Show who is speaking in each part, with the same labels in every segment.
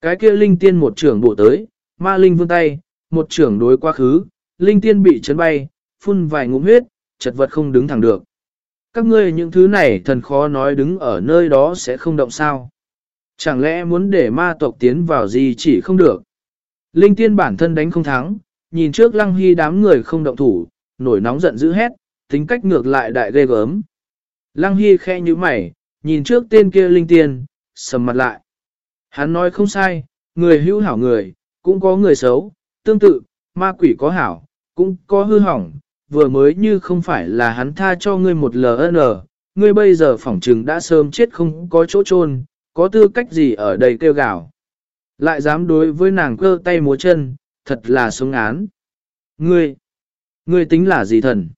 Speaker 1: Cái kia linh tiên một trưởng bộ tới, ma linh vươn tay, một trưởng đối quá khứ, linh tiên bị chấn bay, phun vài ngụm huyết, chật vật không đứng thẳng được. Các ngươi những thứ này thần khó nói đứng ở nơi đó sẽ không động sao. Chẳng lẽ muốn để ma tộc tiến vào gì chỉ không được. Linh tiên bản thân đánh không thắng, nhìn trước lăng hy đám người không động thủ, nổi nóng giận dữ hét, tính cách ngược lại đại ghê gớm. Lăng hy khe như mày, nhìn trước tên kia linh tiên, sầm mặt lại. Hắn nói không sai, người hữu hảo người, cũng có người xấu, tương tự, ma quỷ có hảo, cũng có hư hỏng, vừa mới như không phải là hắn tha cho ngươi một LN, ngươi bây giờ phỏng trừng đã sớm chết không có chỗ chôn có tư cách gì ở đây kêu gào. Lại dám đối với nàng cơ tay múa chân, thật là sống án. Ngươi, ngươi tính là gì thần?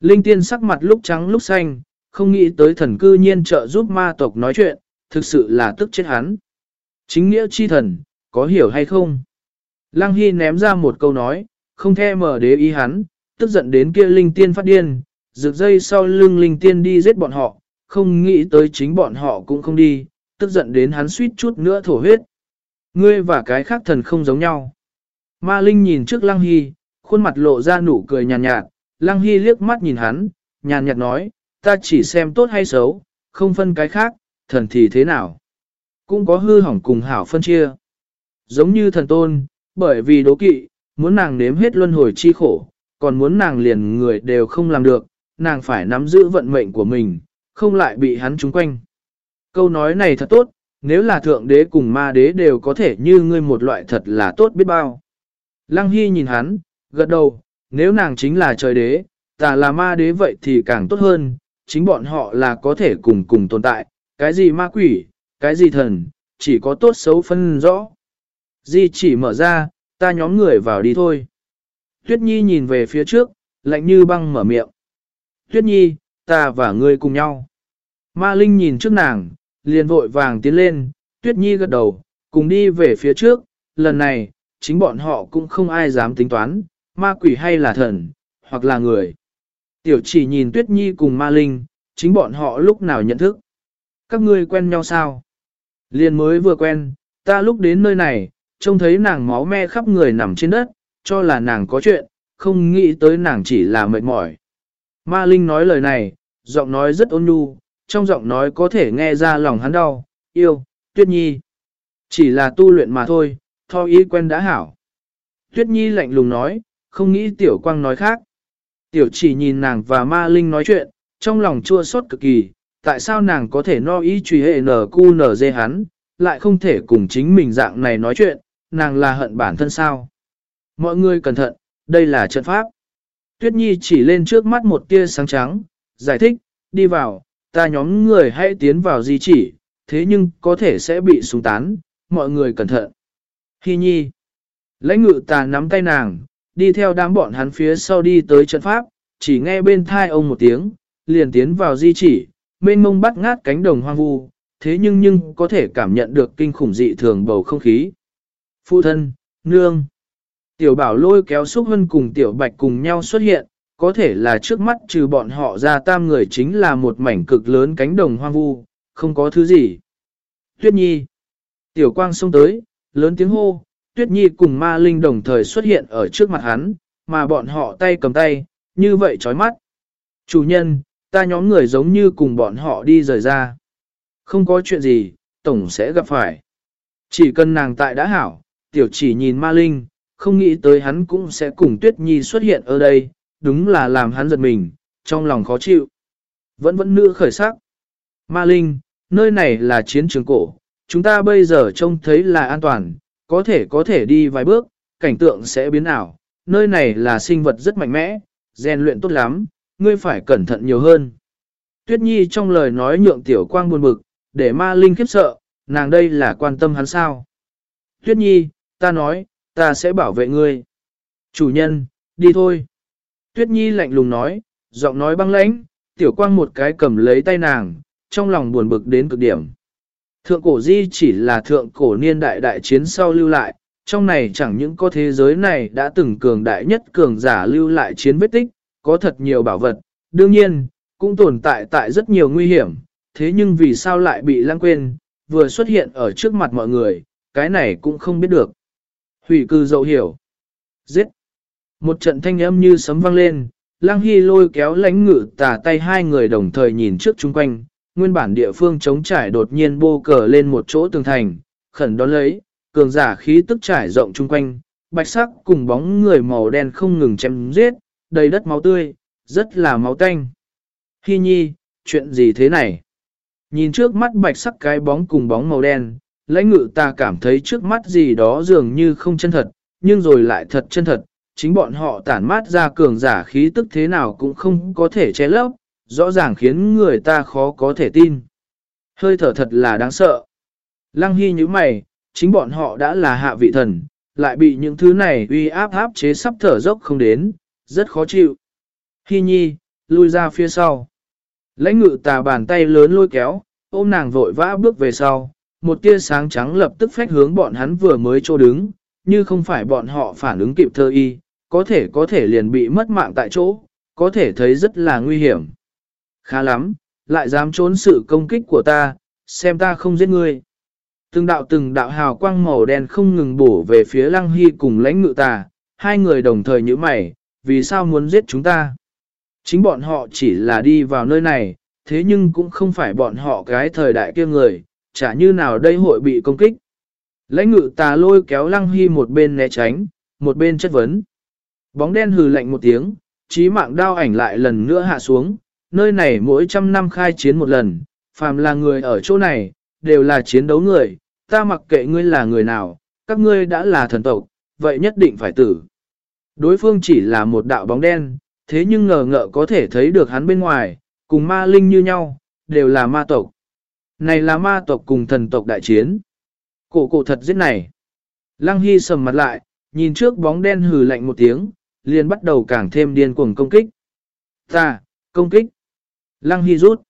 Speaker 1: Linh tiên sắc mặt lúc trắng lúc xanh, không nghĩ tới thần cư nhiên trợ giúp ma tộc nói chuyện, thực sự là tức chết hắn. Chính nghĩa chi thần, có hiểu hay không? Lăng Hy ném ra một câu nói, không the mở đế ý hắn, tức giận đến kia linh tiên phát điên, rực dây sau lưng linh tiên đi giết bọn họ, không nghĩ tới chính bọn họ cũng không đi, tức giận đến hắn suýt chút nữa thổ huyết. Ngươi và cái khác thần không giống nhau. Ma Linh nhìn trước Lăng Hy, khuôn mặt lộ ra nụ cười nhàn nhạt, nhạt, Lăng Hy liếc mắt nhìn hắn, nhàn nhạt nói, ta chỉ xem tốt hay xấu, không phân cái khác, thần thì thế nào. Cũng có hư hỏng cùng hảo phân chia. Giống như thần tôn, bởi vì đố kỵ, muốn nàng nếm hết luân hồi chi khổ, còn muốn nàng liền người đều không làm được, nàng phải nắm giữ vận mệnh của mình, không lại bị hắn trúng quanh. Câu nói này thật tốt, nếu là thượng đế cùng ma đế đều có thể như ngươi một loại thật là tốt biết bao. Lăng Hy nhìn hắn, gật đầu, nếu nàng chính là trời đế, ta là ma đế vậy thì càng tốt hơn, chính bọn họ là có thể cùng cùng tồn tại, cái gì ma quỷ, cái gì thần, chỉ có tốt xấu phân rõ. Di chỉ mở ra, ta nhóm người vào đi thôi. Tuyết Nhi nhìn về phía trước, lạnh như băng mở miệng. Tuyết Nhi, ta và ngươi cùng nhau. Ma Linh nhìn trước nàng, liền vội vàng tiến lên, Tuyết Nhi gật đầu, cùng đi về phía trước, lần này, chính bọn họ cũng không ai dám tính toán, ma quỷ hay là thần, hoặc là người. Tiểu chỉ nhìn Tuyết Nhi cùng Ma Linh, chính bọn họ lúc nào nhận thức. Các ngươi quen nhau sao? Liền mới vừa quen, ta lúc đến nơi này, trông thấy nàng máu me khắp người nằm trên đất, cho là nàng có chuyện, không nghĩ tới nàng chỉ là mệt mỏi. Ma Linh nói lời này, giọng nói rất ôn nhu, trong giọng nói có thể nghe ra lòng hắn đau, yêu, Tuyết Nhi. Chỉ là tu luyện mà thôi, tho ý quen đã hảo. Tuyết Nhi lạnh lùng nói, không nghĩ Tiểu Quang nói khác. Tiểu chỉ nhìn nàng và Ma Linh nói chuyện, trong lòng chua xót cực kỳ, tại sao nàng có thể no ý truy hệ nở cu nở dê hắn, lại không thể cùng chính mình dạng này nói chuyện, nàng là hận bản thân sao. Mọi người cẩn thận, đây là trận pháp. Tuyết Nhi chỉ lên trước mắt một tia sáng trắng, giải thích, đi vào, ta nhóm người hãy tiến vào di chỉ, thế nhưng có thể sẽ bị súng tán, mọi người cẩn thận. Hi Nhi, lãnh ngự ta nắm tay nàng, đi theo đám bọn hắn phía sau đi tới trận pháp, chỉ nghe bên thai ông một tiếng, liền tiến vào di chỉ, mênh mông bắt ngát cánh đồng hoang vu, thế nhưng nhưng có thể cảm nhận được kinh khủng dị thường bầu không khí. Phụ thân, nương. Tiểu bảo lôi kéo xúc hân cùng tiểu bạch cùng nhau xuất hiện, có thể là trước mắt trừ bọn họ ra tam người chính là một mảnh cực lớn cánh đồng hoang vu, không có thứ gì. Tuyết Nhi. Tiểu quang xông tới, lớn tiếng hô, Tuyết Nhi cùng ma linh đồng thời xuất hiện ở trước mặt hắn, mà bọn họ tay cầm tay, như vậy chói mắt. Chủ nhân, ta nhóm người giống như cùng bọn họ đi rời ra. Không có chuyện gì, tổng sẽ gặp phải. Chỉ cần nàng tại đã hảo, tiểu chỉ nhìn ma linh, không nghĩ tới hắn cũng sẽ cùng Tuyết Nhi xuất hiện ở đây, đúng là làm hắn giật mình, trong lòng khó chịu. Vẫn vẫn nữ khởi sắc. Ma Linh, nơi này là chiến trường cổ, chúng ta bây giờ trông thấy là an toàn, có thể có thể đi vài bước, cảnh tượng sẽ biến ảo. Nơi này là sinh vật rất mạnh mẽ, rèn luyện tốt lắm, ngươi phải cẩn thận nhiều hơn. Tuyết Nhi trong lời nói nhượng tiểu quang buồn bực, để ma linh khiếp sợ, nàng đây là quan tâm hắn sao. Tuyết Nhi, ta nói, ta sẽ bảo vệ ngươi. Chủ nhân, đi thôi. Tuyết Nhi lạnh lùng nói, giọng nói băng lãnh, tiểu quang một cái cầm lấy tay nàng, trong lòng buồn bực đến cực điểm. Thượng cổ di chỉ là thượng cổ niên đại đại chiến sau lưu lại, trong này chẳng những có thế giới này đã từng cường đại nhất cường giả lưu lại chiến vết tích, có thật nhiều bảo vật, đương nhiên, cũng tồn tại tại rất nhiều nguy hiểm, thế nhưng vì sao lại bị lãng quên, vừa xuất hiện ở trước mặt mọi người, cái này cũng không biết được. Hủy cư dậu hiểu. Giết. Một trận thanh âm như sấm vang lên, Lang Hy lôi kéo lánh ngự tả tay hai người đồng thời nhìn trước chung quanh, nguyên bản địa phương chống trải đột nhiên bô cờ lên một chỗ tường thành, khẩn đón lấy, cường giả khí tức trải rộng chung quanh, bạch sắc cùng bóng người màu đen không ngừng chém giết, đầy đất máu tươi, rất là máu tanh. hi nhi, chuyện gì thế này? Nhìn trước mắt bạch sắc cái bóng cùng bóng màu đen, lãnh ngự ta cảm thấy trước mắt gì đó dường như không chân thật, nhưng rồi lại thật chân thật, chính bọn họ tản mát ra cường giả khí tức thế nào cũng không có thể che lấp, rõ ràng khiến người ta khó có thể tin. Hơi thở thật là đáng sợ. Lăng Hy như mày, chính bọn họ đã là hạ vị thần, lại bị những thứ này uy áp áp chế sắp thở dốc không đến, rất khó chịu. Hy nhi, lui ra phía sau. Lãnh ngự tà bàn tay lớn lôi kéo, ôm nàng vội vã bước về sau, một tia sáng trắng lập tức phách hướng bọn hắn vừa mới trô đứng, như không phải bọn họ phản ứng kịp thơ y, có thể có thể liền bị mất mạng tại chỗ, có thể thấy rất là nguy hiểm. Khá lắm, lại dám trốn sự công kích của ta, xem ta không giết ngươi. Từng đạo từng đạo hào quang màu đen không ngừng bổ về phía lăng hy cùng lãnh ngự tà, hai người đồng thời như mày, vì sao muốn giết chúng ta? Chính bọn họ chỉ là đi vào nơi này, thế nhưng cũng không phải bọn họ cái thời đại kia người, chả như nào đây hội bị công kích. Lãnh ngự tà lôi kéo lăng hy một bên né tránh, một bên chất vấn. Bóng đen hừ lạnh một tiếng, trí mạng đao ảnh lại lần nữa hạ xuống, nơi này mỗi trăm năm khai chiến một lần, phàm là người ở chỗ này, đều là chiến đấu người, ta mặc kệ ngươi là người nào, các ngươi đã là thần tộc, vậy nhất định phải tử. Đối phương chỉ là một đạo bóng đen, thế nhưng ngờ ngợ có thể thấy được hắn bên ngoài, cùng ma linh như nhau, đều là ma tộc. Này là ma tộc cùng thần tộc đại chiến. Cổ cổ thật giết này. Lăng Hy sầm mặt lại, nhìn trước bóng đen hừ lạnh một tiếng, liền bắt đầu càng thêm điên cuồng công kích. Ta, công kích. Lăng Hy rút.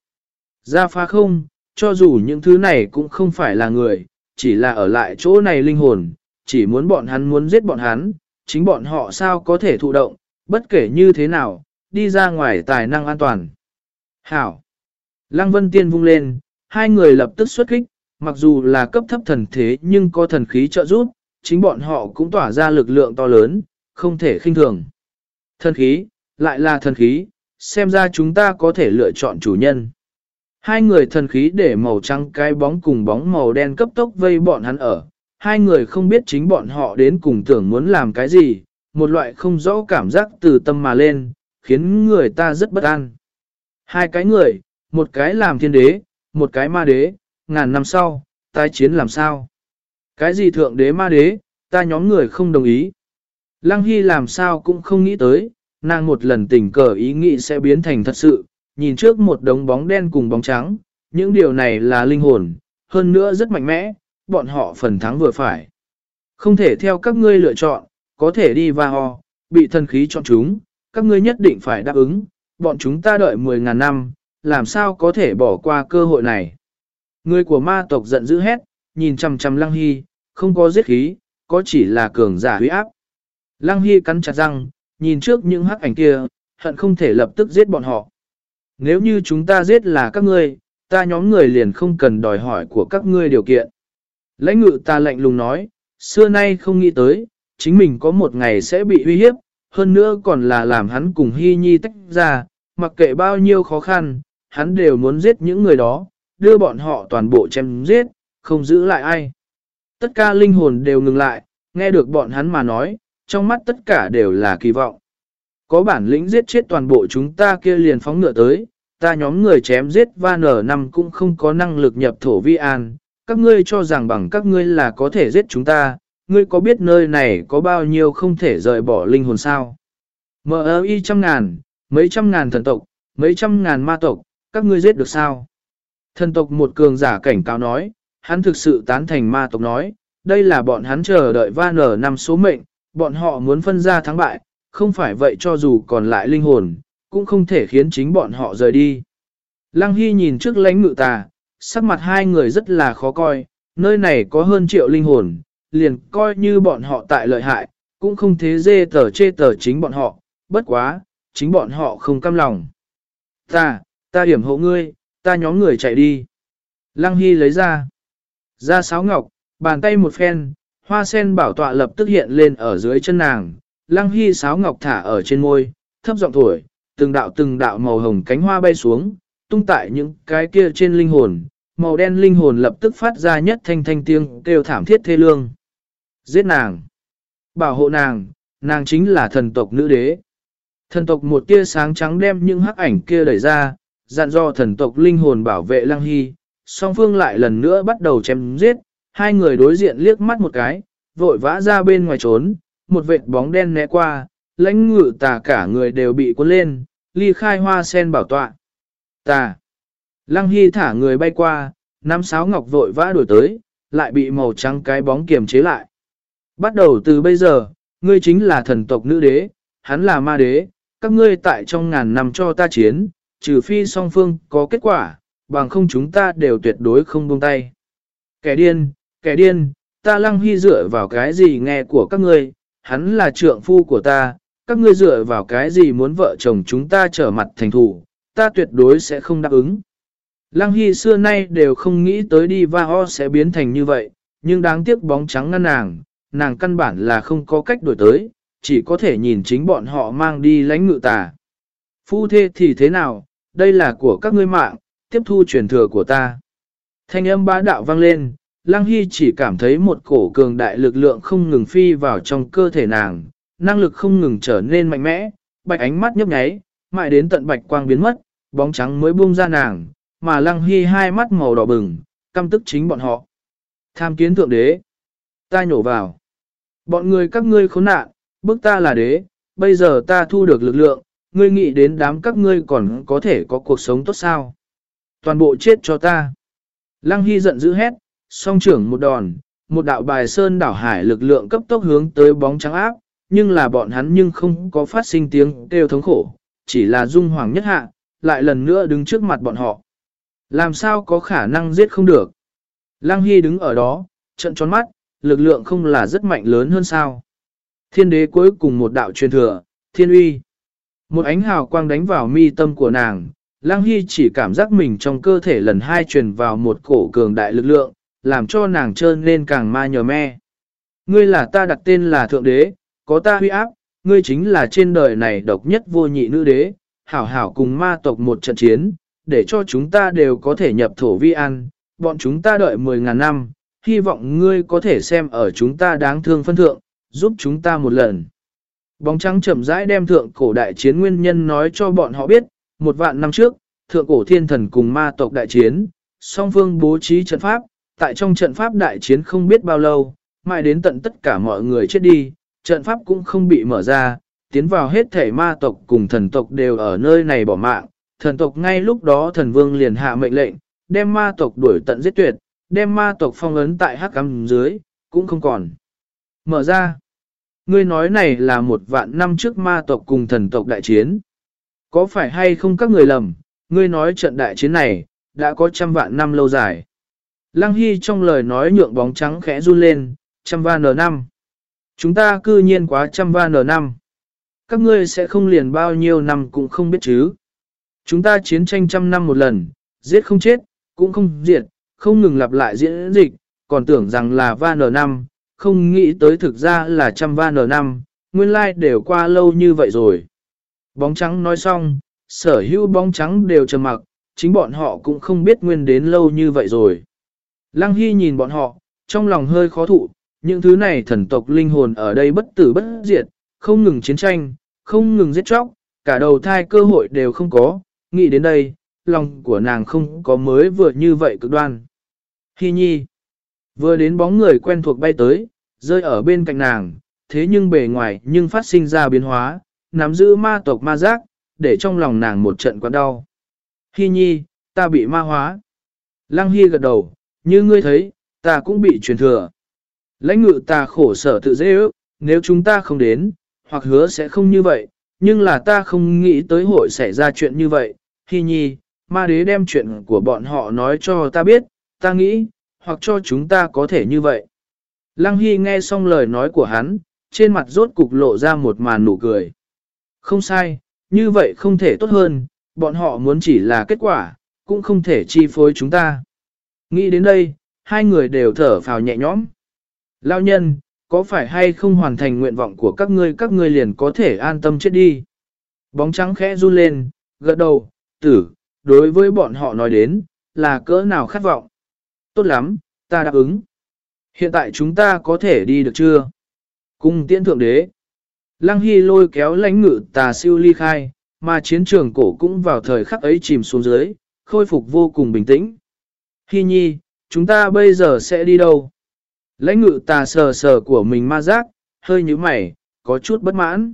Speaker 1: Ra phá không, cho dù những thứ này cũng không phải là người, chỉ là ở lại chỗ này linh hồn, chỉ muốn bọn hắn muốn giết bọn hắn, chính bọn họ sao có thể thụ động, bất kể như thế nào, đi ra ngoài tài năng an toàn. Hảo. Lăng Vân Tiên vung lên, hai người lập tức xuất kích, mặc dù là cấp thấp thần thế nhưng có thần khí trợ giúp, chính bọn họ cũng tỏa ra lực lượng to lớn, không thể khinh thường. Thần khí, lại là thần khí, xem ra chúng ta có thể lựa chọn chủ nhân. Hai người thần khí để màu trắng cái bóng cùng bóng màu đen cấp tốc vây bọn hắn ở. Hai người không biết chính bọn họ đến cùng tưởng muốn làm cái gì, một loại không rõ cảm giác từ tâm mà lên, khiến người ta rất bất an. Hai cái người, một cái làm thiên đế, một cái ma đế, ngàn năm sau, tái chiến làm sao? Cái gì thượng đế ma đế, ta nhóm người không đồng ý. Lăng Hy làm sao cũng không nghĩ tới, nàng một lần tình cờ ý nghĩ sẽ biến thành thật sự, nhìn trước một đống bóng đen cùng bóng trắng, những điều này là linh hồn, hơn nữa rất mạnh mẽ, bọn họ phần thắng vừa phải. Không thể theo các ngươi lựa chọn, có thể đi va ho, bị thần khí chọn chúng, các ngươi nhất định phải đáp ứng, bọn chúng ta đợi 10.000 năm, làm sao có thể bỏ qua cơ hội này. Người của ma tộc giận dữ hét, nhìn chằm chằm Lăng Hy, không có giết khí, có chỉ là cường giả huy áp. Lăng Hy cắn chặt răng, nhìn trước những hắc ảnh kia, hận không thể lập tức giết bọn họ. Nếu như chúng ta giết là các ngươi, ta nhóm người liền không cần đòi hỏi của các ngươi điều kiện. Lãnh ngự ta lạnh lùng nói, xưa nay không nghĩ tới, chính mình có một ngày sẽ bị uy hiếp, hơn nữa còn là làm hắn cùng Hy Nhi tách ra, mặc kệ bao nhiêu khó khăn, hắn đều muốn giết những người đó, đưa bọn họ toàn bộ chém giết, không giữ lại ai. Tất cả linh hồn đều ngừng lại, nghe được bọn hắn mà nói, trong mắt tất cả đều là kỳ vọng. Có bản lĩnh giết chết toàn bộ chúng ta kia liền phóng ngựa tới, ta nhóm người chém giết va nở năm cũng không có năng lực nhập thổ vi an, các ngươi cho rằng bằng các ngươi là có thể giết chúng ta, ngươi có biết nơi này có bao nhiêu không thể rời bỏ linh hồn sao? M.I. trăm ngàn, mấy trăm ngàn thần tộc, mấy trăm ngàn ma tộc, các ngươi giết được sao? Thần tộc một cường giả cảnh cáo nói, hắn thực sự tán thành ma tộc nói, đây là bọn hắn chờ đợi va nở năm số mệnh, bọn họ muốn phân ra thắng bại, không phải vậy cho dù còn lại linh hồn, cũng không thể khiến chính bọn họ rời đi. Lăng Hy nhìn trước lãnh ngự tà, sắc mặt hai người rất là khó coi, nơi này có hơn triệu linh hồn, liền coi như bọn họ tại lợi hại, cũng không thế dê tờ chê tờ chính bọn họ, bất quá, chính bọn họ không cam lòng. Ta, ta hiểm hộ ngươi, ta nhóm người chạy đi. Lăng Hy lấy ra. Ra sáo ngọc, bàn tay một phen, hoa sen bảo tọa lập tức hiện lên ở dưới chân nàng, lăng hy sáo ngọc thả ở trên môi, thấp giọng thổi, từng đạo từng đạo màu hồng cánh hoa bay xuống, tung tại những cái kia trên linh hồn, màu đen linh hồn lập tức phát ra nhất thanh thanh tiếng kêu thảm thiết thê lương. Giết nàng, bảo hộ nàng, nàng chính là thần tộc nữ đế. Thần tộc một tia sáng trắng đem những hắc ảnh kia đẩy ra, dặn do thần tộc linh hồn bảo vệ Lăng Hy, song phương lại lần nữa bắt đầu chém giết, hai người đối diện liếc mắt một cái, vội vã ra bên ngoài trốn, một vệt bóng đen né qua, lãnh ngự tà cả người đều bị cuốn lên, ly khai hoa sen bảo tọa ta Lăng Hy thả người bay qua, năm sáo ngọc vội vã đuổi tới, lại bị màu trắng cái bóng kiềm chế lại. Bắt đầu từ bây giờ, ngươi chính là thần tộc nữ đế, hắn là ma đế, các ngươi tại trong ngàn năm cho ta chiến, trừ phi song phương có kết quả, bằng không chúng ta đều tuyệt đối không buông tay. Kẻ điên, kẻ điên, ta lăng hy dựa vào cái gì nghe của các ngươi, hắn là trượng phu của ta, các ngươi dựa vào cái gì muốn vợ chồng chúng ta trở mặt thành thủ, ta tuyệt đối sẽ không đáp ứng. Lăng Hy xưa nay đều không nghĩ tới đi va ho sẽ biến thành như vậy, nhưng đáng tiếc bóng trắng ngăn nàng, nàng căn bản là không có cách đổi tới, chỉ có thể nhìn chính bọn họ mang đi lãnh ngự tà. Phu thê thì thế nào, đây là của các ngươi mạng, tiếp thu truyền thừa của ta. Thanh âm bá đạo vang lên, Lăng Hy chỉ cảm thấy một cổ cường đại lực lượng không ngừng phi vào trong cơ thể nàng, năng lực không ngừng trở nên mạnh mẽ, bạch ánh mắt nhấp nháy, mãi đến tận bạch quang biến mất, bóng trắng mới buông ra nàng, mà Lăng Hy hai mắt màu đỏ bừng, căm tức chính bọn họ. Tham kiến thượng đế. Ta nhổ vào. Bọn người các ngươi khốn nạn, bức ta là đế, bây giờ ta thu được lực lượng, ngươi nghĩ đến đám các ngươi còn có thể có cuộc sống tốt sao. Toàn bộ chết cho ta. Lăng Hy giận dữ hét, song trưởng một đòn, một đạo bài sơn đảo hải lực lượng cấp tốc hướng tới bóng trắng áp, nhưng là bọn hắn nhưng không có phát sinh tiếng kêu thống khổ, chỉ là dung hoàng nhất hạ, lại lần nữa đứng trước mặt bọn họ. Làm sao có khả năng giết không được? Lăng Hy đứng ở đó, trận tròn mắt, lực lượng không là rất mạnh lớn hơn sao. Thiên đế cuối cùng một đạo truyền thừa, thiên uy. Một ánh hào quang đánh vào mi tâm của nàng, Lăng Hy chỉ cảm giác mình trong cơ thể lần hai truyền vào một cổ cường đại lực lượng, làm cho nàng trơn lên càng ma nhờ me. Ngươi là ta đặt tên là Thượng Đế, có ta huy áp, ngươi chính là trên đời này độc nhất vô nhị nữ đế, hảo hảo cùng ma tộc một trận chiến, để cho chúng ta đều có thể nhập thổ vi an, bọn chúng ta đợi 10.000 năm, hy vọng ngươi có thể xem ở chúng ta đáng thương phân thượng, giúp chúng ta một lần. Bóng trắng chậm rãi đem thượng cổ đại chiến nguyên nhân nói cho bọn họ biết, một vạn năm trước, thượng cổ thiên thần cùng ma tộc đại chiến, song phương bố trí trận pháp, tại trong trận pháp đại chiến không biết bao lâu, mãi đến tận tất cả mọi người chết đi, trận pháp cũng không bị mở ra, tiến vào hết thể ma tộc cùng thần tộc đều ở nơi này bỏ mạng, thần tộc ngay lúc đó thần vương liền hạ mệnh lệnh, đem ma tộc đuổi tận giết tuyệt, đem ma tộc phong ấn tại hắc cắm dưới, cũng không còn. Mở ra, ngươi nói này là một vạn năm trước ma tộc cùng thần tộc đại chiến. Có phải hay không các người lầm, ngươi nói trận đại chiến này, đã có trăm vạn năm lâu dài. Lăng Hy trong lời nói nhượng bóng trắng khẽ run lên, trăm vạn n năm. Chúng ta cư nhiên quá trăm vạn n năm. Các ngươi sẽ không liền bao nhiêu năm cũng không biết chứ. Chúng ta chiến tranh trăm năm một lần, giết không chết, cũng không diệt, không ngừng lặp lại diễn dịch, còn tưởng rằng là van n năm, không nghĩ tới thực ra là trăm van n năm, nguyên lai like đều qua lâu như vậy rồi. Bóng trắng nói xong, sở hữu bóng trắng đều trầm mặc, chính bọn họ cũng không biết nguyên đến lâu như vậy rồi. Lăng Hy nhìn bọn họ, trong lòng hơi khó thụ, những thứ này thần tộc linh hồn ở đây bất tử bất diệt, không ngừng chiến tranh, không ngừng giết chóc, cả đầu thai cơ hội đều không có, nghĩ đến đây, lòng của nàng không có mới vừa như vậy cực đoan. Hi nhi, vừa đến bóng người quen thuộc bay tới, rơi ở bên cạnh nàng, thế nhưng bề ngoài nhưng phát sinh ra biến hóa, nắm giữ ma tộc ma giác, để trong lòng nàng một trận quá đau. Hi nhi, ta bị ma hóa. Lăng Hi gật đầu, như ngươi thấy, ta cũng bị truyền thừa. Lãnh ngự ta khổ sở tự dễ ước, nếu chúng ta không đến, hoặc hứa sẽ không như vậy, nhưng là ta không nghĩ tới hội xảy ra chuyện như vậy. Hi nhi, ma đế đem chuyện của bọn họ nói cho ta biết, ta nghĩ, hoặc cho chúng ta có thể như vậy. Lăng Hy nghe xong lời nói của hắn, trên mặt rốt cục lộ ra một màn nụ cười. Không sai, như vậy không thể tốt hơn, bọn họ muốn chỉ là kết quả, cũng không thể chi phối chúng ta. Nghĩ đến đây, hai người đều thở phào nhẹ nhõm. Lao nhân, có phải hay không hoàn thành nguyện vọng của các ngươi các ngươi liền có thể an tâm chết đi. Bóng trắng khẽ run lên, gật đầu, tử, đối với bọn họ nói đến, là cỡ nào khát vọng. Tốt lắm, ta đáp ứng. Hiện tại chúng ta có thể đi được chưa? Cung tiễn thượng đế. Lăng Hy lôi kéo lãnh ngự tà siêu ly khai, mà chiến trường cổ cũng vào thời khắc ấy chìm xuống dưới, khôi phục vô cùng bình tĩnh. Hy nhi, chúng ta bây giờ sẽ đi đâu? Lãnh ngự tà sờ sờ của mình ma giác, hơi như mày, có chút bất mãn.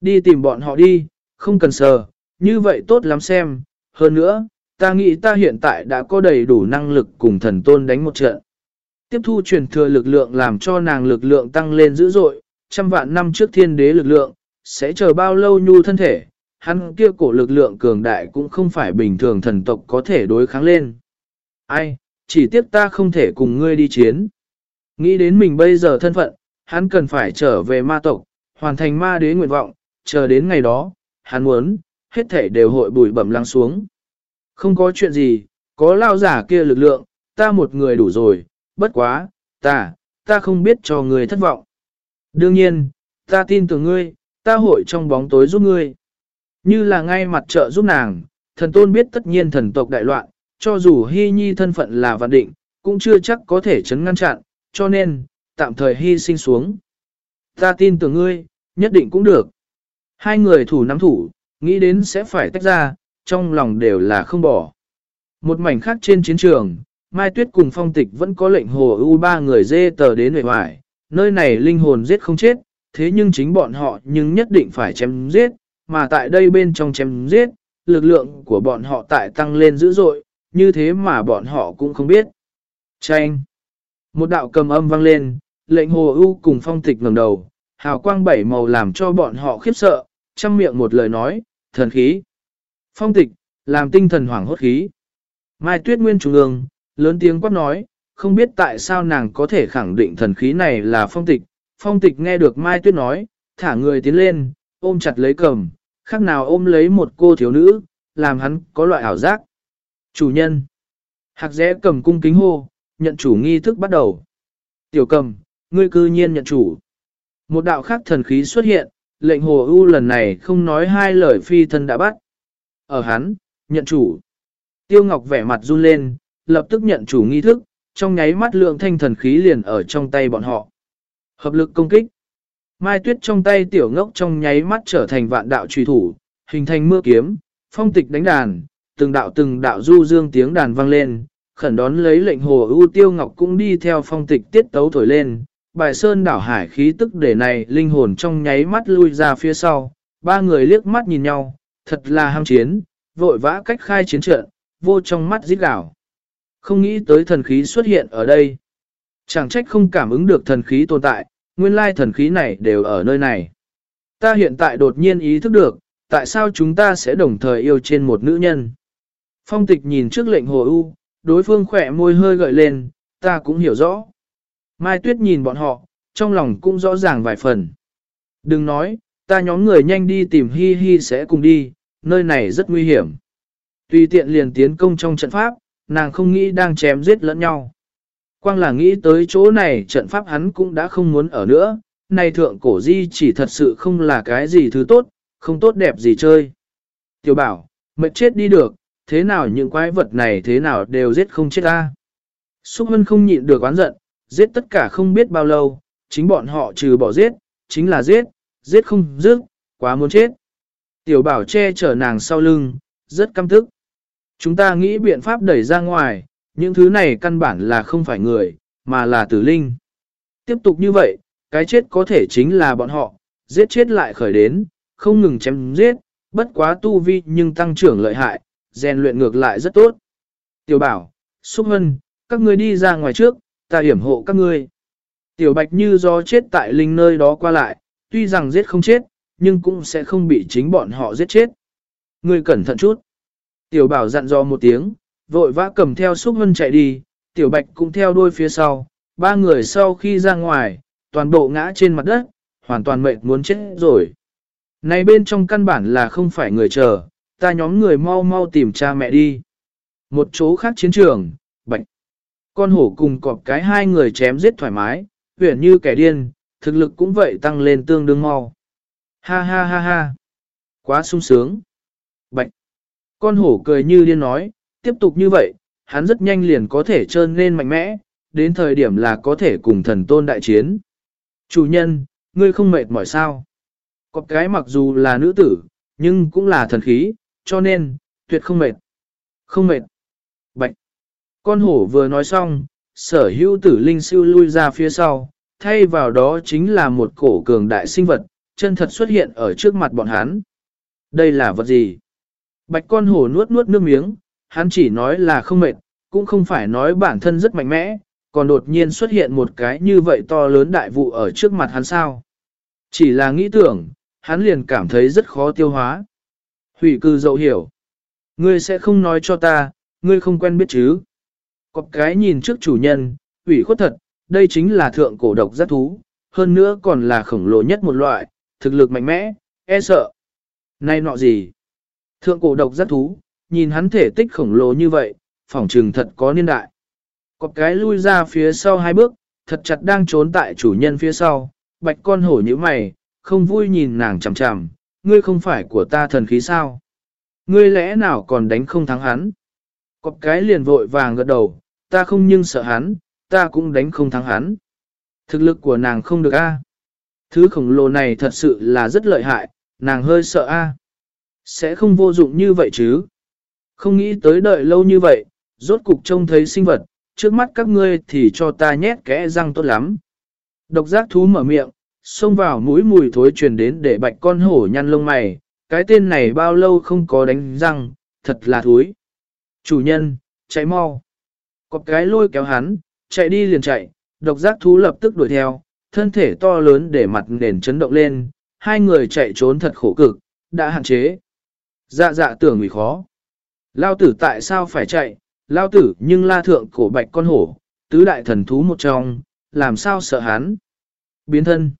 Speaker 1: Đi tìm bọn họ đi, không cần sờ, như vậy tốt lắm xem. Hơn nữa, ta nghĩ ta hiện tại đã có đầy đủ năng lực cùng thần tôn đánh một trận. Tiếp thu truyền thừa lực lượng làm cho nàng lực lượng tăng lên dữ dội, trăm vạn năm trước thiên đế lực lượng, sẽ chờ bao lâu nhu thân thể, hắn kia cổ lực lượng cường đại cũng không phải bình thường thần tộc có thể đối kháng lên. Ai, chỉ tiếc ta không thể cùng ngươi đi chiến. Nghĩ đến mình bây giờ thân phận, hắn cần phải trở về ma tộc, hoàn thành ma đế nguyện vọng, chờ đến ngày đó, hắn muốn, hết thể đều hội bùi bẩm lăng xuống. Không có chuyện gì, có lao giả kia lực lượng, ta một người đủ rồi, bất quá, ta, ta không biết cho người thất vọng. Đương nhiên, ta tin tưởng ngươi, ta hội trong bóng tối giúp ngươi. Như là ngay mặt trợ giúp nàng, thần tôn biết tất nhiên thần tộc đại loạn, cho dù hy nhi thân phận là vạn định, cũng chưa chắc có thể chấn ngăn chặn, cho nên, tạm thời hy sinh xuống. Ta tin tưởng ngươi, nhất định cũng được. Hai người thủ nắm thủ, nghĩ đến sẽ phải tách ra, trong lòng đều là không bỏ. Một mảnh khác trên chiến trường, Mai Tuyết cùng phong tịch vẫn có lệnh hồ ưu ba người dê tờ đến nội hoài, nơi này linh hồn giết không chết, thế nhưng chính bọn họ nhưng nhất định phải chém giết, mà tại đây bên trong chém giết, lực lượng của bọn họ tại tăng lên dữ dội, như thế mà bọn họ cũng không biết. tranh một đạo cầm âm vang lên, lệnh hồ ưu cùng phong tịch ngẩng đầu, hào quang bảy màu làm cho bọn họ khiếp sợ, chăm miệng một lời nói, thần khí. Phong tịch, làm tinh thần hoảng hốt khí. Mai tuyết nguyên trung ương, lớn tiếng quát nói, không biết tại sao nàng có thể khẳng định thần khí này là phong tịch. Phong tịch nghe được Mai tuyết nói, thả người tiến lên, ôm chặt lấy cầm, khác nào ôm lấy một cô thiếu nữ, làm hắn có loại ảo giác. Chủ nhân. Hạc rẽ cầm cung kính hô, nhận chủ nghi thức bắt đầu. Tiểu cầm, ngươi cư nhiên nhận chủ. Một đạo khác thần khí xuất hiện, lệnh hồ ưu lần này không nói hai lời phi thân đã bắt. Ở hắn, nhận chủ. Tiêu Ngọc vẻ mặt run lên, lập tức nhận chủ nghi thức, trong nháy mắt lượng thanh thần khí liền ở trong tay bọn họ. Hợp lực công kích. Mai tuyết trong tay tiểu ngốc trong nháy mắt trở thành vạn đạo truy thủ, hình thành mưa kiếm, phong tịch đánh đàn, từng đạo từng đạo du dương tiếng đàn vang lên, khẩn đón lấy lệnh hồ ưu tiêu ngọc cũng đi theo phong tịch tiết tấu thổi lên, bài sơn đảo hải khí tức để này linh hồn trong nháy mắt lui ra phía sau, ba người liếc mắt nhìn nhau, thật là ham chiến, vội vã cách khai chiến trận, vô trong mắt giết đảo. Không nghĩ tới thần khí xuất hiện ở đây. Chẳng trách không cảm ứng được thần khí tồn tại, nguyên lai thần khí này đều ở nơi này. Ta hiện tại đột nhiên ý thức được, tại sao chúng ta sẽ đồng thời yêu trên một nữ nhân. Phong tịch nhìn trước lệnh hồ ưu, đối phương khỏe môi hơi gợi lên, ta cũng hiểu rõ. Mai Tuyết nhìn bọn họ, trong lòng cũng rõ ràng vài phần. Đừng nói, ta nhóm người nhanh đi tìm Hi Hi sẽ cùng đi, nơi này rất nguy hiểm. Tùy tiện liền tiến công trong trận pháp, nàng không nghĩ đang chém giết lẫn nhau. Quang là nghĩ tới chỗ này trận pháp hắn cũng đã không muốn ở nữa, này thượng cổ di chỉ thật sự không là cái gì thứ tốt, không tốt đẹp gì chơi. Tiểu bảo, mệt chết đi được, thế nào những quái vật này thế nào đều giết không chết ta. Xúc Hân không nhịn được oán giận, giết tất cả không biết bao lâu, chính bọn họ trừ bỏ giết, chính là giết, giết không dứt, quá muốn chết. Tiểu bảo che chở nàng sau lưng, rất căm tức. Chúng ta nghĩ biện pháp đẩy ra ngoài, những thứ này căn bản là không phải người, mà là tử linh. Tiếp tục như vậy, cái chết có thể chính là bọn họ, giết chết lại khởi đến, không ngừng chém giết, bất quá tu vi nhưng tăng trưởng lợi hại, rèn luyện ngược lại rất tốt. Tiểu bảo, xúc hân, các ngươi đi ra ngoài trước, ta hiểm hộ các ngươi. Tiểu bạch như do chết tại linh nơi đó qua lại, tuy rằng giết không chết, nhưng cũng sẽ không bị chính bọn họ giết chết. Ngươi cẩn thận chút. Tiểu bảo dặn dò một tiếng, vội vã cầm theo xúc hân chạy đi, tiểu bạch cũng theo đuôi phía sau, ba người sau khi ra ngoài, toàn bộ ngã trên mặt đất, hoàn toàn mệt muốn chết rồi. Này bên trong căn bản là không phải người chờ, ta nhóm người mau mau tìm cha mẹ đi. Một chỗ khác chiến trường, bạch. Con hổ cùng cọp cái hai người chém giết thoải mái, huyển như kẻ điên, thực lực cũng vậy tăng lên tương đương mau. Ha ha ha ha. Quá sung sướng. Bạch. Con hổ cười như điên nói, tiếp tục như vậy, hắn rất nhanh liền có thể trơn lên mạnh mẽ, đến thời điểm là có thể cùng thần tôn đại chiến. Chủ nhân, ngươi không mệt mỏi sao? Cọp cái mặc dù là nữ tử, nhưng cũng là thần khí, cho nên, tuyệt không mệt. Không mệt. Bạch. Con hổ vừa nói xong, sở hữu tử linh siêu lui ra phía sau, thay vào đó chính là một cổ cường đại sinh vật, chân thật xuất hiện ở trước mặt bọn hắn. Đây là vật gì? Bạch con hổ nuốt nuốt nước miếng, hắn chỉ nói là không mệt, cũng không phải nói bản thân rất mạnh mẽ, còn đột nhiên xuất hiện một cái như vậy to lớn đại vụ ở trước mặt hắn sao. Chỉ là nghĩ tưởng, hắn liền cảm thấy rất khó tiêu hóa. Hủy cư dậu hiểu. Ngươi sẽ không nói cho ta, ngươi không quen biết chứ. Cọp cái nhìn trước chủ nhân, hủy khuất thật, đây chính là thượng cổ độc giác thú, hơn nữa còn là khổng lồ nhất một loại, thực lực mạnh mẽ, e sợ. Này nọ gì? Thượng cổ độc giác thú, nhìn hắn thể tích khổng lồ như vậy, phỏng trừng thật có niên đại. Cọp cái lui ra phía sau hai bước, thật chặt đang trốn tại chủ nhân phía sau, bạch con hổ như mày, không vui nhìn nàng chằm chằm, ngươi không phải của ta thần khí sao? Ngươi lẽ nào còn đánh không thắng hắn? Cọp cái liền vội vàng gật đầu, ta không nhưng sợ hắn, ta cũng đánh không thắng hắn. Thực lực của nàng không được a. Thứ khổng lồ này thật sự là rất lợi hại, nàng hơi sợ a. Sẽ không vô dụng như vậy chứ. Không nghĩ tới đợi lâu như vậy, rốt cục trông thấy sinh vật, trước mắt các ngươi thì cho ta nhét kẽ răng tốt lắm. Độc giác thú mở miệng, xông vào mũi mùi thối truyền đến để bạch con hổ nhăn lông mày, cái tên này bao lâu không có đánh răng, thật là thối Chủ nhân, chạy mau. cọp cái lôi kéo hắn, chạy đi liền chạy, độc giác thú lập tức đuổi theo, thân thể to lớn để mặt nền chấn động lên, hai người chạy trốn thật khổ cực, đã hạn chế. Dạ dạ tưởng ủy khó. Lao tử tại sao phải chạy, lao tử nhưng la thượng cổ bạch con hổ, tứ đại thần thú một trong, làm sao sợ hắn. Biến thân.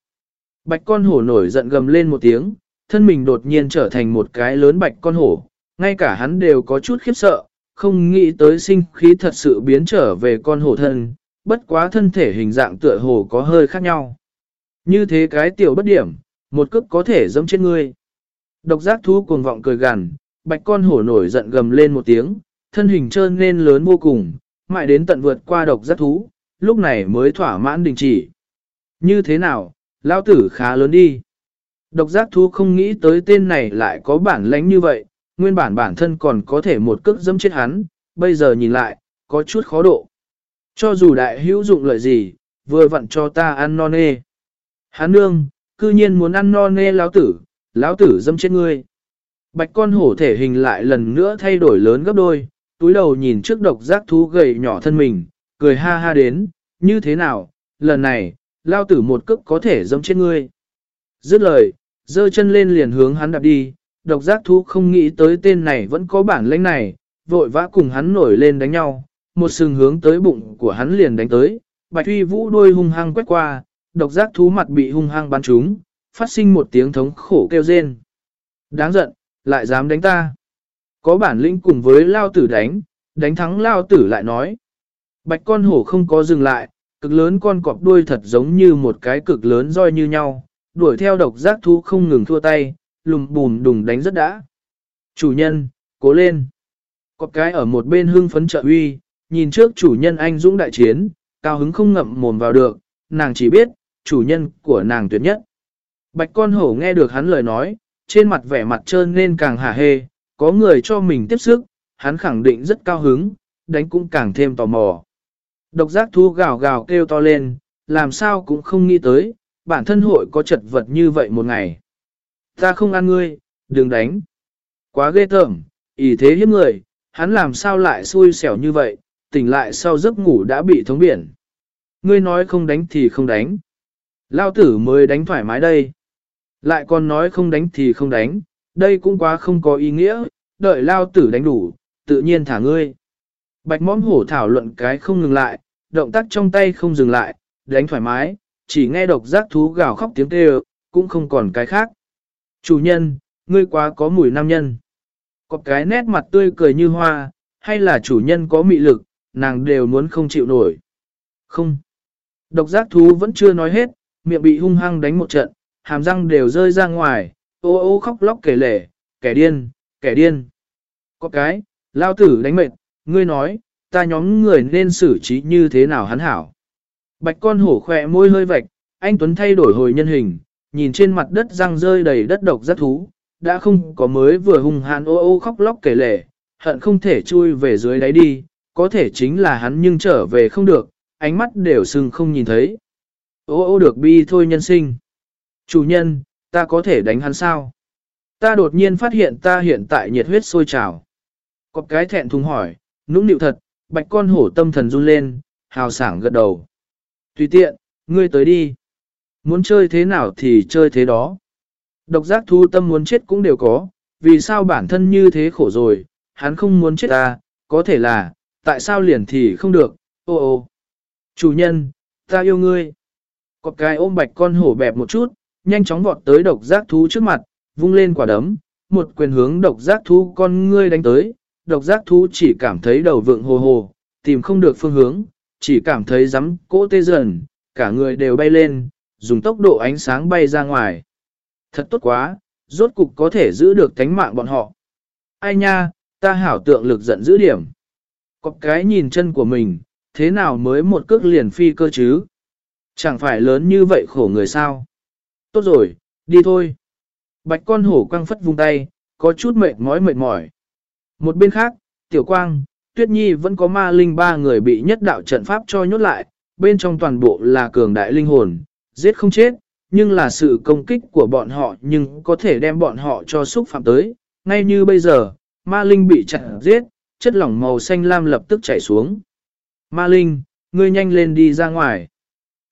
Speaker 1: Bạch con hổ nổi giận gầm lên một tiếng, thân mình đột nhiên trở thành một cái lớn bạch con hổ, ngay cả hắn đều có chút khiếp sợ, không nghĩ tới sinh khí thật sự biến trở về con hổ thân, bất quá thân thể hình dạng tựa hổ có hơi khác nhau. Như thế cái tiểu bất điểm, một cước có thể giống trên ngươi. Độc giác thú cuồng vọng cười gằn, bạch con hổ nổi giận gầm lên một tiếng, thân hình trơn nên lớn vô cùng, mãi đến tận vượt qua độc giác thú, lúc này mới thỏa mãn đình chỉ. Như thế nào, lao tử khá lớn đi. Độc giác thú không nghĩ tới tên này lại có bản lãnh như vậy, nguyên bản bản thân còn có thể một cước dâm chết hắn, bây giờ nhìn lại, có chút khó độ. Cho dù đại hữu dụng lợi gì, vừa vặn cho ta ăn non nê. Hắn nương, cư nhiên muốn ăn non nê lão tử, lão tử dâm chết ngươi. Bạch con hổ thể hình lại lần nữa thay đổi lớn gấp đôi, túi đầu nhìn trước độc giác thú gầy nhỏ thân mình, cười ha ha đến, như thế nào, lần này, lao tử một cước có thể dâm chết ngươi. Dứt lời, giơ chân lên liền hướng hắn đạp đi, độc giác thú không nghĩ tới tên này vẫn có bản lĩnh này, vội vã cùng hắn nổi lên đánh nhau, một sừng hướng tới bụng của hắn liền đánh tới, bạch huy vũ đuôi hung hăng quét qua, độc giác thú mặt bị hung hăng bắn trúng, phát sinh một tiếng thống khổ kêu rên. Đáng giận, lại dám đánh ta. Có bản lĩnh cùng với lao tử đánh, đánh thắng lao tử lại nói. Bạch con hổ không có dừng lại, cực lớn con cọp đuôi thật giống như một cái cực lớn roi như nhau, đuổi theo độc giác thú không ngừng thua tay, lùm bùm đùng đánh rất đã. Chủ nhân, cố lên. Cọp cái ở một bên hưng phấn trợ uy, nhìn trước chủ nhân anh dũng đại chiến, cao hứng không ngậm mồm vào được, nàng chỉ biết, chủ nhân của nàng tuyệt nhất. Bạch con hổ nghe được hắn lời nói, trên mặt vẻ mặt trơn nên càng hả hê, có người cho mình tiếp sức, hắn khẳng định rất cao hứng, đánh cũng càng thêm tò mò. Độc giác thu gào gào kêu to lên, làm sao cũng không nghĩ tới, bản thân hội có chật vật như vậy một ngày. Ta không ăn ngươi, đừng đánh. Quá ghê tởm, ý thế hiếp người, hắn làm sao lại xui xẻo như vậy, tỉnh lại sau giấc ngủ đã bị thống biển. Ngươi nói không đánh thì không đánh. Lao tử mới đánh thoải mái đây. Lại còn nói không đánh thì không đánh, đây cũng quá không có ý nghĩa, đợi lao tử đánh đủ, tự nhiên thả ngươi. Bạch mõm hổ thảo luận cái không ngừng lại, động tác trong tay không dừng lại, đánh thoải mái, chỉ nghe độc giác thú gào khóc tiếng kêu, cũng không còn cái khác. Chủ nhân, ngươi quá có mùi nam nhân. Có cái nét mặt tươi cười như hoa, hay là chủ nhân có mị lực, nàng đều muốn không chịu nổi. Không. Độc giác thú vẫn chưa nói hết, miệng bị hung hăng đánh một trận, hàm răng đều rơi ra ngoài, ô ô khóc lóc kể lể, kẻ điên, kẻ điên. Có cái, lao tử đánh mệt, ngươi nói, ta nhóm người nên xử trí như thế nào hắn hảo. Bạch con hổ khỏe môi hơi vạch, anh Tuấn thay đổi hồi nhân hình, nhìn trên mặt đất răng rơi đầy đất độc rất thú, đã không có mới vừa hùng hàn ô ô khóc lóc kể lể, hận không thể chui về dưới đáy đi, có thể chính là hắn nhưng trở về không được, ánh mắt đều sưng không nhìn thấy. Ô ô được bi thôi nhân sinh. Chủ nhân, ta có thể đánh hắn sao? Ta đột nhiên phát hiện ta hiện tại nhiệt huyết sôi trào. Có cái thẹn thùng hỏi, nũng nịu thật, bạch con hổ tâm thần run lên, hào sảng gật đầu. Tùy tiện, ngươi tới đi. Muốn chơi thế nào thì chơi thế đó. Độc giác thu tâm muốn chết cũng đều có, vì sao bản thân như thế khổ rồi, hắn không muốn chết ta, có thể là, tại sao liền thì không được, ô ô. Chủ nhân, ta yêu ngươi. Cọp cái ôm bạch con hổ bẹp một chút, nhanh chóng vọt tới độc giác thú trước mặt, vung lên quả đấm, một quyền hướng độc giác thú con ngươi đánh tới. Độc giác thú chỉ cảm thấy đầu vượng hồ hồ, tìm không được phương hướng, chỉ cảm thấy rắm cỗ tê dần, cả người đều bay lên, dùng tốc độ ánh sáng bay ra ngoài. Thật tốt quá, rốt cục có thể giữ được tánh mạng bọn họ. Ai nha, ta hảo tượng lực giận giữ điểm. Có cái nhìn chân của mình, thế nào mới một cước liền phi cơ chứ? Chẳng phải lớn như vậy khổ người sao? Tốt rồi, đi thôi. Bạch con hổ quăng phất vung tay, có chút mệt mỏi mệt mỏi. Một bên khác, tiểu quang, tuyết nhi vẫn có ma linh ba người bị nhất đạo trận pháp cho nhốt lại, bên trong toàn bộ là cường đại linh hồn, giết không chết, nhưng là sự công kích của bọn họ nhưng có thể đem bọn họ cho xúc phạm tới. Ngay như bây giờ, ma linh bị chặn giết, chất lỏng màu xanh lam lập tức chảy xuống. Ma linh, ngươi nhanh lên đi ra ngoài.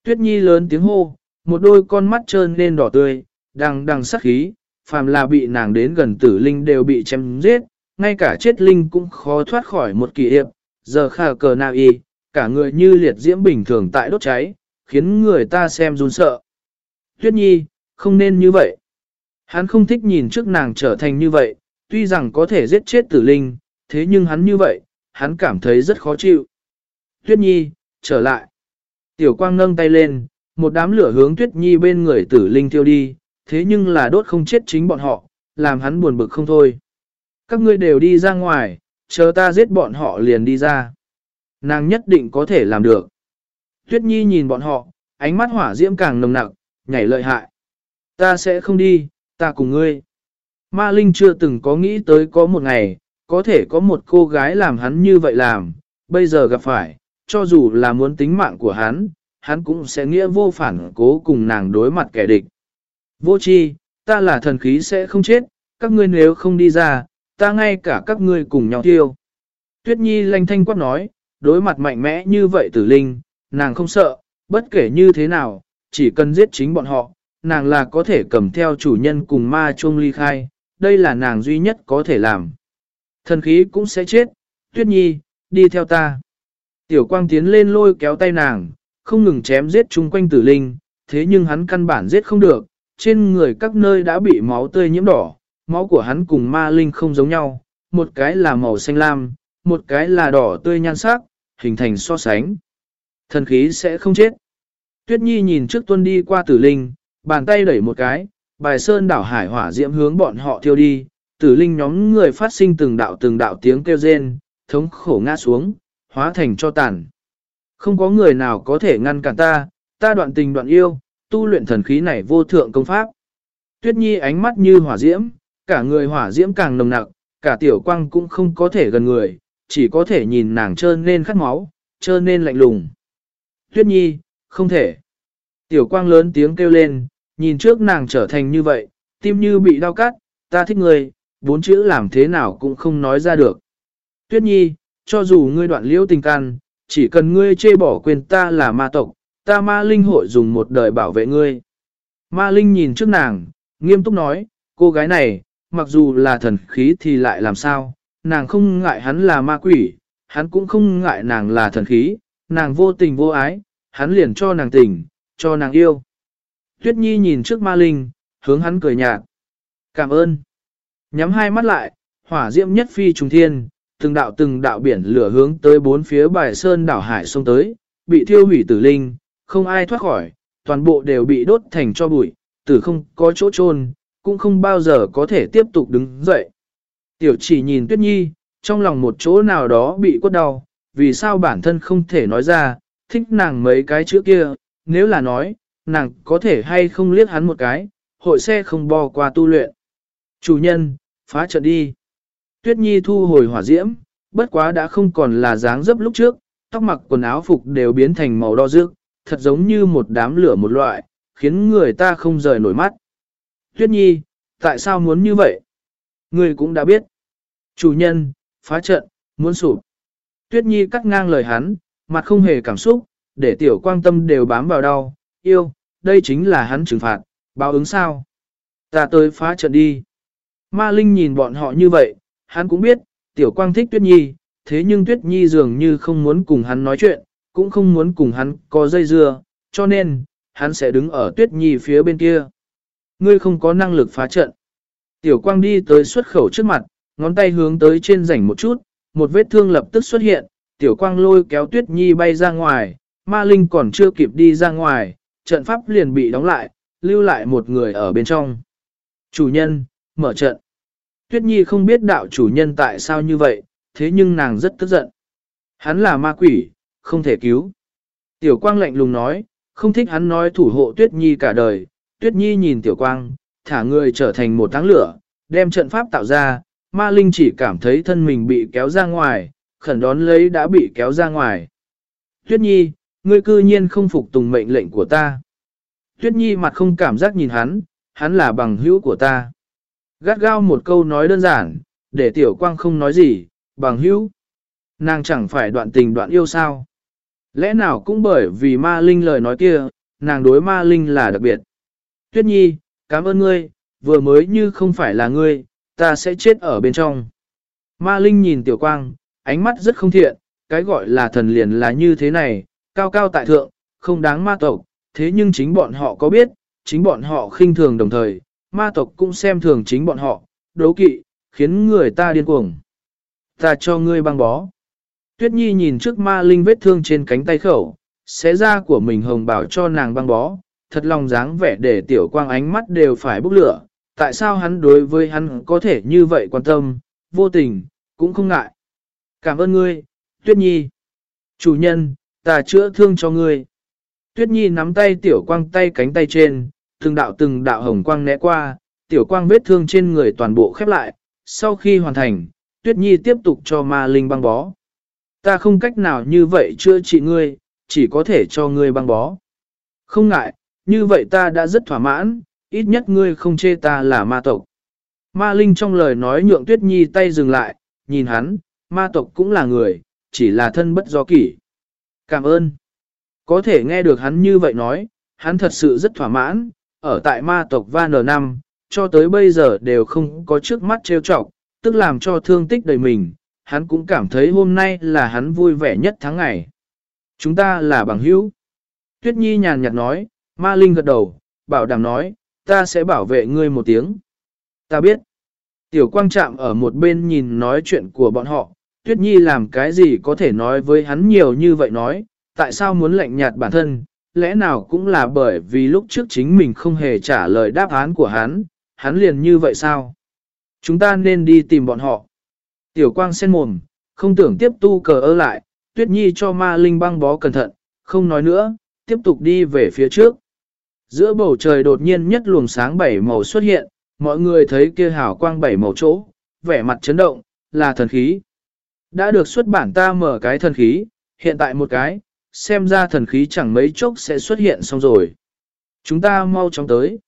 Speaker 1: Tuyết nhi lớn tiếng hô, một đôi con mắt trơn lên đỏ tươi, đằng đằng sắc khí, phàm là bị nàng đến gần tử linh đều bị chém giết, ngay cả chết linh cũng khó thoát khỏi một kỳ hiệp, giờ khả cờ nào y, cả người như liệt diễm bình thường tại đốt cháy, khiến người ta xem run sợ. Tuyết nhi, không nên như vậy. Hắn không thích nhìn trước nàng trở thành như vậy, tuy rằng có thể giết chết tử linh, thế nhưng hắn như vậy, hắn cảm thấy rất khó chịu. Tuyết nhi, trở lại. Tiểu quang nâng tay lên, một đám lửa hướng Tuyết nhi bên người tử linh tiêu đi, thế nhưng là đốt không chết chính bọn họ, làm hắn buồn bực không thôi. Các ngươi đều đi ra ngoài, chờ ta giết bọn họ liền đi ra. Nàng nhất định có thể làm được. Tuyết Nhi nhìn bọn họ, ánh mắt hỏa diễm càng nồng nặng, nhảy lợi hại. Ta sẽ không đi, ta cùng ngươi. Ma Linh chưa từng có nghĩ tới có một ngày, có thể có một cô gái làm hắn như vậy làm, bây giờ gặp phải, cho dù là muốn tính mạng của hắn, hắn cũng sẽ nghĩa vô phản cố cùng nàng đối mặt kẻ địch. Vô chi, ta là thần khí sẽ không chết, các ngươi nếu không đi ra, ta ngay cả các ngươi cùng nhau tiêu. Tuyết Nhi lanh thanh quát nói, đối mặt mạnh mẽ như vậy tử linh, nàng không sợ, bất kể như thế nào, chỉ cần giết chính bọn họ, nàng là có thể cầm theo chủ nhân cùng ma chuông ly khai, đây là nàng duy nhất có thể làm. Thần khí cũng sẽ chết, Tuyết Nhi, đi theo ta. Tiểu quang tiến lên lôi kéo tay nàng, không ngừng chém giết chung quanh tử linh, thế nhưng hắn căn bản giết không được, trên người các nơi đã bị máu tươi nhiễm đỏ, máu của hắn cùng ma linh không giống nhau, một cái là màu xanh lam, một cái là đỏ tươi nhan sắc, hình thành so sánh. Thần khí sẽ không chết. Tuyết Nhi nhìn trước tuân đi qua tử linh, bàn tay đẩy một cái, bài sơn đảo hải hỏa diễm hướng bọn họ thiêu đi, tử linh nhóm người phát sinh từng đạo từng đạo tiếng kêu rên, thống khổ ngã xuống, hóa thành cho tàn. Không có người nào có thể ngăn cản ta, ta đoạn tình đoạn yêu, tu luyện thần khí này vô thượng công pháp. Tuyết Nhi ánh mắt như hỏa diễm, cả người hỏa diễm càng nồng nặc, cả tiểu quang cũng không có thể gần người, chỉ có thể nhìn nàng trơn nên khát máu, trơn nên lạnh lùng. Tuyết Nhi, không thể. Tiểu quang lớn tiếng kêu lên, nhìn trước nàng trở thành như vậy, tim như bị đau cắt, ta thích người, bốn chữ làm thế nào cũng không nói ra được. Tuyết Nhi, cho dù ngươi đoạn liễu tình can, chỉ cần ngươi chê bỏ quyền ta là ma tộc, ta ma linh hội dùng một đời bảo vệ ngươi. Ma linh nhìn trước nàng, nghiêm túc nói, cô gái này, mặc dù là thần khí thì lại làm sao, nàng không ngại hắn là ma quỷ, hắn cũng không ngại nàng là thần khí, nàng vô tình vô ái, hắn liền cho nàng tình, cho nàng yêu. Tuyết Nhi nhìn trước ma linh, hướng hắn cười nhạt. Cảm ơn. Nhắm hai mắt lại, hỏa diễm nhất phi trùng thiên, từng đạo từng đạo biển lửa hướng tới bốn phía bài sơn đảo hải sông tới, bị thiêu hủy tử linh, không ai thoát khỏi, toàn bộ đều bị đốt thành cho bụi, tử không có chỗ chôn cũng không bao giờ có thể tiếp tục đứng dậy. Tiểu chỉ nhìn Tuyết Nhi, trong lòng một chỗ nào đó bị quất đau, vì sao bản thân không thể nói ra, thích nàng mấy cái chữ kia, nếu là nói, nàng có thể hay không liếc hắn một cái, hội xe không bò qua tu luyện. Chủ nhân, phá trận đi. Tuyết Nhi thu hồi hỏa diễm, bất quá đã không còn là dáng dấp lúc trước, tóc mặc quần áo phục đều biến thành màu đo rực, thật giống như một đám lửa một loại, khiến người ta không rời nổi mắt. Tuyết Nhi, tại sao muốn như vậy? Người cũng đã biết. Chủ nhân, phá trận, muốn sụp. Tuyết Nhi cắt ngang lời hắn, mặt không hề cảm xúc, để tiểu quang tâm đều bám vào đau, yêu, đây chính là hắn trừng phạt, báo ứng sao? Ta tới phá trận đi. Ma Linh nhìn bọn họ như vậy, hắn cũng biết, tiểu quang thích Tuyết Nhi, thế nhưng Tuyết Nhi dường như không muốn cùng hắn nói chuyện, cũng không muốn cùng hắn có dây dưa, cho nên, hắn sẽ đứng ở Tuyết Nhi phía bên kia. Ngươi không có năng lực phá trận. Tiểu quang đi tới xuất khẩu trước mặt, ngón tay hướng tới trên rảnh một chút, một vết thương lập tức xuất hiện, tiểu quang lôi kéo Tuyết Nhi bay ra ngoài, ma linh còn chưa kịp đi ra ngoài, trận pháp liền bị đóng lại, lưu lại một người ở bên trong. Chủ nhân, mở trận. Tuyết Nhi không biết đạo chủ nhân tại sao như vậy, thế nhưng nàng rất tức giận. Hắn là ma quỷ, không thể cứu. Tiểu Quang lạnh lùng nói, không thích hắn nói thủ hộ Tuyết Nhi cả đời. Tuyết Nhi nhìn Tiểu Quang, thả người trở thành một tháng lửa, đem trận pháp tạo ra, ma linh chỉ cảm thấy thân mình bị kéo ra ngoài, khẩn đón lấy đã bị kéo ra ngoài. Tuyết Nhi, ngươi cư nhiên không phục tùng mệnh lệnh của ta. Tuyết Nhi mặt không cảm giác nhìn hắn, hắn là bằng hữu của ta. Gắt gao một câu nói đơn giản, để tiểu quang không nói gì, bằng hữu. Nàng chẳng phải đoạn tình đoạn yêu sao. Lẽ nào cũng bởi vì ma linh lời nói kia, nàng đối ma linh là đặc biệt. Tuyết Nhi, cảm ơn ngươi, vừa mới như không phải là ngươi, ta sẽ chết ở bên trong. Ma linh nhìn tiểu quang, ánh mắt rất không thiện, cái gọi là thần liền là như thế này, cao cao tại thượng, không đáng ma tộc, thế nhưng chính bọn họ có biết, chính bọn họ khinh thường đồng thời, ma tộc cũng xem thường chính bọn họ, đấu kỵ, khiến người ta điên cuồng. Ta cho ngươi băng bó. Tuyết Nhi nhìn trước ma linh vết thương trên cánh tay khẩu, xé ra của mình hồng bảo cho nàng băng bó, thật lòng dáng vẻ để tiểu quang ánh mắt đều phải bốc lửa. Tại sao hắn đối với hắn có thể như vậy quan tâm, vô tình, cũng không ngại. Cảm ơn ngươi, Tuyết Nhi. Chủ nhân, ta chữa thương cho ngươi. Tuyết Nhi nắm tay tiểu quang tay cánh tay trên, từng đạo từng đạo hồng quang né qua, tiểu quang vết thương trên người toàn bộ khép lại. Sau khi hoàn thành, Tuyết Nhi tiếp tục cho ma linh băng bó. Ta không cách nào như vậy chữa trị ngươi, chỉ có thể cho ngươi băng bó. Không ngại, như vậy ta đã rất thỏa mãn, ít nhất ngươi không chê ta là ma tộc. Ma Linh trong lời nói nhượng Tuyết Nhi tay dừng lại, nhìn hắn, ma tộc cũng là người, chỉ là thân bất do kỷ. Cảm ơn. Có thể nghe được hắn như vậy nói, hắn thật sự rất thỏa mãn, ở tại ma tộc Van n năm cho tới bây giờ đều không có trước mắt trêu chọc, tức làm cho thương tích đầy mình, hắn cũng cảm thấy hôm nay là hắn vui vẻ nhất tháng ngày. Chúng ta là bằng hữu. Tuyết Nhi nhàn nhạt nói, ma linh gật đầu, bảo đảm nói, ta sẽ bảo vệ ngươi một tiếng. Ta biết. Tiểu quang chạm ở một bên nhìn nói chuyện của bọn họ, Tuyết Nhi làm cái gì có thể nói với hắn nhiều như vậy nói, tại sao muốn lạnh nhạt bản thân, lẽ nào cũng là bởi vì lúc trước chính mình không hề trả lời đáp án của hắn, hắn liền như vậy sao? Chúng ta nên đi tìm bọn họ. Tiểu quang sen mồm, không tưởng tiếp tu cờ ơ lại, tuyết nhi cho ma linh băng bó cẩn thận, không nói nữa, tiếp tục đi về phía trước. Giữa bầu trời đột nhiên nhất luồng sáng bảy màu xuất hiện, mọi người thấy kia hào quang bảy màu chỗ, vẻ mặt chấn động, là thần khí. Đã được xuất bản ta mở cái thần khí, hiện tại một cái, xem ra thần khí chẳng mấy chốc sẽ xuất hiện xong rồi. Chúng ta mau chóng tới.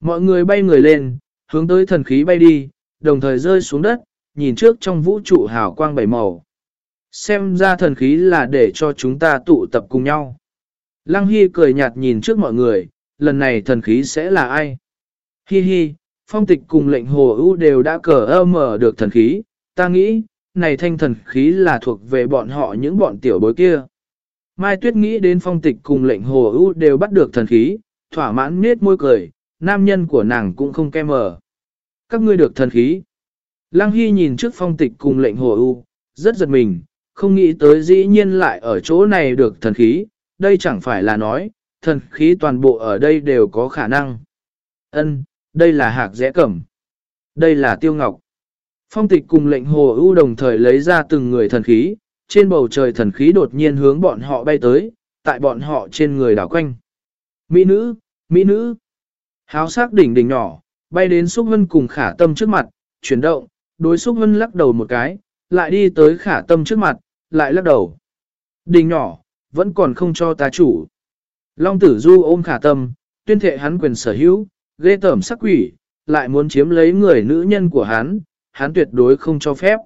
Speaker 1: Mọi người bay người lên, hướng tới thần khí bay đi, đồng thời rơi xuống đất, nhìn trước trong vũ trụ hào quang bảy màu. Xem ra thần khí là để cho chúng ta tụ tập cùng nhau. Lăng Hy cười nhạt nhìn trước mọi người, lần này thần khí sẽ là ai? Hi hi, phong tịch cùng lệnh hồ ưu đều đã cờ ơ mở được thần khí, ta nghĩ, này thanh thần khí là thuộc về bọn họ những bọn tiểu bối kia. Mai Tuyết nghĩ đến phong tịch cùng lệnh hồ ưu đều bắt được thần khí, thỏa mãn nết môi cười, nam nhân của nàng cũng không kem mở. Các ngươi được thần khí. Lăng Hy nhìn trước phong tịch cùng lệnh hồ ưu, rất giật mình, không nghĩ tới dĩ nhiên lại ở chỗ này được thần khí, đây chẳng phải là nói, thần khí toàn bộ ở đây đều có khả năng. Ân, đây là hạc rẽ cẩm. Đây là tiêu ngọc. Phong tịch cùng lệnh hồ ưu đồng thời lấy ra từng người thần khí, trên bầu trời thần khí đột nhiên hướng bọn họ bay tới, tại bọn họ trên người đảo quanh. Mỹ nữ, Mỹ nữ. Háo sắc đỉnh đỉnh nhỏ, bay đến xúc hân cùng khả tâm trước mặt, chuyển động, đối xúc hân lắc đầu một cái, lại đi tới khả tâm trước mặt, lại lắc đầu. Đỉnh nhỏ, vẫn còn không cho ta chủ. Long tử du ôm khả tâm, tuyên thệ hắn quyền sở hữu, ghê tởm sắc quỷ, lại muốn chiếm lấy người nữ nhân của hắn, hắn tuyệt đối không cho phép.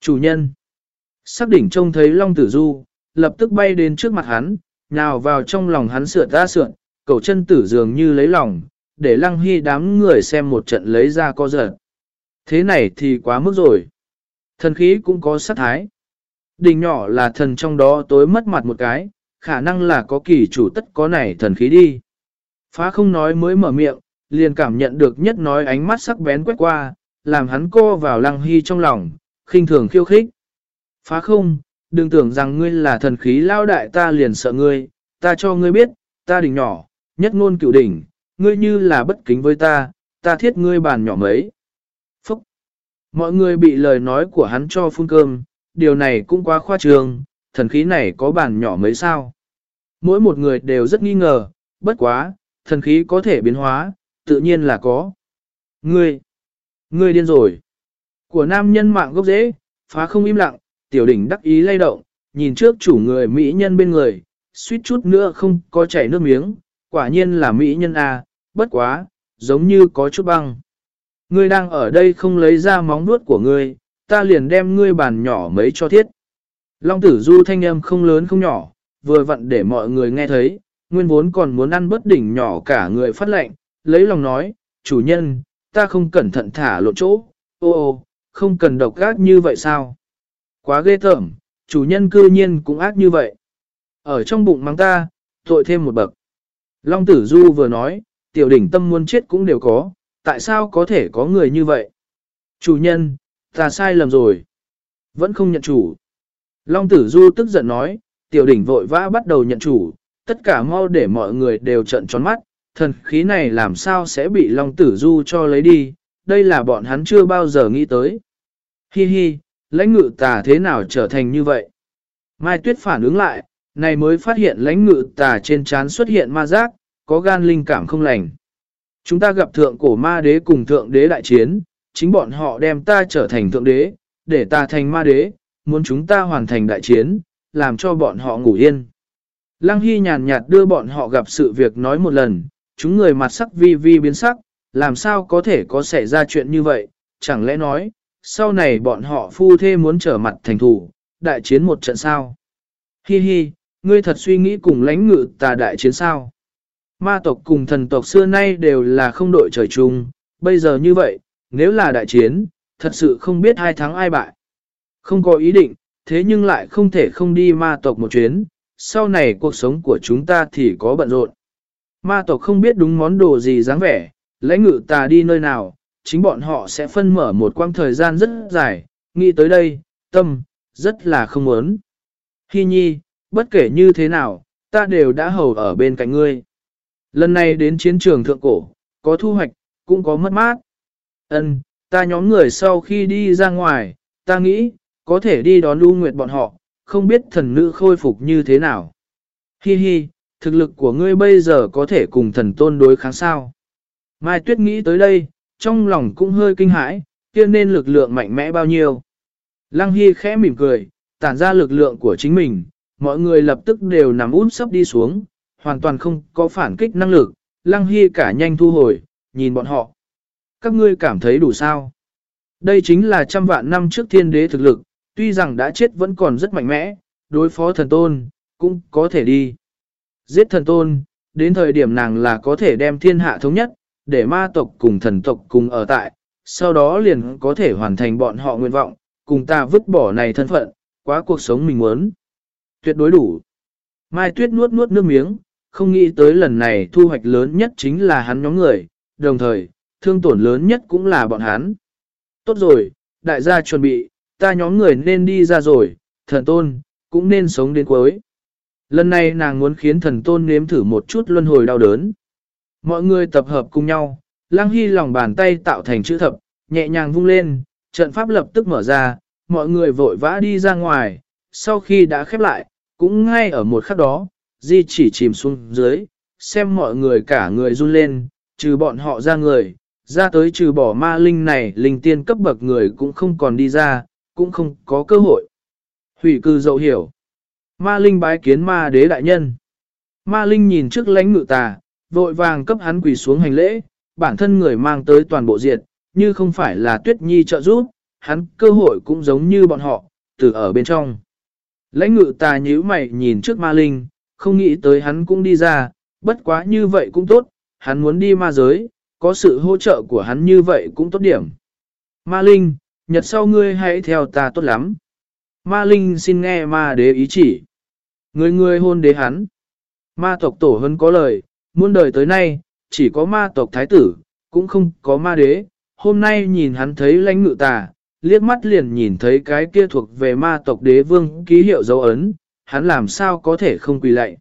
Speaker 1: Chủ nhân. Sắc đỉnh trông thấy Long tử du, lập tức bay đến trước mặt hắn, nào vào trong lòng hắn sượn ra sượn, cầu chân tử dường như lấy lòng, để lăng hy đám người xem một trận lấy ra co giật. Thế này thì quá mức rồi. Thần khí cũng có sát thái. Đỉnh nhỏ là thần trong đó tối mất mặt một cái, khả năng là có kỳ chủ tất có này thần khí đi. Phá không nói mới mở miệng, liền cảm nhận được nhất nói ánh mắt sắc bén quét qua, làm hắn co vào lăng hy trong lòng, khinh thường khiêu khích. Phá không, đừng tưởng rằng ngươi là thần khí lao đại ta liền sợ ngươi, ta cho ngươi biết, ta đỉnh nhỏ, nhất ngôn cựu đỉnh, ngươi như là bất kính với ta, ta thiết ngươi bàn nhỏ mấy. Phúc! Mọi người bị lời nói của hắn cho phun cơm, điều này cũng quá khoa trương, thần khí này có bàn nhỏ mấy sao. Mỗi một người đều rất nghi ngờ, bất quá, thần khí có thể biến hóa, tự nhiên là có. Ngươi! Ngươi điên rồi! Của nam nhân mạng gốc dễ, phá không im lặng, tiểu đỉnh đắc ý lay động, nhìn trước chủ người mỹ nhân bên người, suýt chút nữa không có chảy nước miếng, quả nhiên là mỹ nhân A, bất quá, giống như có chút băng. Ngươi đang ở đây không lấy ra móng nuốt của ngươi, ta liền đem ngươi bàn nhỏ mấy cho thiết. Long tử du thanh âm không lớn không nhỏ, vừa vặn để mọi người nghe thấy, nguyên vốn còn muốn ăn bất đỉnh nhỏ cả người phát lệnh, lấy lòng nói, chủ nhân, ta không cẩn thận thả lộ chỗ, ô ô, không cần độc ác như vậy sao? Quá ghê tởm, chủ nhân cư nhiên cũng ác như vậy. Ở trong bụng mắng ta, tội thêm một bậc. Long tử du vừa nói, tiểu đỉnh tâm muốn chết cũng đều có, tại sao có thể có người như vậy? Chủ nhân, ta sai lầm rồi. Vẫn không nhận chủ. Long tử du tức giận nói, tiểu đỉnh vội vã bắt đầu nhận chủ, tất cả mau để mọi người đều trận tròn mắt, thần khí này làm sao sẽ bị Long tử du cho lấy đi, đây là bọn hắn chưa bao giờ nghĩ tới. Hi hi, lãnh ngự tà thế nào trở thành như vậy? Mai Tuyết phản ứng lại, này mới phát hiện lãnh ngự tà trên trán xuất hiện ma giác, có gan linh cảm không lành. Chúng ta gặp thượng cổ ma đế cùng thượng đế đại chiến, chính bọn họ đem ta trở thành thượng đế, để ta thành ma đế, muốn chúng ta hoàn thành đại chiến, làm cho bọn họ ngủ yên. Lăng Hy nhàn nhạt đưa bọn họ gặp sự việc nói một lần, chúng người mặt sắc vi vi biến sắc, làm sao có thể có xảy ra chuyện như vậy, chẳng lẽ nói, sau này bọn họ phu thê muốn trở mặt thành thủ, đại chiến một trận sao. Hi hi, ngươi thật suy nghĩ cùng lãnh ngự tà đại chiến sao. Ma tộc cùng thần tộc xưa nay đều là không đội trời chung, bây giờ như vậy, nếu là đại chiến, thật sự không biết hai thắng ai bại. Không có ý định, thế nhưng lại không thể không đi ma tộc một chuyến, sau này cuộc sống của chúng ta thì có bận rộn. Ma tộc không biết đúng món đồ gì dáng vẻ, lãnh ngự tà đi nơi nào, chính bọn họ sẽ phân mở một quãng thời gian rất dài, nghĩ tới đây, tâm, rất là không muốn. Hi nhi, bất kể như thế nào, ta đều đã hầu ở bên cạnh ngươi. Lần này đến chiến trường thượng cổ, có thu hoạch, cũng có mất mát. Ân, ta nhóm người sau khi đi ra ngoài, ta nghĩ, có thể đi đón lưu nguyệt bọn họ, không biết thần nữ khôi phục như thế nào. Hi hi, thực lực của ngươi bây giờ có thể cùng thần tôn đối kháng sao. Mai Tuyết nghĩ tới đây, trong lòng cũng hơi kinh hãi, kia nên lực lượng mạnh mẽ bao nhiêu. Lăng Hy khẽ mỉm cười, tản ra lực lượng của chính mình, mọi người lập tức đều nằm út sấp đi xuống, hoàn toàn không có phản kích năng lực, Lăng Hy cả nhanh thu hồi, nhìn bọn họ. Các ngươi cảm thấy đủ sao? Đây chính là trăm vạn năm trước thiên đế thực lực, tuy rằng đã chết vẫn còn rất mạnh mẽ, đối phó thần tôn, cũng có thể đi. Giết thần tôn, đến thời điểm nàng là có thể đem thiên hạ thống nhất, để ma tộc cùng thần tộc cùng ở tại, sau đó liền có thể hoàn thành bọn họ nguyện vọng, cùng ta vứt bỏ này thân phận, quá cuộc sống mình muốn. Tuyệt đối đủ. Mai Tuyết nuốt nuốt nước miếng, không nghĩ tới lần này thu hoạch lớn nhất chính là hắn nhóm người, đồng thời, thương tổn lớn nhất cũng là bọn hắn. Tốt rồi, đại gia chuẩn bị, ta nhóm người nên đi ra rồi, thần tôn, cũng nên sống đến cuối. Lần này nàng muốn khiến thần tôn nếm thử một chút luân hồi đau đớn. Mọi người tập hợp cùng nhau, Lăng Hy lòng bàn tay tạo thành chữ thập, nhẹ nhàng vung lên, trận pháp lập tức mở ra, mọi người vội vã đi ra ngoài, sau khi đã khép lại, cũng ngay ở một khắc đó, Di chỉ chìm xuống dưới, xem mọi người cả người run lên, trừ bọn họ ra người, ra tới trừ bỏ ma linh này, linh tiên cấp bậc người cũng không còn đi ra, cũng không có cơ hội. Hủy cư dậu hiểu. Ma linh bái kiến ma đế đại nhân. Ma linh nhìn trước lãnh ngự tà, vội vàng cấp hắn quỳ xuống hành lễ, bản thân người mang tới toàn bộ diện, như không phải là tuyết nhi trợ giúp, hắn cơ hội cũng giống như bọn họ, từ ở bên trong. Lãnh ngự tà nhíu mày nhìn trước ma linh, không nghĩ tới hắn cũng đi ra, bất quá như vậy cũng tốt, hắn muốn đi ma giới, có sự hỗ trợ của hắn như vậy cũng tốt điểm. Ma linh, nhật sau ngươi hãy theo ta tốt lắm. Ma linh xin nghe ma đế ý chỉ. Người người hôn đế hắn. Ma tộc tổ hơn có lời, muôn đời tới nay, chỉ có ma tộc thái tử, cũng không có ma đế. Hôm nay nhìn hắn thấy lãnh ngự tà, liếc mắt liền nhìn thấy cái kia thuộc về ma tộc đế vương ký hiệu dấu ấn, hắn làm sao có thể không quỳ lạy.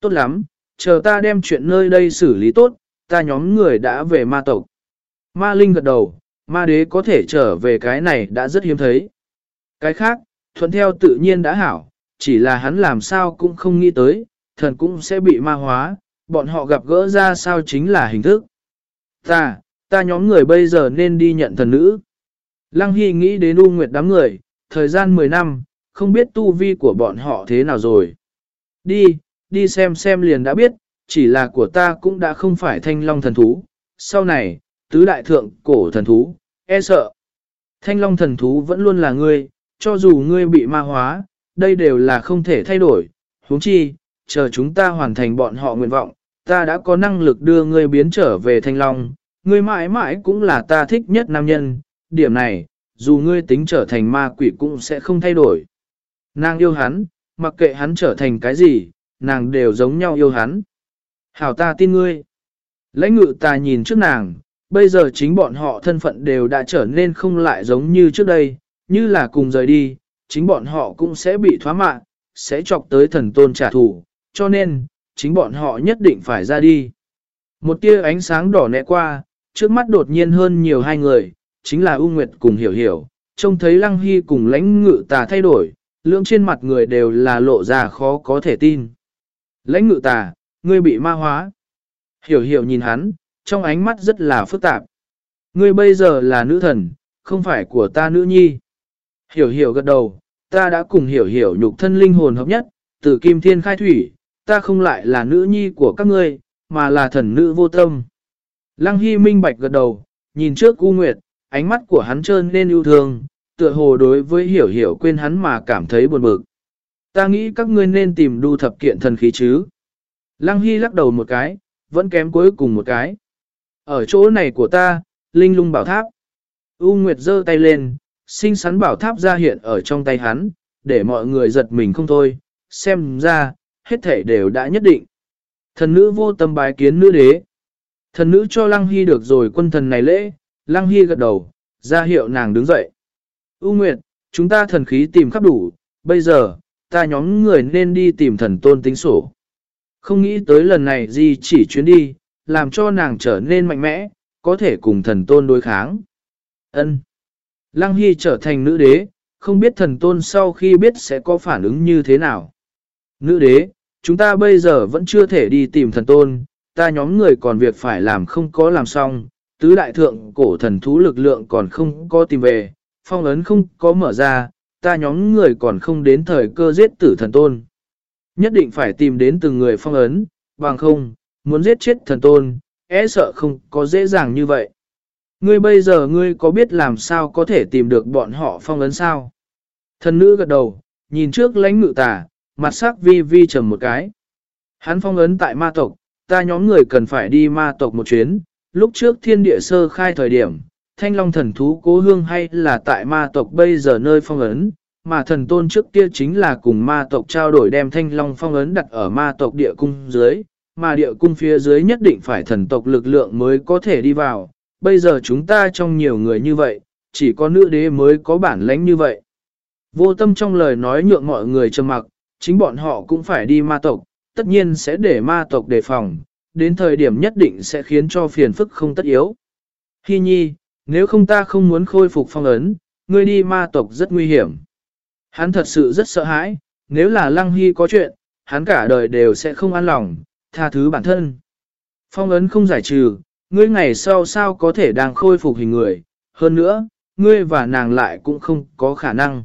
Speaker 1: Tốt lắm, chờ ta đem chuyện nơi đây xử lý tốt, ta nhóm người đã về ma tộc. Ma Linh gật đầu, ma đế có thể trở về cái này đã rất hiếm thấy. Cái khác, thuận theo tự nhiên đã hảo, chỉ là hắn làm sao cũng không nghĩ tới, thần cũng sẽ bị ma hóa, bọn họ gặp gỡ ra sao chính là hình thức. Ta, ta nhóm người bây giờ nên đi nhận thần nữ. Lăng Hy nghĩ đến U Nguyệt đám người, thời gian 10 năm, không biết tu vi của bọn họ thế nào rồi. Đi, đi xem xem liền đã biết, chỉ là của ta cũng đã không phải thanh long thần thú. Sau này, tứ đại thượng cổ thần thú, e sợ. Thanh long thần thú vẫn luôn là ngươi, cho dù ngươi bị ma hóa, đây đều là không thể thay đổi. huống chi, chờ chúng ta hoàn thành bọn họ nguyện vọng, ta đã có năng lực đưa ngươi biến trở về thanh long, ngươi mãi mãi cũng là ta thích nhất nam nhân, điểm này, dù ngươi tính trở thành ma quỷ cũng sẽ không thay đổi. Nàng yêu hắn, mặc kệ hắn trở thành cái gì, nàng đều giống nhau yêu hắn. Hảo ta tin ngươi. Lãnh ngự ta nhìn trước nàng, bây giờ chính bọn họ thân phận đều đã trở nên không lại giống như trước đây, như là cùng rời đi, chính bọn họ cũng sẽ bị thoá mạng, sẽ chọc tới thần tôn trả thù, cho nên, chính bọn họ nhất định phải ra đi. Một tia ánh sáng đỏ nẹ qua, trước mắt đột nhiên hơn nhiều hai người, chính là U Nguyệt cùng Hiểu Hiểu, trông thấy Lăng Hy cùng lãnh ngự tà thay đổi, lượng trên mặt người đều là lộ ra khó có thể tin. Lãnh ngự tà, ngươi bị ma hóa. Hiểu Hiểu nhìn hắn, trong ánh mắt rất là phức tạp. Ngươi bây giờ là nữ thần, không phải của ta nữ nhi. Hiểu Hiểu gật đầu, ta đã cùng Hiểu Hiểu nhục thân linh hồn hợp nhất, từ kim thiên khai thủy, ta không lại là nữ nhi của các ngươi, mà là thần nữ vô tâm. Lăng Hy minh bạch gật đầu, nhìn trước U Nguyệt, ánh mắt của hắn trơn nên yêu thương, tựa hồ đối với hiểu hiểu quên hắn mà cảm thấy buồn bực. Ta nghĩ các ngươi nên tìm đu thập kiện thần khí chứ. Lăng Hy lắc đầu một cái, vẫn kém cuối cùng một cái. Ở chỗ này của ta, linh lung bảo tháp. U Nguyệt giơ tay lên, xinh xắn bảo tháp ra hiện ở trong tay hắn, để mọi người giật mình không thôi, xem ra, hết thể đều đã nhất định. Thần nữ vô tâm bái kiến nữ đế. Thần nữ cho Lăng Hy được rồi quân thần này lễ, Lăng Hy gật đầu, ra hiệu nàng đứng dậy. U Nguyệt, chúng ta thần khí tìm khắp đủ, bây giờ, ta nhóm người nên đi tìm thần tôn tính sổ. Không nghĩ tới lần này gì chỉ chuyến đi, làm cho nàng trở nên mạnh mẽ, có thể cùng thần tôn đối kháng. Ân. Lăng Hy trở thành nữ đế, không biết thần tôn sau khi biết sẽ có phản ứng như thế nào. Nữ đế, chúng ta bây giờ vẫn chưa thể đi tìm thần tôn, ta nhóm người còn việc phải làm không có làm xong, tứ đại thượng cổ thần thú lực lượng còn không có tìm về, phong ấn không có mở ra, ta nhóm người còn không đến thời cơ giết tử thần tôn. Nhất định phải tìm đến từng người phong ấn, bằng không, muốn giết chết thần tôn, e sợ không có dễ dàng như vậy. Ngươi bây giờ ngươi có biết làm sao có thể tìm được bọn họ phong ấn sao? Thần nữ gật đầu, nhìn trước lãnh ngự tà, mặt sắc vi vi trầm một cái. Hắn phong ấn tại ma tộc, ta nhóm người cần phải đi ma tộc một chuyến, lúc trước thiên địa sơ khai thời điểm, thanh long thần thú cố hương hay là tại ma tộc bây giờ nơi phong ấn, mà thần tôn trước kia chính là cùng ma tộc trao đổi đem thanh long phong ấn đặt ở ma tộc địa cung dưới, mà địa cung phía dưới nhất định phải thần tộc lực lượng mới có thể đi vào. Bây giờ chúng ta trong nhiều người như vậy, chỉ có nữ đế mới có bản lãnh như vậy. Vô tâm trong lời nói nhượng mọi người trầm mặc, chính bọn họ cũng phải đi ma tộc, tất nhiên sẽ để ma tộc đề phòng, đến thời điểm nhất định sẽ khiến cho phiền phức không tất yếu. Hi nhi, nếu không ta không muốn khôi phục phong ấn, ngươi đi ma tộc rất nguy hiểm. Hắn thật sự rất sợ hãi, nếu là Lăng Hy có chuyện, hắn cả đời đều sẽ không an lòng, tha thứ bản thân. Phong ấn không giải trừ, ngươi ngày sau sao có thể đang khôi phục hình người, hơn nữa, ngươi và nàng lại cũng không có khả năng.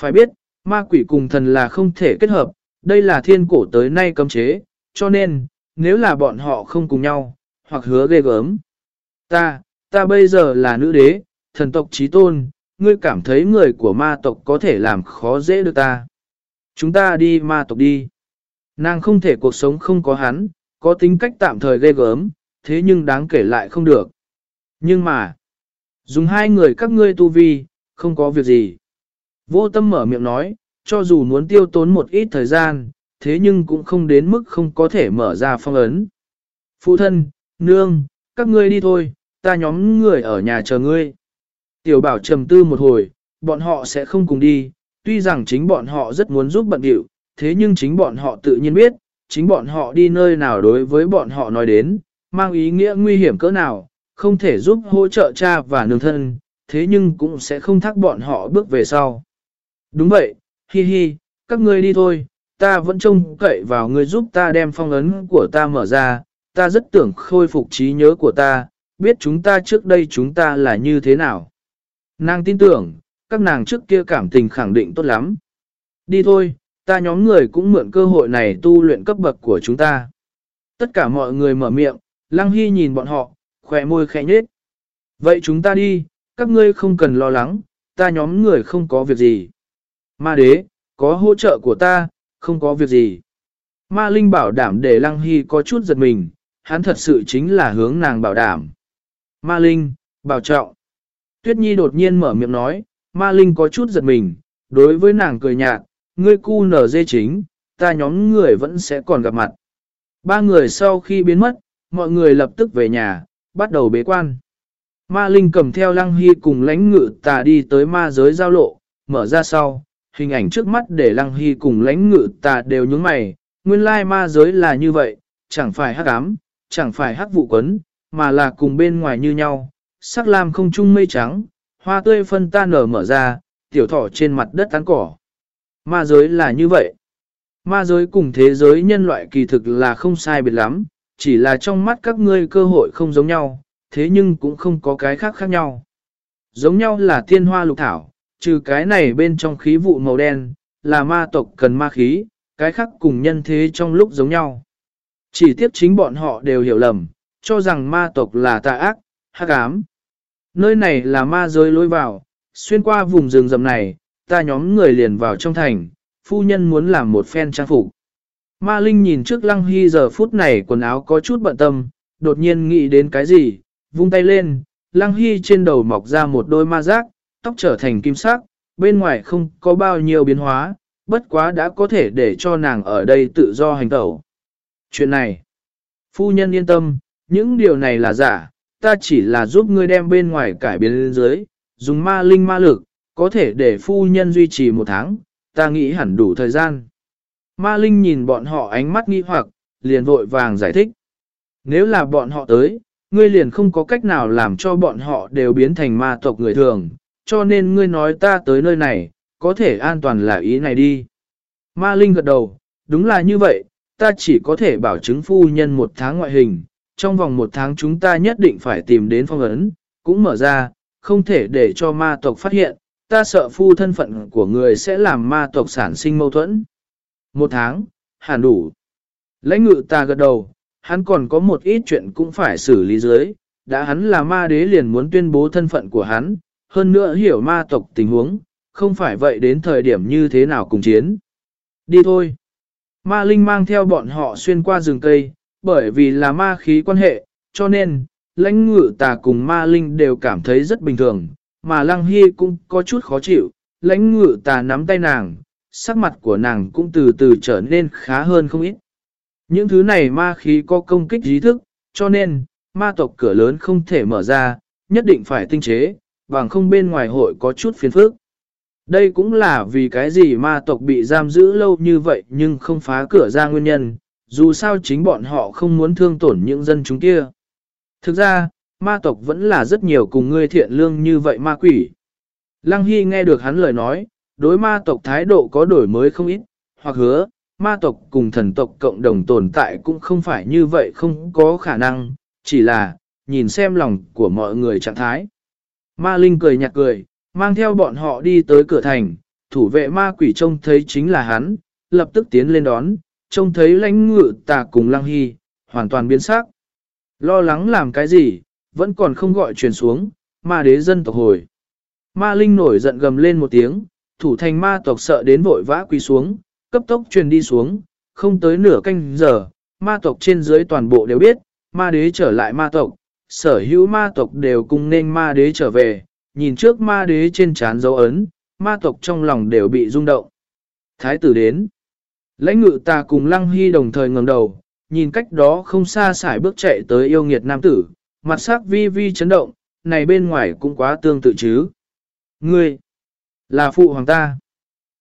Speaker 1: Phải biết, ma quỷ cùng thần là không thể kết hợp, đây là thiên cổ tới nay cấm chế, cho nên, nếu là bọn họ không cùng nhau, hoặc hứa ghê gớm. Ta, ta bây giờ là nữ đế, thần tộc trí tôn, ngươi cảm thấy người của ma tộc có thể làm khó dễ được ta. Chúng ta đi ma tộc đi. Nàng không thể cuộc sống không có hắn, có tính cách tạm thời ghê gớm, thế nhưng đáng kể lại không được. Nhưng mà, dùng hai người các ngươi tu vi, không có việc gì. Vô tâm mở miệng nói, cho dù muốn tiêu tốn một ít thời gian, thế nhưng cũng không đến mức không có thể mở ra phong ấn. Phụ thân, nương, các ngươi đi thôi, ta nhóm người ở nhà chờ ngươi. Tiểu bảo trầm tư một hồi, bọn họ sẽ không cùng đi, tuy rằng chính bọn họ rất muốn giúp bận điệu, thế nhưng chính bọn họ tự nhiên biết, chính bọn họ đi nơi nào đối với bọn họ nói đến, mang ý nghĩa nguy hiểm cỡ nào, không thể giúp hỗ trợ cha và nương thân, thế nhưng cũng sẽ không thắc bọn họ bước về sau. Đúng vậy, hi hi, các ngươi đi thôi, ta vẫn trông cậy vào ngươi giúp ta đem phong ấn của ta mở ra, ta rất tưởng khôi phục trí nhớ của ta, biết chúng ta trước đây chúng ta là như thế nào. Nàng tin tưởng, các nàng trước kia cảm tình khẳng định tốt lắm. Đi thôi, ta nhóm người cũng mượn cơ hội này tu luyện cấp bậc của chúng ta. Tất cả mọi người mở miệng, Lăng Hy nhìn bọn họ, khỏe môi khẽ nhết. Vậy chúng ta đi, các ngươi không cần lo lắng, ta nhóm người không có việc gì. Ma đế, có hỗ trợ của ta, không có việc gì. Ma Linh bảo đảm để Lăng Hy có chút giật mình, hắn thật sự chính là hướng nàng bảo đảm. Ma Linh, bảo trọng. Tuyết Nhi đột nhiên mở miệng nói, Ma Linh có chút giật mình, đối với nàng cười nhạt, ngươi cu nở dê chính, ta nhóm người vẫn sẽ còn gặp mặt. Ba người sau khi biến mất, mọi người lập tức về nhà, bắt đầu bế quan. Ma Linh cầm theo Lăng Hy cùng lãnh ngự tà đi tới ma giới giao lộ, mở ra sau, hình ảnh trước mắt để Lăng Hy cùng lãnh ngự tà đều nhướng mày, nguyên lai ma giới là như vậy, chẳng phải hắc ám, chẳng phải hắc vụ quấn, mà là cùng bên ngoài như nhau, sắc lam không trung mây trắng, hoa tươi phân tan nở mở ra, tiểu thỏ trên mặt đất tán cỏ. Ma giới là như vậy. Ma giới cùng thế giới nhân loại kỳ thực là không sai biệt lắm, chỉ là trong mắt các ngươi cơ hội không giống nhau, thế nhưng cũng không có cái khác khác nhau. Giống nhau là tiên hoa lục thảo, trừ cái này bên trong khí vụ màu đen, là ma tộc cần ma khí, cái khác cùng nhân thế trong lúc giống nhau. Chỉ tiếc chính bọn họ đều hiểu lầm, cho rằng ma tộc là tà ác, hắc ám. Nơi này là ma giới lối vào, xuyên qua vùng rừng rậm này, ta nhóm người liền vào trong thành, phu nhân muốn làm một phen trang phục. Ma Linh nhìn trước Lăng Hy giờ phút này quần áo có chút bận tâm, đột nhiên nghĩ đến cái gì, vung tay lên, Lăng Hy trên đầu mọc ra một đôi ma giác, tóc trở thành kim sắc, bên ngoài không có bao nhiêu biến hóa, bất quá đã có thể để cho nàng ở đây tự do hành tẩu. Chuyện này, phu nhân yên tâm, những điều này là giả, ta chỉ là giúp ngươi đem bên ngoài cải biến lên dưới, dùng ma linh ma lực, có thể để phu nhân duy trì một tháng, ta nghĩ hẳn đủ thời gian. Ma linh nhìn bọn họ ánh mắt nghi hoặc, liền vội vàng giải thích. Nếu là bọn họ tới, ngươi liền không có cách nào làm cho bọn họ đều biến thành ma tộc người thường, cho nên ngươi nói ta tới nơi này, có thể an toàn là ý này đi. Ma Linh gật đầu, đúng là như vậy, ta chỉ có thể bảo chứng phu nhân một tháng ngoại hình, trong vòng một tháng chúng ta nhất định phải tìm đến phong ấn, cũng mở ra, không thể để cho ma tộc phát hiện, ta sợ phu thân phận của người sẽ làm ma tộc sản sinh mâu thuẫn. Một tháng, hẳn đủ. Lãnh ngự ta gật đầu, hắn còn có một ít chuyện cũng phải xử lý dưới, đã hắn là ma đế liền muốn tuyên bố thân phận của hắn, hơn nữa hiểu ma tộc tình huống, không phải vậy đến thời điểm như thế nào cùng chiến. Đi thôi. Ma Linh mang theo bọn họ xuyên qua rừng cây, bởi vì là ma khí quan hệ, cho nên, lãnh ngự tà cùng ma Linh đều cảm thấy rất bình thường, mà Lăng Hy cũng có chút khó chịu, lãnh ngự tà nắm tay nàng, sắc mặt của nàng cũng từ từ trở nên khá hơn không ít. Những thứ này ma khí có công kích ý thức, cho nên, ma tộc cửa lớn không thể mở ra, nhất định phải tinh chế, bằng không bên ngoài hội có chút phiền phức. Đây cũng là vì cái gì ma tộc bị giam giữ lâu như vậy nhưng không phá cửa ra nguyên nhân, dù sao chính bọn họ không muốn thương tổn những dân chúng kia. Thực ra, ma tộc vẫn là rất nhiều cùng ngươi thiện lương như vậy ma quỷ. Lăng Hy nghe được hắn lời nói, đối ma tộc thái độ có đổi mới không ít, hoặc hứa, ma tộc cùng thần tộc cộng đồng tồn tại cũng không phải như vậy không có khả năng, chỉ là, nhìn xem lòng của mọi người trạng thái. Ma Linh cười nhạt cười, mang theo bọn họ đi tới cửa thành, thủ vệ ma quỷ trông thấy chính là hắn, lập tức tiến lên đón, trông thấy lãnh ngự tà cùng Lăng Hy, hoàn toàn biến sắc. Lo lắng làm cái gì, vẫn còn không gọi truyền xuống, ma đế dân tộc hồi. Ma Linh nổi giận gầm lên một tiếng, thủ thành ma tộc sợ đến vội vã quỳ xuống, cấp tốc truyền đi xuống, không tới nửa canh giờ, ma tộc trên dưới toàn bộ đều biết, ma đế trở lại ma tộc, sở hữu ma tộc đều cùng nên ma đế trở về, nhìn trước ma đế trên trán dấu ấn, ma tộc trong lòng đều bị rung động. Thái tử đến. Lãnh ngự ta cùng lăng hy đồng thời ngẩng đầu, nhìn cách đó không xa xài bước chạy tới yêu nghiệt nam tử, mặt sắc vi vi chấn động, này bên ngoài cũng quá tương tự chứ. Ngươi, là phụ hoàng ta.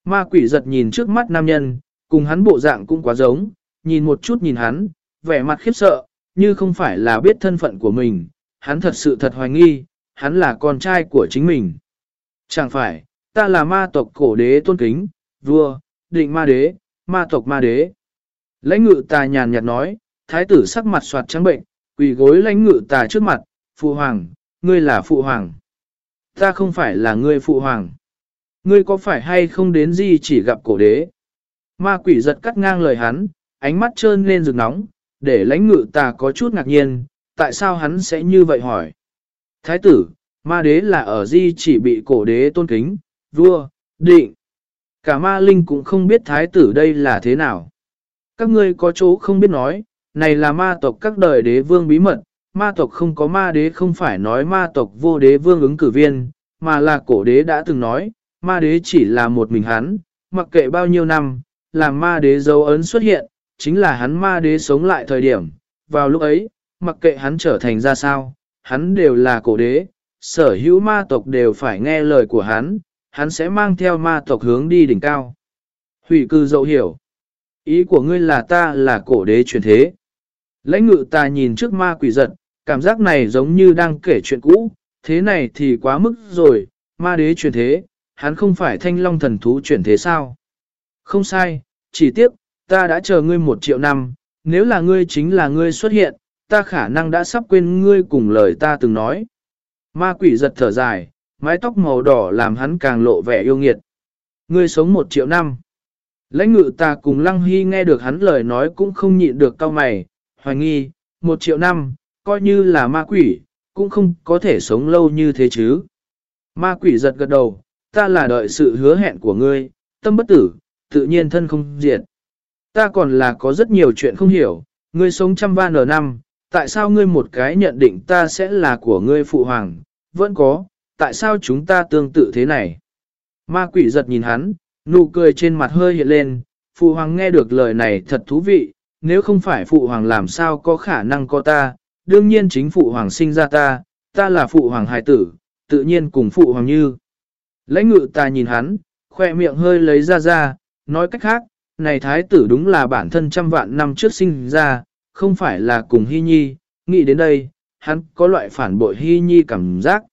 Speaker 1: Ma quỷ giật nhìn trước mắt nam nhân, cùng hắn bộ dạng cũng quá giống, nhìn một chút nhìn hắn, vẻ mặt khiếp sợ, như không phải là biết thân phận của mình, hắn thật sự thật hoài nghi, hắn là con trai của chính mình. Chẳng phải, ta là ma tộc cổ đế tôn kính, vua, định ma đế, ma tộc ma đế. Lãnh ngự ta nhàn nhạt nói, thái tử sắc mặt soạt trắng bệnh, quỳ gối lãnh ngự tà trước mặt, phụ hoàng, ngươi là phụ hoàng. Ta không phải là ngươi phụ hoàng. Ngươi có phải hay không đến gì chỉ gặp cổ đế? Ma quỷ giật cắt ngang lời hắn, ánh mắt trơn lên rực nóng, để lãnh ngự tà có chút ngạc nhiên, tại sao hắn sẽ như vậy hỏi? Thái tử, ma đế là ở di chỉ bị cổ đế tôn kính, vua, định. Cả ma linh cũng không biết thái tử đây là thế nào. Các ngươi có chỗ không biết nói, này là ma tộc các đời đế vương bí mật, ma tộc không có ma đế không phải nói ma tộc vô đế vương ứng cử viên, mà là cổ đế đã từng nói, ma đế chỉ là một mình hắn, mặc kệ bao nhiêu năm, làm ma đế dấu ấn xuất hiện, chính là hắn ma đế sống lại thời điểm, vào lúc ấy, mặc kệ hắn trở thành ra sao, hắn đều là cổ đế, sở hữu ma tộc đều phải nghe lời của hắn, hắn sẽ mang theo ma tộc hướng đi đỉnh cao. Hủy cư dậu hiểu. Ý của ngươi là ta là cổ đế truyền thế. Lãnh ngự ta nhìn trước ma quỷ giật, cảm giác này giống như đang kể chuyện cũ, thế này thì quá mức rồi, ma đế chuyển thế, hắn không phải thanh long thần thú chuyển thế sao? Không sai, chỉ tiếc, ta đã chờ ngươi một triệu năm, nếu là ngươi chính là ngươi xuất hiện, ta khả năng đã sắp quên ngươi cùng lời ta từng nói. Ma quỷ giật thở dài, mái tóc màu đỏ làm hắn càng lộ vẻ yêu nghiệt. Ngươi sống một triệu năm. Lãnh ngự ta cùng Lăng Hy nghe được hắn lời nói cũng không nhịn được cao mày, hoài nghi, một triệu năm, coi như là ma quỷ, cũng không có thể sống lâu như thế chứ. Ma quỷ giật gật đầu, ta là đợi sự hứa hẹn của ngươi, tâm bất tử, tự nhiên thân không diệt. Ta còn là có rất nhiều chuyện không hiểu, ngươi sống trăm ba nở năm, tại sao ngươi một cái nhận định ta sẽ là của ngươi phụ hoàng, vẫn có, tại sao chúng ta tương tự thế này? Ma quỷ giật nhìn hắn, nụ cười trên mặt hơi hiện lên, phụ hoàng nghe được lời này thật thú vị, nếu không phải phụ hoàng làm sao có khả năng có ta, đương nhiên chính phụ hoàng sinh ra ta, ta là phụ hoàng hài tử, tự nhiên cùng phụ hoàng như. Lãnh ngự ta nhìn hắn, khoe miệng hơi lấy ra ra, nói cách khác, này thái tử đúng là bản thân trăm vạn năm trước sinh ra, không phải là cùng hy nhi, nghĩ đến đây, hắn có loại phản bội hy nhi cảm giác.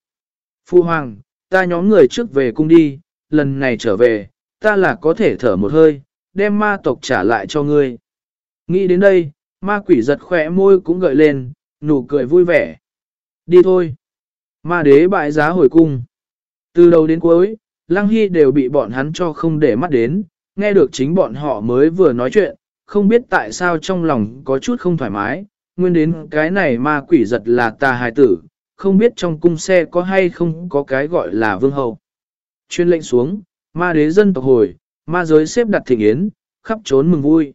Speaker 1: Phu hoàng, ta nhóm người trước về cung đi, lần này trở về, ta là có thể thở một hơi, đem ma tộc trả lại cho ngươi. Nghĩ đến đây, ma quỷ giật khỏe môi cũng gợi lên, nụ cười vui vẻ. Đi thôi. Ma đế bại giá hồi cung. Từ đầu đến cuối, Lăng Hy đều bị bọn hắn cho không để mắt đến, nghe được chính bọn họ mới vừa nói chuyện, không biết tại sao trong lòng có chút không thoải mái, nguyên đến cái này ma quỷ giật là tà hài tử, không biết trong cung xe có hay không có cái gọi là vương hậu. Chuyên lệnh xuống, ma đế dân tộc hồi, ma giới xếp đặt thịnh yến, khắp trốn mừng vui.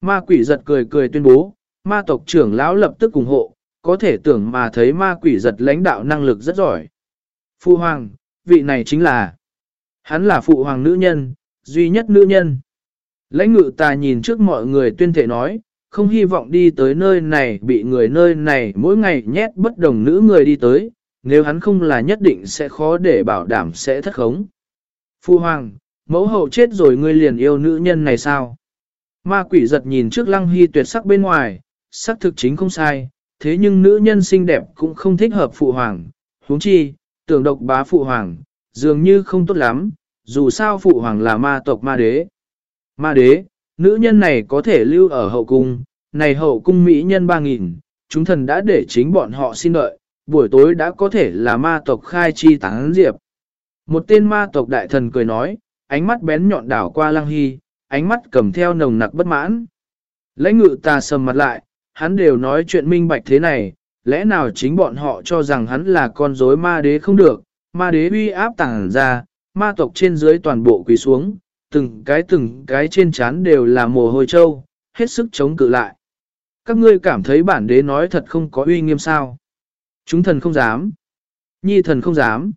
Speaker 1: Ma quỷ giật cười cười tuyên bố, ma tộc trưởng lão lập tức ủng hộ, có thể tưởng mà thấy ma quỷ giật lãnh đạo năng lực rất giỏi. Phu hoàng, vị này chính là, hắn là phụ hoàng nữ nhân, duy nhất nữ nhân. Lãnh ngự ta nhìn trước mọi người tuyên thể nói, không hy vọng đi tới nơi này bị người nơi này mỗi ngày nhét bất đồng nữ người đi tới, nếu hắn không là nhất định sẽ khó để bảo đảm sẽ thất khống. Phu hoàng, mẫu hậu chết rồi ngươi liền yêu nữ nhân này sao? Ma quỷ giật nhìn trước lăng hy tuyệt sắc bên ngoài, sắc thực chính không sai, thế nhưng nữ nhân xinh đẹp cũng không thích hợp phụ hoàng. huống chi, tưởng độc bá phụ hoàng, dường như không tốt lắm, dù sao phụ hoàng là ma tộc ma đế. Ma đế, nữ nhân này có thể lưu ở hậu cung, này hậu cung mỹ nhân 3.000, chúng thần đã để chính bọn họ xin đợi, buổi tối đã có thể là ma tộc khai chi tán diệp. Một tên ma tộc đại thần cười nói, ánh mắt bén nhọn đảo qua lăng hy, ánh mắt cầm theo nồng nặc bất mãn. Lãnh ngự ta sầm mặt lại, hắn đều nói chuyện minh bạch thế này, lẽ nào chính bọn họ cho rằng hắn là con rối ma đế không được, ma đế uy áp tàng ra, ma tộc trên dưới toàn bộ quỳ xuống, từng cái từng cái trên trán đều là mồ hôi trâu, hết sức chống cự lại. Các ngươi cảm thấy bản đế nói thật không có uy nghiêm sao. Chúng thần không dám. Nhi thần không dám.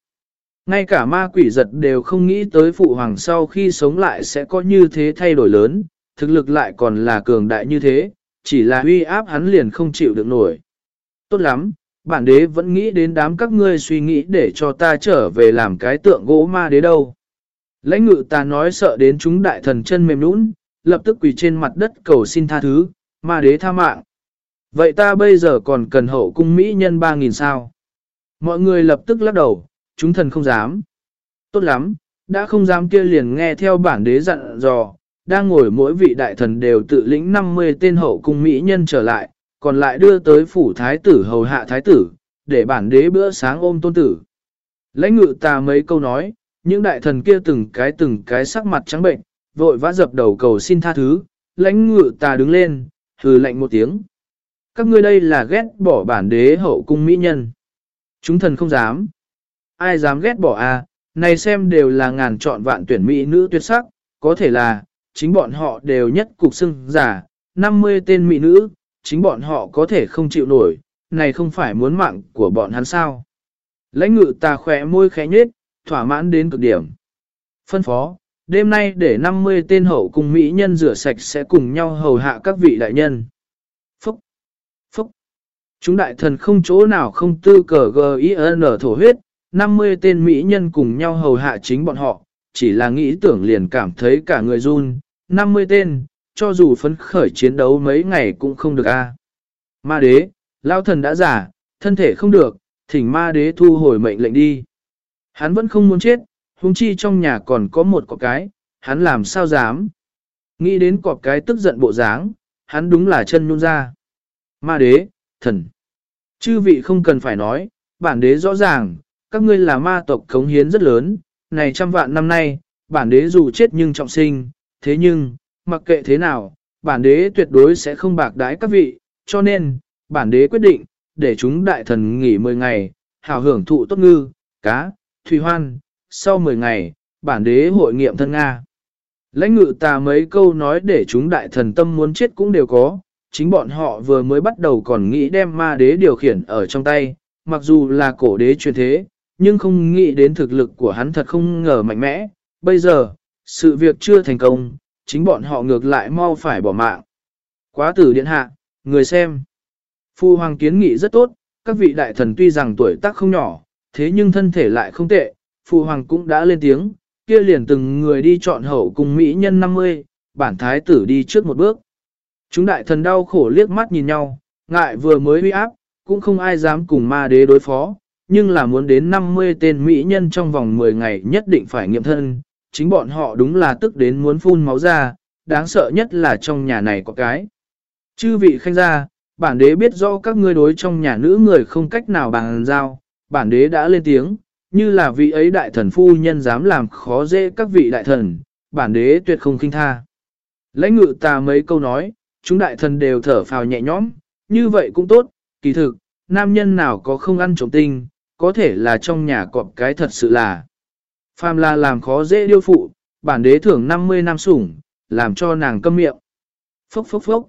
Speaker 1: Ngay cả ma quỷ giật đều không nghĩ tới phụ hoàng sau khi sống lại sẽ có như thế thay đổi lớn, thực lực lại còn là cường đại như thế, chỉ là uy áp hắn liền không chịu được nổi. Tốt lắm, bản đế vẫn nghĩ đến đám các ngươi suy nghĩ để cho ta trở về làm cái tượng gỗ ma đế đâu. Lãnh ngự ta nói sợ đến chúng đại thần chân mềm nũng, lập tức quỳ trên mặt đất cầu xin tha thứ, ma đế tha mạng. Vậy ta bây giờ còn cần hậu cung Mỹ nhân 3.000 sao? Mọi người lập tức lắc đầu, chúng thần không dám. Tốt lắm, đã không dám kia liền nghe theo bản đế dặn dò, đang ngồi mỗi vị đại thần đều tự lĩnh 50 tên hậu cung Mỹ nhân trở lại, còn lại đưa tới phủ thái tử hầu hạ thái tử, để bản đế bữa sáng ôm tôn tử. Lãnh ngự ta mấy câu nói, những đại thần kia từng cái từng cái sắc mặt trắng bệnh, vội vã dập đầu cầu xin tha thứ, lãnh ngự ta đứng lên, hừ lạnh một tiếng. Các ngươi đây là ghét bỏ bản đế hậu cung mỹ nhân. Chúng thần không dám. Ai dám ghét bỏ à, này xem đều là ngàn chọn vạn tuyển mỹ nữ tuyệt sắc, có thể là, chính bọn họ đều nhất cục xưng giả, 50 tên mỹ nữ, chính bọn họ có thể không chịu nổi, này không phải muốn mạng của bọn hắn sao. Lãnh ngự ta khỏe môi khẽ nhết, thỏa mãn đến cực điểm. Phân phó, đêm nay để 50 tên hậu cùng mỹ nhân rửa sạch sẽ cùng nhau hầu hạ các vị đại nhân. Phúc! Phúc! Chúng đại thần không chỗ nào không tư cờ G.I.N. thổ huyết, 50 tên mỹ nhân cùng nhau hầu hạ chính bọn họ, chỉ là nghĩ tưởng liền cảm thấy cả người run, 50 tên, cho dù phấn khởi chiến đấu mấy ngày cũng không được a. Ma đế, lao thần đã giả, thân thể không được, thỉnh ma đế thu hồi mệnh lệnh đi. Hắn vẫn không muốn chết, huống chi trong nhà còn có một cọp cái, hắn làm sao dám. Nghĩ đến cọp cái tức giận bộ dáng, hắn đúng là chân nhún ra. Ma đế, thần. Chư vị không cần phải nói, bản đế rõ ràng, các ngươi là ma tộc cống hiến rất lớn, này trăm vạn năm nay, bản đế dù chết nhưng trọng sinh, thế nhưng, mặc kệ thế nào, bản đế tuyệt đối sẽ không bạc đái các vị, cho nên, bản đế quyết định, để chúng đại thần nghỉ 10 ngày, hào hưởng thụ tốt ngư, cá, thủy hoan, sau 10 ngày, bản đế hội nghiệm thân Nga. Lãnh ngự tà mấy câu nói để chúng đại thần tâm muốn chết cũng đều có, chính bọn họ vừa mới bắt đầu còn nghĩ đem ma đế điều khiển ở trong tay, mặc dù là cổ đế truyền thế, nhưng không nghĩ đến thực lực của hắn thật không ngờ mạnh mẽ. Bây giờ, sự việc chưa thành công, chính bọn họ ngược lại mau phải bỏ mạng. Quá tử điện hạ, người xem. Phu hoàng kiến nghị rất tốt, các vị đại thần tuy rằng tuổi tác không nhỏ, thế nhưng thân thể lại không tệ, Phu hoàng cũng đã lên tiếng, kia liền từng người đi chọn hậu cùng Mỹ nhân 50, bản thái tử đi trước một bước. Chúng đại thần đau khổ liếc mắt nhìn nhau, ngại vừa mới huy áp, cũng không ai dám cùng ma đế đối phó, nhưng là muốn đến 50 tên Mỹ nhân trong vòng 10 ngày nhất định phải nghiệm thân, chính bọn họ đúng là tức đến muốn phun máu ra, đáng sợ nhất là trong nhà này có cái. Chư vị khanh gia, bản đế biết rõ các ngươi đối trong nhà nữ người không cách nào bằng giao, bản đế đã lên tiếng, như là vị ấy đại thần phu nhân dám làm khó dễ các vị đại thần, bản đế tuyệt không khinh tha. Lãnh ngự ta mấy câu nói, chúng đại thần đều thở phào nhẹ nhõm, như vậy cũng tốt, kỳ thực, nam nhân nào có không ăn trộm tinh, có thể là trong nhà cọp cái thật sự là. Phàm là làm khó dễ điêu phụ, bản đế thưởng 50 năm sủng, làm cho nàng câm miệng. Phốc phốc phốc.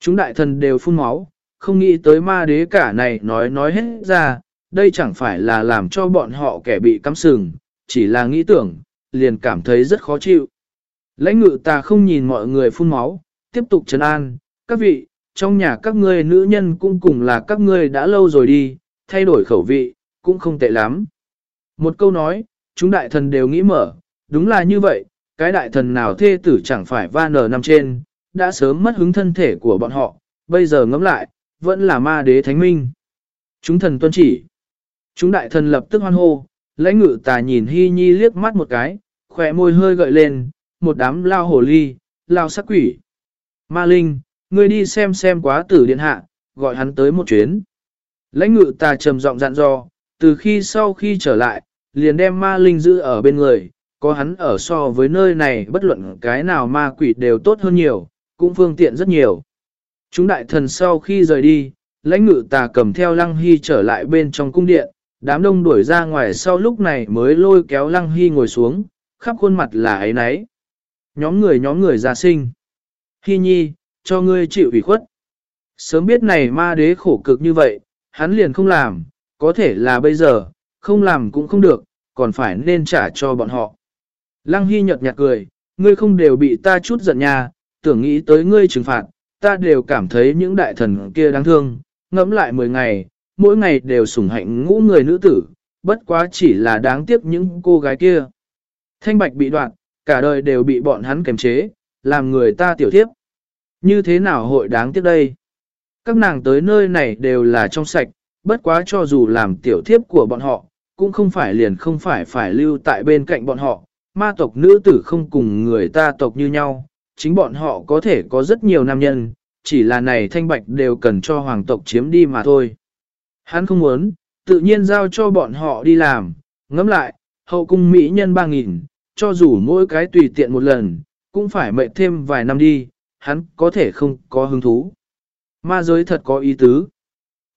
Speaker 1: Chúng đại thần đều phun máu, không nghĩ tới ma đế cả này nói nói hết ra, đây chẳng phải là làm cho bọn họ kẻ bị cắm sừng, chỉ là nghĩ tưởng, liền cảm thấy rất khó chịu. Lãnh ngự ta không nhìn mọi người phun máu, tiếp tục trấn an, các vị, trong nhà các ngươi nữ nhân cũng cùng là các ngươi đã lâu rồi đi, thay đổi khẩu vị, cũng không tệ lắm. Một câu nói, chúng đại thần đều nghĩ mở, đúng là như vậy, cái đại thần nào thê tử chẳng phải va nở nằm trên, đã sớm mất hứng thân thể của bọn họ, bây giờ ngẫm lại, vẫn là ma đế thánh minh. Chúng thần tuân chỉ. Chúng đại thần lập tức hoan hô, lãnh ngự tà nhìn hy nhi liếc mắt một cái, khỏe môi hơi gợi lên, một đám lao hồ ly, lao sắc quỷ. Ma Linh, ngươi đi xem xem quá tử điện hạ, gọi hắn tới một chuyến. Lãnh ngự tà trầm giọng dặn dò, từ khi sau khi trở lại, liền đem ma linh giữ ở bên người, có hắn ở so với nơi này bất luận cái nào ma quỷ đều tốt hơn nhiều, cũng phương tiện rất nhiều. Chúng đại thần sau khi rời đi, lãnh ngự tà cầm theo lăng hy trở lại bên trong cung điện, đám đông đuổi ra ngoài sau lúc này mới lôi kéo lăng hy ngồi xuống, khắp khuôn mặt là ấy nấy. Nhóm người nhóm người ra sinh. Hy nhi, cho ngươi chịu ủy khuất. Sớm biết này ma đế khổ cực như vậy, hắn liền không làm, có thể là bây giờ, không làm cũng không được, còn phải nên trả cho bọn họ. Lăng Hy nhợt nhạt cười, ngươi không đều bị ta chút giận nha, tưởng nghĩ tới ngươi trừng phạt, ta đều cảm thấy những đại thần kia đáng thương, ngẫm lại 10 ngày, mỗi ngày đều sủng hạnh ngũ người nữ tử, bất quá chỉ là đáng tiếc những cô gái kia. Thanh bạch bị đoạn, cả đời đều bị bọn hắn kềm chế, làm người ta tiểu thiếp. Như thế nào hội đáng tiếc đây? Các nàng tới nơi này đều là trong sạch, bất quá cho dù làm tiểu thiếp của bọn họ, cũng không phải liền không phải phải lưu tại bên cạnh bọn họ. Ma tộc nữ tử không cùng người ta tộc như nhau, chính bọn họ có thể có rất nhiều nam nhân, chỉ là này thanh bạch đều cần cho hoàng tộc chiếm đi mà thôi. Hắn không muốn, tự nhiên giao cho bọn họ đi làm, ngẫm lại, hậu cung mỹ nhân 3.000, cho dù mỗi cái tùy tiện một lần, cũng phải mệt thêm vài năm đi, hắn có thể không có hứng thú. Ma giới thật có ý tứ.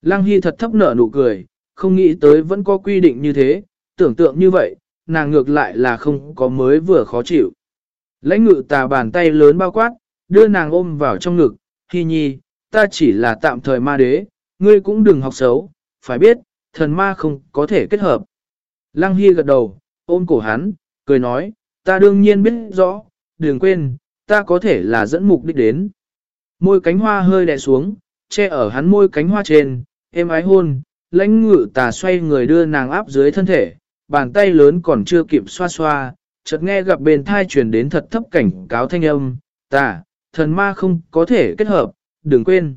Speaker 1: Lăng Hy thật thấp nở nụ cười, không nghĩ tới vẫn có quy định như thế, tưởng tượng như vậy, nàng ngược lại là không có mới vừa khó chịu. Lãnh ngự tà bàn tay lớn bao quát, đưa nàng ôm vào trong ngực, Hy nhi, ta chỉ là tạm thời ma đế, ngươi cũng đừng học xấu, phải biết, thần ma không có thể kết hợp. Lăng Hy gật đầu, ôm cổ hắn, cười nói, ta đương nhiên biết rõ, đừng quên, ta có thể là dẫn mục đích đến. Môi cánh hoa hơi đè xuống, che ở hắn môi cánh hoa trên, êm ái hôn, lãnh ngự tà xoay người đưa nàng áp dưới thân thể, bàn tay lớn còn chưa kịp xoa xoa, chợt nghe gặp bên thai truyền đến thật thấp cảnh cáo thanh âm, tà, thần ma không có thể kết hợp, đừng quên.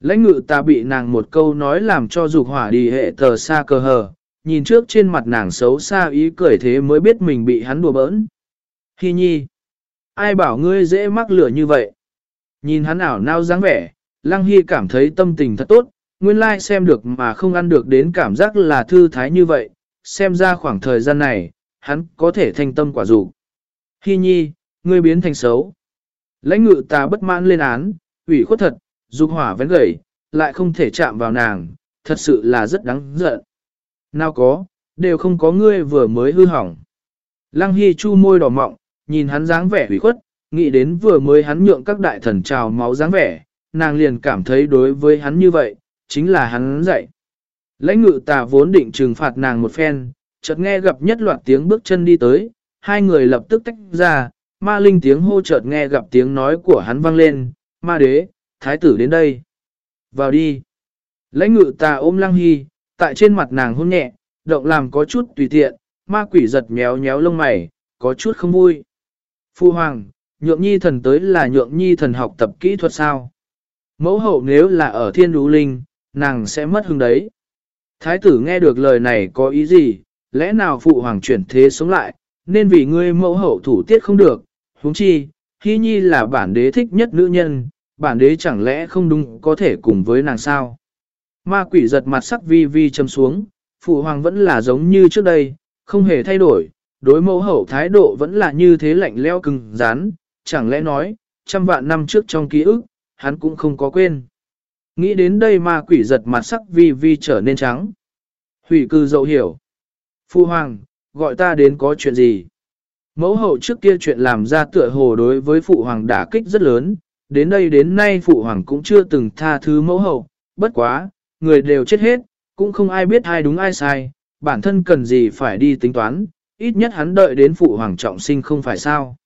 Speaker 1: Lãnh ngự ta bị nàng một câu nói làm cho dục hỏa đi hệ tờ xa cờ hờ, nhìn trước trên mặt nàng xấu xa ý cười thế mới biết mình bị hắn đùa bỡn. Hi nhi, ai bảo ngươi dễ mắc lửa như vậy? Nhìn hắn ảo nao dáng vẻ, Lăng Hy cảm thấy tâm tình thật tốt, nguyên lai like xem được mà không ăn được đến cảm giác là thư thái như vậy, xem ra khoảng thời gian này, hắn có thể thanh tâm quả dục Hi nhi, ngươi biến thành xấu. Lãnh ngự ta bất mãn lên án, ủy khuất thật, dục hỏa vén gầy, lại không thể chạm vào nàng, thật sự là rất đáng giận. Nào có, đều không có ngươi vừa mới hư hỏng. Lăng Hy chu môi đỏ mọng, nhìn hắn dáng vẻ ủy khuất, nghĩ đến vừa mới hắn nhượng các đại thần trào máu dáng vẻ, nàng liền cảm thấy đối với hắn như vậy, chính là hắn dạy. Lãnh ngự tà vốn định trừng phạt nàng một phen, chợt nghe gặp nhất loạt tiếng bước chân đi tới, hai người lập tức tách ra, ma linh tiếng hô chợt nghe gặp tiếng nói của hắn vang lên, ma đế, thái tử đến đây. Vào đi. Lãnh ngự tà ôm lăng hy, tại trên mặt nàng hôn nhẹ, động làm có chút tùy tiện, ma quỷ giật méo méo lông mày, có chút không vui. Phu hoàng, nhượng nhi thần tới là nhượng nhi thần học tập kỹ thuật sao? Mẫu hậu nếu là ở thiên đú linh, nàng sẽ mất hứng đấy. Thái tử nghe được lời này có ý gì, lẽ nào phụ hoàng chuyển thế sống lại, nên vì ngươi mẫu hậu thủ tiết không được, huống chi, hy nhi là bản đế thích nhất nữ nhân, bản đế chẳng lẽ không đúng có thể cùng với nàng sao? Ma quỷ giật mặt sắc vi vi châm xuống, phụ hoàng vẫn là giống như trước đây, không hề thay đổi, đối mẫu hậu thái độ vẫn là như thế lạnh leo cứng rán, chẳng lẽ nói, trăm vạn năm trước trong ký ức, hắn cũng không có quên. Nghĩ đến đây ma quỷ giật mặt sắc vi vi trở nên trắng. Hủy cư dậu hiểu. Phu hoàng, gọi ta đến có chuyện gì? Mẫu hậu trước kia chuyện làm ra tựa hồ đối với phụ hoàng đả kích rất lớn, đến đây đến nay phụ hoàng cũng chưa từng tha thứ mẫu hậu, bất quá, người đều chết hết, cũng không ai biết ai đúng ai sai, bản thân cần gì phải đi tính toán, ít nhất hắn đợi đến phụ hoàng trọng sinh không phải sao.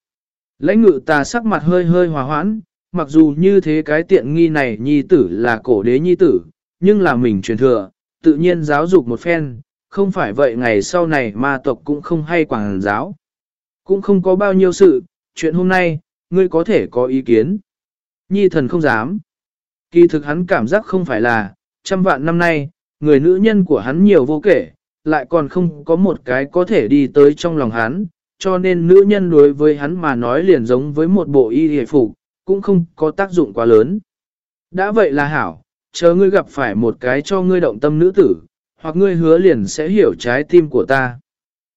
Speaker 1: Lãnh ngự ta sắc mặt hơi hơi hòa hoãn, mặc dù như thế cái tiện nghi này nhi tử là cổ đế nhi tử, nhưng là mình truyền thừa, tự nhiên giáo dục một phen, không phải vậy ngày sau này ma tộc cũng không hay quảng giáo. Cũng không có bao nhiêu sự, chuyện hôm nay, ngươi có thể có ý kiến. Nhi thần không dám. Kỳ thực hắn cảm giác không phải là, trăm vạn năm nay, người nữ nhân của hắn nhiều vô kể, lại còn không có một cái có thể đi tới trong lòng hắn, cho nên nữ nhân đối với hắn mà nói liền giống với một bộ y hề phục, cũng không có tác dụng quá lớn. Đã vậy là hảo, chờ ngươi gặp phải một cái cho ngươi động tâm nữ tử, hoặc ngươi hứa liền sẽ hiểu trái tim của ta.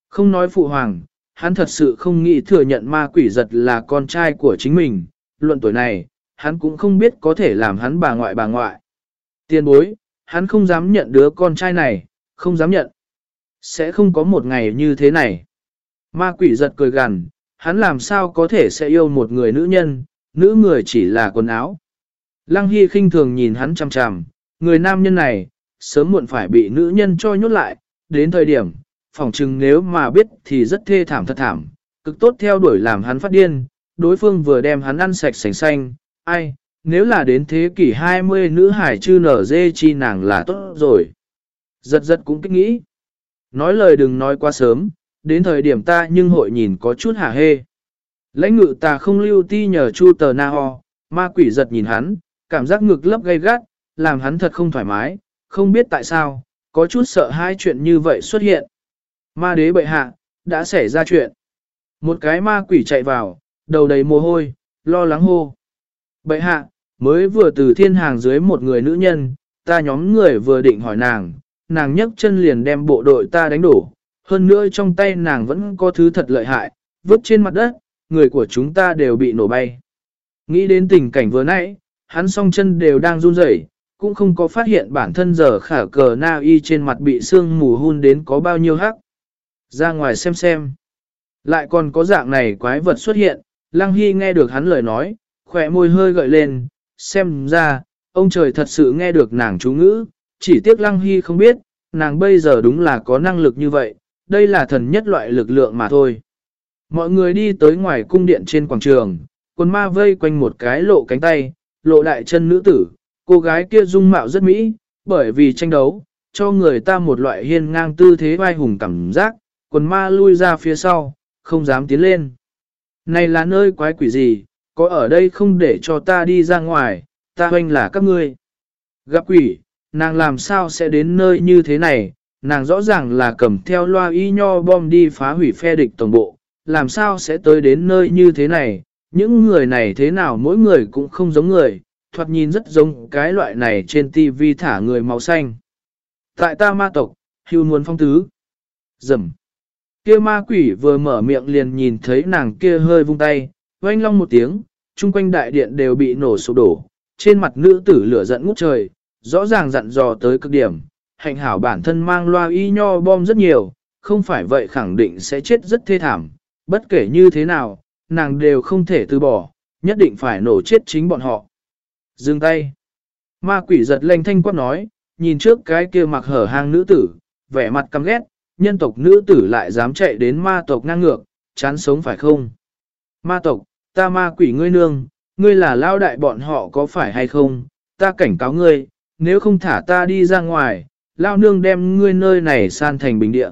Speaker 1: Không nói phụ hoàng, hắn thật sự không nghĩ thừa nhận ma quỷ giật là con trai của chính mình, luận tuổi này, hắn cũng không biết có thể làm hắn bà ngoại bà ngoại. Tiên bối, hắn không dám nhận đứa con trai này, không dám nhận. Sẽ không có một ngày như thế này. Ma quỷ giật cười gằn, hắn làm sao có thể sẽ yêu một người nữ nhân, nữ người chỉ là quần áo. Lăng Hy khinh thường nhìn hắn chằm chằm, người nam nhân này, sớm muộn phải bị nữ nhân cho nhốt lại, đến thời điểm, phỏng chừng nếu mà biết thì rất thê thảm thật thảm, cực tốt theo đuổi làm hắn phát điên, đối phương vừa đem hắn ăn sạch sành xanh, ai, nếu là đến thế kỷ 20 nữ hải chư nở dê chi nàng là tốt rồi. Giật giật cũng kích nghĩ. Nói lời đừng nói quá sớm, đến thời điểm ta nhưng hội nhìn có chút hả hê. Lãnh ngự ta không lưu ti nhờ chu tờ na ho, ma quỷ giật nhìn hắn, cảm giác ngực lấp gay gắt, làm hắn thật không thoải mái, không biết tại sao, có chút sợ hai chuyện như vậy xuất hiện. Ma đế bệ hạ, đã xảy ra chuyện. Một cái ma quỷ chạy vào, đầu đầy mồ hôi, lo lắng hô. Bệ hạ, mới vừa từ thiên hàng dưới một người nữ nhân, ta nhóm người vừa định hỏi nàng, nàng nhấc chân liền đem bộ đội ta đánh đổ, hơn nữa trong tay nàng vẫn có thứ thật lợi hại, vứt trên mặt đất, người của chúng ta đều bị nổ bay. Nghĩ đến tình cảnh vừa nãy, hắn song chân đều đang run rẩy, cũng không có phát hiện bản thân giờ khả cờ na y trên mặt bị sương mù hun đến có bao nhiêu hắc. Ra ngoài xem xem. Lại còn có dạng này quái vật xuất hiện, Lăng Hy nghe được hắn lời nói, khỏe môi hơi gợi lên, xem ra, ông trời thật sự nghe được nàng chú ngữ, chỉ tiếc Lăng Hy không biết, nàng bây giờ đúng là có năng lực như vậy, đây là thần nhất loại lực lượng mà thôi. Mọi người đi tới ngoài cung điện trên quảng trường, quần ma vây quanh một cái lộ cánh tay, lộ đại chân nữ tử, cô gái kia dung mạo rất mỹ, bởi vì tranh đấu, cho người ta một loại hiên ngang tư thế vai hùng cảm giác, quần ma lui ra phía sau, không dám tiến lên. Này là nơi quái quỷ gì, có ở đây không để cho ta đi ra ngoài, ta hoanh là các ngươi. Gặp quỷ, nàng làm sao sẽ đến nơi như thế này, nàng rõ ràng là cầm theo loa y nho bom đi phá hủy phe địch tổng bộ, làm sao sẽ tới đến nơi như thế này, những người này thế nào mỗi người cũng không giống người, thoạt nhìn rất giống cái loại này trên tivi thả người màu xanh. Tại ta ma tộc, hưu muốn phong tứ. Dầm. Kia ma quỷ vừa mở miệng liền nhìn thấy nàng kia hơi vung tay, oanh long một tiếng, chung quanh đại điện đều bị nổ sụp đổ, trên mặt nữ tử lửa giận ngút trời, rõ ràng dặn dò tới cực điểm, hạnh hảo bản thân mang loa y nho bom rất nhiều, không phải vậy khẳng định sẽ chết rất thê thảm, bất kể như thế nào, nàng đều không thể từ bỏ, nhất định phải nổ chết chính bọn họ. Dừng tay. Ma quỷ giật lanh thanh quát nói, nhìn trước cái kia mặc hở hang nữ tử, vẻ mặt căm ghét, nhân tộc nữ tử lại dám chạy đến ma tộc ngang ngược, chán sống phải không? Ma tộc, ta ma quỷ ngươi nương, ngươi là lao đại bọn họ có phải hay không? Ta cảnh cáo ngươi, nếu không thả ta đi ra ngoài, lao nương đem ngươi nơi này san thành bình địa.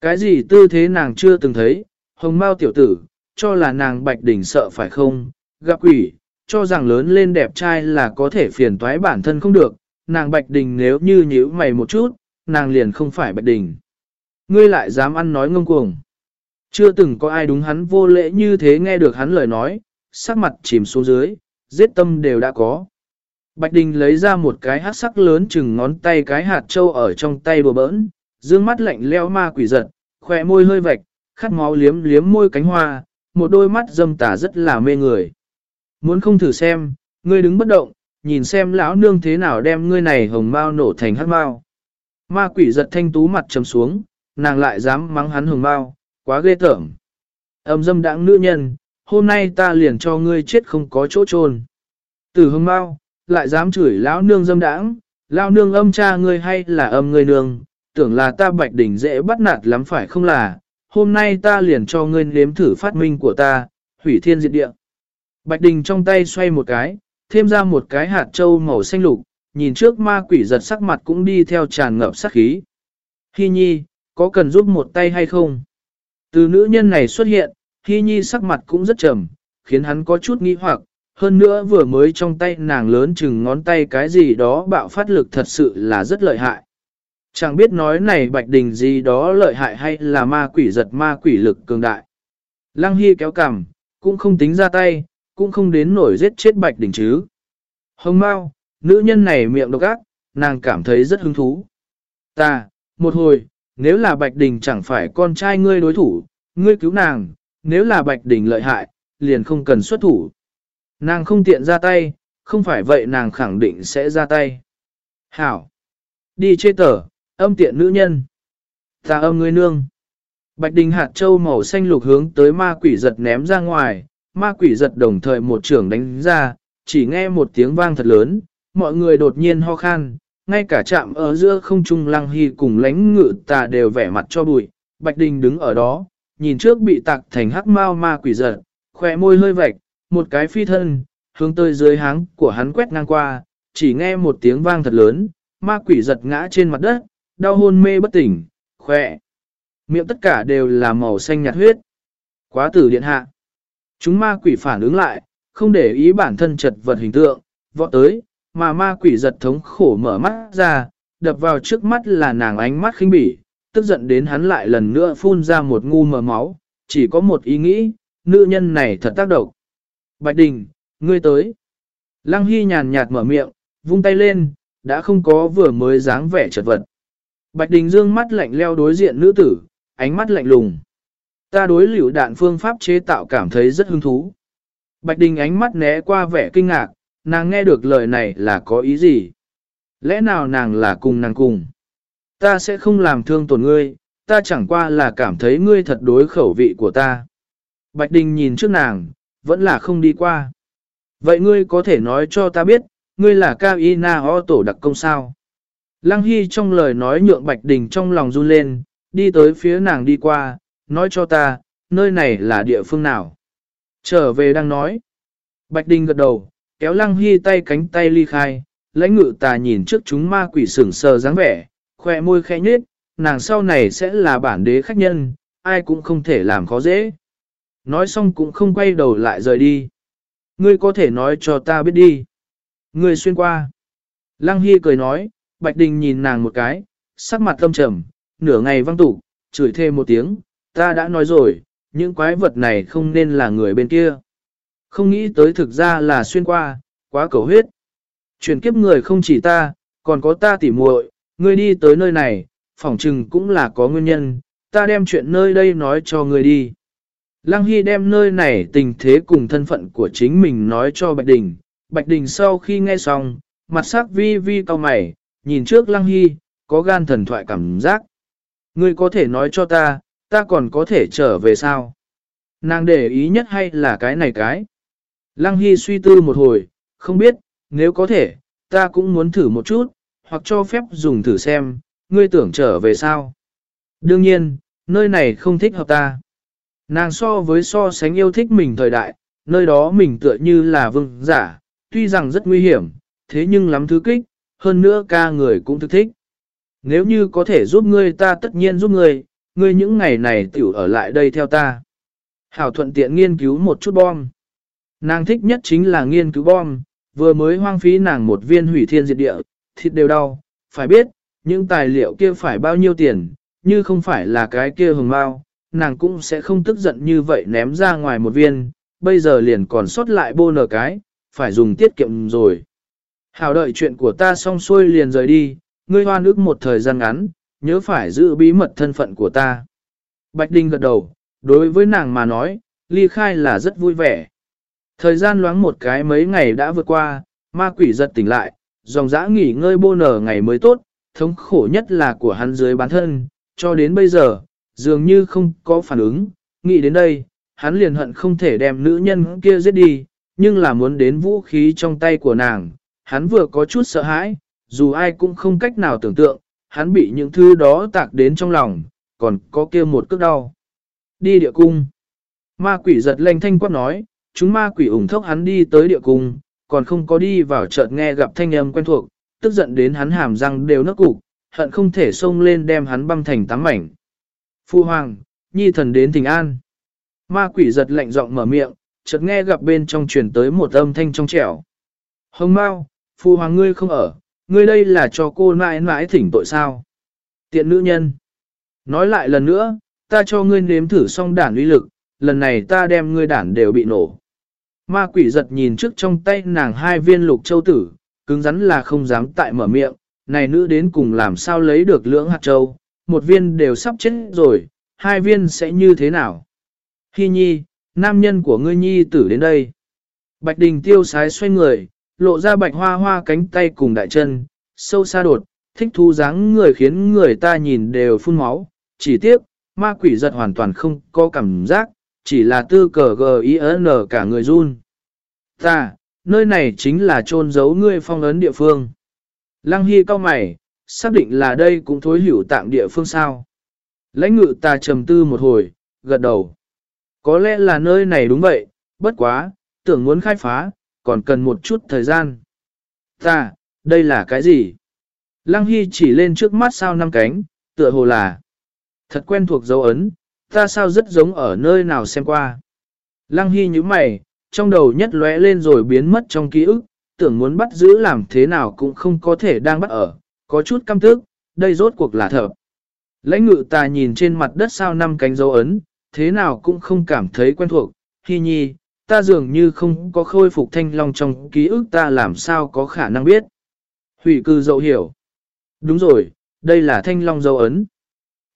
Speaker 1: Cái gì tư thế nàng chưa từng thấy, hồng mao tiểu tử, cho là nàng bạch đỉnh sợ phải không? Gặp quỷ, cho rằng lớn lên đẹp trai là có thể phiền toái bản thân không được, nàng bạch đình nếu như nhíu mày một chút, nàng liền không phải bạch đình. Ngươi lại dám ăn nói ngông cuồng. Chưa từng có ai đúng hắn vô lễ như thế nghe được hắn lời nói, sắc mặt chìm xuống dưới, giết tâm đều đã có. Bạch Đình lấy ra một cái hát sắc lớn chừng ngón tay cái hạt trâu ở trong tay bừa bỡn, dương mắt lạnh leo ma quỷ giật, khỏe môi hơi vạch, khát máu liếm liếm môi cánh hoa, một đôi mắt dâm tả rất là mê người. Muốn không thử xem, ngươi đứng bất động, nhìn xem lão nương thế nào đem ngươi này hồng mao nổ thành hắc mao. Ma quỷ giật thanh tú mặt trầm xuống, nàng lại dám mắng hắn hồng mao, quá ghê tởm. Âm dâm đãng nữ nhân, hôm nay ta liền cho ngươi chết không có chỗ chôn. Từ hồng mao, lại dám chửi lão nương dâm đãng, lão nương âm cha ngươi hay là âm ngươi nương, tưởng là ta bạch đỉnh dễ bắt nạt lắm phải không là, hôm nay ta liền cho ngươi nếm thử phát minh của ta, hủy thiên diệt địa. Bạch Đình trong tay xoay một cái, thêm ra một cái hạt trâu màu xanh lục, nhìn trước ma quỷ giật sắc mặt cũng đi theo tràn ngập sát khí. Hi nhi, có cần giúp một tay hay không? Từ nữ nhân này xuất hiện, Hy nhi sắc mặt cũng rất trầm, khiến hắn có chút nghi hoặc, hơn nữa vừa mới trong tay nàng lớn chừng ngón tay cái gì đó bạo phát lực thật sự là rất lợi hại. Chẳng biết nói này bạch đình gì đó lợi hại hay là ma quỷ giật ma quỷ lực cường đại. Lăng Hy kéo cằm, cũng không tính ra tay, cũng không đến nổi giết chết bạch đình chứ. Hồng Mao, nữ nhân này miệng độc ác, nàng cảm thấy rất hứng thú. Ta, một hồi, nếu là bạch đình chẳng phải con trai ngươi đối thủ, ngươi cứu nàng, nếu là bạch đình lợi hại, liền không cần xuất thủ. Nàng không tiện ra tay, không phải vậy nàng khẳng định sẽ ra tay. Hảo! Đi chê tờ, âm tiện nữ nhân. Ta âm ngươi nương. Bạch đình hạt châu màu xanh lục hướng tới ma quỷ giật ném ra ngoài, ma quỷ giật đồng thời một trưởng đánh ra, chỉ nghe một tiếng vang thật lớn, mọi người đột nhiên ho khan, ngay cả chạm ở giữa không trung lăng hy cùng lánh ngự tà đều vẻ mặt cho bụi, Bạch Đình đứng ở đó, nhìn trước bị tạc thành hắc mau ma quỷ giật, khỏe môi hơi vạch, một cái phi thân, hướng tới dưới háng của hắn quét ngang qua, chỉ nghe một tiếng vang thật lớn, ma quỷ giật ngã trên mặt đất, đau hôn mê bất tỉnh, khỏe. Miệng tất cả đều là màu xanh nhạt huyết. Quá tử điện hạ. Chúng ma quỷ phản ứng lại, không để ý bản thân chật vật hình tượng, vọt tới, mà ma quỷ giật thống khổ mở mắt ra, đập vào trước mắt là nàng ánh mắt khinh bỉ, tức giận đến hắn lại lần nữa phun ra một ngu mờ máu, chỉ có một ý nghĩ, nữ nhân này thật tác động. Bạch Đình, ngươi tới. Lăng Hy nhàn nhạt mở miệng, vung tay lên, đã không có vừa mới dáng vẻ chật vật. Bạch Đình dương mắt lạnh leo đối diện nữ tử, ánh mắt lạnh lùng. Ta đối liều đạn phương pháp chế tạo cảm thấy rất hứng thú. Bạch Đình ánh mắt né qua vẻ kinh ngạc, nàng nghe được lời này là có ý gì? Lẽ nào nàng là cùng nàng cùng? Ta sẽ không làm thương tổn ngươi, ta chẳng qua là cảm thấy ngươi thật đối khẩu vị của ta. Bạch Đình nhìn trước nàng, vẫn là không đi qua. Vậy ngươi có thể nói cho ta biết, ngươi là Cao Y Na O Tổ đặc công sao? Lăng Hy trong lời nói nhượng Bạch Đình trong lòng run lên, đi tới phía nàng đi qua, nói cho ta, nơi này là địa phương nào? Trở về đang nói. Bạch Đình gật đầu, kéo Lăng Hy tay cánh tay ly khai, lãnh ngự tà nhìn trước chúng ma quỷ sửng sờ dáng vẻ, khoe môi khẽ nhết, nàng sau này sẽ là bản đế khách nhân, ai cũng không thể làm khó dễ. Nói xong cũng không quay đầu lại rời đi. Ngươi có thể nói cho ta biết đi. Ngươi xuyên qua. Lăng Hy cười nói, Bạch Đình nhìn nàng một cái, sắc mặt tâm trầm, nửa ngày văng tủ, chửi thêm một tiếng, ta đã nói rồi, những quái vật này không nên là người bên kia. Không nghĩ tới thực ra là xuyên qua, quá cầu huyết. Chuyển kiếp người không chỉ ta, còn có ta tỉ muội, ngươi đi tới nơi này, phỏng chừng cũng là có nguyên nhân, ta đem chuyện nơi đây nói cho ngươi đi. Lăng Hy đem nơi này tình thế cùng thân phận của chính mình nói cho Bạch Đình. Bạch Đình sau khi nghe xong, mặt sắc vi vi cao mày, nhìn trước Lăng Hy, có gan thần thoại cảm giác. Ngươi có thể nói cho ta, ta còn có thể trở về sao? Nàng để ý nhất hay là cái này cái? Lăng Hy suy tư một hồi, không biết, nếu có thể, ta cũng muốn thử một chút, hoặc cho phép dùng thử xem, ngươi tưởng trở về sao. Đương nhiên, nơi này không thích hợp ta. Nàng so với so sánh yêu thích mình thời đại, nơi đó mình tựa như là vương giả, tuy rằng rất nguy hiểm, thế nhưng lắm thứ kích, hơn nữa ca người cũng thức thích. Nếu như có thể giúp ngươi ta tất nhiên giúp ngươi, ngươi những ngày này tiểu ở lại đây theo ta. Hảo thuận tiện nghiên cứu một chút bom. Nàng thích nhất chính là nghiên cứu bom, vừa mới hoang phí nàng một viên hủy thiên diệt địa, thịt đều đau, phải biết, những tài liệu kia phải bao nhiêu tiền, như không phải là cái kia hồng bao, nàng cũng sẽ không tức giận như vậy ném ra ngoài một viên, bây giờ liền còn sót lại bô nở cái, phải dùng tiết kiệm rồi. Hảo đợi chuyện của ta xong xuôi liền rời đi, ngươi hoan ước một thời gian ngắn, nhớ phải giữ bí mật thân phận của ta. Bạch Đinh gật đầu, đối với nàng mà nói, ly khai là rất vui vẻ. Thời gian loáng một cái mấy ngày đã vượt qua, ma quỷ giật tỉnh lại, dòng dã nghỉ ngơi bô nở ngày mới tốt, thống khổ nhất là của hắn dưới bán thân, cho đến bây giờ, dường như không có phản ứng, nghĩ đến đây, hắn liền hận không thể đem nữ nhân kia giết đi, nhưng là muốn đến vũ khí trong tay của nàng, hắn vừa có chút sợ hãi, dù ai cũng không cách nào tưởng tượng, hắn bị những thứ đó tạc đến trong lòng, còn có kia một cước đau. Đi địa cung. Ma quỷ giật lanh thanh quát nói, chúng ma quỷ ủng thốc hắn đi tới địa cung, còn không có đi vào chợt nghe gặp thanh âm quen thuộc, tức giận đến hắn hàm răng đều nấc cục, hận không thể xông lên đem hắn băm thành tám mảnh. Phu Hoàng, Nhi thần đến thỉnh an. Ma quỷ giật lạnh giọng mở miệng, chợt nghe gặp bên trong truyền tới một âm thanh trong trẻo. Hồng Mao, phu hoàng ngươi không ở, ngươi đây là cho cô mãi mãi thỉnh tội sao? Tiện nữ nhân. Nói lại lần nữa, ta cho ngươi nếm thử xong đản uy lực, lần này ta đem ngươi đản đều bị nổ. Ma quỷ giật nhìn trước trong tay nàng hai viên lục châu tử, cứng rắn là không dám tại mở miệng, này nữ đến cùng làm sao lấy được lưỡng hạt châu, một viên đều sắp chết rồi, hai viên sẽ như thế nào? Hi nhi, nam nhân của ngươi nhi tử đến đây. Bạch đình tiêu sái xoay người, lộ ra bạch hoa hoa cánh tay cùng đại chân, sâu xa đột, thích thu dáng người khiến người ta nhìn đều phun máu. Chỉ tiếc, ma quỷ giật hoàn toàn không có cảm giác, chỉ là tư cờ G.I.N cả người run. Ta, nơi này chính là chôn giấu ngươi phong ấn địa phương. Lăng Hy cao mày, xác định là đây cũng thối hữu tạm địa phương sao. Lãnh ngự ta trầm tư một hồi, gật đầu. Có lẽ là nơi này đúng vậy, bất quá, tưởng muốn khai phá, còn cần một chút thời gian. Ta, đây là cái gì? Lăng Hy chỉ lên trước mắt sao năm cánh, tựa hồ là thật quen thuộc dấu ấn, ta sao rất giống ở nơi nào xem qua. Lăng Hy như mày, trong đầu nhất lóe lên rồi biến mất trong ký ức, tưởng muốn bắt giữ làm thế nào cũng không có thể đang bắt ở, có chút căm tức, đây rốt cuộc là thở. Lãnh ngự ta nhìn trên mặt đất sao năm cánh dấu ấn, thế nào cũng không cảm thấy quen thuộc, Hy nhi, ta dường như không có khôi phục thanh long trong ký ức ta làm sao có khả năng biết. Hủy cư dậu hiểu. Đúng rồi, đây là thanh long dấu ấn.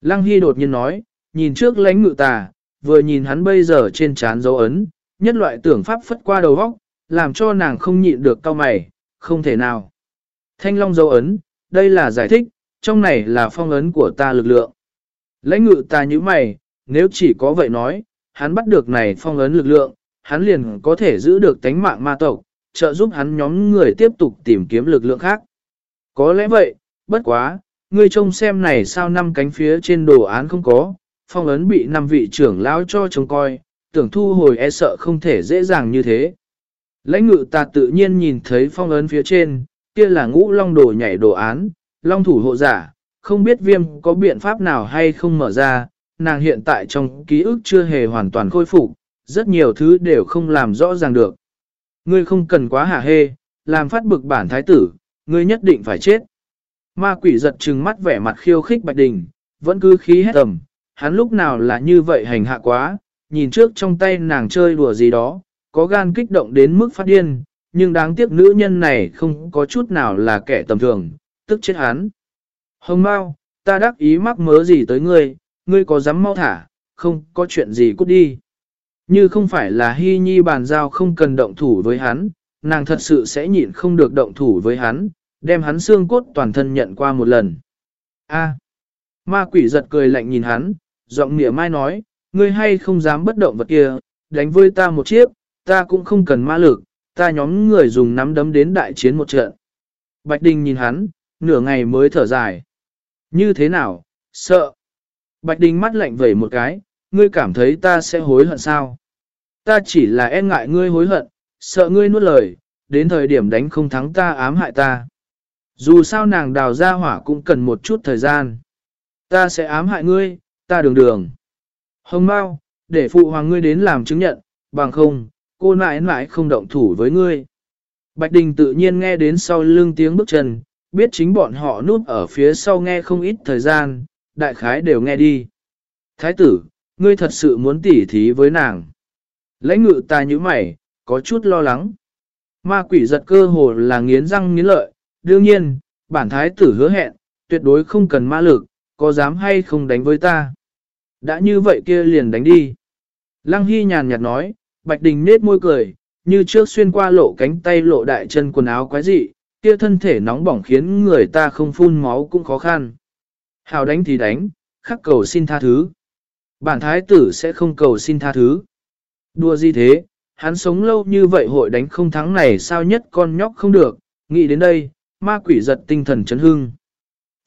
Speaker 1: Lăng Hy đột nhiên nói, nhìn trước lãnh ngự tà, vừa nhìn hắn bây giờ trên trán dấu ấn, nhất loại tưởng pháp phất qua đầu góc, làm cho nàng không nhịn được cao mày, không thể nào. Thanh long dấu ấn, đây là giải thích, trong này là phong ấn của ta lực lượng. Lãnh ngự ta như mày, nếu chỉ có vậy nói, hắn bắt được này phong ấn lực lượng, hắn liền có thể giữ được tánh mạng ma tộc, trợ giúp hắn nhóm người tiếp tục tìm kiếm lực lượng khác. Có lẽ vậy, bất quá, ngươi trông xem này sao năm cánh phía trên đồ án không có, phong ấn bị năm vị trưởng lão cho trông coi, tưởng thu hồi e sợ không thể dễ dàng như thế. Lãnh ngự ta tự nhiên nhìn thấy phong ấn phía trên, kia là ngũ long đồ nhảy đồ án, long thủ hộ giả, không biết viêm có biện pháp nào hay không mở ra, nàng hiện tại trong ký ức chưa hề hoàn toàn khôi phục, rất nhiều thứ đều không làm rõ ràng được. Ngươi không cần quá hả hê, làm phát bực bản thái tử, ngươi nhất định phải chết. Ma quỷ giật trừng mắt vẻ mặt khiêu khích bạch đình, vẫn cứ khí hết tầm, hắn lúc nào là như vậy hành hạ quá, nhìn trước trong tay nàng chơi đùa gì đó, có gan kích động đến mức phát điên, nhưng đáng tiếc nữ nhân này không có chút nào là kẻ tầm thường, tức chết hắn. Hồng Mao, ta đắc ý mắc mớ gì tới ngươi, ngươi có dám mau thả, không có chuyện gì cút đi. Như không phải là hy nhi bàn giao không cần động thủ với hắn, nàng thật sự sẽ nhịn không được động thủ với hắn, đem hắn xương cốt toàn thân nhận qua một lần. A. ma quỷ giật cười lạnh nhìn hắn, giọng mỉa mai nói, ngươi hay không dám bất động vật kia, đánh với ta một chiếc, ta cũng không cần ma lực, ta nhóm người dùng nắm đấm đến đại chiến một trận. Bạch Đình nhìn hắn, nửa ngày mới thở dài. Như thế nào, sợ. Bạch Đình mắt lạnh vẩy một cái, ngươi cảm thấy ta sẽ hối hận sao? Ta chỉ là e ngại ngươi hối hận, sợ ngươi nuốt lời, đến thời điểm đánh không thắng ta ám hại ta. Dù sao nàng đào ra hỏa cũng cần một chút thời gian. Ta sẽ ám hại ngươi, ta đường đường. Hồng Mao, để phụ hoàng ngươi đến làm chứng nhận, bằng không, cô mãi mãi không động thủ với ngươi. Bạch Đình tự nhiên nghe đến sau lưng tiếng bước chân, biết chính bọn họ núp ở phía sau nghe không ít thời gian, đại khái đều nghe đi. Thái tử, ngươi thật sự muốn tỉ thí với nàng. Lãnh ngự ta như mày, có chút lo lắng. Ma quỷ giật cơ hồ là nghiến răng nghiến lợi, đương nhiên, bản thái tử hứa hẹn, tuyệt đối không cần ma lực, có dám hay không đánh với ta. Đã như vậy kia liền đánh đi. Lăng Hy nhàn nhạt nói, Bạch Đình nết môi cười, như trước xuyên qua lộ cánh tay lộ đại chân quần áo quái dị, kia thân thể nóng bỏng khiến người ta không phun máu cũng khó khăn. Hào đánh thì đánh, khắc cầu xin tha thứ. Bản thái tử sẽ không cầu xin tha thứ. Đùa gì thế, hắn sống lâu như vậy hội đánh không thắng này sao nhất con nhóc không được, nghĩ đến đây, ma quỷ giật tinh thần chấn hưng.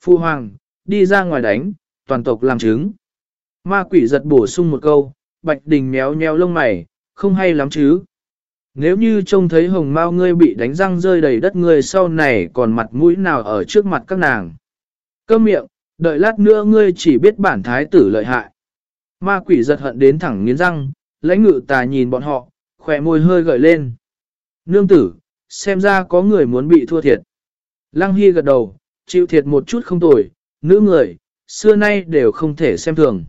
Speaker 1: Phu hoàng, đi ra ngoài đánh, toàn tộc làm chứng. Ma quỷ giật bổ sung một câu, bạch đình méo nheo lông mày, không hay lắm chứ. Nếu như trông thấy hồng mao ngươi bị đánh răng rơi đầy đất ngươi sau này còn mặt mũi nào ở trước mặt các nàng. Cơm miệng, đợi lát nữa ngươi chỉ biết bản thái tử lợi hại. Ma quỷ giật hận đến thẳng nghiến răng, lãnh ngự tà nhìn bọn họ, khỏe môi hơi gợi lên. Nương tử, xem ra có người muốn bị thua thiệt. Lăng Hy gật đầu, chịu thiệt một chút không tồi, nữ người, xưa nay đều không thể xem thường.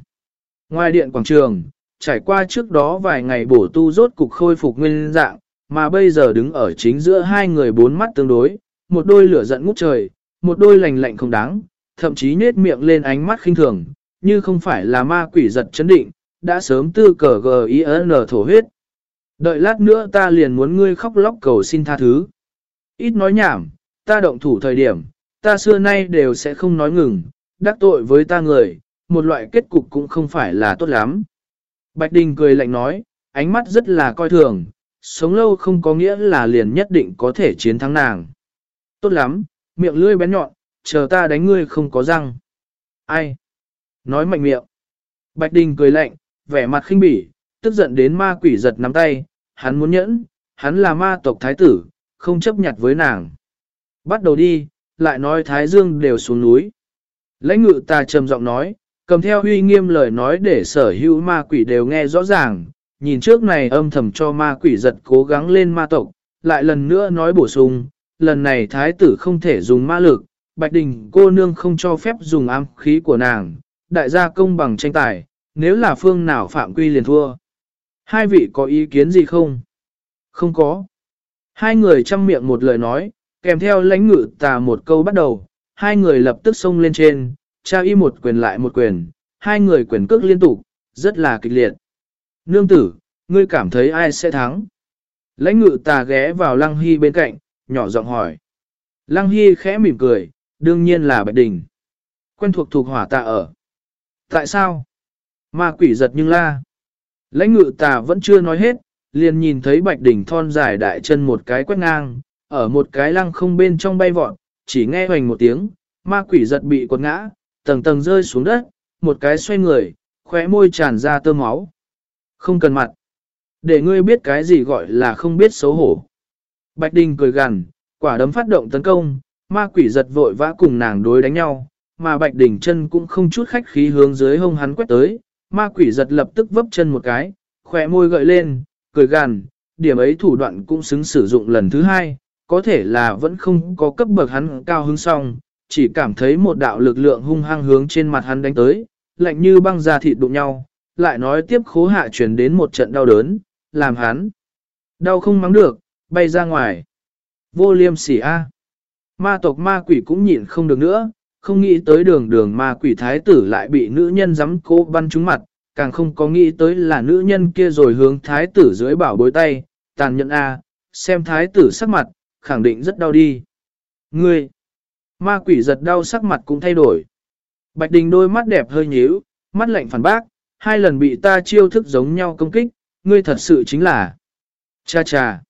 Speaker 1: Ngoài điện quảng trường, trải qua trước đó vài ngày bổ tu rốt cục khôi phục nguyên dạng, mà bây giờ đứng ở chính giữa hai người bốn mắt tương đối, một đôi lửa giận ngút trời, một đôi lành lạnh không đáng, thậm chí nết miệng lên ánh mắt khinh thường, như không phải là ma quỷ giật chấn định, đã sớm tư cờ G.I.N. thổ huyết. Đợi lát nữa ta liền muốn ngươi khóc lóc cầu xin tha thứ. Ít nói nhảm, ta động thủ thời điểm, ta xưa nay đều sẽ không nói ngừng, đắc tội với ta người, một loại kết cục cũng không phải là tốt lắm. Bạch Đình cười lạnh nói, ánh mắt rất là coi thường, sống lâu không có nghĩa là liền nhất định có thể chiến thắng nàng. Tốt lắm, miệng lưỡi bén nhọn, chờ ta đánh ngươi không có răng. Ai? Nói mạnh miệng. Bạch Đình cười lạnh, vẻ mặt khinh bỉ, tức giận đến ma quỷ giật nắm tay, hắn muốn nhẫn, hắn là ma tộc thái tử, không chấp nhặt với nàng. Bắt đầu đi, lại nói thái dương đều xuống núi. Lãnh ngự ta trầm giọng nói, cầm theo huy nghiêm lời nói để sở hữu ma quỷ đều nghe rõ ràng, nhìn trước này âm thầm cho ma quỷ giật cố gắng lên ma tộc, lại lần nữa nói bổ sung, lần này thái tử không thể dùng ma lực, Bạch Đình cô nương không cho phép dùng ám khí của nàng, đại gia công bằng tranh tài, nếu là phương nào phạm quy liền thua. Hai vị có ý kiến gì không? Không có. Hai người chăm miệng một lời nói, kèm theo lãnh ngự tà một câu bắt đầu, hai người lập tức xông lên trên, trao y một quyền lại một quyền, hai người quyền cước liên tục, rất là kịch liệt. Nương tử, ngươi cảm thấy ai sẽ thắng? Lãnh ngự tà ghé vào lăng hy bên cạnh, nhỏ giọng hỏi. Lăng hy khẽ mỉm cười, đương nhiên là bạch đình. Quen thuộc thuộc hỏa tạ ở. Tại sao? Ma quỷ giật nhưng la. Lãnh ngự tà vẫn chưa nói hết, liền nhìn thấy bạch đỉnh thon dài đại chân một cái quét ngang, ở một cái lăng không bên trong bay vọt, chỉ nghe hoành một tiếng, ma quỷ giật bị quật ngã, tầng tầng rơi xuống đất, một cái xoay người, khóe môi tràn ra tơ máu. Không cần mặt. Để ngươi biết cái gì gọi là không biết xấu hổ. Bạch Đình cười gằn, quả đấm phát động tấn công, ma quỷ giật vội vã cùng nàng đối đánh nhau, mà Bạch Đình chân cũng không chút khách khí hướng dưới hông hắn quét tới, ma quỷ giật lập tức vấp chân một cái, khỏe môi gợi lên, cười gằn, điểm ấy thủ đoạn cũng xứng sử dụng lần thứ hai, có thể là vẫn không có cấp bậc hắn cao hứng song, chỉ cảm thấy một đạo lực lượng hung hăng hướng trên mặt hắn đánh tới, lạnh như băng da thịt đụng nhau, lại nói tiếp khố hạ truyền đến một trận đau đớn, làm hắn đau không mắng được, bay ra ngoài. Vô liêm sỉ A. Ma tộc ma quỷ cũng nhịn không được nữa, không nghĩ tới đường đường ma quỷ thái tử lại bị nữ nhân dám cố bắn trúng mặt, càng không có nghĩ tới là nữ nhân kia rồi hướng thái tử dưới bảo bối tay, tàn nhẫn A, xem thái tử sắc mặt, khẳng định rất đau đi. Ngươi, ma quỷ giật đau sắc mặt cũng thay đổi. Bạch đình đôi mắt đẹp hơi nhíu, mắt lạnh phản bác, hai lần bị ta chiêu thức giống nhau công kích, ngươi thật sự chính là cha cha.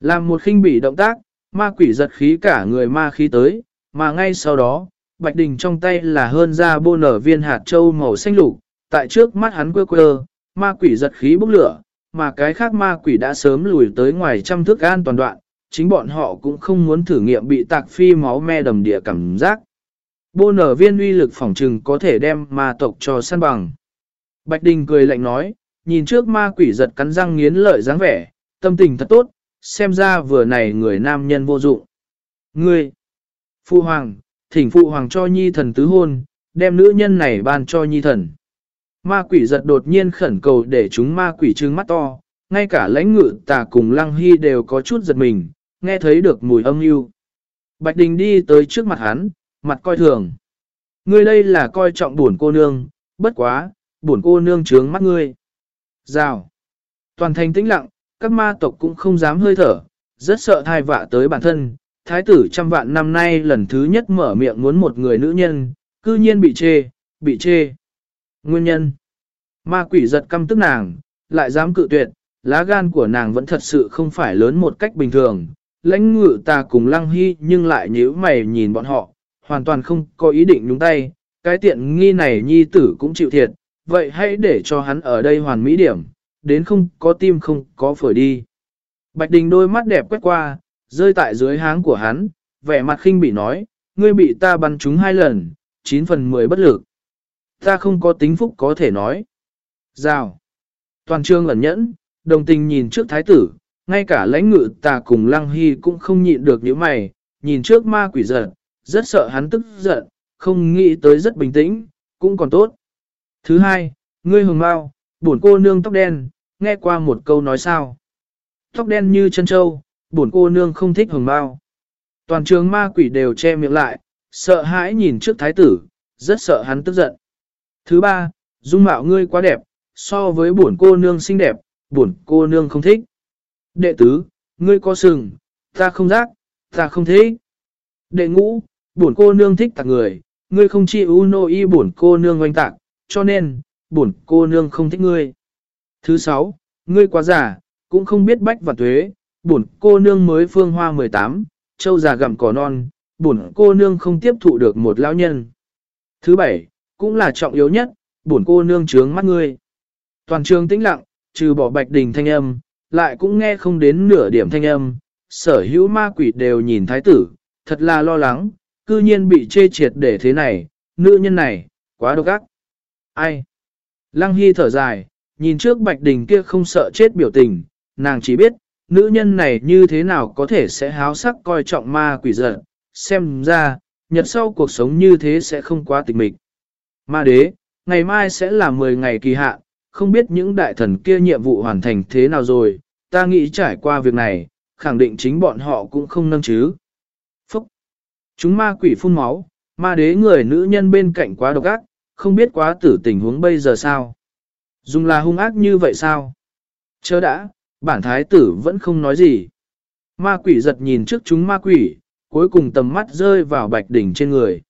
Speaker 1: Làm một khinh bỉ động tác, ma quỷ giật khí cả người ma khí tới, mà ngay sau đó, Bạch Đình trong tay là hơn ra bô nở viên hạt châu màu xanh lục, tại trước mắt hắn quơ quơ, ma quỷ giật khí bốc lửa, mà cái khác ma quỷ đã sớm lùi tới ngoài trăm thước an toàn đoạn, chính bọn họ cũng không muốn thử nghiệm bị tạc phi máu me đầm địa cảm giác. Bô nở viên uy lực phỏng trừng có thể đem ma tộc cho săn bằng. Bạch Đình cười lạnh nói, nhìn trước ma quỷ giật cắn răng nghiến lợi dáng vẻ, tâm tình thật tốt, xem ra vừa này người nam nhân vô dụng. Ngươi, Phu Hoàng, thỉnh Phụ Hoàng cho nhi thần tứ hôn, đem nữ nhân này ban cho nhi thần. Ma quỷ giật đột nhiên khẩn cầu để chúng ma quỷ trưng mắt to, ngay cả lãnh ngự tà cùng lăng hy đều có chút giật mình, nghe thấy được mùi âm mưu Bạch Đình đi tới trước mặt hắn, mặt coi thường. Ngươi đây là coi trọng buồn cô nương, bất quá, buồn cô nương trướng mắt ngươi. Rào. Toàn thành tĩnh lặng, các ma tộc cũng không dám hơi thở, rất sợ thai vạ tới bản thân. Thái tử trăm vạn năm nay lần thứ nhất mở miệng muốn một người nữ nhân, cư nhiên bị chê, bị chê. Nguyên nhân. Ma quỷ giật căm tức nàng, lại dám cự tuyệt, lá gan của nàng vẫn thật sự không phải lớn một cách bình thường. Lãnh ngự ta cùng lăng hy nhưng lại nhíu mày nhìn bọn họ, hoàn toàn không có ý định nhúng tay. Cái tiện nghi này nhi tử cũng chịu thiệt, vậy hãy để cho hắn ở đây hoàn mỹ điểm, đến không có tim không có phổi đi. Bạch Đình đôi mắt đẹp quét qua, rơi tại dưới háng của hắn, vẻ mặt khinh bị nói, ngươi bị ta bắn trúng hai lần, 9 phần 10 bất lực. Ta không có tính phúc có thể nói. Rào. Toàn trương ẩn nhẫn, đồng tình nhìn trước thái tử, ngay cả lãnh ngự ta cùng lăng hy cũng không nhịn được những mày, nhìn trước ma quỷ giận, rất sợ hắn tức giận, không nghĩ tới rất bình tĩnh, cũng còn tốt. Thứ hai, ngươi hồng mau, bổn cô nương tóc đen, nghe qua một câu nói sao. Tóc đen như chân trâu, bổn cô nương không thích hồng bao. Toàn trường ma quỷ đều che miệng lại, sợ hãi nhìn trước thái tử, rất sợ hắn tức giận. Thứ ba, dung mạo ngươi quá đẹp, so với bổn cô nương xinh đẹp, bổn cô nương không thích. Đệ tứ, ngươi có sừng, ta không giác, ta không thích. Đệ ngũ, bổn cô nương thích tạc người, ngươi không chi u nô y bổn cô nương oanh tạc, cho nên, bổn cô nương không thích ngươi. Thứ sáu, ngươi quá giả cũng không biết bách và thuế, bổn cô nương mới phương hoa 18, châu già gặm cỏ non, bổn cô nương không tiếp thụ được một lão nhân. Thứ bảy, cũng là trọng yếu nhất, bổn cô nương trướng mắt ngươi. Toàn trường tĩnh lặng, trừ bỏ bạch đình thanh âm, lại cũng nghe không đến nửa điểm thanh âm, sở hữu ma quỷ đều nhìn thái tử, thật là lo lắng, cư nhiên bị chê triệt để thế này, nữ nhân này, quá độc ác. Ai? Lăng Hy thở dài, nhìn trước Bạch Đình kia không sợ chết biểu tình, nàng chỉ biết, nữ nhân này như thế nào có thể sẽ háo sắc coi trọng ma quỷ giận, xem ra, nhật sau cuộc sống như thế sẽ không quá tịch mịch. Ma đế, ngày mai sẽ là 10 ngày kỳ hạn, không biết những đại thần kia nhiệm vụ hoàn thành thế nào rồi, ta nghĩ trải qua việc này, khẳng định chính bọn họ cũng không nâng chứ. Phúc! Chúng ma quỷ phun máu, ma đế người nữ nhân bên cạnh quá độc ác, không biết quá tử tình huống bây giờ sao. Dùng là hung ác như vậy sao? Chớ đã, bản thái tử vẫn không nói gì. Ma quỷ giật nhìn trước chúng ma quỷ, cuối cùng tầm mắt rơi vào bạch đỉnh trên người.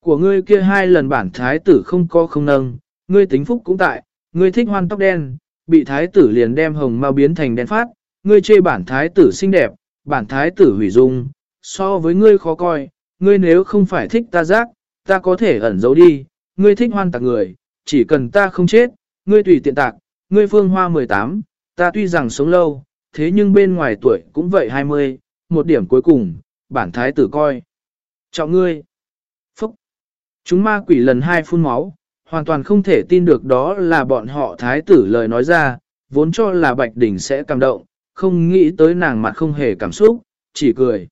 Speaker 1: Của ngươi kia hai lần bản thái tử không có không nâng, ngươi tính phúc cũng tại, ngươi thích hoan tóc đen, bị thái tử liền đem hồng mau biến thành đen phát, ngươi chê bản thái tử xinh đẹp, bản thái tử hủy dung, so với ngươi khó coi, ngươi nếu không phải thích ta giác, ta có thể ẩn giấu đi, ngươi thích hoan tạc người, chỉ cần ta không chết, ngươi tùy tiện tạc, ngươi phương hoa 18, ta tuy rằng sống lâu, thế nhưng bên ngoài tuổi cũng vậy 20, một điểm cuối cùng, bản thái tử coi. chọn ngươi. Phúc. Chúng ma quỷ lần hai phun máu, hoàn toàn không thể tin được đó là bọn họ thái tử lời nói ra, vốn cho là Bạch Đỉnh sẽ cảm động, không nghĩ tới nàng mặt không hề cảm xúc, chỉ cười.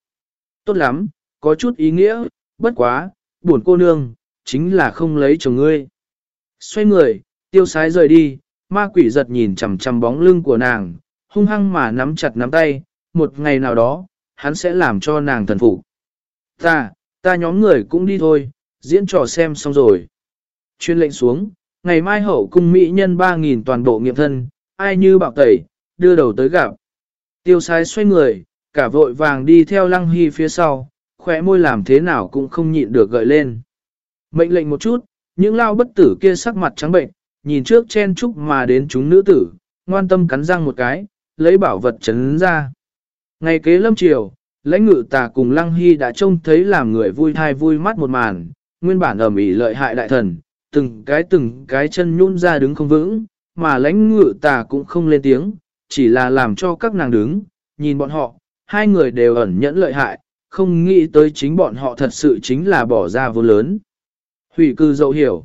Speaker 1: Tốt lắm, có chút ý nghĩa, bất quá, buồn cô nương, chính là không lấy chồng ngươi. Xoay người, tiêu sái rời đi, ma quỷ giật nhìn chằm chằm bóng lưng của nàng, hung hăng mà nắm chặt nắm tay, một ngày nào đó, hắn sẽ làm cho nàng thần phục. Ta, ta nhóm người cũng đi thôi, diễn trò xem xong rồi. Chuyên lệnh xuống, ngày mai hậu cung mỹ nhân 3.000 toàn bộ nghiệp thân, ai như bạo tẩy, đưa đầu tới gặp. Tiêu sái xoay người, cả vội vàng đi theo lăng hy phía sau, khỏe môi làm thế nào cũng không nhịn được gợi lên. Mệnh lệnh một chút, những lao bất tử kia sắc mặt trắng bệnh, nhìn trước chen chúc mà đến chúng nữ tử, ngoan tâm cắn răng một cái, lấy bảo vật chấn ra. Ngày kế lâm triều, lãnh ngự tà cùng lăng hy đã trông thấy làm người vui thai vui mắt một màn, nguyên bản ẩm ỉ lợi hại đại thần, từng cái từng cái chân nhún ra đứng không vững, mà lãnh ngự tà cũng không lên tiếng, chỉ là làm cho các nàng đứng, nhìn bọn họ, hai người đều ẩn nhẫn lợi hại, không nghĩ tới chính bọn họ thật sự chính là bỏ ra vô lớn. Hủy cư dậu hiểu.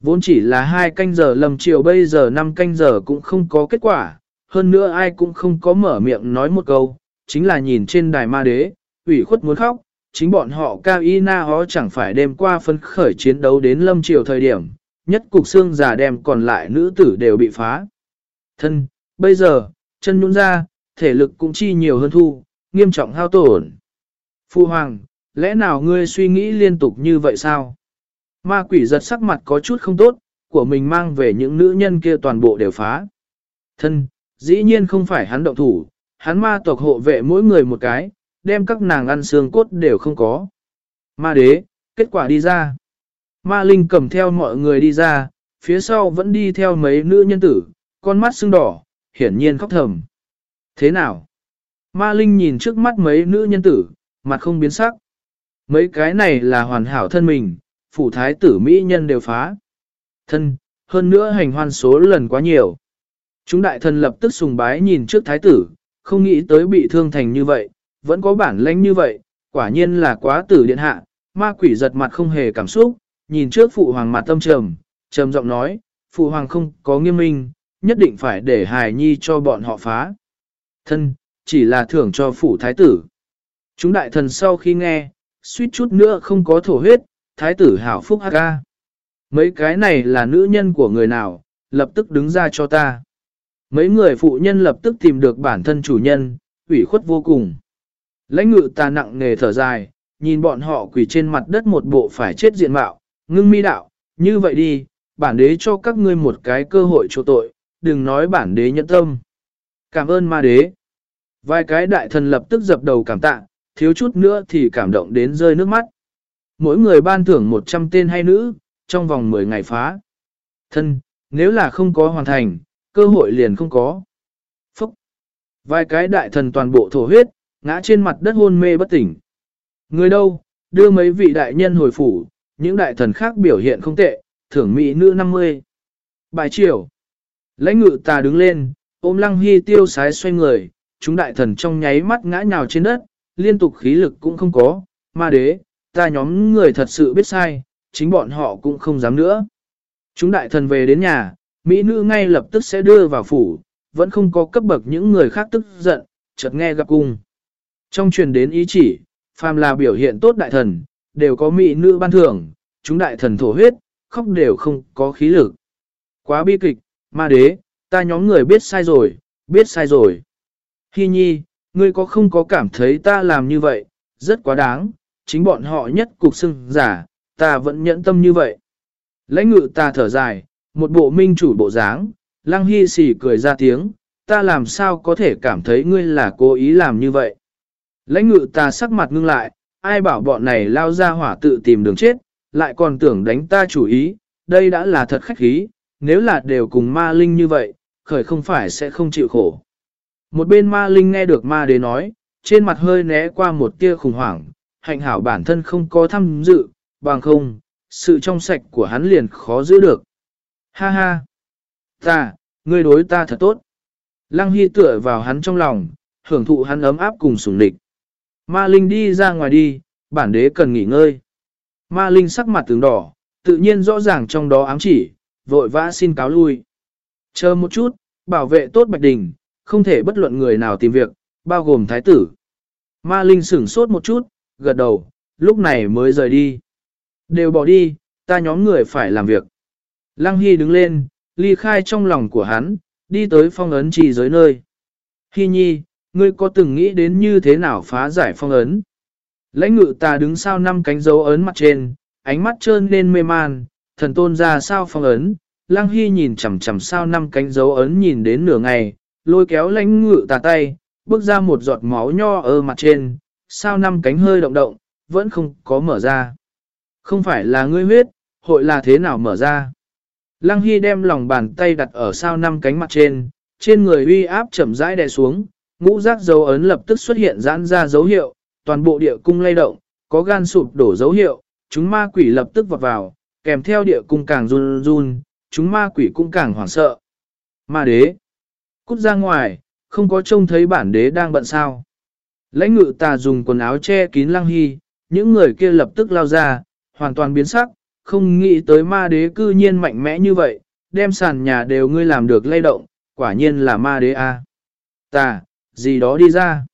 Speaker 1: Vốn chỉ là hai canh giờ lầm chiều bây giờ năm canh giờ cũng không có kết quả, hơn nữa ai cũng không có mở miệng nói một câu, chính là nhìn trên đài ma đế, ủy khuất muốn khóc, chính bọn họ cao y na hó chẳng phải đêm qua phân khởi chiến đấu đến lâm chiều thời điểm, nhất cục xương già đem còn lại nữ tử đều bị phá. Thân, bây giờ, chân nhún ra, thể lực cũng chi nhiều hơn thu, nghiêm trọng hao tổn. Phu Hoàng, lẽ nào ngươi suy nghĩ liên tục như vậy sao? Ma quỷ giật sắc mặt có chút không tốt, của mình mang về những nữ nhân kia toàn bộ đều phá. Thân, dĩ nhiên không phải hắn động thủ, hắn ma tộc hộ vệ mỗi người một cái, đem các nàng ăn xương cốt đều không có. Ma đế, kết quả đi ra. Ma linh cầm theo mọi người đi ra, phía sau vẫn đi theo mấy nữ nhân tử, con mắt sưng đỏ, hiển nhiên khóc thầm. Thế nào? Ma linh nhìn trước mắt mấy nữ nhân tử, mặt không biến sắc. Mấy cái này là hoàn hảo thân mình, phủ thái tử Mỹ nhân đều phá. Thân, hơn nữa hành hoan số lần quá nhiều. Chúng đại thần lập tức sùng bái nhìn trước thái tử, không nghĩ tới bị thương thành như vậy, vẫn có bản lãnh như vậy, quả nhiên là quá tử điện hạ, ma quỷ giật mặt không hề cảm xúc, nhìn trước phụ hoàng mặt tâm trầm, trầm giọng nói, phụ hoàng không có nghiêm minh, nhất định phải để hài nhi cho bọn họ phá. Thân, chỉ là thưởng cho phủ thái tử. Chúng đại thần sau khi nghe, suýt chút nữa không có thổ huyết, thái tử hảo phúc Hắc ca. Mấy cái này là nữ nhân của người nào, lập tức đứng ra cho ta. Mấy người phụ nhân lập tức tìm được bản thân chủ nhân, ủy khuất vô cùng. Lãnh ngự ta nặng nề thở dài, nhìn bọn họ quỳ trên mặt đất một bộ phải chết diện mạo, ngưng mi đạo, như vậy đi, bản đế cho các ngươi một cái cơ hội chỗ tội, đừng nói bản đế nhẫn tâm. Cảm ơn ma đế. Vài cái đại thần lập tức dập đầu cảm tạ, thiếu chút nữa thì cảm động đến rơi nước mắt. Mỗi người ban thưởng 100 tên hay nữ, trong vòng 10 ngày phá. Thân, nếu là không có hoàn thành, cơ hội liền không có. Phúc! Vài cái đại thần toàn bộ thổ huyết, ngã trên mặt đất hôn mê bất tỉnh. Người đâu, đưa mấy vị đại nhân hồi phủ, những đại thần khác biểu hiện không tệ, thưởng mỹ nữ 50. Bài triều. Lãnh ngự ta đứng lên, ôm lăng hy tiêu sái xoay người, chúng đại thần trong nháy mắt ngã nhào trên đất, liên tục khí lực cũng không có, ma đế, ta nhóm người thật sự biết sai, chính bọn họ cũng không dám nữa. Chúng đại thần về đến nhà, Mỹ nữ ngay lập tức sẽ đưa vào phủ, vẫn không có cấp bậc những người khác tức giận, chợt nghe gặp cung. Trong truyền đến ý chỉ, phàm là biểu hiện tốt đại thần, đều có Mỹ nữ ban thưởng, chúng đại thần thổ huyết, khóc đều không có khí lực. Quá bi kịch, ma đế, ta nhóm người biết sai rồi, biết sai rồi. Hi nhi, ngươi có không có cảm thấy ta làm như vậy, rất quá đáng, chính bọn họ nhất cục xưng giả, ta vẫn nhẫn tâm như vậy. Lãnh ngự ta thở dài, một bộ minh chủ bộ dáng, lăng hy xỉ cười ra tiếng, ta làm sao có thể cảm thấy ngươi là cố ý làm như vậy. Lãnh ngự ta sắc mặt ngưng lại, ai bảo bọn này lao ra hỏa tự tìm đường chết, lại còn tưởng đánh ta chủ ý, đây đã là thật khách khí, nếu là đều cùng ma linh như vậy, khởi không phải sẽ không chịu khổ. Một bên ma linh nghe được ma đế nói, trên mặt hơi né qua một tia khủng hoảng, hạnh hảo bản thân không có tham dự, bằng không, sự trong sạch của hắn liền khó giữ được. Ha ha! Ta, ngươi đối ta thật tốt. Lăng Hy tựa vào hắn trong lòng, hưởng thụ hắn ấm áp cùng sủng địch. Ma Linh đi ra ngoài đi, bản đế cần nghỉ ngơi. Ma Linh sắc mặt tướng đỏ, tự nhiên rõ ràng trong đó ám chỉ, vội vã xin cáo lui. Chờ một chút, bảo vệ tốt Bạch Đình, không thể bất luận người nào tìm việc, bao gồm thái tử. Ma Linh sửng sốt một chút, gật đầu, lúc này mới rời đi. Đều bỏ đi, ta nhóm người phải làm việc. Lăng Hy đứng lên, ly khai trong lòng của hắn, đi tới phong ấn trì giới nơi. Hy nhi, ngươi có từng nghĩ đến như thế nào phá giải phong ấn? Lãnh ngự ta đứng sau năm cánh dấu ấn mặt trên, ánh mắt trơn lên mê man, thần tôn ra sao phong ấn. Lăng Hy nhìn chằm chằm sao năm cánh dấu ấn nhìn đến nửa ngày, lôi kéo lãnh ngự tà tay, bước ra một giọt máu nho ở mặt trên, sao năm cánh hơi động động, vẫn không có mở ra. Không phải là ngươi huyết, hội là thế nào mở ra. Lăng Hy đem lòng bàn tay đặt ở sao năm cánh mặt trên, trên người uy áp chậm rãi đè xuống, ngũ giác dấu ấn lập tức xuất hiện giãn ra dấu hiệu, toàn bộ địa cung lay động, có gan sụp đổ dấu hiệu, chúng ma quỷ lập tức vọt vào, kèm theo địa cung càng run run, chúng ma quỷ cũng càng hoảng sợ. Ma đế, cút ra ngoài, không có trông thấy bản đế đang bận sao. Lãnh ngự tà dùng quần áo che kín lăng hy, những người kia lập tức lao ra, hoàn toàn biến sắc, không nghĩ tới ma đế cư nhiên mạnh mẽ như vậy, đem sàn nhà đều ngươi làm được lay động, quả nhiên là ma đế a. À. Ta, gì đó đi ra.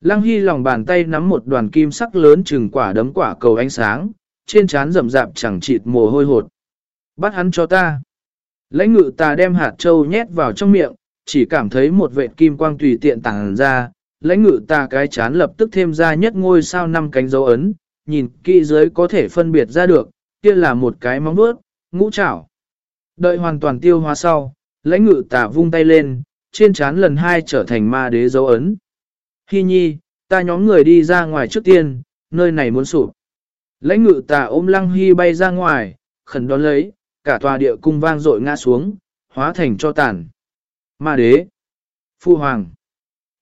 Speaker 1: Lăng Hy lòng bàn tay nắm một đoàn kim sắc lớn chừng quả đấm quả cầu ánh sáng, trên trán rậm rạp chẳng chịt mồ hôi hột. Bắt hắn cho ta. Lãnh ngự ta đem hạt trâu nhét vào trong miệng, chỉ cảm thấy một vệt kim quang tùy tiện tàng ra, lãnh ngự ta cái chán lập tức thêm ra nhất ngôi sao năm cánh dấu ấn, nhìn kỹ dưới có thể phân biệt ra được, kia là một cái móng vuốt, ngũ chảo. Đợi hoàn toàn tiêu hóa sau, lãnh ngự tả vung tay lên, trên chán lần hai trở thành ma đế dấu ấn. Hi nhi, ta nhóm người đi ra ngoài trước tiên, nơi này muốn sụp. Lãnh ngự tà ôm lăng hy bay ra ngoài, khẩn đón lấy, cả tòa địa cung vang dội ngã xuống, hóa thành cho tàn. Ma đế, phu hoàng,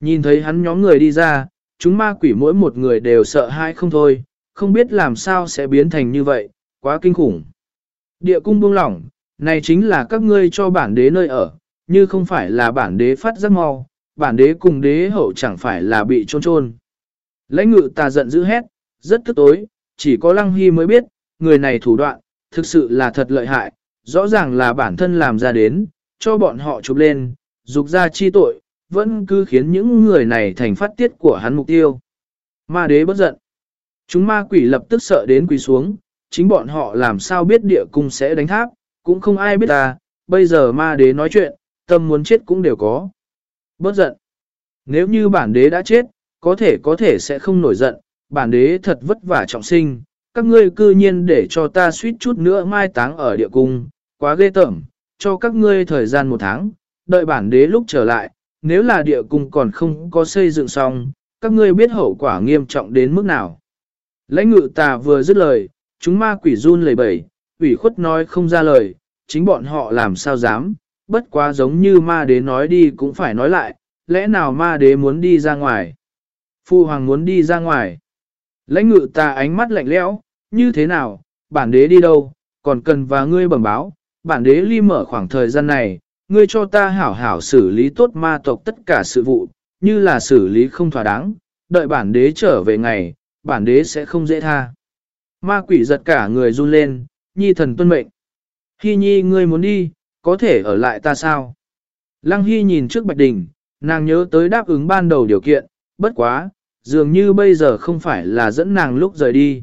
Speaker 1: nhìn thấy hắn nhóm người đi ra, chúng ma quỷ mỗi một người đều sợ hãi không thôi, không biết làm sao sẽ biến thành như vậy, quá kinh khủng. Địa cung buông lỏng, này chính là các ngươi cho bản đế nơi ở, như không phải là bản đế phát giác mau, bản đế cùng đế hậu chẳng phải là bị trôn trôn. Lãnh ngự ta giận dữ hét, rất tức tối, chỉ có lăng hy mới biết, người này thủ đoạn, thực sự là thật lợi hại, rõ ràng là bản thân làm ra đến, cho bọn họ chụp lên, dục ra chi tội, vẫn cứ khiến những người này thành phát tiết của hắn mục tiêu. Ma đế bất giận. Chúng ma quỷ lập tức sợ đến quỳ xuống, chính bọn họ làm sao biết địa cung sẽ đánh tháp, cũng không ai biết ta, bây giờ ma đế nói chuyện, tâm muốn chết cũng đều có. Bất giận. Nếu như bản đế đã chết, có thể có thể sẽ không nổi giận, bản đế thật vất vả trọng sinh, các ngươi cư nhiên để cho ta suýt chút nữa mai táng ở địa cung, quá ghê tởm, cho các ngươi thời gian một tháng, đợi bản đế lúc trở lại, nếu là địa cung còn không có xây dựng xong, các ngươi biết hậu quả nghiêm trọng đến mức nào. Lãnh ngự tà vừa dứt lời, chúng ma quỷ run lẩy bẩy, ủy khuất nói không ra lời, chính bọn họ làm sao dám, bất quá giống như ma đế nói đi cũng phải nói lại, lẽ nào ma đế muốn đi ra ngoài? Phu hoàng muốn đi ra ngoài. Lãnh ngự ta ánh mắt lạnh lẽo, như thế nào, bản đế đi đâu, còn cần và ngươi bẩm báo, bản đế ly mở khoảng thời gian này, ngươi cho ta hảo hảo xử lý tốt ma tộc tất cả sự vụ, như là xử lý không thỏa đáng, đợi bản đế trở về ngày, bản đế sẽ không dễ tha. Ma quỷ giật cả người run lên, nhi thần tuân mệnh. Hy nhi ngươi muốn đi, có thể ở lại ta sao? Lăng Hy nhìn trước Bạch Đình, nàng nhớ tới đáp ứng ban đầu điều kiện, bất quá, dường như bây giờ không phải là dẫn nàng lúc rời đi.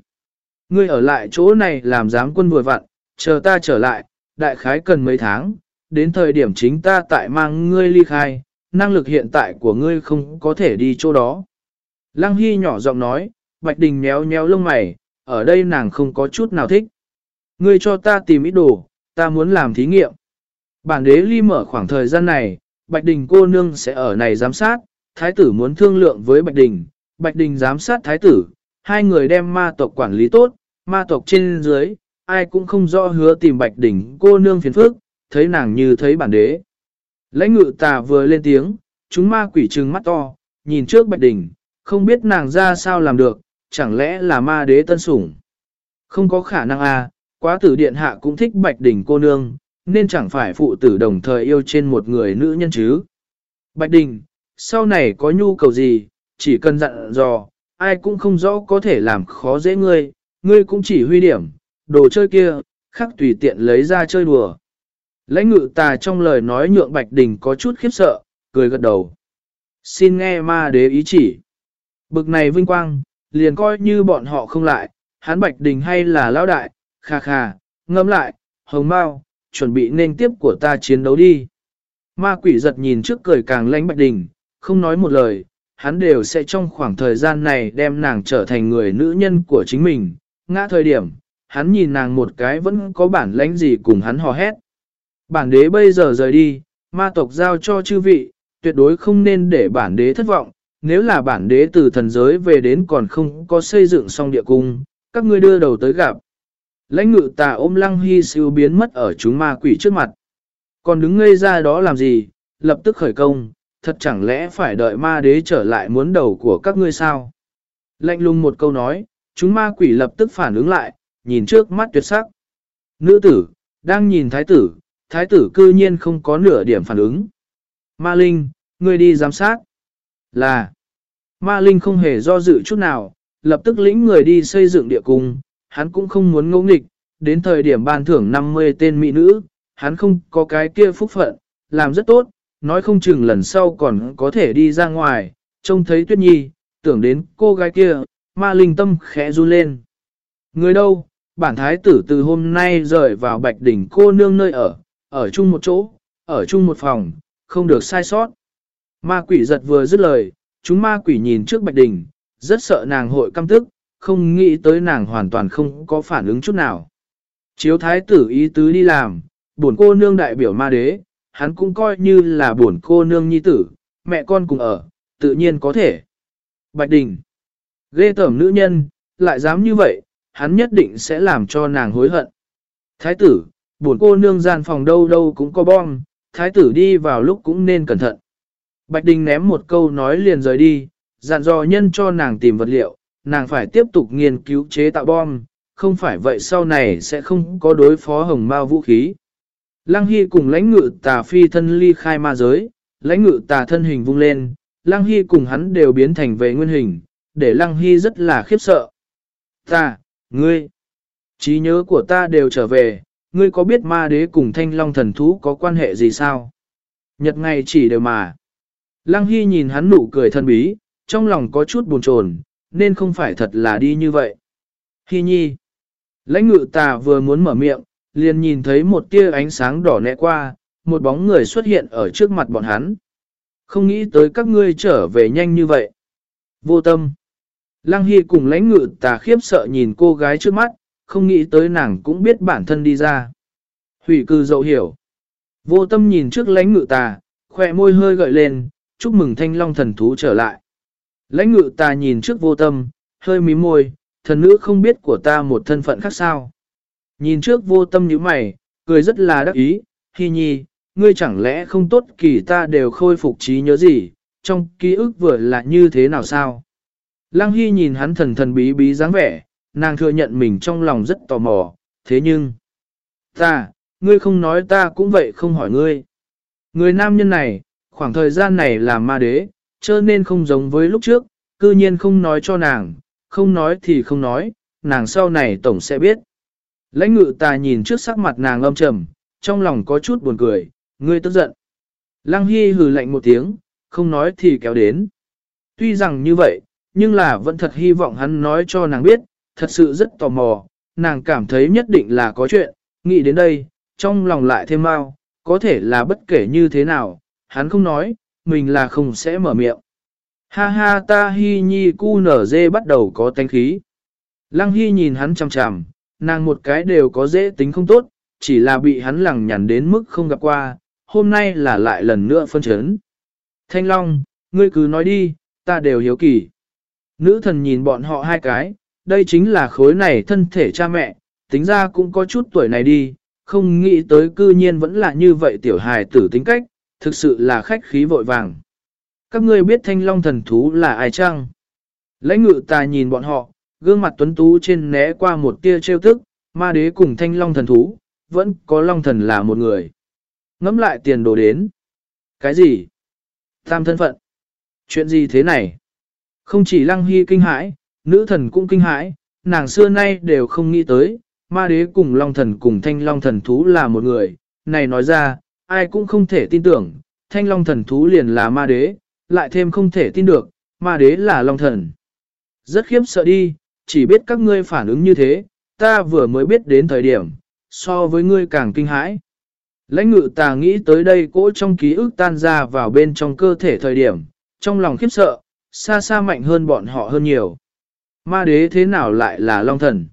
Speaker 1: Ngươi ở lại chỗ này làm giám quân vừa vặn, chờ ta trở lại, đại khái cần mấy tháng, đến thời điểm chính ta tại mang ngươi ly khai, năng lực hiện tại của ngươi không có thể đi chỗ đó. Lăng Hy nhỏ giọng nói, Bạch Đình méo méo lông mày, ở đây nàng không có chút nào thích. Ngươi cho ta tìm ít đồ, ta muốn làm thí nghiệm. Bản đế ly mở khoảng thời gian này, Bạch Đình cô nương sẽ ở này giám sát, thái tử muốn thương lượng với Bạch Đình, Bạch Đình giám sát thái tử, hai người đem ma tộc quản lý tốt, ma tộc trên dưới, ai cũng không rõ hứa tìm Bạch Đình cô nương phiền phức, thấy nàng như thấy bản đế. Lãnh ngự tà vừa lên tiếng, chúng ma quỷ trừng mắt to, nhìn trước Bạch đỉnh, không biết nàng ra sao làm được, chẳng lẽ là ma đế tân sủng. Không có khả năng à, quá tử điện hạ cũng thích Bạch đỉnh cô nương, nên chẳng phải phụ tử đồng thời yêu trên một người nữ nhân chứ. Bạch đỉnh, sau này có nhu cầu gì, chỉ cần dặn dò, ai cũng không rõ có thể làm khó dễ ngươi, ngươi cũng chỉ huy điểm, đồ chơi kia, khắc tùy tiện lấy ra chơi đùa. Lãnh ngự tà trong lời nói nhượng Bạch Đình có chút khiếp sợ, cười gật đầu. Xin nghe ma đế ý chỉ. Bực này vinh quang, liền coi như bọn họ không lại, hắn Bạch Đình hay là lão đại, kha kha, ngâm lại, hồng mau, chuẩn bị nên tiếp của ta chiến đấu đi. Ma quỷ giật nhìn trước cười càng lãnh Bạch Đình, không nói một lời, hắn đều sẽ trong khoảng thời gian này đem nàng trở thành người nữ nhân của chính mình. Ngã thời điểm, hắn nhìn nàng một cái vẫn có bản lãnh gì cùng hắn hò hét. Bản đế bây giờ rời đi, ma tộc giao cho chư vị, tuyệt đối không nên để bản đế thất vọng. Nếu là bản đế từ thần giới về đến còn không có xây dựng xong địa cung, các ngươi đưa đầu tới gặp. Lãnh ngự tà ôm lăng hy siêu biến mất ở chúng ma quỷ trước mặt. Còn đứng ngây ra đó làm gì, lập tức khởi công, thật chẳng lẽ phải đợi ma đế trở lại muốn đầu của các ngươi sao? Lạnh lùng một câu nói, chúng ma quỷ lập tức phản ứng lại, nhìn trước mắt tuyệt sắc. Nữ tử, đang nhìn thái tử, thái tử cư nhiên không có nửa điểm phản ứng. Ma Linh, ngươi đi giám sát. Là, Ma Linh không hề do dự chút nào, lập tức lĩnh người đi xây dựng địa cung, hắn cũng không muốn ngẫu nghịch, đến thời điểm ban thưởng 50 tên mỹ nữ, hắn không có cái kia phúc phận, làm rất tốt, nói không chừng lần sau còn có thể đi ra ngoài, trông thấy Tuyết Nhi, tưởng đến cô gái kia, ma linh tâm khẽ run lên. Người đâu, bản thái tử từ hôm nay rời vào bạch đỉnh cô nương nơi ở, ở chung một chỗ, ở chung một phòng, không được sai sót. Ma quỷ giật vừa dứt lời, chúng ma quỷ nhìn trước bạch đỉnh, rất sợ nàng hội căm tức, không nghĩ tới nàng hoàn toàn không có phản ứng chút nào. Chiếu thái tử ý tứ đi làm, buồn cô nương đại biểu ma đế, hắn cũng coi như là buồn cô nương nhi tử, mẹ con cùng ở, tự nhiên có thể. Bạch Đình, ghê tởm nữ nhân, lại dám như vậy, hắn nhất định sẽ làm cho nàng hối hận. Thái tử, buồn cô nương gian phòng đâu đâu cũng có bom, thái tử đi vào lúc cũng nên cẩn thận. Bạch Đình ném một câu nói liền rời đi, dặn dò nhân cho nàng tìm vật liệu, nàng phải tiếp tục nghiên cứu chế tạo bom, không phải vậy sau này sẽ không có đối phó hồng mao vũ khí. Lăng Hy cùng lãnh ngự tà phi thân ly khai ma giới, lãnh ngự tà thân hình vung lên, Lăng Hy cùng hắn đều biến thành về nguyên hình, để Lăng Hy rất là khiếp sợ. Ta, ngươi, trí nhớ của ta đều trở về, ngươi có biết ma đế cùng thanh long thần thú có quan hệ gì sao? Nhật ngày chỉ đều mà. Lăng Hy nhìn hắn nụ cười thân bí, trong lòng có chút buồn chồn, nên không phải thật là đi như vậy. Hy nhi. Lãnh ngự tà vừa muốn mở miệng, liền nhìn thấy một tia ánh sáng đỏ nẹ qua, một bóng người xuất hiện ở trước mặt bọn hắn. Không nghĩ tới các ngươi trở về nhanh như vậy. Vô tâm. Lăng Hy cùng lãnh ngự tà khiếp sợ nhìn cô gái trước mắt, không nghĩ tới nàng cũng biết bản thân đi ra. Hủy cư dậu hiểu. Vô tâm nhìn trước lãnh ngự tà, khỏe môi hơi gợi lên, chúc mừng thanh long thần thú trở lại. Lãnh ngự tà nhìn trước vô tâm, hơi mím môi, thần nữ không biết của ta một thân phận khác sao. Nhìn trước vô tâm như mày, cười rất là đắc ý, hi nhi, ngươi chẳng lẽ không tốt kỳ ta đều khôi phục trí nhớ gì, trong ký ức vừa là như thế nào sao? Lăng Hy nhìn hắn thần thần bí bí dáng vẻ, nàng thừa nhận mình trong lòng rất tò mò, thế nhưng... Ta, ngươi không nói ta cũng vậy không hỏi ngươi. Người nam nhân này, khoảng thời gian này là ma đế, cho nên không giống với lúc trước, cư nhiên không nói cho nàng, không nói thì không nói, nàng sau này tổng sẽ biết. Lãnh ngự ta nhìn trước sắc mặt nàng âm trầm, trong lòng có chút buồn cười, ngươi tức giận. Lăng Hy hừ lạnh một tiếng, không nói thì kéo đến. Tuy rằng như vậy, nhưng là vẫn thật hy vọng hắn nói cho nàng biết, thật sự rất tò mò, nàng cảm thấy nhất định là có chuyện, nghĩ đến đây, trong lòng lại thêm mau, có thể là bất kể như thế nào, hắn không nói, mình là không sẽ mở miệng. Ha ha ta hi nhi cu nở dê bắt đầu có tánh khí. Lăng hy nhìn hắn chằm chằm, nàng một cái đều có dễ tính không tốt, chỉ là bị hắn lẳng nhằn đến mức không gặp qua, hôm nay là lại lần nữa phân chấn. Thanh Long, ngươi cứ nói đi, ta đều hiếu kỳ. Nữ thần nhìn bọn họ hai cái, đây chính là khối này thân thể cha mẹ, tính ra cũng có chút tuổi này đi, không nghĩ tới cư nhiên vẫn là như vậy tiểu hài tử tính cách, thực sự là khách khí vội vàng. Các ngươi biết thanh long thần thú là ai chăng? Lãnh ngự ta nhìn bọn họ, gương mặt tuấn tú trên né qua một tia trêu tức, ma đế cùng thanh long thần thú, vẫn có long thần là một người. Ngắm lại tiền đồ đến. Cái gì? Tam thân phận. Chuyện gì thế này? Không chỉ lăng hy kinh hãi, nữ thần cũng kinh hãi, nàng xưa nay đều không nghĩ tới, ma đế cùng long thần cùng thanh long thần thú là một người. Này nói ra, ai cũng không thể tin tưởng, thanh long thần thú liền là ma đế, lại thêm không thể tin được, ma đế là long thần. Rất khiếp sợ đi, chỉ biết các ngươi phản ứng như thế, ta vừa mới biết đến thời điểm, so với ngươi càng kinh hãi. Lãnh ngự tà nghĩ tới đây cỗ trong ký ức tan ra vào bên trong cơ thể thời điểm, trong lòng khiếp sợ, xa xa mạnh hơn bọn họ hơn nhiều. Ma đế thế nào lại là long thần?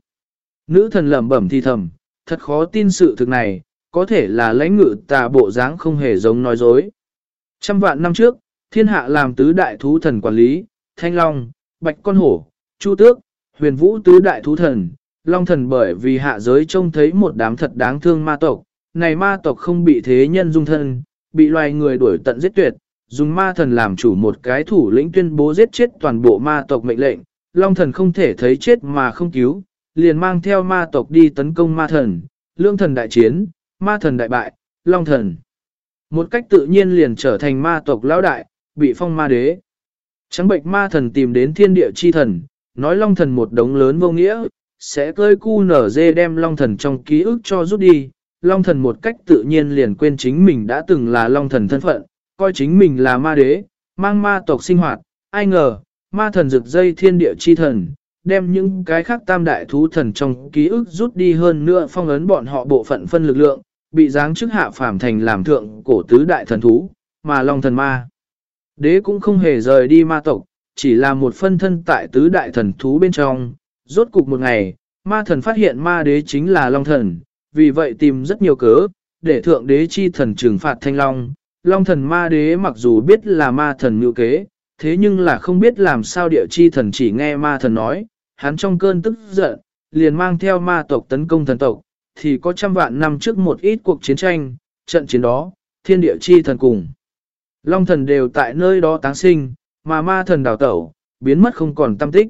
Speaker 1: Nữ thần lẩm bẩm thi thầm, thật khó tin sự thực này, có thể là lãnh ngự tà bộ dáng không hề giống nói dối. Trăm vạn năm trước, thiên hạ làm tứ đại thú thần quản lý, thanh long, bạch con hổ, chu tước, huyền vũ tứ đại thú thần, long thần bởi vì hạ giới trông thấy một đám thật đáng thương ma tộc, này ma tộc không bị thế nhân dung thân, bị loài người đuổi tận giết tuyệt, dùng ma thần làm chủ một cái thủ lĩnh tuyên bố giết chết toàn bộ ma tộc mệnh lệnh, long thần không thể thấy chết mà không cứu, liền mang theo ma tộc đi tấn công ma thần, lương thần đại chiến, ma thần đại bại, long thần. Một cách tự nhiên liền trở thành ma tộc lão đại, bị phong ma đế. Trắng bệnh ma thần tìm đến thiên địa chi thần, nói long thần một đống lớn vô nghĩa, sẽ cơi cu nở dê đem long thần trong ký ức cho rút đi. Long thần một cách tự nhiên liền quên chính mình đã từng là long thần thân phận, coi chính mình là ma đế, mang ma tộc sinh hoạt, ai ngờ, ma thần rực dây thiên địa chi thần, đem những cái khác tam đại thú thần trong ký ức rút đi hơn nữa phong ấn bọn họ bộ phận phân lực lượng, bị giáng chức hạ phàm thành làm thượng cổ tứ đại thần thú, mà long thần ma. Đế cũng không hề rời đi ma tộc, chỉ là một phân thân tại tứ đại thần thú bên trong, rốt cục một ngày, ma thần phát hiện ma đế chính là long thần, vì vậy tìm rất nhiều cớ, để thượng đế chi thần trừng phạt thanh long. Long thần ma đế mặc dù biết là ma thần mưu kế, thế nhưng là không biết làm sao địa chi thần chỉ nghe ma thần nói, hắn trong cơn tức giận, liền mang theo ma tộc tấn công thần tộc, thì có trăm vạn năm trước một ít cuộc chiến tranh, trận chiến đó, thiên địa chi thần cùng. Long thần đều tại nơi đó táng sinh, mà ma thần đào tẩu, biến mất không còn tâm tích.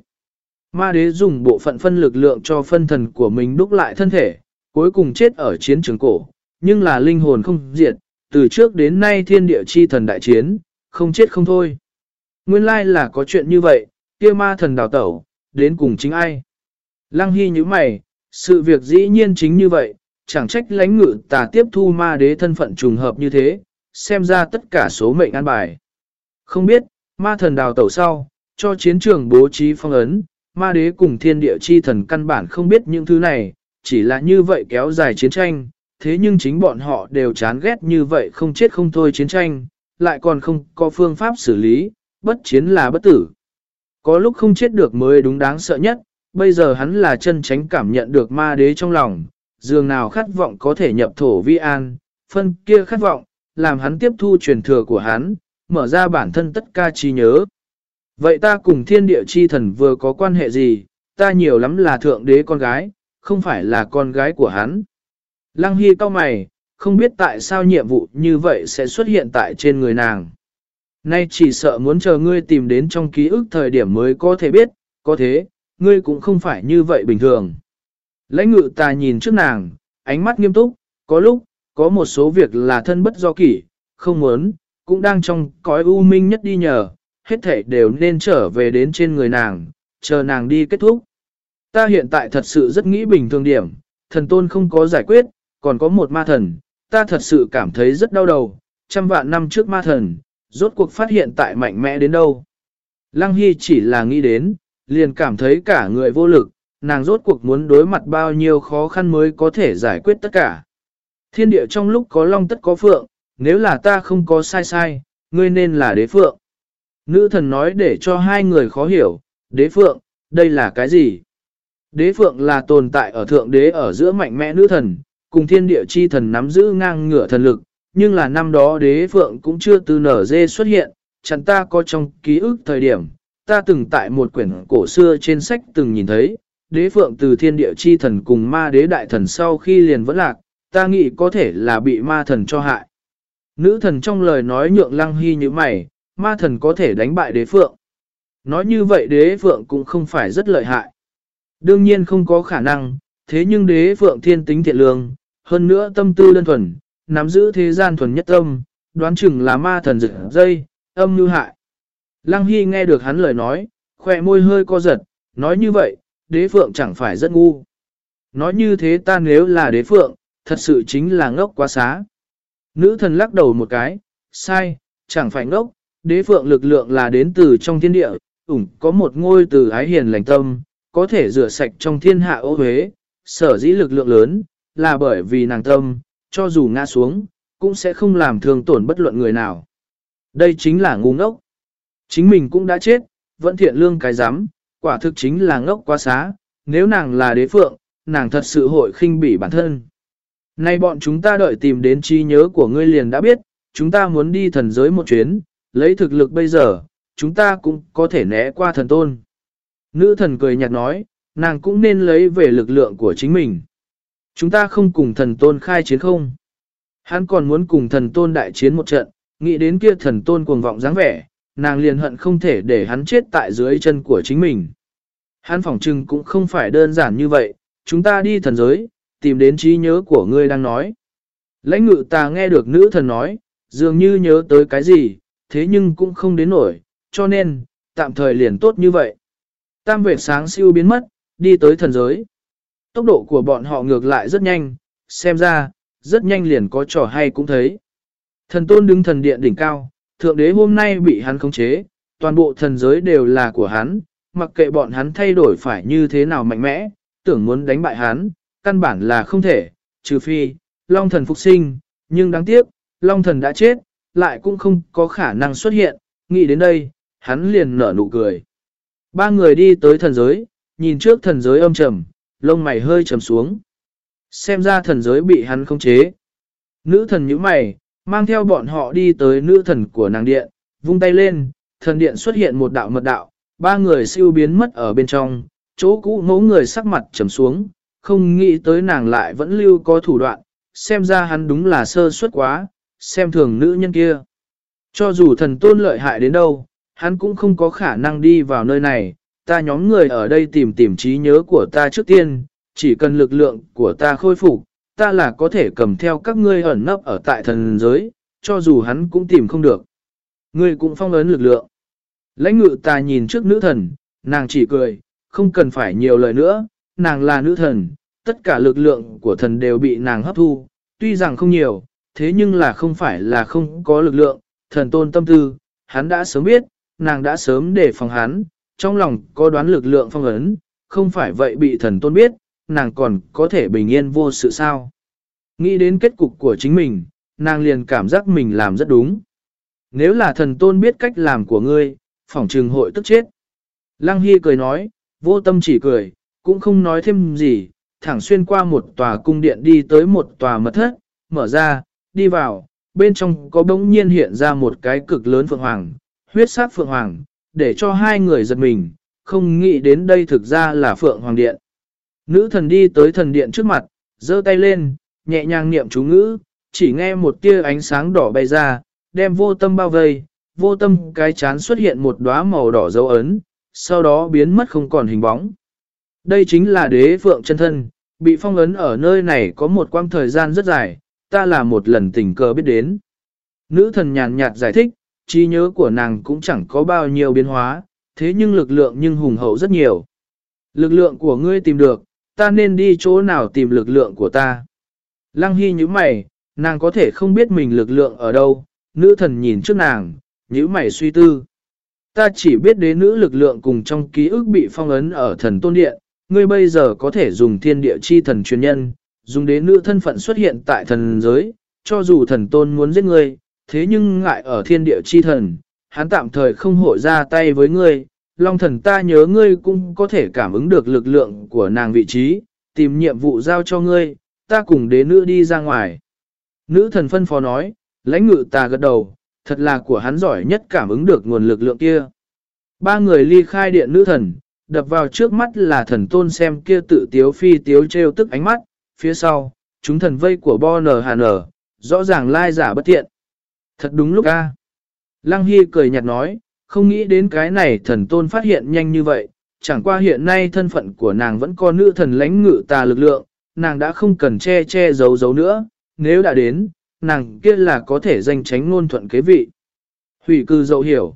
Speaker 1: Ma đế dùng bộ phận phân lực lượng cho phân thần của mình đúc lại thân thể, cuối cùng chết ở chiến trường cổ, nhưng là linh hồn không diệt, từ trước đến nay thiên địa chi thần đại chiến, không chết không thôi. Nguyên lai là có chuyện như vậy, kia ma thần đào tẩu, đến cùng chính ai. Lăng Hy như mày, sự việc dĩ nhiên chính như vậy, chẳng trách lãnh ngự tà tiếp thu ma đế thân phận trùng hợp như thế, xem ra tất cả số mệnh an bài. Không biết, ma thần đào tẩu sau, cho chiến trường bố trí phong ấn, ma đế cùng thiên địa chi thần căn bản không biết những thứ này, chỉ là như vậy kéo dài chiến tranh, thế nhưng chính bọn họ đều chán ghét như vậy không chết không thôi chiến tranh, lại còn không có phương pháp xử lý, bất chiến là bất tử. Có lúc không chết được mới đúng đáng sợ nhất, bây giờ hắn là chân tránh cảm nhận được ma đế trong lòng, dường nào khát vọng có thể nhập thổ vi an, phân kia khát vọng, làm hắn tiếp thu truyền thừa của hắn, mở ra bản thân tất ca trí nhớ. Vậy ta cùng thiên địa chi thần vừa có quan hệ gì, ta nhiều lắm là thượng đế con gái, không phải là con gái của hắn. Lăng Hy cao mày, không biết tại sao nhiệm vụ như vậy sẽ xuất hiện tại trên người nàng. Nay chỉ sợ muốn chờ ngươi tìm đến trong ký ức thời điểm mới có thể biết, có thế, ngươi cũng không phải như vậy bình thường. Lãnh ngự ta nhìn trước nàng, ánh mắt nghiêm túc, có lúc, có một số việc là thân bất do kỷ, không muốn, cũng đang trong cõi u minh nhất đi nhờ, hết thể đều nên trở về đến trên người nàng, chờ nàng đi kết thúc. Ta hiện tại thật sự rất nghĩ bình thường điểm, thần tôn không có giải quyết, còn có một ma thần, ta thật sự cảm thấy rất đau đầu, trăm vạn năm trước ma thần, rốt cuộc phát hiện tại mạnh mẽ đến đâu. Lăng Hy chỉ là nghĩ đến, liền cảm thấy cả người vô lực, nàng rốt cuộc muốn đối mặt bao nhiêu khó khăn mới có thể giải quyết tất cả. Thiên địa trong lúc có long tất có phượng, nếu là ta không có sai sai, ngươi nên là đế phượng. Nữ thần nói để cho hai người khó hiểu, đế phượng, đây là cái gì? Đế phượng là tồn tại ở thượng đế ở giữa mạnh mẽ nữ thần, cùng thiên địa chi thần nắm giữ ngang ngửa thần lực, nhưng là năm đó đế phượng cũng chưa từ nở dê xuất hiện, chẳng ta có trong ký ức thời điểm, ta từng tại một quyển cổ xưa trên sách từng nhìn thấy, đế phượng từ thiên địa chi thần cùng ma đế đại thần sau khi liền vẫn lạc, ta nghĩ có thể là bị ma thần cho hại. Nữ thần trong lời nói nhượng lăng hy như mày, ma thần có thể đánh bại đế phượng. Nói như vậy đế phượng cũng không phải rất lợi hại. Đương nhiên không có khả năng, thế nhưng đế phượng thiên tính thiện lương, hơn nữa tâm tư đơn thuần, nắm giữ thế gian thuần nhất tâm, đoán chừng là ma thần rực dây, âm như hại. Lăng Hy nghe được hắn lời nói, khỏe môi hơi co giật, nói như vậy, đế phượng chẳng phải rất ngu. Nói như thế ta nếu là đế phượng, thật sự chính là ngốc quá xá. Nữ thần lắc đầu một cái, sai, chẳng phải ngốc, đế phượng lực lượng là đến từ trong thiên địa, ủng có một ngôi từ ái hiền lành tâm, có thể rửa sạch trong thiên hạ ô huế, sở dĩ lực lượng lớn, là bởi vì nàng tâm, cho dù ngã xuống, cũng sẽ không làm thương tổn bất luận người nào. Đây chính là ngu ngốc. Chính mình cũng đã chết, vẫn thiện lương cái giám, quả thực chính là ngốc quá xá, nếu nàng là đế phượng, nàng thật sự hội khinh bỉ bản thân. Nay bọn chúng ta đợi tìm đến trí nhớ của ngươi liền đã biết, chúng ta muốn đi thần giới một chuyến, lấy thực lực bây giờ, chúng ta cũng có thể né qua thần tôn. Nữ thần cười nhạt nói, nàng cũng nên lấy về lực lượng của chính mình. Chúng ta không cùng thần tôn khai chiến không? Hắn còn muốn cùng thần tôn đại chiến một trận, nghĩ đến kia thần tôn cuồng vọng dáng vẻ, nàng liền hận không thể để hắn chết tại dưới chân của chính mình. Hắn phỏng trừng cũng không phải đơn giản như vậy, chúng ta đi thần giới, tìm đến trí nhớ của ngươi đang nói. Lãnh ngự ta nghe được nữ thần nói, dường như nhớ tới cái gì, thế nhưng cũng không đến nổi, cho nên, tạm thời liền tốt như vậy. Tam vệ sáng siêu biến mất, đi tới thần giới. Tốc độ của bọn họ ngược lại rất nhanh, xem ra, rất nhanh liền có trò hay cũng thấy. Thần tôn đứng thần điện đỉnh cao, thượng đế hôm nay bị hắn khống chế, toàn bộ thần giới đều là của hắn, mặc kệ bọn hắn thay đổi phải như thế nào mạnh mẽ, tưởng muốn đánh bại hắn, căn bản là không thể, trừ phi, Long thần phục sinh, nhưng đáng tiếc, Long thần đã chết, lại cũng không có khả năng xuất hiện, nghĩ đến đây, hắn liền nở nụ cười. Ba người đi tới thần giới, nhìn trước thần giới âm trầm, lông mày hơi trầm xuống. Xem ra thần giới bị hắn khống chế. Nữ thần nhíu mày, mang theo bọn họ đi tới nữ thần của nàng điện, vung tay lên, thần điện xuất hiện một đạo mật đạo, ba người siêu biến mất ở bên trong, chỗ cũ mẫu người sắc mặt trầm xuống, không nghĩ tới nàng lại vẫn lưu có thủ đoạn, xem ra hắn đúng là sơ suất quá, xem thường nữ nhân kia. Cho dù thần tôn lợi hại đến đâu, hắn cũng không có khả năng đi vào nơi này, ta nhóm người ở đây tìm tìm trí nhớ của ta trước tiên, chỉ cần lực lượng của ta khôi phục, ta là có thể cầm theo các ngươi ẩn nấp ở tại thần giới, cho dù hắn cũng tìm không được. Ngươi cũng phong ấn lực lượng. Lãnh ngự ta nhìn trước nữ thần, nàng chỉ cười, không cần phải nhiều lời nữa, nàng là nữ thần, tất cả lực lượng của thần đều bị nàng hấp thu, tuy rằng không nhiều, thế nhưng là không phải là không có lực lượng, thần tôn tâm tư, hắn đã sớm biết, nàng đã sớm để phòng hắn, trong lòng có đoán lực lượng phong ấn, không phải vậy bị thần tôn biết, nàng còn có thể bình yên vô sự sao. Nghĩ đến kết cục của chính mình, nàng liền cảm giác mình làm rất đúng. Nếu là thần tôn biết cách làm của ngươi, phỏng trừng hội tức chết. Lăng Hy cười nói, vô tâm chỉ cười, cũng không nói thêm gì, thẳng xuyên qua một tòa cung điện đi tới một tòa mật thất, mở ra, đi vào, bên trong có bỗng nhiên hiện ra một cái cực lớn phượng hoàng, huyết sát phượng hoàng, để cho hai người giật mình, không nghĩ đến đây thực ra là phượng hoàng điện. Nữ thần đi tới thần điện trước mặt, giơ tay lên, nhẹ nhàng niệm chú ngữ, chỉ nghe một tia ánh sáng đỏ bay ra, đem vô tâm bao vây, vô tâm cái chán xuất hiện một đóa màu đỏ dấu ấn, sau đó biến mất không còn hình bóng. Đây chính là đế phượng chân thân, bị phong ấn ở nơi này có một quãng thời gian rất dài, ta là một lần tình cờ biết đến. Nữ thần nhàn nhạt giải thích, trí nhớ của nàng cũng chẳng có bao nhiêu biến hóa, thế nhưng lực lượng nhưng hùng hậu rất nhiều. Lực lượng của ngươi tìm được, ta nên đi chỗ nào tìm lực lượng của ta. Lăng Hy như mày, nàng có thể không biết mình lực lượng ở đâu, nữ thần nhìn trước nàng, nhíu mày suy tư. Ta chỉ biết đế nữ lực lượng cùng trong ký ức bị phong ấn ở thần tôn điện, ngươi bây giờ có thể dùng thiên địa chi thần truyền nhân, dùng đế nữ thân phận xuất hiện tại thần giới, cho dù thần tôn muốn giết ngươi, thế nhưng ngại ở thiên địa chi thần, hắn tạm thời không hội ra tay với ngươi, long thần ta nhớ ngươi cũng có thể cảm ứng được lực lượng của nàng vị trí, tìm nhiệm vụ giao cho ngươi, ta cùng đế nữ đi ra ngoài. Nữ thần phân phó nói, lãnh ngự ta gật đầu, thật là của hắn giỏi nhất cảm ứng được nguồn lực lượng kia. Ba người ly khai điện nữ thần, đập vào trước mắt là thần tôn xem kia tự tiếu phi tiếu treo tức ánh mắt, phía sau, chúng thần vây của bo n hà n rõ ràng lai giả bất tiện. Thật đúng lúc a. Lăng Hy cười nhạt nói, không nghĩ đến cái này thần tôn phát hiện nhanh như vậy, chẳng qua hiện nay thân phận của nàng vẫn có nữ thần lãnh ngự tà lực lượng, nàng đã không cần che che giấu giấu nữa, nếu đã đến, nàng kia là có thể danh tránh ngôn thuận kế vị. Hủy cư dậu hiểu.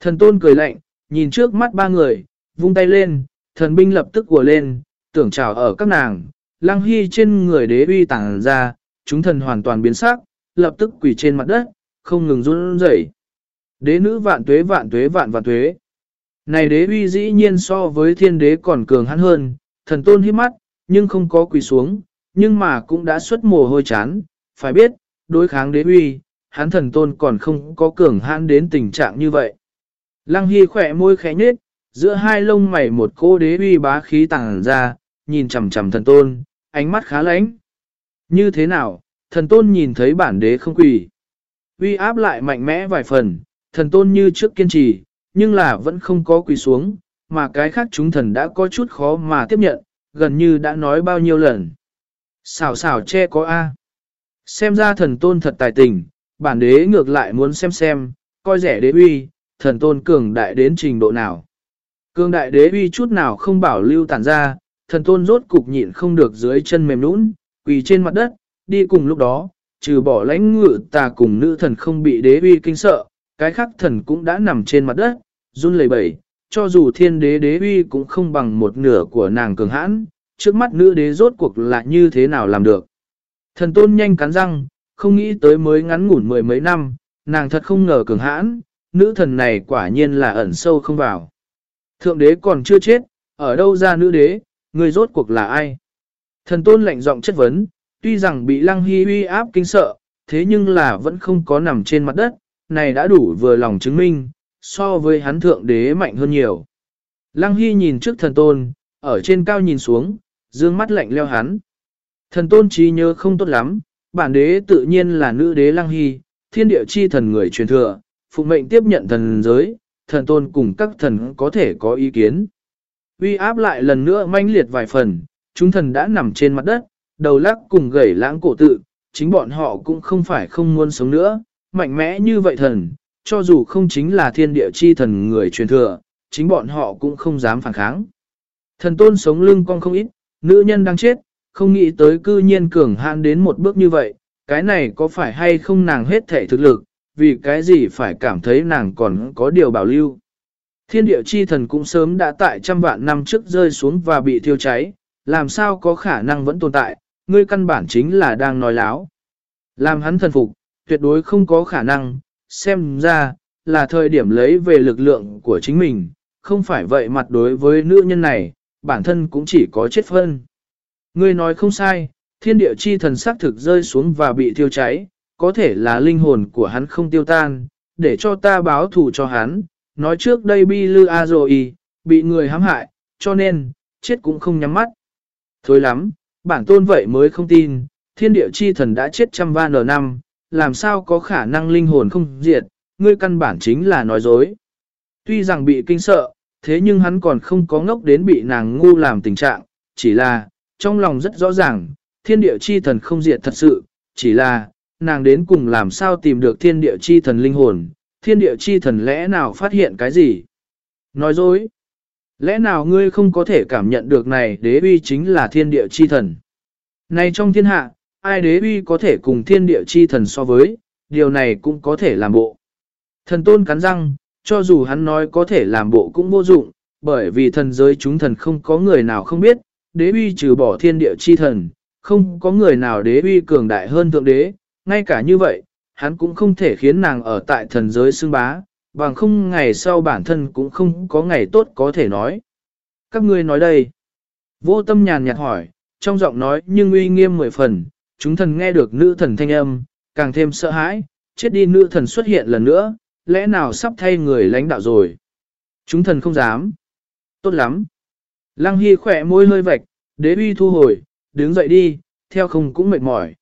Speaker 1: Thần tôn cười lạnh, nhìn trước mắt ba người, vung tay lên, thần binh lập tức của lên, tưởng trào ở các nàng, lăng hy trên người đế uy tàng ra, chúng thần hoàn toàn biến sắc, lập tức quỳ trên mặt đất, không ngừng run rẩy. Đế nữ vạn tuế vạn tuế vạn vạn tuế. Này đế uy dĩ nhiên so với thiên đế còn cường hắn hơn, thần tôn hiếp mắt, nhưng không có quỳ xuống, nhưng mà cũng đã xuất mồ hôi chán, phải biết, đối kháng đế uy, hắn thần tôn còn không có cường hãn đến tình trạng như vậy. Lăng Hy khỏe môi khẽ nhết, giữa hai lông mày một cô đế uy bá khí tàng ra, nhìn chằm chằm thần tôn, ánh mắt khá lánh. Như thế nào, thần tôn nhìn thấy bản đế không quỳ. Uy áp lại mạnh mẽ vài phần, thần tôn như trước kiên trì, nhưng là vẫn không có quỳ xuống, mà cái khác chúng thần đã có chút khó mà tiếp nhận, gần như đã nói bao nhiêu lần. Xảo xảo che có A. Xem ra thần tôn thật tài tình, bản đế ngược lại muốn xem xem, coi rẻ đế uy, thần tôn cường đại đến trình độ nào. Cường đại đế uy chút nào không bảo lưu tản ra, thần tôn rốt cục nhịn không được dưới chân mềm nũng, quỳ trên mặt đất, đi cùng lúc đó, trừ bỏ lãnh ngự tà cùng nữ thần không bị đế uy kinh sợ, cái khác thần cũng đã nằm trên mặt đất, run lẩy bẩy, cho dù thiên đế đế uy cũng không bằng một nửa của nàng cường hãn, trước mắt nữ đế rốt cuộc là như thế nào làm được. Thần tôn nhanh cắn răng, không nghĩ tới mới ngắn ngủn mười mấy năm, nàng thật không ngờ cường hãn, nữ thần này quả nhiên là ẩn sâu không vào. Thượng đế còn chưa chết, ở đâu ra nữ đế, người rốt cuộc là ai? Thần tôn lạnh giọng chất vấn, tuy rằng bị lăng hy uy áp kinh sợ, thế nhưng là vẫn không có nằm trên mặt đất, này đã đủ vừa lòng chứng minh, so với hắn thượng đế mạnh hơn nhiều. Lăng hy nhìn trước thần tôn, ở trên cao nhìn xuống, dương mắt lạnh leo hắn. Thần tôn trí nhớ không tốt lắm, bản đế tự nhiên là nữ đế lăng hy, thiên địa chi thần người truyền thừa, phụ mệnh tiếp nhận thần giới, thần tôn cùng các thần có thể có ý kiến. Uy áp lại lần nữa manh liệt vài phần, chúng thần đã nằm trên mặt đất, đầu lắc cùng gầy lãng cổ tự, chính bọn họ cũng không phải không muốn sống nữa, mạnh mẽ như vậy thần, cho dù không chính là thiên địa chi thần người truyền thừa, chính bọn họ cũng không dám phản kháng. Thần tôn sống lưng con không ít, nữ nhân đang chết, không nghĩ tới cư nhiên cường hạn đến một bước như vậy, cái này có phải hay không nàng hết thể thực lực, vì cái gì phải cảm thấy nàng còn có điều bảo lưu. Thiên địa chi thần cũng sớm đã tại trăm vạn năm trước rơi xuống và bị thiêu cháy, làm sao có khả năng vẫn tồn tại, ngươi căn bản chính là đang nói láo. Làm hắn thần phục, tuyệt đối không có khả năng, xem ra, là thời điểm lấy về lực lượng của chính mình, không phải vậy mặt đối với nữ nhân này, bản thân cũng chỉ có chết phân. Ngươi nói không sai, thiên địa chi thần sắc thực rơi xuống và bị thiêu cháy, có thể là linh hồn của hắn không tiêu tan, để cho ta báo thù cho hắn, nói trước đây bi lư a rồi bị người hãm hại, cho nên, chết cũng không nhắm mắt. Thôi lắm, bản tôn vậy mới không tin, thiên địa chi thần đã chết trăm van nở năm, làm sao có khả năng linh hồn không diệt, ngươi căn bản chính là nói dối. Tuy rằng bị kinh sợ, thế nhưng hắn còn không có ngốc đến bị nàng ngu làm tình trạng, chỉ là, trong lòng rất rõ ràng, thiên địa chi thần không diệt thật sự, chỉ là, nàng đến cùng làm sao tìm được thiên địa chi thần linh hồn, thiên địa chi thần lẽ nào phát hiện cái gì? Nói dối. Lẽ nào ngươi không có thể cảm nhận được này đế uy chính là thiên địa chi thần? Này trong thiên hạ, ai đế uy có thể cùng thiên địa chi thần so với, điều này cũng có thể làm bộ. Thần tôn cắn răng, cho dù hắn nói có thể làm bộ cũng vô dụng, bởi vì thần giới chúng thần không có người nào không biết, đế uy trừ bỏ thiên địa chi thần, không có người nào đế uy cường đại hơn thượng đế, ngay cả như vậy, hắn cũng không thể khiến nàng ở tại thần giới xưng bá, bằng không ngày sau bản thân cũng không có ngày tốt có thể nói. Các ngươi nói đây. Vô tâm nhàn nhạt hỏi, trong giọng nói nhưng uy nghiêm mười phần, chúng thần nghe được nữ thần thanh âm, càng thêm sợ hãi, chết đi nữ thần xuất hiện lần nữa, lẽ nào sắp thay người lãnh đạo rồi. Chúng thần không dám. Tốt lắm. Lăng Hy khỏe môi hơi vạch, đế uy thu hồi, đứng dậy đi, theo không cũng mệt mỏi.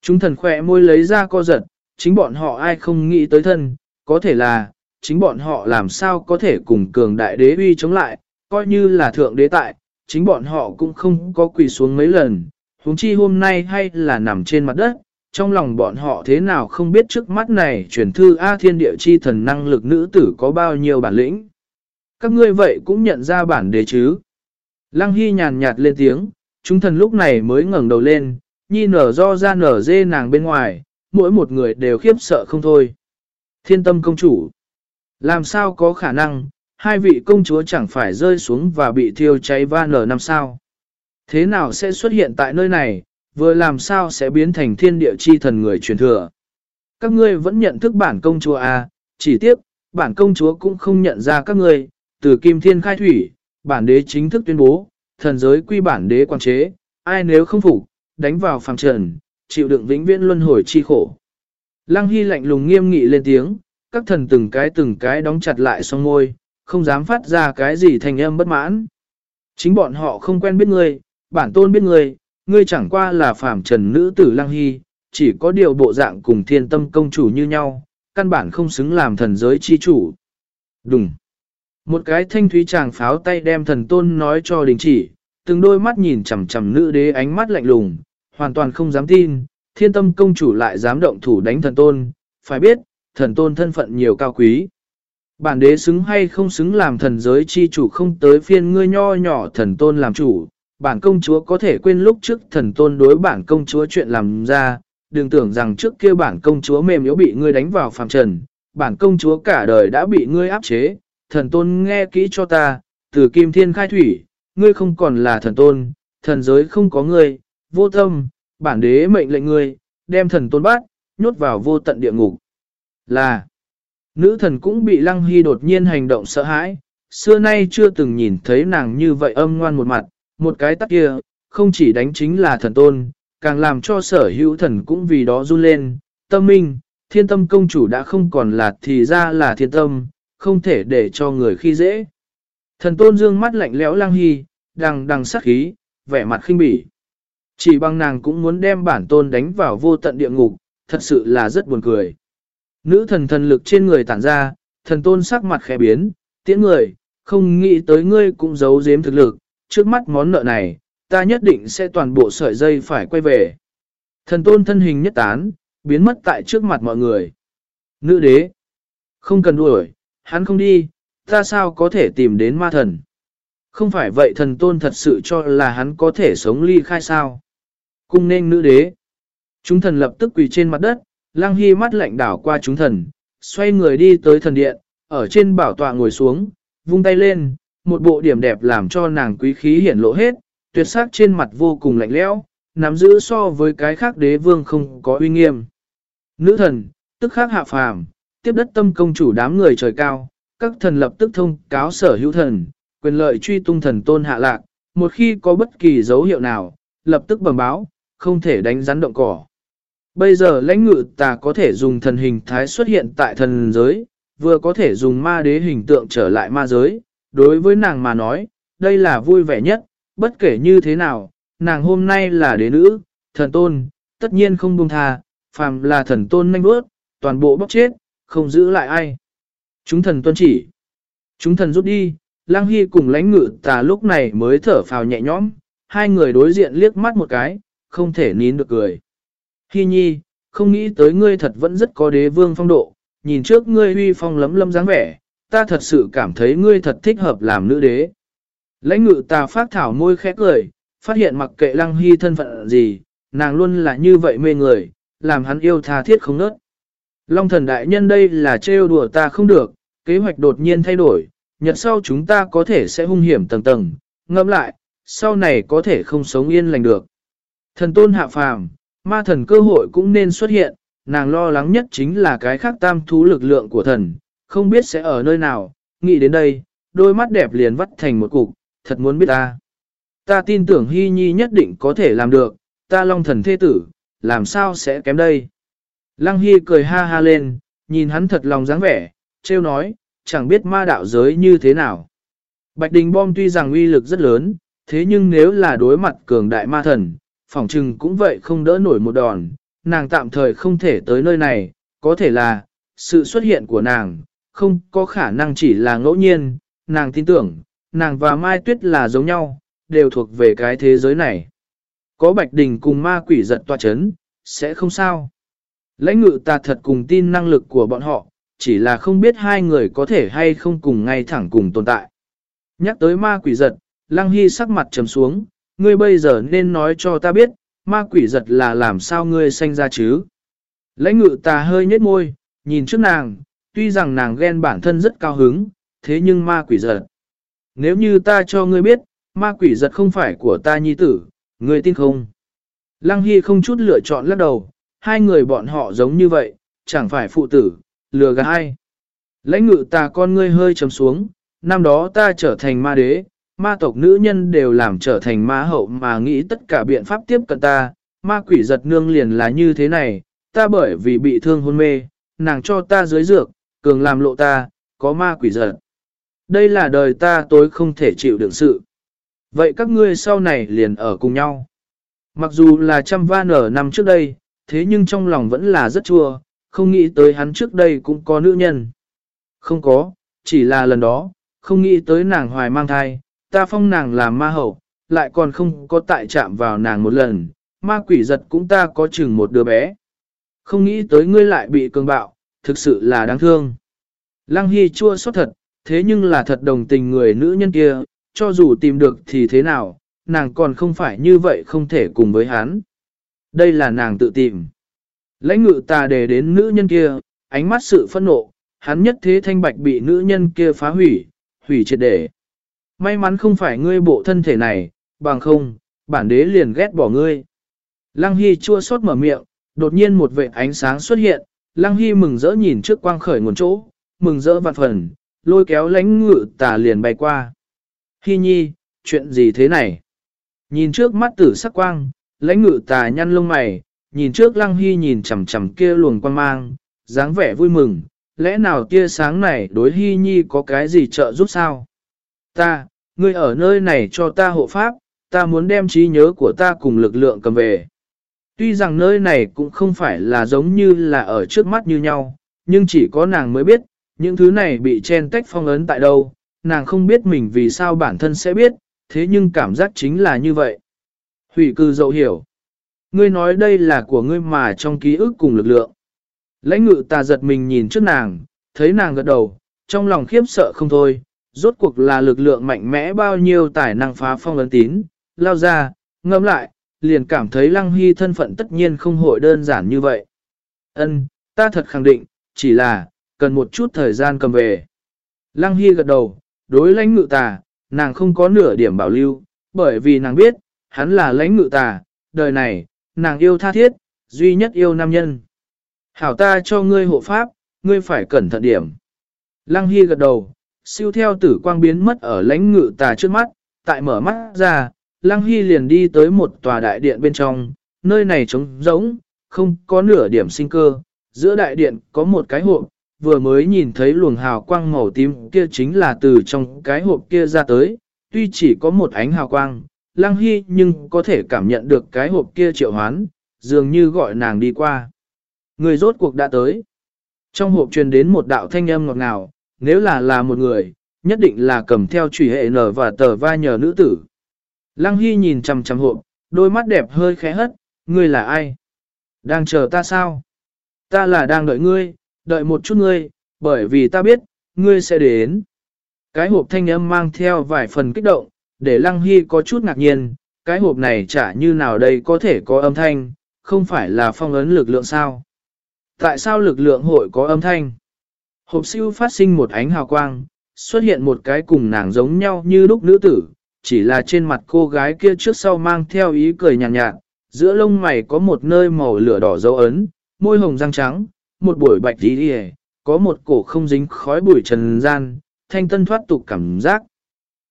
Speaker 1: Chúng thần khỏe môi lấy ra co giật, chính bọn họ ai không nghĩ tới thân, có thể là, chính bọn họ làm sao có thể cùng cường đại đế uy chống lại, coi như là thượng đế tại, chính bọn họ cũng không có quỳ xuống mấy lần, huống chi hôm nay hay là nằm trên mặt đất, trong lòng bọn họ thế nào không biết trước mắt này truyền thư A thiên địa chi thần năng lực nữ tử có bao nhiêu bản lĩnh. Các ngươi vậy cũng nhận ra bản đế chứ. Lăng Hy nhàn nhạt lên tiếng, chúng thần lúc này mới ngẩng đầu lên, nhi nở do ra nở dê nàng bên ngoài, mỗi một người đều khiếp sợ không thôi. Thiên tâm công chủ. Làm sao có khả năng, hai vị công chúa chẳng phải rơi xuống và bị thiêu cháy van nở năm sao. Thế nào sẽ xuất hiện tại nơi này, vừa làm sao sẽ biến thành thiên địa chi thần người truyền thừa. Các ngươi vẫn nhận thức bản công chúa à, chỉ tiếc, bản công chúa cũng không nhận ra các ngươi, từ kim thiên khai thủy, bản đế chính thức tuyên bố, thần giới quy bản đế quan chế, ai nếu không phục, đánh vào phàng trần, chịu đựng vĩnh viễn luân hồi chi khổ. Lăng Hy lạnh lùng nghiêm nghị lên tiếng, các thần từng cái từng cái đóng chặt lại song môi, không dám phát ra cái gì thành âm bất mãn. Chính bọn họ không quen biết ngươi, bản tôn biết ngươi, ngươi chẳng qua là phàm trần nữ tử Lăng Hy, chỉ có điều bộ dạng cùng thiên tâm công chủ như nhau, căn bản không xứng làm thần giới chi chủ. Đúng. Một cái thanh thúy chàng pháo tay đem thần tôn nói cho đình chỉ, từng đôi mắt nhìn chằm chằm nữ đế ánh mắt lạnh lùng, hoàn toàn không dám tin, thiên tâm công chủ lại dám động thủ đánh thần tôn, phải biết, thần tôn thân phận nhiều cao quý. Bản đế xứng hay không xứng làm thần giới chi chủ không tới phiên ngươi nho nhỏ thần tôn làm chủ, bản công chúa có thể quên lúc trước thần tôn đối bản công chúa chuyện làm ra, đừng tưởng rằng trước kia bản công chúa mềm yếu bị ngươi đánh vào phàm trần, bản công chúa cả đời đã bị ngươi áp chế, thần tôn nghe kỹ cho ta, từ kim thiên khai thủy, ngươi không còn là thần tôn, thần giới không có ngươi, vô tâm, bản đế mệnh lệnh ngươi, đem thần tôn bắt, nhốt vào vô tận địa ngục. Là, nữ thần cũng bị lăng hy đột nhiên hành động sợ hãi, xưa nay chưa từng nhìn thấy nàng như vậy âm ngoan một mặt, một cái tắt kia, không chỉ đánh chính là thần tôn, càng làm cho sở hữu thần cũng vì đó run lên, tâm minh, thiên tâm công chủ đã không còn là thì ra là thiên tâm, không thể để cho người khi dễ. Thần tôn dương mắt lạnh lẽo lang hy, đằng đằng sắc khí, vẻ mặt khinh bỉ. Chỉ bằng nàng cũng muốn đem bản tôn đánh vào vô tận địa ngục, thật sự là rất buồn cười. Nữ thần thần lực trên người tản ra, thần tôn sắc mặt khẽ biến, tiễn người, không nghĩ tới ngươi cũng giấu giếm thực lực, trước mắt món nợ này, ta nhất định sẽ toàn bộ sợi dây phải quay về. Thần tôn thân hình nhất tán, biến mất tại trước mặt mọi người. Nữ đế, không cần đuổi, hắn không đi, ta sao có thể tìm đến ma thần. Không phải vậy thần tôn thật sự cho là hắn có thể sống ly khai sao. Cung nên nữ đế. Chúng thần lập tức quỳ trên mặt đất, Lăng hy mắt lạnh đảo qua chúng thần, xoay người đi tới thần điện, ở trên bảo tọa ngồi xuống, vung tay lên, một bộ điểm đẹp làm cho nàng quý khí hiển lộ hết, tuyệt sắc trên mặt vô cùng lạnh lẽo, nắm giữ so với cái khác đế vương không có uy nghiêm. Nữ thần, tức khác hạ phàm, tiếp đất tâm công chủ đám người trời cao, các thần lập tức thông cáo sở hữu thần, quyền lợi truy tung thần tôn hạ lạc, một khi có bất kỳ dấu hiệu nào, lập tức bẩm báo, không thể đánh rắn động cỏ. Bây giờ lãnh ngự ta có thể dùng thần hình thái xuất hiện tại thần giới, vừa có thể dùng ma đế hình tượng trở lại ma giới. Đối với nàng mà nói, đây là vui vẻ nhất, bất kể như thế nào, nàng hôm nay là đế nữ, thần tôn, tất nhiên không buông tha, phàm là thần tôn nhanh bước, toàn bộ bóc chết, không giữ lại ai. Chúng thần tuân chỉ. Chúng thần rút đi, Lang Hy cùng lãnh ngự tà lúc này mới thở phào nhẹ nhõm, hai người đối diện liếc mắt một cái, không thể nín được cười. Hy nhi, không nghĩ tới ngươi thật vẫn rất có đế vương phong độ, nhìn trước ngươi huy phong lấm lâm dáng vẻ, ta thật sự cảm thấy ngươi thật thích hợp làm nữ đế. Lãnh ngự tà phát thảo môi khẽ cười, phát hiện mặc kệ lăng hy thân phận gì, nàng luôn là như vậy mê người, làm hắn yêu tha thiết không nớt. Long thần đại nhân đây là trêu đùa ta không được, kế hoạch đột nhiên thay đổi, nhật sau chúng ta có thể sẽ hung hiểm tầng tầng, ngẫm lại, sau này có thể không sống yên lành được. Thần tôn hạ phàm, ma thần cơ hội cũng nên xuất hiện, nàng lo lắng nhất chính là cái khác tam thú lực lượng của thần, không biết sẽ ở nơi nào, nghĩ đến đây, đôi mắt đẹp liền vắt thành một cục, thật muốn biết ta. Ta tin tưởng Hy Nhi nhất định có thể làm được, ta long thần thế tử, làm sao sẽ kém đây. Lăng Hy cười ha ha lên, nhìn hắn thật lòng dáng vẻ, trêu nói, chẳng biết ma đạo giới như thế nào. Bạch Đình Bom tuy rằng uy lực rất lớn, thế nhưng nếu là đối mặt cường đại ma thần, phỏng trừng cũng vậy không đỡ nổi một đòn, nàng tạm thời không thể tới nơi này, có thể là, sự xuất hiện của nàng, không có khả năng chỉ là ngẫu nhiên, nàng tin tưởng, nàng và Mai Tuyết là giống nhau, đều thuộc về cái thế giới này. Có Bạch Đình cùng ma quỷ giật tòa chấn, sẽ không sao. Lãnh ngự ta thật cùng tin năng lực của bọn họ, chỉ là không biết hai người có thể hay không cùng ngay thẳng cùng tồn tại. Nhắc tới ma quỷ giật, Lăng Hy sắc mặt trầm xuống, ngươi bây giờ nên nói cho ta biết, ma quỷ giật là làm sao ngươi sanh ra chứ. Lãnh ngự ta hơi nhếch môi, nhìn trước nàng, tuy rằng nàng ghen bản thân rất cao hứng, thế nhưng ma quỷ giật. Nếu như ta cho ngươi biết, ma quỷ giật không phải của ta nhi tử, ngươi tin không? Lăng Hy không chút lựa chọn lắc đầu, hai người bọn họ giống như vậy, chẳng phải phụ tử, lừa gạt ai. Lãnh ngự ta con ngươi hơi trầm xuống, năm đó ta trở thành ma đế, ma tộc nữ nhân đều làm trở thành ma hậu mà nghĩ tất cả biện pháp tiếp cận ta, ma quỷ giật nương liền là như thế này, ta bởi vì bị thương hôn mê, nàng cho ta dưới dược, cường làm lộ ta, có ma quỷ giật. Đây là đời ta tối không thể chịu đựng sự. Vậy các ngươi sau này liền ở cùng nhau. Mặc dù là trăm van ở năm trước đây, thế nhưng trong lòng vẫn là rất chua, không nghĩ tới hắn trước đây cũng có nữ nhân. Không có, chỉ là lần đó, không nghĩ tới nàng hoài mang thai, ta phong nàng làm ma hậu, lại còn không có tại chạm vào nàng một lần, ma quỷ giật cũng ta có chừng một đứa bé. Không nghĩ tới ngươi lại bị cường bạo, thực sự là đáng thương. Lăng Hy chua xót thật, thế nhưng là thật đồng tình người nữ nhân kia, cho dù tìm được thì thế nào, nàng còn không phải như vậy không thể cùng với hắn. Đây là nàng tự tìm. Lãnh ngự ta đề đến nữ nhân kia, ánh mắt sự phẫn nộ, hắn nhất thế thanh bạch bị nữ nhân kia phá hủy, hủy triệt để. May mắn không phải ngươi bộ thân thể này, bằng không, bản đế liền ghét bỏ ngươi. Lăng Hy chua xót mở miệng, đột nhiên một vệ ánh sáng xuất hiện, Lăng Hy mừng rỡ nhìn trước quang khởi nguồn chỗ, mừng rỡ vạn phần, lôi kéo lãnh ngự tà liền bay qua. Hy nhi, chuyện gì thế này? Nhìn trước mắt tử sắc quang, lãnh ngự tà nhăn lông mày, nhìn trước Lăng Hy nhìn chằm chằm kia luồng quang mang, dáng vẻ vui mừng, lẽ nào tia sáng này đối Hy nhi có cái gì trợ giúp sao? Ta, ngươi ở nơi này cho ta hộ pháp, ta muốn đem trí nhớ của ta cùng lực lượng cầm về. Tuy rằng nơi này cũng không phải là giống như là ở trước mắt như nhau, nhưng chỉ có nàng mới biết, những thứ này bị chen tách phong ấn tại đâu, nàng không biết mình vì sao bản thân sẽ biết, thế nhưng cảm giác chính là như vậy. Hủy cư dậu hiểu. Ngươi nói đây là của ngươi mà trong ký ức cùng lực lượng. Lãnh ngự ta giật mình nhìn trước nàng, thấy nàng gật đầu, trong lòng khiếp sợ không thôi, rốt cuộc là lực lượng mạnh mẽ bao nhiêu tài năng phá phong ấn tín, lao ra, ngâm lại, liền cảm thấy lăng hy thân phận tất nhiên không hội đơn giản như vậy. Ân, ta thật khẳng định, chỉ là, cần một chút thời gian cầm về. Lăng hy gật đầu, đối lãnh ngự tà, nàng không có nửa điểm bảo lưu, bởi vì nàng biết, hắn là lãnh ngự tà, đời này, nàng yêu tha thiết, duy nhất yêu nam nhân. Hảo ta cho ngươi hộ pháp, ngươi phải cẩn thận điểm. Lăng Hy gật đầu, siêu theo tử quang biến mất ở lãnh ngự tà trước mắt, tại mở mắt ra, Lăng Hy liền đi tới một tòa đại điện bên trong, nơi này trống rỗng, không có nửa điểm sinh cơ, giữa đại điện có một cái hộp, vừa mới nhìn thấy luồng hào quang màu tím kia chính là từ trong cái hộp kia ra tới, tuy chỉ có một ánh hào quang, Lăng Hy nhưng có thể cảm nhận được cái hộp kia triệu hoán, dường như gọi nàng đi qua. Người rốt cuộc đã tới. Trong hộp truyền đến một đạo thanh âm ngọt ngào, nếu là là một người, nhất định là cầm theo chủy hệ nở và tờ vai nhờ nữ tử. Lăng Hy nhìn chằm chằm hộp, đôi mắt đẹp hơi khẽ hất, ngươi là ai? Đang chờ ta sao? Ta là đang đợi ngươi, đợi một chút ngươi, bởi vì ta biết, ngươi sẽ đến. Cái hộp thanh âm mang theo vài phần kích động, để Lăng Hy có chút ngạc nhiên, cái hộp này chả như nào đây có thể có âm thanh, không phải là phong ấn lực lượng sao? Tại sao lực lượng hội có âm thanh? Hộp siêu phát sinh một ánh hào quang, xuất hiện một cái cùng nàng giống nhau như lúc nữ tử, chỉ là trên mặt cô gái kia trước sau mang theo ý cười nhàn nhạt, nhạt, giữa lông mày có một nơi màu lửa đỏ dấu ấn, môi hồng răng trắng, một buổi bạch tí đi có một cổ không dính khói bụi trần gian, thanh tân thoát tục cảm giác.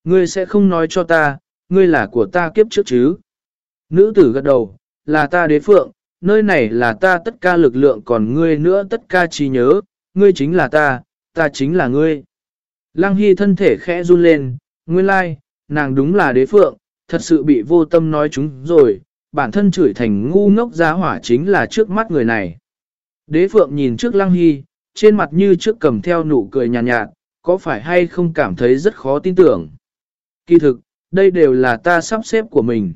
Speaker 1: Ngươi sẽ không nói cho ta, ngươi là của ta kiếp trước chứ. Nữ tử gật đầu, là ta đế phượng, nơi này là ta tất cả lực lượng còn ngươi nữa tất cả trí nhớ, ngươi chính là ta, ta chính là ngươi. Lăng Hy thân thể khẽ run lên, nguyên lai, nàng đúng là đế phượng, thật sự bị vô tâm nói chúng rồi, bản thân chửi thành ngu ngốc giá hỏa chính là trước mắt người này. Đế phượng nhìn trước Lăng Hy, trên mặt như trước cầm theo nụ cười nhàn nhạt, nhạt, có phải hay không cảm thấy rất khó tin tưởng. Kỳ thực, đây đều là ta sắp xếp của mình.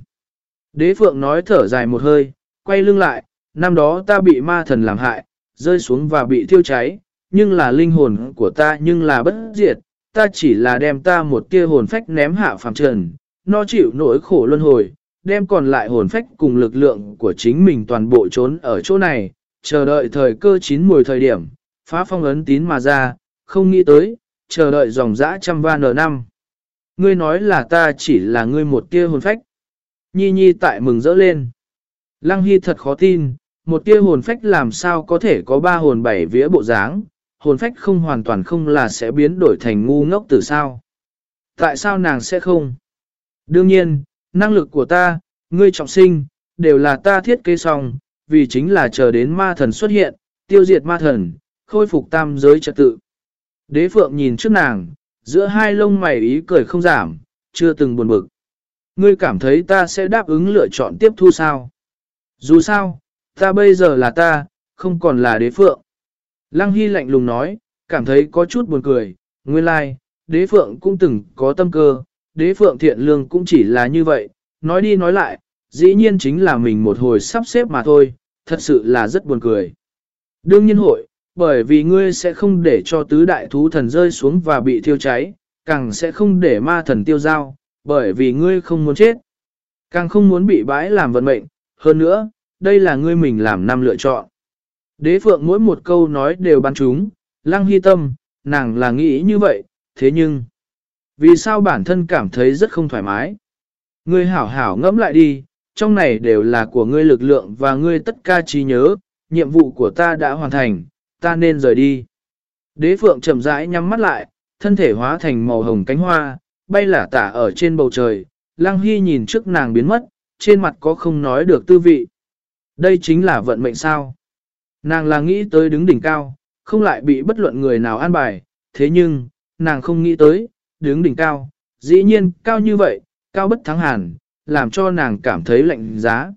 Speaker 1: Đế phượng nói thở dài một hơi, quay lưng lại, năm đó ta bị ma thần làm hại, rơi xuống và bị thiêu cháy, nhưng là linh hồn của ta nhưng là bất diệt, ta chỉ là đem ta một tia hồn phách ném hạ phàm trần, nó chịu nỗi khổ luân hồi, đem còn lại hồn phách cùng lực lượng của chính mình toàn bộ trốn ở chỗ này, chờ đợi thời cơ chín mùi thời điểm, phá phong ấn tín mà ra, không nghĩ tới, chờ đợi dòng dã trăm va nở năm. Ngươi nói là ta chỉ là ngươi một tia hồn phách. Nhi nhi tại mừng rỡ lên. Lăng Hy thật khó tin, một tia hồn phách làm sao có thể có ba hồn bảy vía bộ dáng, hồn phách không hoàn toàn không là sẽ biến đổi thành ngu ngốc từ sao. Tại sao nàng sẽ không? Đương nhiên, năng lực của ta, ngươi trọng sinh, đều là ta thiết kế xong, vì chính là chờ đến ma thần xuất hiện, tiêu diệt ma thần, khôi phục tam giới trật tự. Đế phượng nhìn trước nàng, giữa hai lông mày ý cười không giảm, chưa từng buồn bực. Ngươi cảm thấy ta sẽ đáp ứng lựa chọn tiếp thu sao? Dù sao, ta bây giờ là ta, không còn là đế phượng. Lăng Hy lạnh lùng nói, cảm thấy có chút buồn cười, nguyên lai, like, đế phượng cũng từng có tâm cơ, đế phượng thiện lương cũng chỉ là như vậy, nói đi nói lại, dĩ nhiên chính là mình một hồi sắp xếp mà thôi, thật sự là rất buồn cười. Đương nhiên hội, bởi vì ngươi sẽ không để cho tứ đại thú thần rơi xuống và bị thiêu cháy, càng sẽ không để ma thần tiêu dao, bởi vì ngươi không muốn chết. Càng không muốn bị bãi làm vận mệnh, hơn nữa, đây là ngươi mình làm năm lựa chọn. Đế phượng mỗi một câu nói đều bắn chúng, lăng hy tâm, nàng là nghĩ như vậy, thế nhưng, vì sao bản thân cảm thấy rất không thoải mái? Ngươi hảo hảo ngẫm lại đi, trong này đều là của ngươi lực lượng và ngươi tất cả trí nhớ, nhiệm vụ của ta đã hoàn thành, ta nên rời đi. Đế phượng chậm rãi nhắm mắt lại, thân thể hóa thành màu hồng cánh hoa, bay lả tả ở trên bầu trời, lăng hy nhìn trước nàng biến mất, trên mặt có không nói được tư vị. Đây chính là vận mệnh sao. Nàng là nghĩ tới đứng đỉnh cao, không lại bị bất luận người nào an bài, thế nhưng, nàng không nghĩ tới, đứng đỉnh cao, dĩ nhiên, cao như vậy, cao bất thắng hàn, làm cho nàng cảm thấy lạnh giá.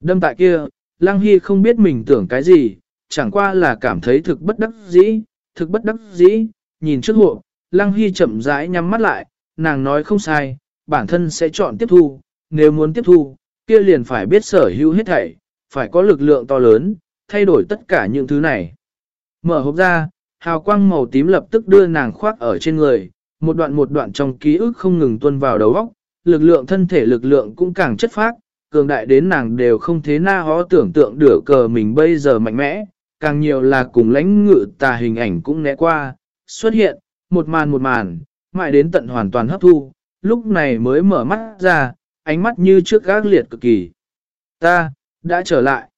Speaker 1: Đâm tại kia, Lăng Hy không biết mình tưởng cái gì, chẳng qua là cảm thấy thực bất đắc dĩ, thực bất đắc dĩ, nhìn trước hộ, Lăng Hy chậm rãi nhắm mắt lại, nàng nói không sai, bản thân sẽ chọn tiếp thu, nếu muốn tiếp thu, kia liền phải biết sở hữu hết thảy, phải có lực lượng to lớn, thay đổi tất cả những thứ này. Mở hộp ra, hào quang màu tím lập tức đưa nàng khoác ở trên người, một đoạn một đoạn trong ký ức không ngừng tuôn vào đầu óc, lực lượng thân thể lực lượng cũng càng chất phác, cường đại đến nàng đều không thế na hó tưởng tượng đửa cờ mình bây giờ mạnh mẽ, càng nhiều là cùng lãnh ngự tà hình ảnh cũng né qua, xuất hiện, một màn một màn, mãi đến tận hoàn toàn hấp thu, lúc này mới mở mắt ra, ánh mắt như trước gác liệt cực kỳ. Ta, đã trở lại.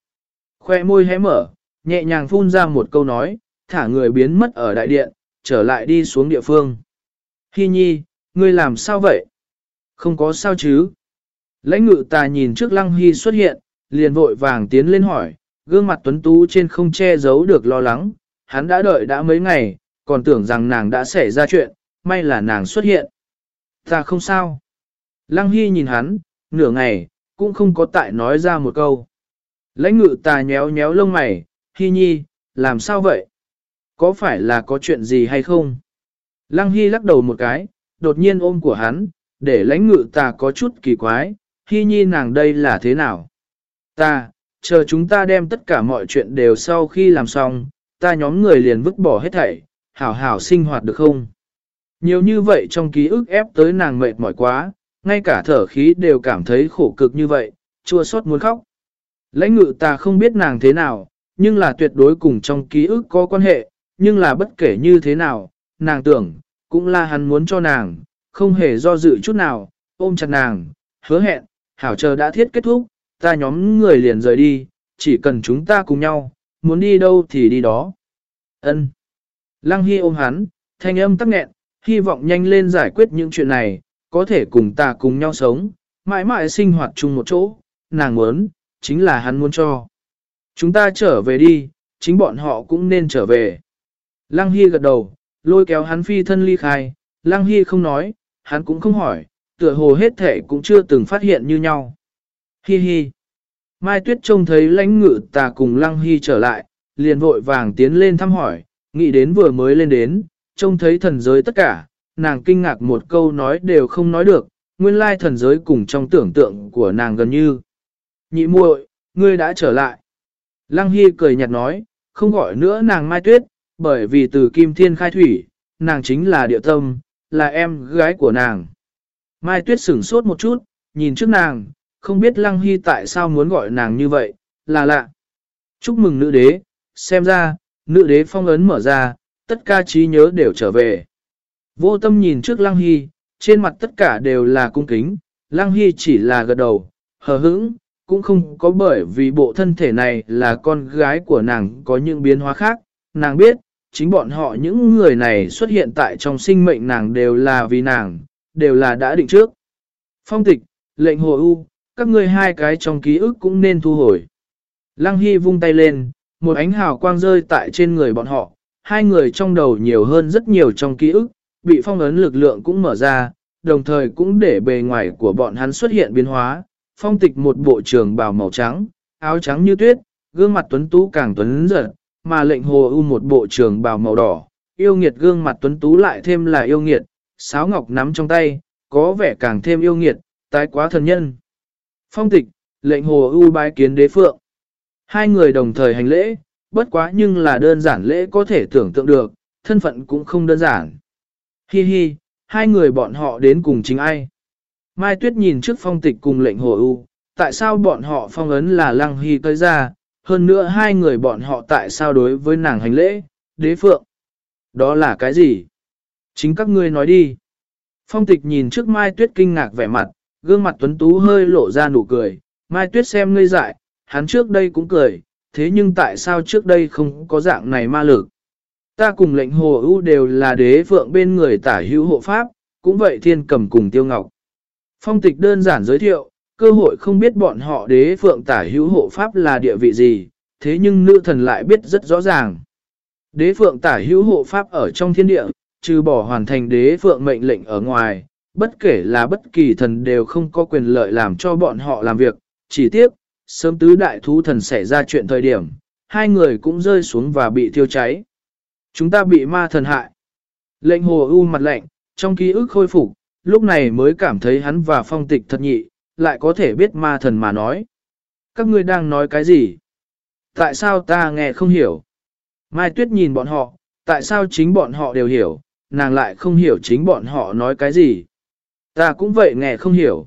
Speaker 1: Khoe môi hé mở, nhẹ nhàng phun ra một câu nói, thả người biến mất ở đại điện, trở lại đi xuống địa phương. Hi nhi, ngươi làm sao vậy? Không có sao chứ? Lãnh ngự ta nhìn trước lăng hy xuất hiện, liền vội vàng tiến lên hỏi, gương mặt tuấn tú trên không che giấu được lo lắng, hắn đã đợi đã mấy ngày, còn tưởng rằng nàng đã xảy ra chuyện, may là nàng xuất hiện. Ta không sao. Lăng Hy nhìn hắn, nửa ngày, cũng không có tại nói ra một câu. Lãnh ngự tà nhéo nhéo lông mày, Hy nhi, làm sao vậy? Có phải là có chuyện gì hay không? Lăng Hy lắc đầu một cái, đột nhiên ôm của hắn, để lãnh ngự tà có chút kỳ quái, Hy nhi nàng đây là thế nào? Ta, chờ chúng ta đem tất cả mọi chuyện đều sau khi làm xong, ta nhóm người liền vứt bỏ hết thảy, hảo hảo sinh hoạt được không? Nhiều như vậy trong ký ức ép tới nàng mệt mỏi quá, ngay cả thở khí đều cảm thấy khổ cực như vậy, chua xót muốn khóc. Lãnh ngự ta không biết nàng thế nào, nhưng là tuyệt đối cùng trong ký ức có quan hệ, nhưng là bất kể như thế nào, nàng tưởng, cũng là hắn muốn cho nàng, không hề do dự chút nào, ôm chặt nàng, hứa hẹn, hảo chờ đã thiết kết thúc, ta nhóm người liền rời đi, chỉ cần chúng ta cùng nhau, muốn đi đâu thì đi đó. Ân. Lăng Hy ôm hắn, thanh âm tắc nghẹn, hy vọng nhanh lên giải quyết những chuyện này, có thể cùng ta cùng nhau sống, mãi mãi sinh hoạt chung một chỗ, nàng muốn, chính là hắn muốn cho. Chúng ta trở về đi, chính bọn họ cũng nên trở về. Lăng Hy gật đầu, lôi kéo hắn phi thân ly khai, Lăng Hy không nói, hắn cũng không hỏi, tựa hồ hết thể cũng chưa từng phát hiện như nhau. Hi hi. Mai Tuyết trông thấy lãnh ngự tà cùng Lăng Hy trở lại, liền vội vàng tiến lên thăm hỏi, nghĩ đến vừa mới lên đến, trông thấy thần giới tất cả, nàng kinh ngạc một câu nói đều không nói được, nguyên lai thần giới cùng trong tưởng tượng của nàng gần như. Nhị muội, ngươi đã trở lại. Lăng Hy cười nhạt nói, không gọi nữa nàng Mai Tuyết, bởi vì từ Kim Thiên khai thủy, nàng chính là địa tâm, là em gái của nàng. Mai Tuyết sửng sốt một chút, nhìn trước nàng, không biết Lăng Hy tại sao muốn gọi nàng như vậy, là lạ. Chúc mừng nữ đế, xem ra, nữ đế phong ấn mở ra, tất cả trí nhớ đều trở về. Vô tâm nhìn trước Lăng Hy, trên mặt tất cả đều là cung kính, Lăng Hy chỉ là gật đầu, hờ hững, cũng không có bởi vì bộ thân thể này là con gái của nàng có những biến hóa khác. Nàng biết, chính bọn họ những người này xuất hiện tại trong sinh mệnh nàng đều là vì nàng, đều là đã định trước. Phong tịch, lệnh hồ u, các ngươi hai cái trong ký ức cũng nên thu hồi. Lăng Hy vung tay lên, một ánh hào quang rơi tại trên người bọn họ, hai người trong đầu nhiều hơn rất nhiều trong ký ức, bị phong ấn lực lượng cũng mở ra, đồng thời cũng để bề ngoài của bọn hắn xuất hiện biến hóa. Phong tịch một bộ trường bào màu trắng, áo trắng như tuyết, gương mặt tuấn tú càng tuấn giật, mà lệnh hồ u một bộ trường bào màu đỏ, yêu nghiệt gương mặt tuấn tú lại thêm là yêu nghiệt, sáo ngọc nắm trong tay, có vẻ càng thêm yêu nghiệt, tái quá thần nhân. Phong tịch, lệnh hồ ưu bái kiến đế phượng. Hai người đồng thời hành lễ, bất quá nhưng là đơn giản lễ có thể tưởng tượng được, thân phận cũng không đơn giản. Hi hi, hai người bọn họ đến cùng chính ai? Mai Tuyết nhìn trước phong tịch cùng lệnh hồ ưu, tại sao bọn họ phong ấn là lăng hy tới ra, hơn nữa hai người bọn họ tại sao đối với nàng hành lễ, đế phượng. Đó là cái gì? Chính các ngươi nói đi. Phong tịch nhìn trước Mai Tuyết kinh ngạc vẻ mặt, gương mặt tuấn tú hơi lộ ra nụ cười, Mai Tuyết xem ngây dại, hắn trước đây cũng cười, thế nhưng tại sao trước đây không có dạng này ma lực? Ta cùng lệnh hồ ưu đều là đế phượng bên người tả hữu hộ pháp, cũng vậy thiên cầm cùng tiêu ngọc. Phong tịch đơn giản giới thiệu, cơ hội không biết bọn họ đế phượng tả hữu hộ pháp là địa vị gì, thế nhưng nữ thần lại biết rất rõ ràng. Đế phượng tả hữu hộ pháp ở trong thiên địa, trừ bỏ hoàn thành đế phượng mệnh lệnh ở ngoài, bất kể là bất kỳ thần đều không có quyền lợi làm cho bọn họ làm việc, chỉ tiếc, sớm tứ đại thú thần xảy ra chuyện thời điểm, hai người cũng rơi xuống và bị thiêu cháy. Chúng ta bị ma thần hại. Lệnh hồ u mặt lạnh, trong ký ức khôi phục, lúc này mới cảm thấy hắn và phong tịch thật nhị, lại có thể biết ma thần mà nói. Các ngươi đang nói cái gì? Tại sao ta nghe không hiểu? Mai Tuyết nhìn bọn họ, tại sao chính bọn họ đều hiểu, nàng lại không hiểu chính bọn họ nói cái gì? Ta cũng vậy nghe không hiểu.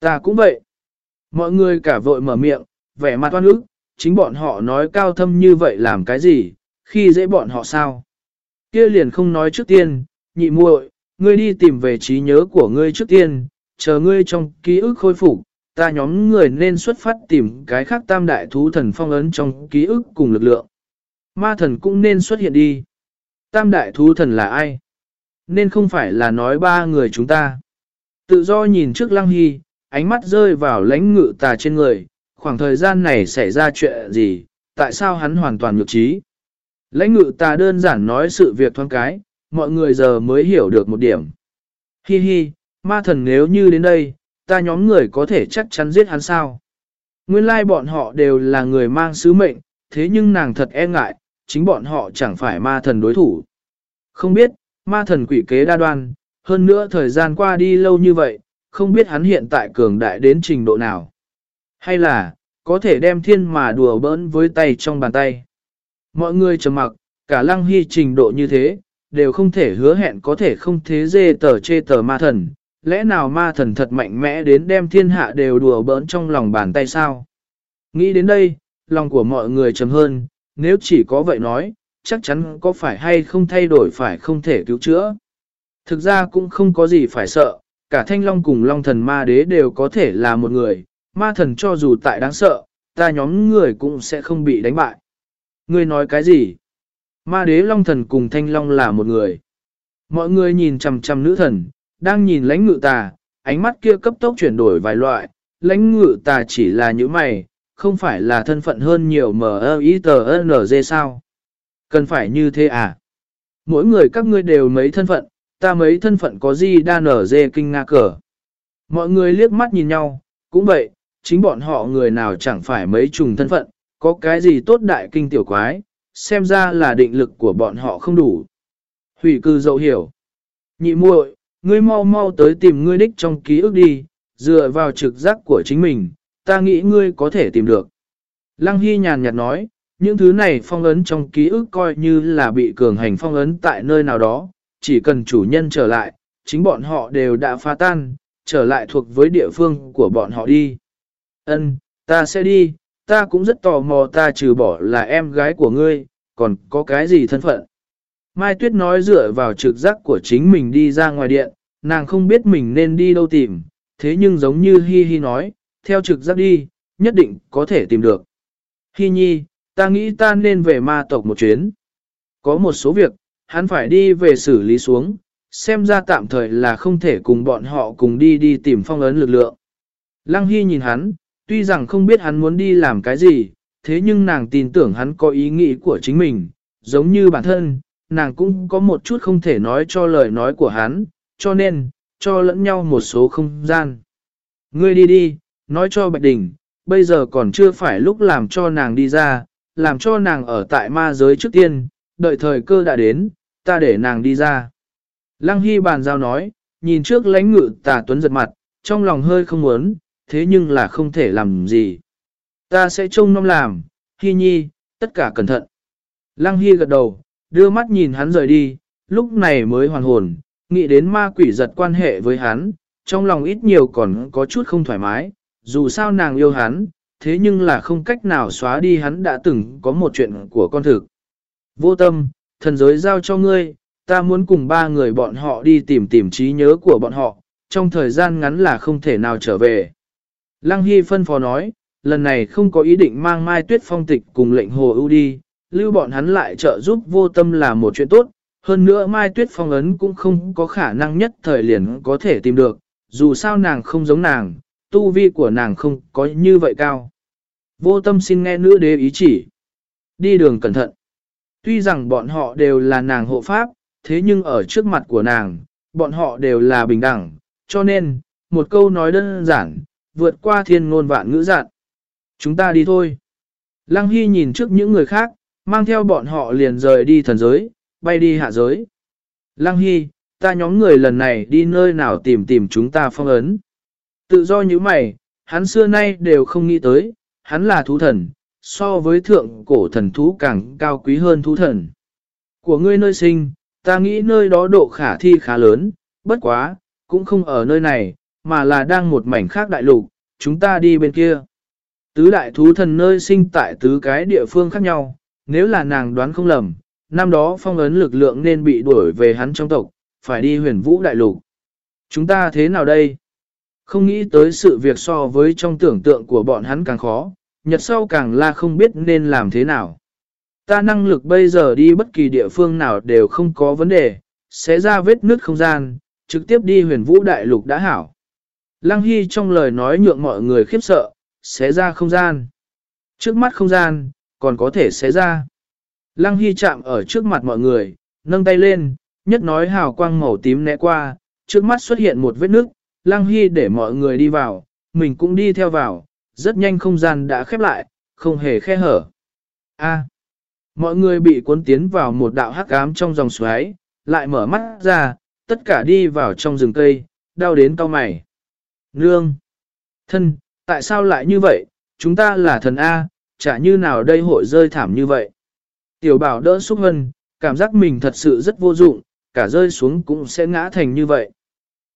Speaker 1: Ta cũng vậy. Mọi người cả vội mở miệng, vẻ mặt oan ức, chính bọn họ nói cao thâm như vậy làm cái gì, khi dễ bọn họ sao? Kia liền không nói trước tiên, nhị muội, ngươi đi tìm về trí nhớ của ngươi trước tiên, chờ ngươi trong ký ức khôi phục, ta nhóm người nên xuất phát tìm cái khác tam đại thú thần phong ấn trong ký ức cùng lực lượng. Ma thần cũng nên xuất hiện đi. Tam đại thú thần là ai? Nên không phải là nói ba người chúng ta. Tự do nhìn trước lăng hy, ánh mắt rơi vào lãnh ngự tà trên người, khoảng thời gian này xảy ra chuyện gì, tại sao hắn hoàn toàn nhược trí. Lãnh ngự tà đơn giản nói sự việc thoáng cái, mọi người giờ mới hiểu được một điểm. Hi hi, ma thần nếu như đến đây, ta nhóm người có thể chắc chắn giết hắn sao. Nguyên lai bọn họ đều là người mang sứ mệnh, thế nhưng nàng thật e ngại, chính bọn họ chẳng phải ma thần đối thủ. Không biết, ma thần quỷ kế đa đoan, hơn nữa thời gian qua đi lâu như vậy, không biết hắn hiện tại cường đại đến trình độ nào. Hay là, có thể đem thiên mà đùa bỡn với tay trong bàn tay. Mọi người trầm mặc, cả lăng hy trình độ như thế, đều không thể hứa hẹn có thể không thế dê tờ chê tờ ma thần. Lẽ nào ma thần thật mạnh mẽ đến đem thiên hạ đều đùa bỡn trong lòng bàn tay sao? Nghĩ đến đây, lòng của mọi người trầm hơn, nếu chỉ có vậy nói, chắc chắn có phải hay không thay đổi phải không thể cứu chữa. Thực ra cũng không có gì phải sợ, cả thanh long cùng long thần ma đế đều có thể là một người, ma thần cho dù tại đáng sợ, ta nhóm người cũng sẽ không bị đánh bại. Ngươi nói cái gì? Ma đế long thần cùng thanh long là một người. Mọi người nhìn chằm chằm nữ thần, đang nhìn lãnh ngự tà, ánh mắt kia cấp tốc chuyển đổi vài loại, lãnh ngự tà chỉ là những mày, không phải là thân phận hơn nhiều M-E-I-T-N-G sao? Cần phải như thế à? Mỗi người các ngươi đều mấy thân phận, ta mấy thân phận có gì đa nở dê kinh nga cờ. Mọi người liếc mắt nhìn nhau, cũng vậy, chính bọn họ người nào chẳng phải mấy trùng thân phận, có cái gì tốt đại kinh tiểu quái, xem ra là định lực của bọn họ không đủ. Hủy cư dậu hiểu. Nhị muội, ngươi mau mau tới tìm ngươi đích trong ký ức đi, dựa vào trực giác của chính mình, ta nghĩ ngươi có thể tìm được. Lăng Hy nhàn nhạt nói, những thứ này phong ấn trong ký ức coi như là bị cường hành phong ấn tại nơi nào đó, chỉ cần chủ nhân trở lại, chính bọn họ đều đã phá tan, trở lại thuộc với địa phương của bọn họ đi. Ân, ta sẽ đi, ta cũng rất tò mò ta trừ bỏ là em gái của ngươi, còn có cái gì thân phận. Mai Tuyết nói dựa vào trực giác của chính mình đi ra ngoài điện, nàng không biết mình nên đi đâu tìm, thế nhưng giống như Hi Hi nói, theo trực giác đi, nhất định có thể tìm được. Hi Nhi, ta nghĩ ta nên về ma tộc một chuyến. Có một số việc, hắn phải đi về xử lý xuống, xem ra tạm thời là không thể cùng bọn họ cùng đi đi tìm phong ấn lực lượng. Lăng Hy nhìn hắn, tuy rằng không biết hắn muốn đi làm cái gì, thế nhưng nàng tin tưởng hắn có ý nghĩ của chính mình, giống như bản thân, nàng cũng có một chút không thể nói cho lời nói của hắn, cho nên, cho lẫn nhau một số không gian. Ngươi đi đi, nói cho Bạch Đình, bây giờ còn chưa phải lúc làm cho nàng đi ra, làm cho nàng ở tại ma giới trước tiên, đợi thời cơ đã đến, ta để nàng đi ra. Lăng Hy bàn giao nói, nhìn trước lãnh ngự tà tuấn giật mặt, trong lòng hơi không muốn, thế nhưng là không thể làm gì. Ta sẽ trông nom làm, Hy nhi, tất cả cẩn thận. Lăng Hy gật đầu, đưa mắt nhìn hắn rời đi, lúc này mới hoàn hồn, nghĩ đến ma quỷ giật quan hệ với hắn, trong lòng ít nhiều còn có chút không thoải mái, dù sao nàng yêu hắn, thế nhưng là không cách nào xóa đi hắn đã từng có một chuyện của con thực. Vô tâm, thần giới giao cho ngươi, ta muốn cùng ba người bọn họ đi tìm tìm trí nhớ của bọn họ, trong thời gian ngắn là không thể nào trở về. Lăng Hy phân phó nói, lần này không có ý định mang Mai Tuyết Phong tịch cùng lệnh hồ ưu đi, lưu bọn hắn lại trợ giúp vô tâm là một chuyện tốt, hơn nữa Mai Tuyết Phong ấn cũng không có khả năng nhất thời liền có thể tìm được, dù sao nàng không giống nàng, tu vi của nàng không có như vậy cao. Vô tâm xin nghe nữ đế ý chỉ. Đi đường cẩn thận. Tuy rằng bọn họ đều là nàng hộ pháp, thế nhưng ở trước mặt của nàng, bọn họ đều là bình đẳng, cho nên, một câu nói đơn giản, vượt qua thiên ngôn vạn ngữ dạn. Chúng ta đi thôi. Lăng Hy nhìn trước những người khác, mang theo bọn họ liền rời đi thần giới, bay đi hạ giới. Lăng Hy, ta nhóm người lần này đi nơi nào tìm tìm chúng ta phong ấn. Tự do như mày, hắn xưa nay đều không nghĩ tới, hắn là thú thần, so với thượng cổ thần thú càng cao quý hơn thú thần. Của ngươi nơi sinh, ta nghĩ nơi đó độ khả thi khá lớn, bất quá, cũng không ở nơi này, mà là đang một mảnh khác đại lục, chúng ta đi bên kia. Tứ đại thú thần nơi sinh tại tứ cái địa phương khác nhau, nếu là nàng đoán không lầm, năm đó phong ấn lực lượng nên bị đuổi về hắn trong tộc, phải đi huyền vũ đại lục. Chúng ta thế nào đây? Không nghĩ tới sự việc so với trong tưởng tượng của bọn hắn càng khó, nhật sau càng là không biết nên làm thế nào. Ta năng lực bây giờ đi bất kỳ địa phương nào đều không có vấn đề, sẽ ra vết nứt không gian, trực tiếp đi huyền vũ đại lục đã hảo. Lăng Hy trong lời nói nhượng mọi người khiếp sợ, xé ra không gian. Trước mắt không gian, còn có thể xé ra. Lăng Hy chạm ở trước mặt mọi người, nâng tay lên, nhất nói hào quang màu tím né qua, trước mắt xuất hiện một vết nước, Lăng Hy để mọi người đi vào, mình cũng đi theo vào, rất nhanh không gian đã khép lại, không hề khe hở. A. À, mọi người bị cuốn tiến vào một đạo hắc ám trong dòng xoáy, lại mở mắt ra, tất cả đi vào trong rừng cây, đau đến cau mày. Nương! Thân, tại sao lại như vậy? Chúng ta là thần A, chả như nào đây hội rơi thảm như vậy. Tiểu bảo đỡ xúc hân, cảm giác mình thật sự rất vô dụng, cả rơi xuống cũng sẽ ngã thành như vậy.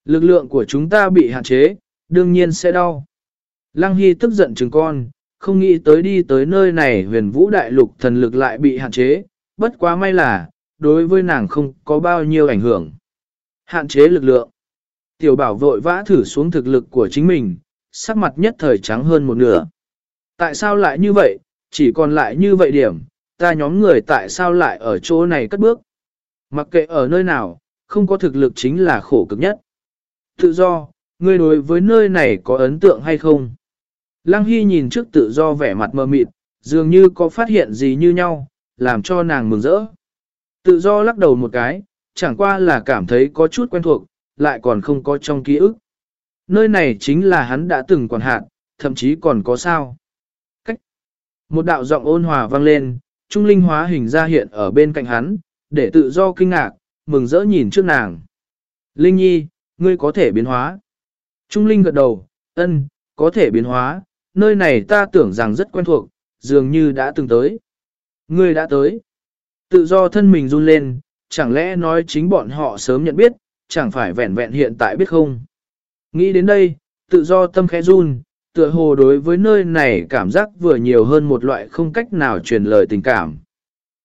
Speaker 1: Lực lượng của chúng ta bị hạn chế, đương nhiên sẽ đau. Lăng Hy tức giận chừng con, không nghĩ tới đi tới nơi này huyền vũ đại lục thần lực lại bị hạn chế, bất quá may là, đối với nàng không có bao nhiêu ảnh hưởng. Hạn chế lực lượng. Tiểu bảo vội vã thử xuống thực lực của chính mình, sắc mặt nhất thời trắng hơn một nửa. Tại sao lại như vậy, chỉ còn lại như vậy điểm, ta nhóm người tại sao lại ở chỗ này cất bước. Mặc kệ ở nơi nào, không có thực lực chính là khổ cực nhất. Tự do, ngươi đối với nơi này có ấn tượng hay không? Lăng Hy nhìn trước tự do vẻ mặt mờ mịt, dường như có phát hiện gì như nhau, làm cho nàng mừng rỡ. Tự do lắc đầu một cái, chẳng qua là cảm thấy có chút quen thuộc, lại còn không có trong ký ức. Nơi này chính là hắn đã từng quản hạt, thậm chí còn có sao. Cách. Một đạo giọng ôn hòa vang lên, trung linh hóa hình ra hiện ở bên cạnh hắn, để tự do kinh ngạc, mừng rỡ nhìn trước nàng. Linh nhi, ngươi có thể biến hóa. Trung linh gật đầu, ân, có thể biến hóa, nơi này ta tưởng rằng rất quen thuộc, dường như đã từng tới. Ngươi đã tới. Tự do thân mình run lên, chẳng lẽ nói chính bọn họ sớm nhận biết, chẳng phải vẹn vẹn hiện tại biết không. Nghĩ đến đây, tự do tâm khẽ run, tựa hồ đối với nơi này cảm giác vừa nhiều hơn một loại không cách nào truyền lời tình cảm.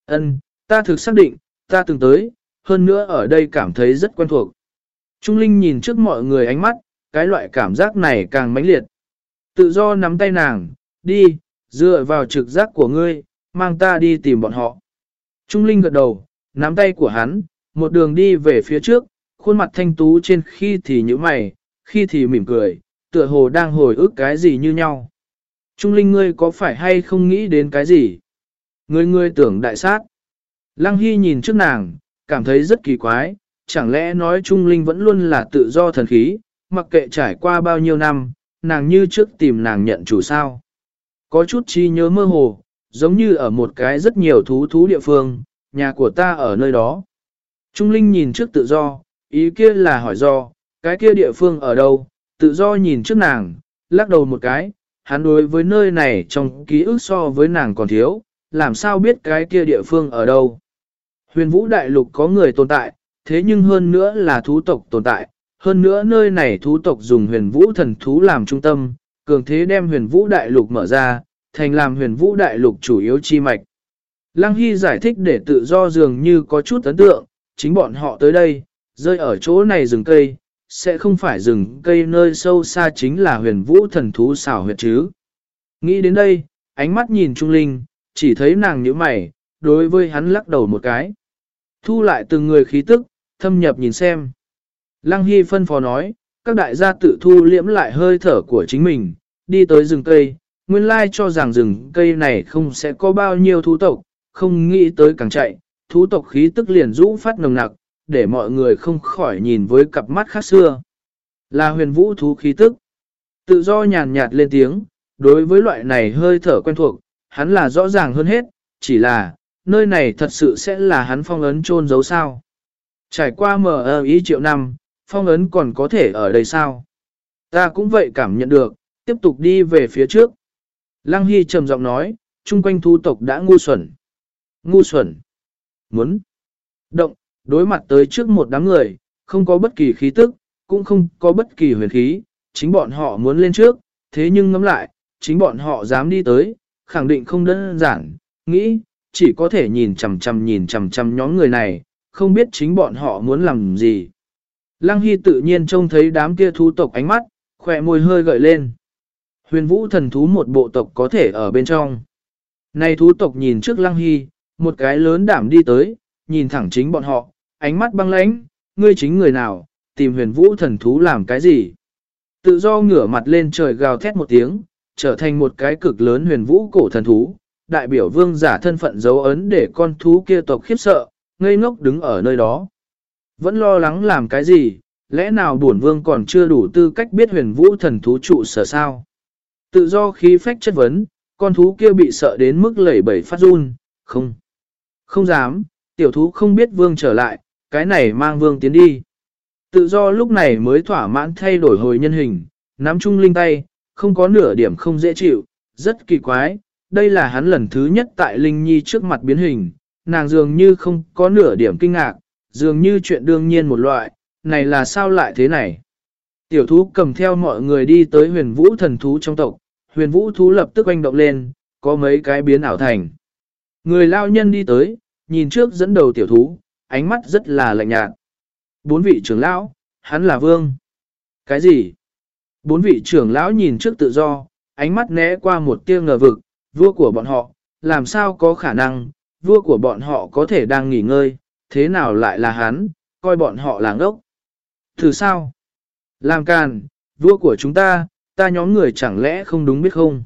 Speaker 1: Ân, ta thực xác định, ta từng tới, hơn nữa ở đây cảm thấy rất quen thuộc. Trung Linh nhìn trước mọi người ánh mắt, cái loại cảm giác này càng mãnh liệt. Tự do nắm tay nàng, đi, dựa vào trực giác của ngươi, mang ta đi tìm bọn họ. Trung Linh gật đầu, nắm tay của hắn, một đường đi về phía trước, khuôn mặt thanh tú trên khi thì như mày, khi thì mỉm cười, tựa hồ đang hồi ức cái gì như nhau. Trung Linh ngươi có phải hay không nghĩ đến cái gì? Ngươi ngươi tưởng đại sát. Lăng Hy nhìn trước nàng, cảm thấy rất kỳ quái, chẳng lẽ nói Trung Linh vẫn luôn là tự do thần khí, mặc kệ trải qua bao nhiêu năm, nàng như trước tìm nàng nhận chủ sao. Có chút chi nhớ mơ hồ, giống như ở một cái rất nhiều thú thú địa phương, nhà của ta ở nơi đó. Trung Linh nhìn trước tự do, ý kia là hỏi do, cái kia địa phương ở đâu, tự do nhìn trước nàng, lắc đầu một cái, hắn đối với nơi này trong ký ức so với nàng còn thiếu, làm sao biết cái kia địa phương ở đâu. Huyền vũ đại lục có người tồn tại, thế nhưng hơn nữa là thú tộc tồn tại, hơn nữa nơi này thú tộc dùng huyền vũ thần thú làm trung tâm, cường thế đem huyền vũ đại lục mở ra, thành làm huyền vũ đại lục chủ yếu chi mạch. Lăng Hy giải thích để tự do dường như có chút ấn tượng, chính bọn họ tới đây, rơi ở chỗ này rừng cây, sẽ không phải rừng cây nơi sâu xa chính là huyền vũ thần thú xảo huyệt chứ. Nghĩ đến đây, ánh mắt nhìn Trung Linh, chỉ thấy nàng như mày, đối với hắn lắc đầu một cái. Thu lại từng người khí tức, thâm nhập nhìn xem. Lăng Hy phân phó nói, các đại gia tự thu liễm lại hơi thở của chính mình, đi tới rừng cây, nguyên lai cho rằng rừng cây này không sẽ có bao nhiêu thú tộc, không nghĩ tới càng chạy, thú tộc khí tức liền rũ phát nồng nặc, để mọi người không khỏi nhìn với cặp mắt khác xưa. Là huyền vũ thú khí tức. Tự do nhàn nhạt lên tiếng, đối với loại này hơi thở quen thuộc, hắn là rõ ràng hơn hết, chỉ là, nơi này thật sự sẽ là hắn phong ấn chôn giấu sao. Trải qua mờ ơ ý triệu năm, phong ấn còn có thể ở đây sao? Ta cũng vậy cảm nhận được, tiếp tục đi về phía trước. Lăng Hy trầm giọng nói, chung quanh thu tộc đã ngu xuẩn. Ngu xuẩn. Muốn. Động, đối mặt tới trước một đám người, không có bất kỳ khí tức, cũng không có bất kỳ huyền khí, chính bọn họ muốn lên trước, thế nhưng ngắm lại, chính bọn họ dám đi tới, khẳng định không đơn giản, nghĩ, chỉ có thể nhìn chằm chằm nhìn chằm chằm nhóm người này, không biết chính bọn họ muốn làm gì. Lăng Hy tự nhiên trông thấy đám kia thú tộc ánh mắt, Khỏe môi hơi gợi lên. Huyền vũ thần thú một bộ tộc có thể ở bên trong. Này thú tộc nhìn trước lăng hy, một cái lớn đảm đi tới, nhìn thẳng chính bọn họ, ánh mắt băng lãnh, ngươi chính người nào, tìm huyền vũ thần thú làm cái gì. Tự do ngửa mặt lên trời gào thét một tiếng, trở thành một cái cực lớn huyền vũ cổ thần thú, đại biểu vương giả thân phận dấu ấn để con thú kia tộc khiếp sợ, ngây ngốc đứng ở nơi đó. Vẫn lo lắng làm cái gì, lẽ nào bổn vương còn chưa đủ tư cách biết huyền vũ thần thú trụ sở sao? Tự do khí phách chất vấn, con thú kia bị sợ đến mức lẩy bẩy phát run, không. Không dám, tiểu thú không biết vương trở lại, cái này mang vương tiến đi. Tự do lúc này mới thỏa mãn thay đổi hồi nhân hình, nắm chung linh tay, không có nửa điểm không dễ chịu, rất kỳ quái, đây là hắn lần thứ nhất tại Linh Nhi trước mặt biến hình, nàng dường như không có nửa điểm kinh ngạc, dường như chuyện đương nhiên một loại, này là sao lại thế này? Tiểu thú cầm theo mọi người đi tới huyền vũ thần thú trong tộc, huyền vũ thú lập tức oanh động lên, có mấy cái biến ảo thành. Người lao nhân đi tới, nhìn trước dẫn đầu tiểu thú, ánh mắt rất là lạnh nhạt. Bốn vị trưởng lão, hắn là vương. Cái gì? Bốn vị trưởng lão nhìn trước tự do, ánh mắt né qua một tia ngờ vực, vua của bọn họ, làm sao có khả năng, vua của bọn họ có thể đang nghỉ ngơi, thế nào lại là hắn, coi bọn họ là ngốc. Thử sao? Làm càn, vua của chúng ta, ta nhóm người chẳng lẽ không đúng biết không?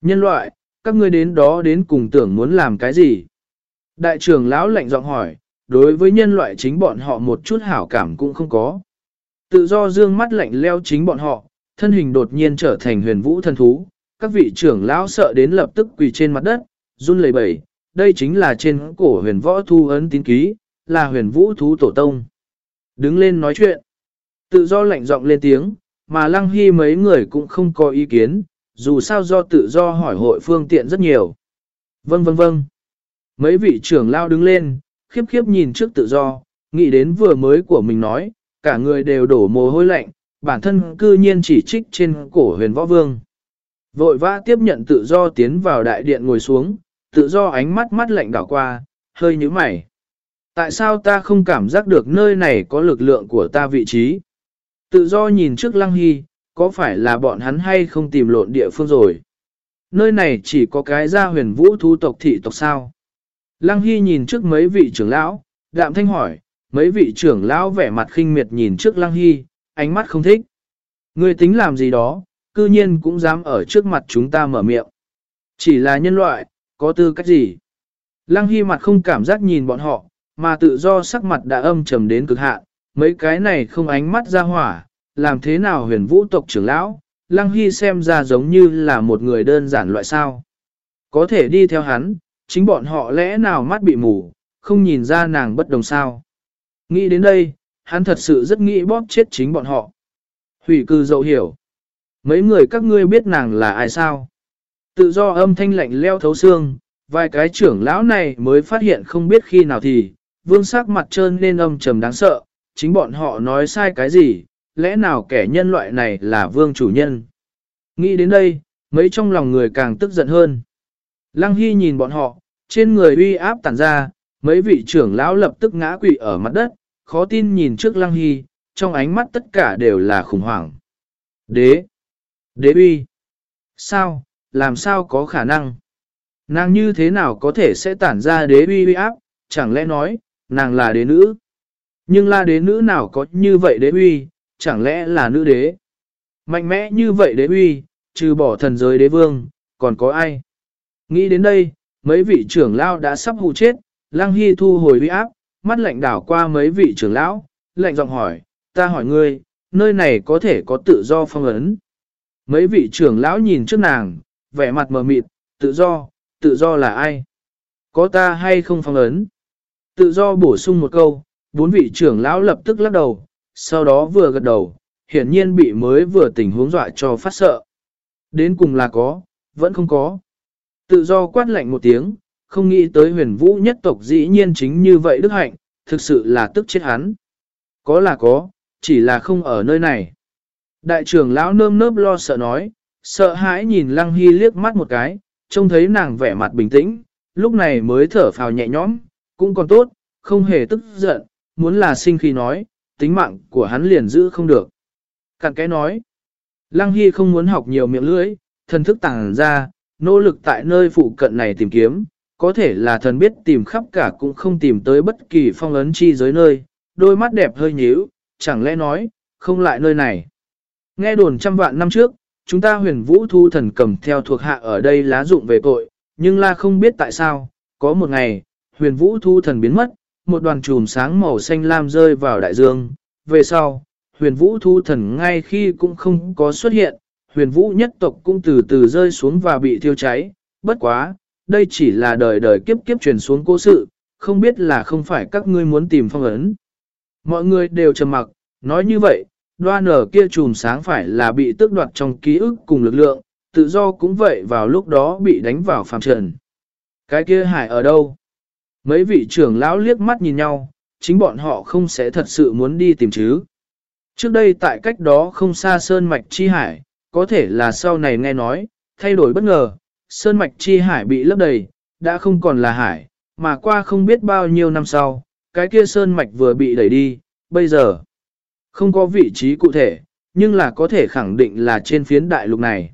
Speaker 1: Nhân loại, các ngươi đến đó đến cùng tưởng muốn làm cái gì? Đại trưởng lão lạnh giọng hỏi, đối với nhân loại chính bọn họ một chút hảo cảm cũng không có. Tự do dương mắt lạnh leo chính bọn họ, thân hình đột nhiên trở thành huyền vũ thần thú, các vị trưởng lão sợ đến lập tức quỳ trên mặt đất, run lẩy bẩy, đây chính là trên cổ huyền võ thu ấn tín ký, là huyền vũ thú tổ tông. Đứng lên nói chuyện, tự do lạnh giọng lên tiếng, mà lăng hy mấy người cũng không có ý kiến, dù sao do tự do hỏi hội phương tiện rất nhiều. Vâng vâng vâng. Mấy vị trưởng lao đứng lên, khiếp khiếp nhìn trước tự do, nghĩ đến vừa mới của mình nói, cả người đều đổ mồ hôi lạnh, bản thân cư nhiên chỉ trích trên cổ huyền võ vương. Vội vã tiếp nhận tự do tiến vào đại điện ngồi xuống, tự do ánh mắt mắt lạnh đảo qua, hơi nhíu mày. Tại sao ta không cảm giác được nơi này có lực lượng của ta vị trí? Tự do nhìn trước lăng hy, có phải là bọn hắn hay không tìm lộn địa phương rồi? Nơi này chỉ có cái gia huyền vũ thu tộc thị tộc sao? Lăng hy nhìn trước mấy vị trưởng lão, đạm thanh hỏi, mấy vị trưởng lão vẻ mặt khinh miệt nhìn trước lăng hy, ánh mắt không thích. Người tính làm gì đó, cư nhiên cũng dám ở trước mặt chúng ta mở miệng. Chỉ là nhân loại, có tư cách gì? Lăng Hy mặt không cảm giác nhìn bọn họ, mà tự do sắc mặt đã âm trầm đến cực hạn, mấy cái này không ánh mắt ra hỏa, làm thế nào huyền vũ tộc trưởng lão, Lăng Hy xem ra giống như là một người đơn giản loại sao. Có thể đi theo hắn, chính bọn họ lẽ nào mắt bị mù, không nhìn ra nàng bất đồng sao. Nghĩ đến đây, hắn thật sự rất nghĩ bóp chết chính bọn họ. Hủy cư dậu hiểu. Mấy người các ngươi biết nàng là ai sao? Tự do âm thanh lạnh leo thấu xương, vài cái trưởng lão này mới phát hiện không biết khi nào thì, vương sắc mặt trơn nên âm trầm đáng sợ, chính bọn họ nói sai cái gì, lẽ nào kẻ nhân loại này là vương chủ nhân? Nghĩ đến đây, mấy trong lòng người càng tức giận hơn. Lăng Hy nhìn bọn họ, trên người uy áp tản ra, mấy vị trưởng lão lập tức ngã quỵ ở mặt đất, khó tin nhìn trước Lăng Hy, trong ánh mắt tất cả đều là khủng hoảng. Đế! Đế uy! Sao? Làm sao có khả năng? Nàng như thế nào có thể sẽ tản ra đế uy uy áp, chẳng lẽ nói, nàng là đế nữ? Nhưng là đế nữ nào có như vậy đế uy, chẳng lẽ là nữ đế? Mạnh mẽ như vậy đế uy, trừ bỏ thần giới đế vương, còn có ai? Nghĩ đến đây, mấy vị trưởng lão đã sắp hụ chết, Lăng Hy thu hồi uy áp, mắt lạnh đảo qua mấy vị trưởng lão, lạnh giọng hỏi, ta hỏi ngươi, nơi này có thể có tự do phong ấn. Mấy vị trưởng lão nhìn trước nàng, vẻ mặt mờ mịt, tự do, tự do là ai? Có ta hay không phong ấn? Tự do bổ sung một câu, bốn vị trưởng lão lập tức lắc đầu, sau đó vừa gật đầu, hiển nhiên bị mới vừa tình huống dọa cho phát sợ. Đến cùng là có, vẫn không có. Tự do quát lạnh một tiếng, không nghĩ tới huyền vũ nhất tộc dĩ nhiên chính như vậy đức hạnh, thực sự là tức chết hắn. Có là có, chỉ là không ở nơi này. Đại trưởng lão nơm nớp lo sợ nói, sợ hãi nhìn Lăng Hy liếc mắt một cái, trông thấy nàng vẻ mặt bình tĩnh, lúc này mới thở phào nhẹ nhõm, cũng còn tốt, không hề tức giận, muốn là sinh khi nói, tính mạng của hắn liền giữ không được. Cặn cái nói, Lăng Hy không muốn học nhiều miệng lưỡi, thần thức tàng ra, nỗ lực tại nơi phụ cận này tìm kiếm, có thể là thần biết tìm khắp cả cũng không tìm tới bất kỳ phong ấn chi giới nơi, đôi mắt đẹp hơi nhíu, chẳng lẽ nói, không lại nơi này. Nghe đồn trăm vạn năm trước, chúng ta huyền vũ thu thần cầm theo thuộc hạ ở đây lá dụng về tội, nhưng là không biết tại sao, có một ngày, huyền vũ thu thần biến mất, một đoàn chùm sáng màu xanh lam rơi vào đại dương, về sau, huyền vũ thu thần ngay khi cũng không có xuất hiện, huyền vũ nhất tộc cũng từ từ rơi xuống và bị thiêu cháy, bất quá, đây chỉ là đời đời kiếp kiếp truyền xuống cố sự, không biết là không phải các ngươi muốn tìm phong ấn. Mọi người đều trầm mặc, nói như vậy, đoan ở kia chùm sáng phải là bị tước đoạt trong ký ức cùng lực lượng, tự do cũng vậy vào lúc đó bị đánh vào phàm trần. Cái kia hải ở đâu? Mấy vị trưởng lão liếc mắt nhìn nhau, chính bọn họ không sẽ thật sự muốn đi tìm chứ. Trước đây tại cách đó không xa Sơn Mạch Chi Hải, có thể là sau này nghe nói, thay đổi bất ngờ, Sơn Mạch Chi Hải bị lấp đầy, đã không còn là hải, mà qua không biết bao nhiêu năm sau, cái kia Sơn Mạch vừa bị đẩy đi, bây giờ không có vị trí cụ thể, nhưng là có thể khẳng định là trên phiến đại lục này.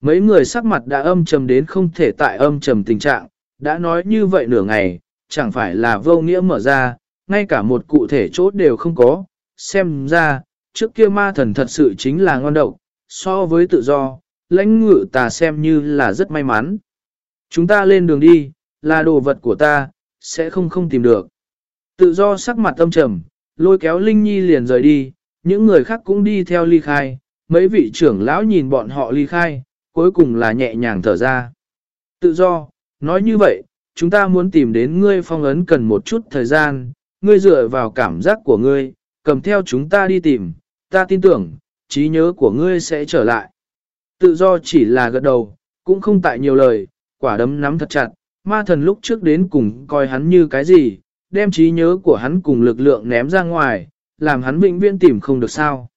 Speaker 1: Mấy người sắc mặt đã âm trầm đến không thể tại âm trầm tình trạng, đã nói như vậy nửa ngày, chẳng phải là vô nghĩa mở ra, ngay cả một cụ thể chốt đều không có, xem ra, trước kia ma thần thật sự chính là ngon độc, so với tự do, lãnh ngự ta xem như là rất may mắn. Chúng ta lên đường đi, là đồ vật của ta, sẽ không không tìm được. Tự do sắc mặt âm trầm, lôi kéo Linh Nhi liền rời đi, những người khác cũng đi theo ly khai, mấy vị trưởng lão nhìn bọn họ ly khai, cuối cùng là nhẹ nhàng thở ra. Tự do, nói như vậy, chúng ta muốn tìm đến ngươi phong ấn cần một chút thời gian, ngươi dựa vào cảm giác của ngươi, cầm theo chúng ta đi tìm, ta tin tưởng, trí nhớ của ngươi sẽ trở lại. Tự do chỉ là gật đầu, cũng không tại nhiều lời, quả đấm nắm thật chặt, ma thần lúc trước đến cùng coi hắn như cái gì, đem trí nhớ của hắn cùng lực lượng ném ra ngoài, làm hắn vĩnh viễn tìm không được sao.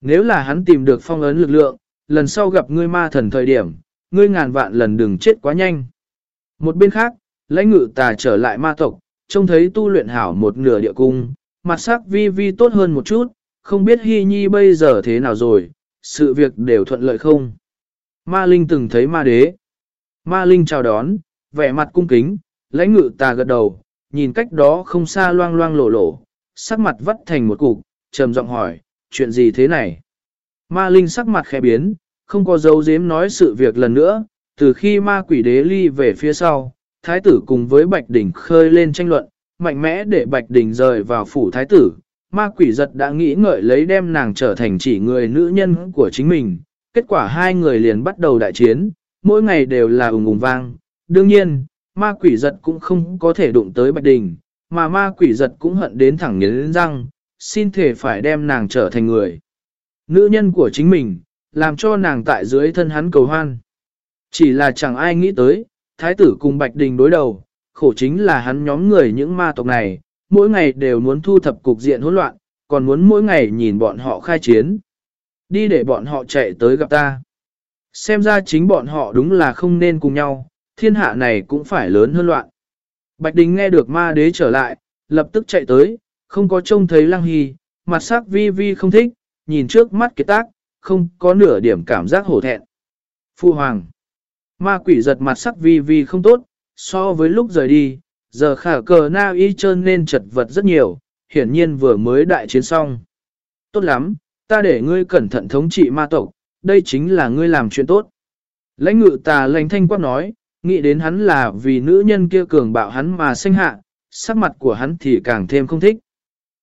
Speaker 1: Nếu là hắn tìm được phong ấn lực lượng, lần sau gặp ngươi ma thần thời điểm, ngươi ngàn vạn lần đừng chết quá nhanh. Một bên khác, lãnh ngự tà trở lại ma tộc, trông thấy tu luyện hảo một nửa địa cung, mặt sắc vi vi tốt hơn một chút, không biết hy nhi bây giờ thế nào rồi, sự việc đều thuận lợi không. Ma Linh từng thấy ma đế. Ma Linh chào đón, vẻ mặt cung kính, lãnh ngự tà gật đầu, nhìn cách đó không xa loang loang lổ lổ, sắc mặt vắt thành một cục, trầm giọng hỏi, chuyện gì thế này? Ma Linh sắc mặt khẽ biến, không có dấu dếm nói sự việc lần nữa, từ khi ma quỷ đế ly về phía sau, thái tử cùng với Bạch Đỉnh khơi lên tranh luận, mạnh mẽ để Bạch Đỉnh rời vào phủ thái tử. Ma quỷ giật đã nghĩ ngợi lấy đem nàng trở thành chỉ người nữ nhân của chính mình. Kết quả hai người liền bắt đầu đại chiến, mỗi ngày đều là ủng ủng vang. Đương nhiên, ma quỷ giật cũng không có thể đụng tới Bạch Đình, mà ma quỷ giật cũng hận đến thẳng nghiến răng, xin thể phải đem nàng trở thành người. Nữ nhân của chính mình, làm cho nàng tại dưới thân hắn cầu hoan. Chỉ là chẳng ai nghĩ tới, thái tử cùng Bạch Đình đối đầu, khổ chính là hắn nhóm người những ma tộc này, mỗi ngày đều muốn thu thập cục diện hỗn loạn, còn muốn mỗi ngày nhìn bọn họ khai chiến. Đi để bọn họ chạy tới gặp ta. Xem ra chính bọn họ đúng là không nên cùng nhau, thiên hạ này cũng phải lớn hơn loạn. Bạch Đình nghe được ma đế trở lại, lập tức chạy tới, không có trông thấy lăng hy, mặt sắc vi vi không thích, nhìn trước mắt kiệt tác, không có nửa điểm cảm giác hổ thẹn. Phu Hoàng Ma quỷ giật mặt sắc vi vi không tốt, so với lúc rời đi, giờ khả cờ na y trơn nên chật vật rất nhiều, hiển nhiên vừa mới đại chiến xong. Tốt lắm, ta để ngươi cẩn thận thống trị ma tộc, đây chính là ngươi làm chuyện tốt. Lãnh ngự tà lãnh thanh quát nói, nghĩ đến hắn là vì nữ nhân kia cường bạo hắn mà sinh hạ, sắc mặt của hắn thì càng thêm không thích.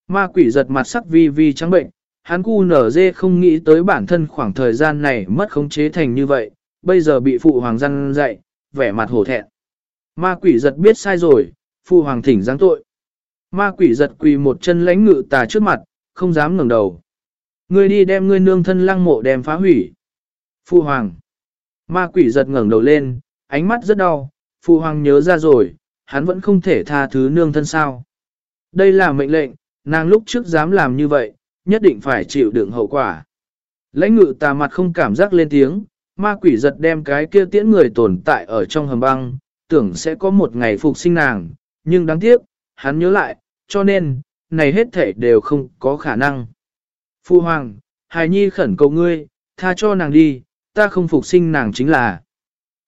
Speaker 1: Ma quỷ giật mặt sắc vi vi trắng bệnh, hắn cu nở dê không nghĩ tới bản thân khoảng thời gian này mất khống chế thành như vậy, bây giờ bị phụ hoàng răn dạy, vẻ mặt hổ thẹn. Ma quỷ giật biết sai rồi, Phu hoàng thỉnh giáng tội. Ma quỷ giật quỳ một chân lãnh ngự tà trước mặt, không dám ngẩng đầu. Ngươi đi đem ngươi nương thân lăng mộ đem phá hủy. Phu hoàng. Ma quỷ giật ngẩng đầu lên, ánh mắt rất đau, Phu hoàng nhớ ra rồi, hắn vẫn không thể tha thứ nương thân sao. Đây là mệnh lệnh, nàng lúc trước dám làm như vậy, nhất định phải chịu đựng hậu quả. Lãnh ngự tà mặt không cảm giác lên tiếng, ma quỷ giật đem cái kia tiễn người tồn tại ở trong hầm băng, tưởng sẽ có một ngày phục sinh nàng, nhưng đáng tiếc, hắn nhớ lại, cho nên, này hết thể đều không có khả năng. Phu Hoàng, Hài Nhi khẩn cầu ngươi, tha cho nàng đi, ta không phục sinh nàng chính là.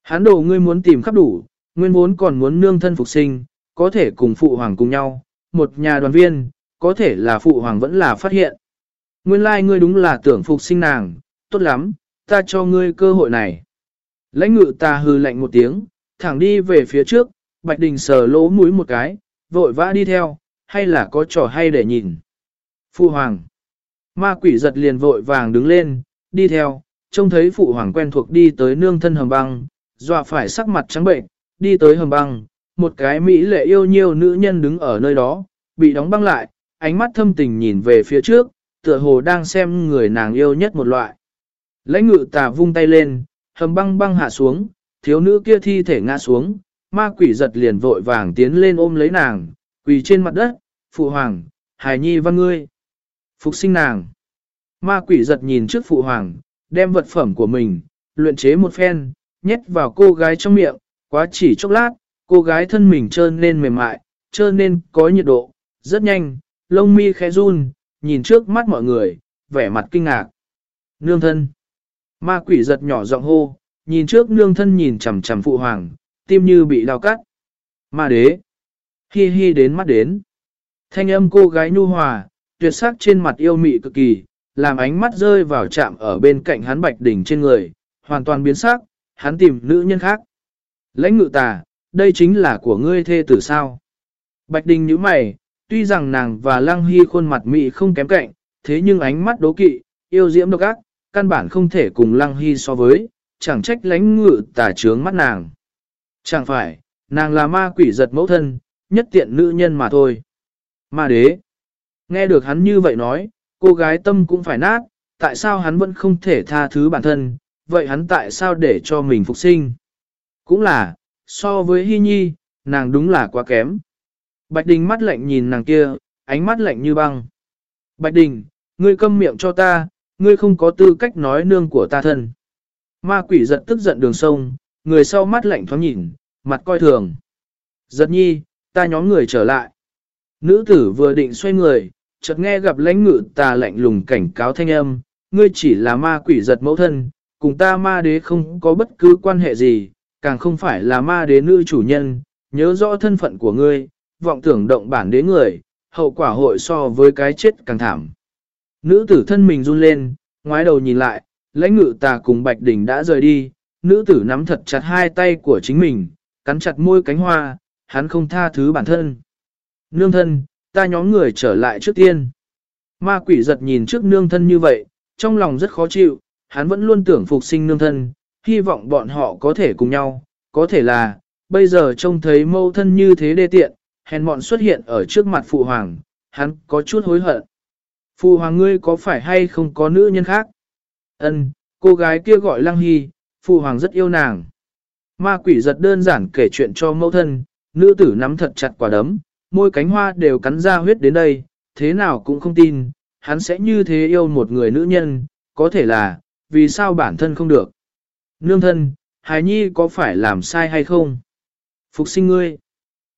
Speaker 1: hắn đồ ngươi muốn tìm khắp đủ, nguyên vốn còn muốn nương thân phục sinh, có thể cùng phụ hoàng cùng nhau, một nhà đoàn viên, có thể là phụ hoàng vẫn là phát hiện. Nguyên lai like ngươi đúng là tưởng phục sinh nàng, tốt lắm, ta cho ngươi cơ hội này. Lãnh ngự ta hư lạnh một tiếng, thẳng đi về phía trước, Bạch Đình sờ lỗ mũi một cái, vội vã đi theo, hay là có trò hay để nhìn. Phụ hoàng. Ma quỷ giật liền vội vàng đứng lên, đi theo, trông thấy phụ hoàng quen thuộc đi tới nương thân hầm băng, dọa phải sắc mặt trắng bệnh, đi tới hầm băng, một cái mỹ lệ yêu nhiêu nữ nhân đứng ở nơi đó, bị đóng băng lại, ánh mắt thâm tình nhìn về phía trước, tựa hồ đang xem người nàng yêu nhất một loại. Lãnh ngự tà vung tay lên, hầm băng băng hạ xuống, thiếu nữ kia thi thể ngã xuống, ma quỷ giật liền vội vàng tiến lên ôm lấy nàng, quỳ trên mặt đất, phụ hoàng, hài nhi văn ngươi. Phục sinh nàng. Ma quỷ giật nhìn trước phụ hoàng, đem vật phẩm của mình, luyện chế một phen, nhét vào cô gái trong miệng, quá chỉ chốc lát, cô gái thân mình trơn lên mềm mại, trơn lên có nhiệt độ, rất nhanh, lông mi khẽ run, nhìn trước mắt mọi người, vẻ mặt kinh ngạc. Nương thân. Ma quỷ giật nhỏ giọng hô, nhìn trước nương thân nhìn chằm chằm phụ hoàng, tim như bị đau cắt. Ma đế. Hi hi đến mắt đến. Thanh âm cô gái nhu hòa, tuyệt sắc trên mặt yêu mị cực kỳ, làm ánh mắt rơi vào chạm ở bên cạnh hắn bạch đỉnh trên người, hoàn toàn biến sắc, hắn tìm nữ nhân khác. Lãnh ngự tà, đây chính là của ngươi thê tử sao. Bạch đình như mày, tuy rằng nàng và lăng hy khuôn mặt mị không kém cạnh, thế nhưng ánh mắt đố kỵ, yêu diễm độc ác, căn bản không thể cùng lăng hy so với, chẳng trách lánh ngự tà trướng mắt nàng. Chẳng phải, nàng là ma quỷ giật mẫu thân, nhất tiện nữ nhân mà thôi. Ma đế. Nghe được hắn như vậy nói, cô gái tâm cũng phải nát, tại sao hắn vẫn không thể tha thứ bản thân, vậy hắn tại sao để cho mình phục sinh? Cũng là, so với Hy Nhi, nàng đúng là quá kém. Bạch Đình mắt lạnh nhìn nàng kia, ánh mắt lạnh như băng. Bạch Đình, ngươi câm miệng cho ta, ngươi không có tư cách nói nương của ta thân. Ma quỷ giật tức giận đường sông, người sau mắt lạnh thoáng nhìn, mặt coi thường. Giật nhi, ta nhóm người trở lại. Nữ tử vừa định xoay người, chợt nghe gặp lãnh ngự tà lạnh lùng cảnh cáo thanh âm, ngươi chỉ là ma quỷ giật mẫu thân, cùng ta ma đế không có bất cứ quan hệ gì, càng không phải là ma đế nữ chủ nhân, nhớ rõ thân phận của ngươi, vọng tưởng động bản đế người, hậu quả hội so với cái chết càng thảm. Nữ tử thân mình run lên, ngoái đầu nhìn lại, lãnh ngự tà cùng Bạch Đình đã rời đi, nữ tử nắm thật chặt hai tay của chính mình, cắn chặt môi cánh hoa, hắn không tha thứ bản thân. Nương thân, ta nhóm người trở lại trước tiên. Ma quỷ giật nhìn trước nương thân như vậy, trong lòng rất khó chịu, hắn vẫn luôn tưởng phục sinh nương thân, hy vọng bọn họ có thể cùng nhau, có thể là, bây giờ trông thấy mâu thân như thế đê tiện, hèn mọn xuất hiện ở trước mặt phụ hoàng, hắn có chút hối hận. Phụ hoàng ngươi có phải hay không có nữ nhân khác? Ân, cô gái kia gọi Lăng Hy, phụ hoàng rất yêu nàng. Ma quỷ giật đơn giản kể chuyện cho mẫu thân, nữ tử nắm thật chặt quả đấm, môi cánh hoa đều cắn ra huyết đến đây, thế nào cũng không tin, hắn sẽ như thế yêu một người nữ nhân, có thể là, vì sao bản thân không được. Nương thân, hài nhi có phải làm sai hay không? Phục sinh ngươi.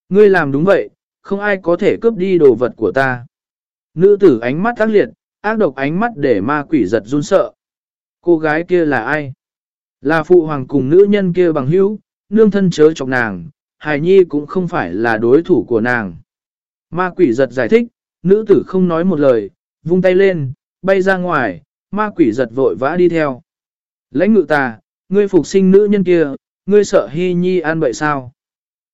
Speaker 1: Ngươi làm đúng vậy, không ai có thể cướp đi đồ vật của ta. Nữ tử ánh mắt ác liệt, ác độc ánh mắt để ma quỷ giật run sợ. Cô gái kia là ai? Là phụ hoàng cùng nữ nhân kia bằng hữu, nương thân chớ chọc nàng, hài nhi cũng không phải là đối thủ của nàng. Ma quỷ giật giải thích, nữ tử không nói một lời, vung tay lên, bay ra ngoài, ma quỷ giật vội vã đi theo. Lãnh ngự tà, ngươi phục sinh nữ nhân kia, ngươi sợ hy nhi an bậy sao?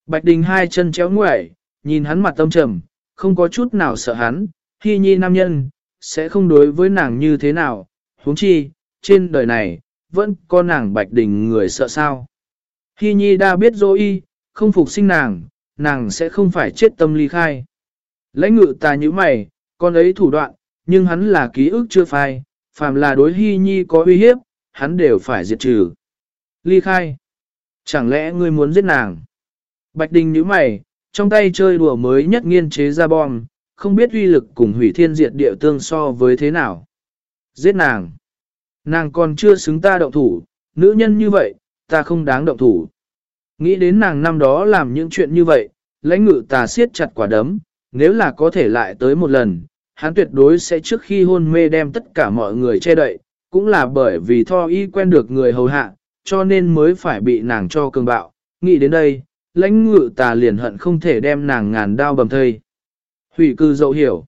Speaker 1: Bạch đình hai chân chéo nguệ, nhìn hắn mặt tâm trầm, không có chút nào sợ hắn, hy nhi nam nhân, sẽ không đối với nàng như thế nào, huống chi, trên đời này, vẫn có nàng bạch đình người sợ sao. Hy nhi đã biết dỗ y, không phục sinh nàng, nàng sẽ không phải chết tâm ly khai. Lãnh ngự ta như mày, con ấy thủ đoạn, nhưng hắn là ký ức chưa phai, phàm là đối hy nhi có uy hiếp, hắn đều phải diệt trừ. Ly khai. Chẳng lẽ ngươi muốn giết nàng? Bạch Đình nhíu mày, trong tay chơi đùa mới nhất nghiên chế ra bom, không biết uy lực cùng hủy thiên diệt địa tương so với thế nào. Giết nàng. Nàng còn chưa xứng ta động thủ, nữ nhân như vậy, ta không đáng động thủ. Nghĩ đến nàng năm đó làm những chuyện như vậy, lãnh ngự ta siết chặt quả đấm, nếu là có thể lại tới một lần, hắn tuyệt đối sẽ trước khi hôn mê đem tất cả mọi người che đậy, cũng là bởi vì tho y quen được người hầu hạ, cho nên mới phải bị nàng cho cường bạo. Nghĩ đến đây, lãnh ngự tà liền hận không thể đem nàng ngàn đao bầm thây. Hủy cư dậu hiểu.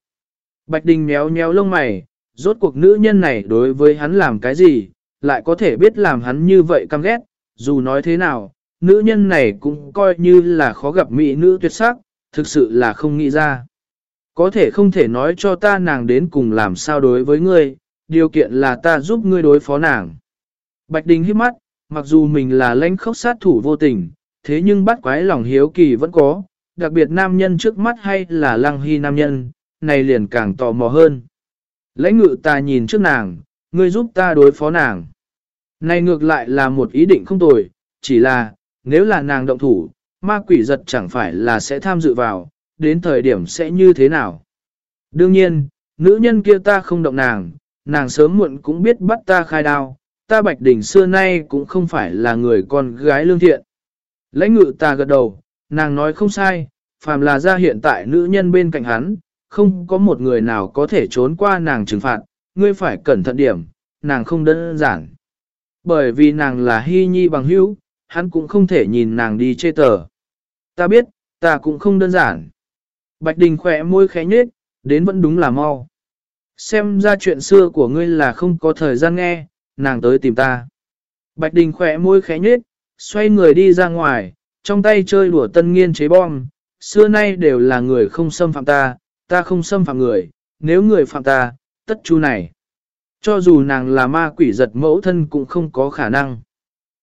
Speaker 1: Bạch Đình méo méo lông mày, rốt cuộc nữ nhân này đối với hắn làm cái gì, lại có thể biết làm hắn như vậy căm ghét, dù nói thế nào, nữ nhân này cũng coi như là khó gặp mỹ nữ tuyệt sắc, thực sự là không nghĩ ra. Có thể không thể nói cho ta nàng đến cùng làm sao đối với ngươi, điều kiện là ta giúp ngươi đối phó nàng. Bạch Đình hít mắt, mặc dù mình là lãnh khốc sát thủ vô tình, thế nhưng bắt quái lòng hiếu kỳ vẫn có, đặc biệt nam nhân trước mắt hay là lăng hy nam nhân, này liền càng tò mò hơn. Lãnh ngự ta nhìn trước nàng, ngươi giúp ta đối phó nàng. Này ngược lại là một ý định không tồi, chỉ là, nếu là nàng động thủ, ma quỷ giật chẳng phải là sẽ tham dự vào, đến thời điểm sẽ như thế nào. Đương nhiên, nữ nhân kia ta không động nàng, nàng sớm muộn cũng biết bắt ta khai đao, ta bạch đỉnh xưa nay cũng không phải là người con gái lương thiện. Lãnh ngự ta gật đầu, nàng nói không sai, phàm là ra hiện tại nữ nhân bên cạnh hắn, không có một người nào có thể trốn qua nàng trừng phạt, ngươi phải cẩn thận điểm, nàng không đơn giản. Bởi vì nàng là hy nhi bằng hữu, hắn cũng không thể nhìn nàng đi chê tờ. Ta biết, ta cũng không đơn giản. Bạch Đình khỏe môi khẽ nhếch, đến vẫn đúng là mau. Xem ra chuyện xưa của ngươi là không có thời gian nghe, nàng tới tìm ta. Bạch Đình khỏe môi khẽ nhếch, xoay người đi ra ngoài, trong tay chơi đùa tân nghiên chế bom. Xưa nay đều là người không xâm phạm ta, ta không xâm phạm người, nếu người phạm ta, tất chu này. Cho dù nàng là ma quỷ giật mẫu thân cũng không có khả năng.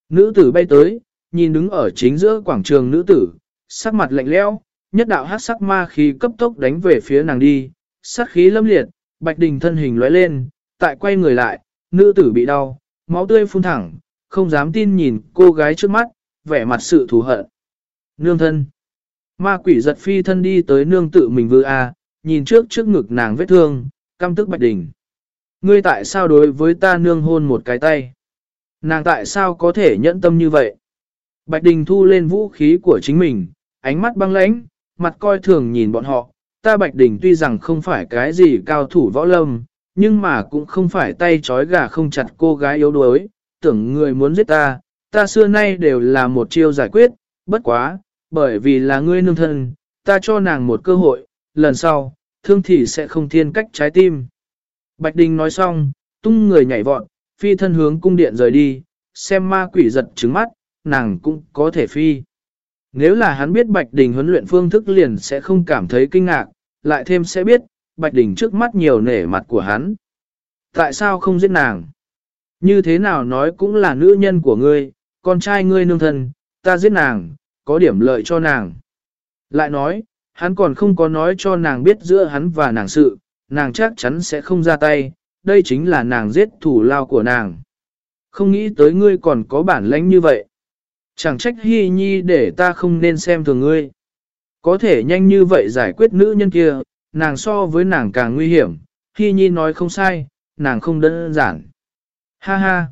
Speaker 1: Nữ tử bay tới, nhìn đứng ở chính giữa quảng trường nữ tử, sắc mặt lạnh lẽo, nhất đạo hát sắc ma khí cấp tốc đánh về phía nàng đi, sát khí lâm liệt, bạch đình thân hình lóe lên, tại quay người lại, nữ tử bị đau, máu tươi phun thẳng, không dám tin nhìn cô gái trước mắt, vẻ mặt sự thù hận. Nương thân. Ma quỷ giật phi thân đi tới nương tự mình vừa a, nhìn trước trước ngực nàng vết thương, căm tức bạch đình. Ngươi tại sao đối với ta nương hôn một cái tay? Nàng tại sao có thể nhẫn tâm như vậy? Bạch đình thu lên vũ khí của chính mình, ánh mắt băng lãnh, mặt coi thường nhìn bọn họ. Ta Bạch Đình tuy rằng không phải cái gì cao thủ võ lâm, nhưng mà cũng không phải tay trói gà không chặt cô gái yếu đuối, tưởng người muốn giết ta, ta xưa nay đều là một chiêu giải quyết, bất quá, bởi vì là ngươi nương thân, ta cho nàng một cơ hội, lần sau, thương thì sẽ không thiên cách trái tim. Bạch Đình nói xong, tung người nhảy vọt, phi thân hướng cung điện rời đi, xem ma quỷ giật trứng mắt, nàng cũng có thể phi. Nếu là hắn biết Bạch Đình huấn luyện phương thức liền sẽ không cảm thấy kinh ngạc, lại thêm sẽ biết, Bạch Đình trước mắt nhiều nể mặt của hắn. Tại sao không giết nàng? Như thế nào nói cũng là nữ nhân của ngươi, con trai ngươi nương thân, ta giết nàng, có điểm lợi cho nàng. Lại nói, hắn còn không có nói cho nàng biết giữa hắn và nàng sự, nàng chắc chắn sẽ không ra tay, đây chính là nàng giết thủ lao của nàng. Không nghĩ tới ngươi còn có bản lãnh như vậy. Chẳng trách hy nhi để ta không nên xem thường ngươi. Có thể nhanh như vậy giải quyết nữ nhân kia, nàng so với nàng càng nguy hiểm, hy nhi nói không sai, nàng không đơn giản. Ha ha!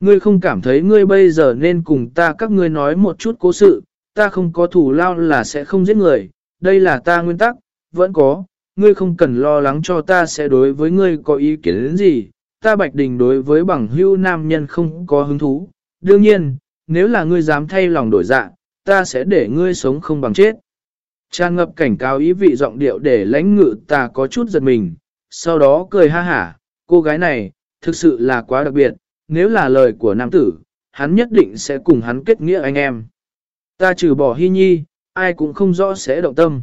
Speaker 1: Ngươi không cảm thấy ngươi bây giờ nên cùng ta các ngươi nói một chút cố sự, ta không có thủ lao là sẽ không giết người, đây là ta nguyên tắc, vẫn có, ngươi không cần lo lắng cho ta sẽ đối với ngươi có ý kiến đến gì, ta bạch đình đối với bằng hưu nam nhân không có hứng thú, đương nhiên, nếu là ngươi dám thay lòng đổi dạ, ta sẽ để ngươi sống không bằng chết. Tràn ngập cảnh cáo ý vị giọng điệu để lãnh ngự ta có chút giật mình, sau đó cười ha hả, cô gái này, thực sự là quá đặc biệt, nếu là lời của nam tử, hắn nhất định sẽ cùng hắn kết nghĩa anh em. Ta trừ bỏ hy nhi, ai cũng không rõ sẽ động tâm.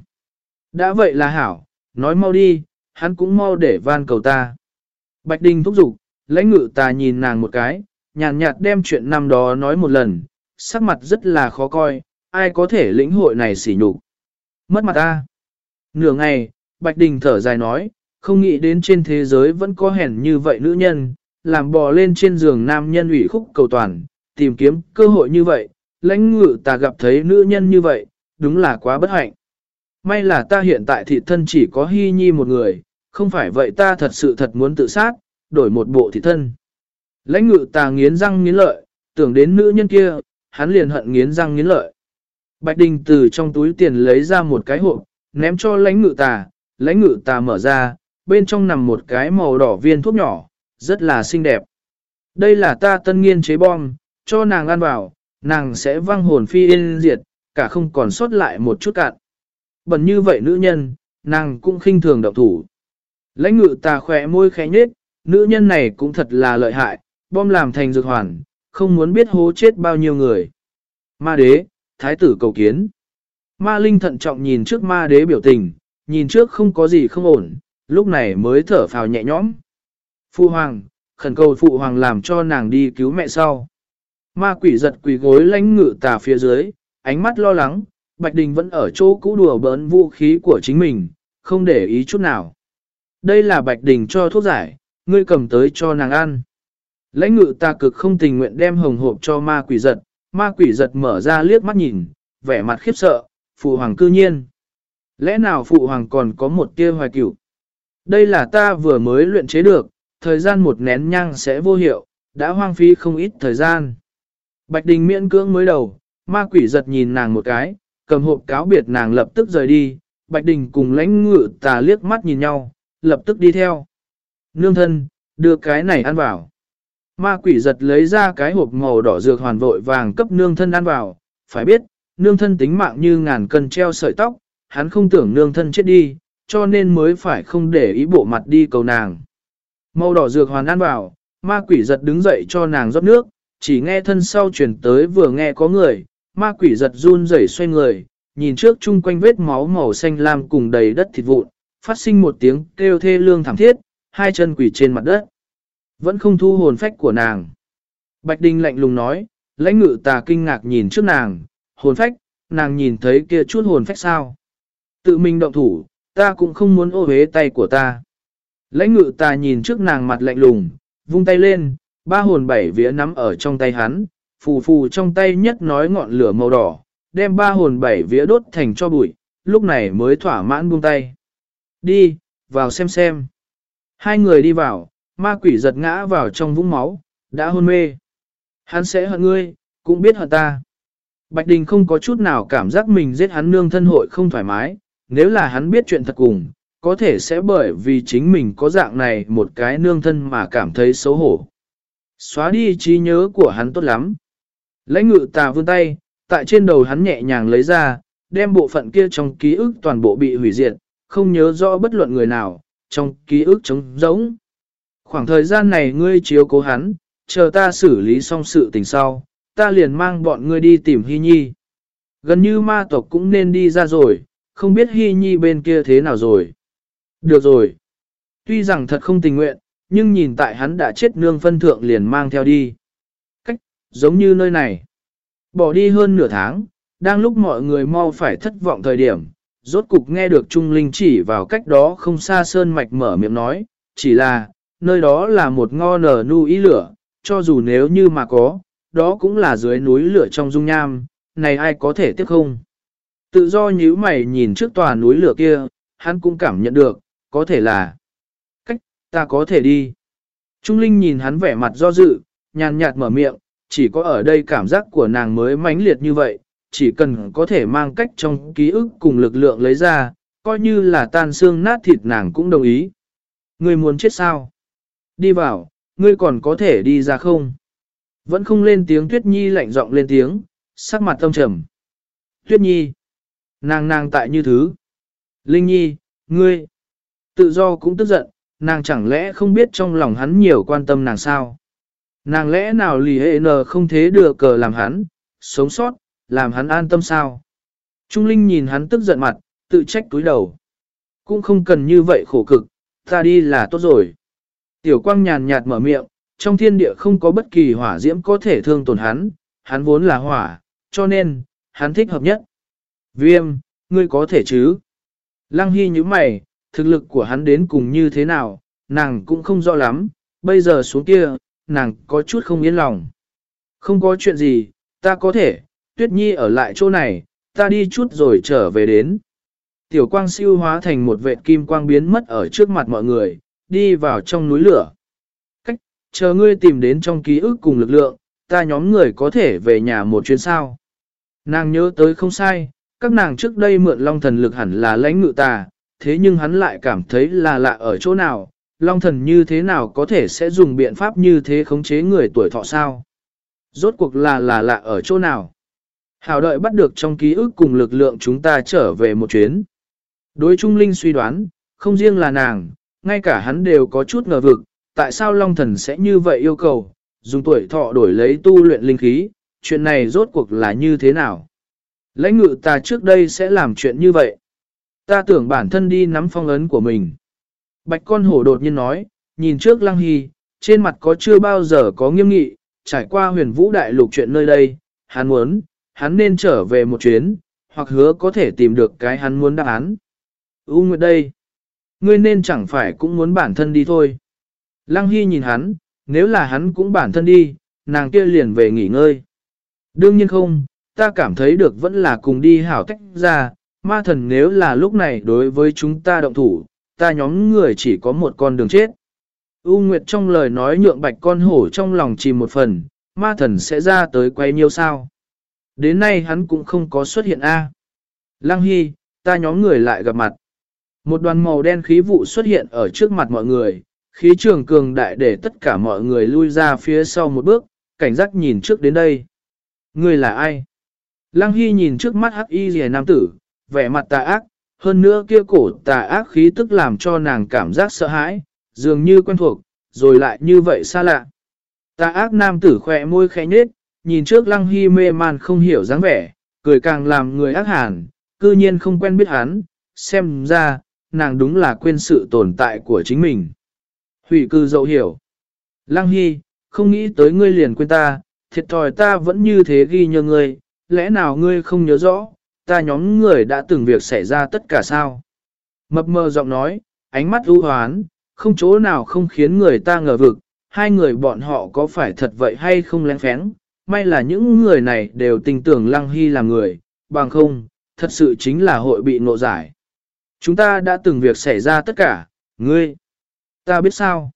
Speaker 1: Đã vậy là hảo, nói mau đi, hắn cũng mau để van cầu ta. Bạch Đình thúc giục, lãnh ngự ta nhìn nàng một cái, nhàn nhạt đem chuyện năm đó nói một lần, sắc mặt rất là khó coi, ai có thể lĩnh hội này xỉ nhục. Mất mặt ta. Nửa ngày, Bạch Đình thở dài nói, không nghĩ đến trên thế giới vẫn có hèn như vậy nữ nhân, làm bò lên trên giường nam nhân ủy khúc cầu toàn, tìm kiếm cơ hội như vậy, lãnh ngự ta gặp thấy nữ nhân như vậy, đúng là quá bất hạnh. May là ta hiện tại thị thân chỉ có hy nhi một người, không phải vậy ta thật sự thật muốn tự sát, đổi một bộ thị thân. Lãnh ngự ta nghiến răng nghiến lợi, tưởng đến nữ nhân kia, hắn liền hận nghiến răng nghiến lợi. Bạch Đình từ trong túi tiền lấy ra một cái hộp, ném cho lãnh ngự tà, lãnh ngự tà mở ra, bên trong nằm một cái màu đỏ viên thuốc nhỏ, rất là xinh đẹp. Đây là ta tân nghiên chế bom, cho nàng ăn vào, nàng sẽ văng hồn phi yên diệt, cả không còn sót lại một chút cạn. Bẩn như vậy nữ nhân, nàng cũng khinh thường động thủ. Lãnh ngự tà khỏe môi khẽ nhết, nữ nhân này cũng thật là lợi hại, bom làm thành dược hoàn, không muốn biết hố chết bao nhiêu người. Ma đế, thái tử cầu kiến. Ma linh thận trọng nhìn trước ma đế biểu tình, nhìn trước không có gì không ổn, lúc này mới thở phào nhẹ nhõm. Phu hoàng, khẩn cầu phụ hoàng làm cho nàng đi cứu mẹ sau. Ma quỷ giật quỷ gối lãnh ngự tà phía dưới, ánh mắt lo lắng, Bạch Đình vẫn ở chỗ cũ đùa bỡn vũ khí của chính mình, không để ý chút nào. Đây là Bạch Đình cho thuốc giải, ngươi cầm tới cho nàng ăn. Lãnh ngự ta cực không tình nguyện đem hồng hộp cho ma quỷ giật, ma quỷ giật mở ra liếc mắt nhìn, vẻ mặt khiếp sợ, phụ hoàng cư nhiên. Lẽ nào phụ hoàng còn có một tia hoài cửu? Đây là ta vừa mới luyện chế được, thời gian một nén nhang sẽ vô hiệu, đã hoang phí không ít thời gian. Bạch Đình miễn cưỡng mới đầu, ma quỷ giật nhìn nàng một cái, cầm hộp cáo biệt nàng lập tức rời đi, Bạch Đình cùng lãnh ngự tà liếc mắt nhìn nhau, lập tức đi theo. Nương thân, đưa cái này ăn vào. Ma quỷ giật lấy ra cái hộp màu đỏ dược hoàn vội vàng cấp nương thân ăn vào, phải biết, nương thân tính mạng như ngàn cân treo sợi tóc, hắn không tưởng nương thân chết đi, cho nên mới phải không để ý bộ mặt đi cầu nàng. Màu đỏ dược hoàn ăn vào, ma quỷ giật đứng dậy cho nàng rót nước, chỉ nghe thân sau chuyển tới vừa nghe có người, ma quỷ giật run rẩy xoay người, nhìn trước chung quanh vết máu màu xanh lam cùng đầy đất thịt vụn, phát sinh một tiếng kêu thê lương thảm thiết, hai chân quỷ trên mặt đất. Vẫn không thu hồn phách của nàng. Bạch Đinh lạnh lùng nói, lãnh ngự tà kinh ngạc nhìn trước nàng, hồn phách, nàng nhìn thấy kia chút hồn phách sao. Tự mình động thủ, ta cũng không muốn ô hế tay của ta. Lãnh ngự tà nhìn trước nàng mặt lạnh lùng, vung tay lên, ba hồn bảy vía nắm ở trong tay hắn, phù phù trong tay nhất nói ngọn lửa màu đỏ, đem ba hồn bảy vía đốt thành cho bụi, lúc này mới thỏa mãn buông tay. Đi, vào xem xem. Hai người đi vào, ma quỷ giật ngã vào trong vũng máu, đã hôn mê. Hắn sẽ hận ngươi, cũng biết hận ta. Bạch Đình không có chút nào cảm giác mình giết hắn nương thân hội không thoải mái, nếu là hắn biết chuyện thật cùng, có thể sẽ bởi vì chính mình có dạng này một cái nương thân mà cảm thấy xấu hổ. Xóa đi trí nhớ của hắn tốt lắm. Lãnh ngự tà vươn tay, tại trên đầu hắn nhẹ nhàng lấy ra, đem bộ phận kia trong ký ức toàn bộ bị hủy diệt, không nhớ rõ bất luận người nào, trong ký ức trống rỗng. Khoảng thời gian này ngươi chiếu cố hắn, chờ ta xử lý xong sự tình sau, ta liền mang bọn ngươi đi tìm Hy Nhi. Gần như ma tộc cũng nên đi ra rồi, không biết Hy Nhi bên kia thế nào rồi. Được rồi. Tuy rằng thật không tình nguyện, nhưng nhìn tại hắn đã chết nương phân thượng liền mang theo đi. Giống như nơi này. Bỏ đi hơn nửa tháng, đang lúc mọi người mau phải thất vọng thời điểm, rốt cục nghe được Trung Linh chỉ vào cách đó không xa Sơn Mạch mở miệng nói, chỉ là, nơi đó là một ngò nở nu ý lửa, cho dù nếu như mà có, đó cũng là dưới núi lửa trong dung nham, này ai có thể tiếp không? Tự do nhíu mày nhìn trước tòa núi lửa kia, hắn cũng cảm nhận được, có thể là cách, ta có thể đi. Trung Linh nhìn hắn vẻ mặt do dự, nhàn nhạt mở miệng, chỉ có ở đây cảm giác của nàng mới mãnh liệt như vậy, chỉ cần có thể mang cách trong ký ức cùng lực lượng lấy ra, coi như là tan xương nát thịt nàng cũng đồng ý. Ngươi muốn chết sao? Đi vào, ngươi còn có thể đi ra không? Vẫn không lên tiếng Tuyết Nhi lạnh giọng lên tiếng, sắc mặt tâm trầm. Tuyết Nhi, nàng nàng tại như thứ. Linh Nhi, ngươi, tự do cũng tức giận, nàng chẳng lẽ không biết trong lòng hắn nhiều quan tâm nàng sao? Nàng lẽ nào lì hệ nờ không thế đưa cờ làm hắn, sống sót, làm hắn an tâm sao? Trung Linh nhìn hắn tức giận mặt, tự trách túi đầu. Cũng không cần như vậy khổ cực, ta đi là tốt rồi. Tiểu quang nhàn nhạt mở miệng, trong thiên địa không có bất kỳ hỏa diễm có thể thương tổn hắn, hắn vốn là hỏa, cho nên, hắn thích hợp nhất. Viêm, ngươi có thể chứ? Lăng Hy như mày, thực lực của hắn đến cùng như thế nào, nàng cũng không rõ lắm, bây giờ xuống kia, nàng có chút không yên lòng. Không có chuyện gì, ta có thể, Tuyết Nhi ở lại chỗ này, ta đi chút rồi trở về đến. Tiểu quang siêu hóa thành một vệ kim quang biến mất ở trước mặt mọi người, đi vào trong núi lửa. Cách, chờ ngươi tìm đến trong ký ức cùng lực lượng, ta nhóm người có thể về nhà một chuyến sao. Nàng nhớ tới không sai, các nàng trước đây mượn long thần lực hẳn là lãnh ngự tà, thế nhưng hắn lại cảm thấy là lạ ở chỗ nào, Long thần như thế nào có thể sẽ dùng biện pháp như thế khống chế người tuổi thọ sao? Rốt cuộc là là lạ ở chỗ nào? Hảo đợi bắt được trong ký ức cùng lực lượng chúng ta trở về một chuyến. Đối Trung Linh suy đoán, không riêng là nàng, ngay cả hắn đều có chút ngờ vực, tại sao Long Thần sẽ như vậy yêu cầu, dùng tuổi thọ đổi lấy tu luyện linh khí, chuyện này rốt cuộc là như thế nào? Lãnh ngự ta trước đây sẽ làm chuyện như vậy. Ta tưởng bản thân đi nắm phong ấn của mình. Bạch con hổ đột nhiên nói, nhìn trước Lăng Hy, trên mặt có chưa bao giờ có nghiêm nghị, trải qua huyền vũ đại lục chuyện nơi đây, hắn muốn, hắn nên trở về một chuyến, hoặc hứa có thể tìm được cái hắn muốn đáp án. U Nguyệt đây, ngươi nên chẳng phải cũng muốn bản thân đi thôi. Lăng Hy nhìn hắn, nếu là hắn cũng bản thân đi, nàng kia liền về nghỉ ngơi. Đương nhiên không, ta cảm thấy được vẫn là cùng đi hảo tách ra, ma thần nếu là lúc này đối với chúng ta động thủ, ta nhóm người chỉ có một con đường chết. U Nguyệt trong lời nói nhượng bạch con hổ trong lòng chìm một phần, ma thần sẽ ra tới quay nhiêu sao. Đến nay hắn cũng không có xuất hiện A. Lăng Hy, ta nhóm người lại gặp mặt. Một đoàn màu đen khí vụ xuất hiện ở trước mặt mọi người, khí trường cường đại để tất cả mọi người lui ra phía sau một bước, cảnh giác nhìn trước đến đây. Người là ai? Lăng Hy nhìn trước mắt hắc y rìa nam tử, vẻ mặt tà ác, hơn nữa kia cổ tà ác khí tức làm cho nàng cảm giác sợ hãi, dường như quen thuộc, rồi lại như vậy xa lạ. Tà ác nam tử khỏe môi khẽ nhết, nhìn trước Lăng Hy mê man không hiểu dáng vẻ, cười càng làm người ác hàn, cư nhiên không quen biết hắn, xem ra, nàng đúng là quên sự tồn tại của chính mình. Hủy cư dậu hiểu. Lăng Hy, không nghĩ tới ngươi liền quên ta, thiệt thòi ta vẫn như thế ghi nhớ ngươi, lẽ nào ngươi không nhớ rõ, ta nhóm người đã từng việc xảy ra tất cả sao? Mập mờ giọng nói, ánh mắt ưu hoán, không chỗ nào không khiến người ta ngờ vực, hai người bọn họ có phải thật vậy hay không lén phén, may là những người này đều tình tưởng Lăng Hy là người, bằng không, thật sự chính là hội bị nộ giải. Chúng ta đã từng việc xảy ra tất cả, ngươi, ta biết sao?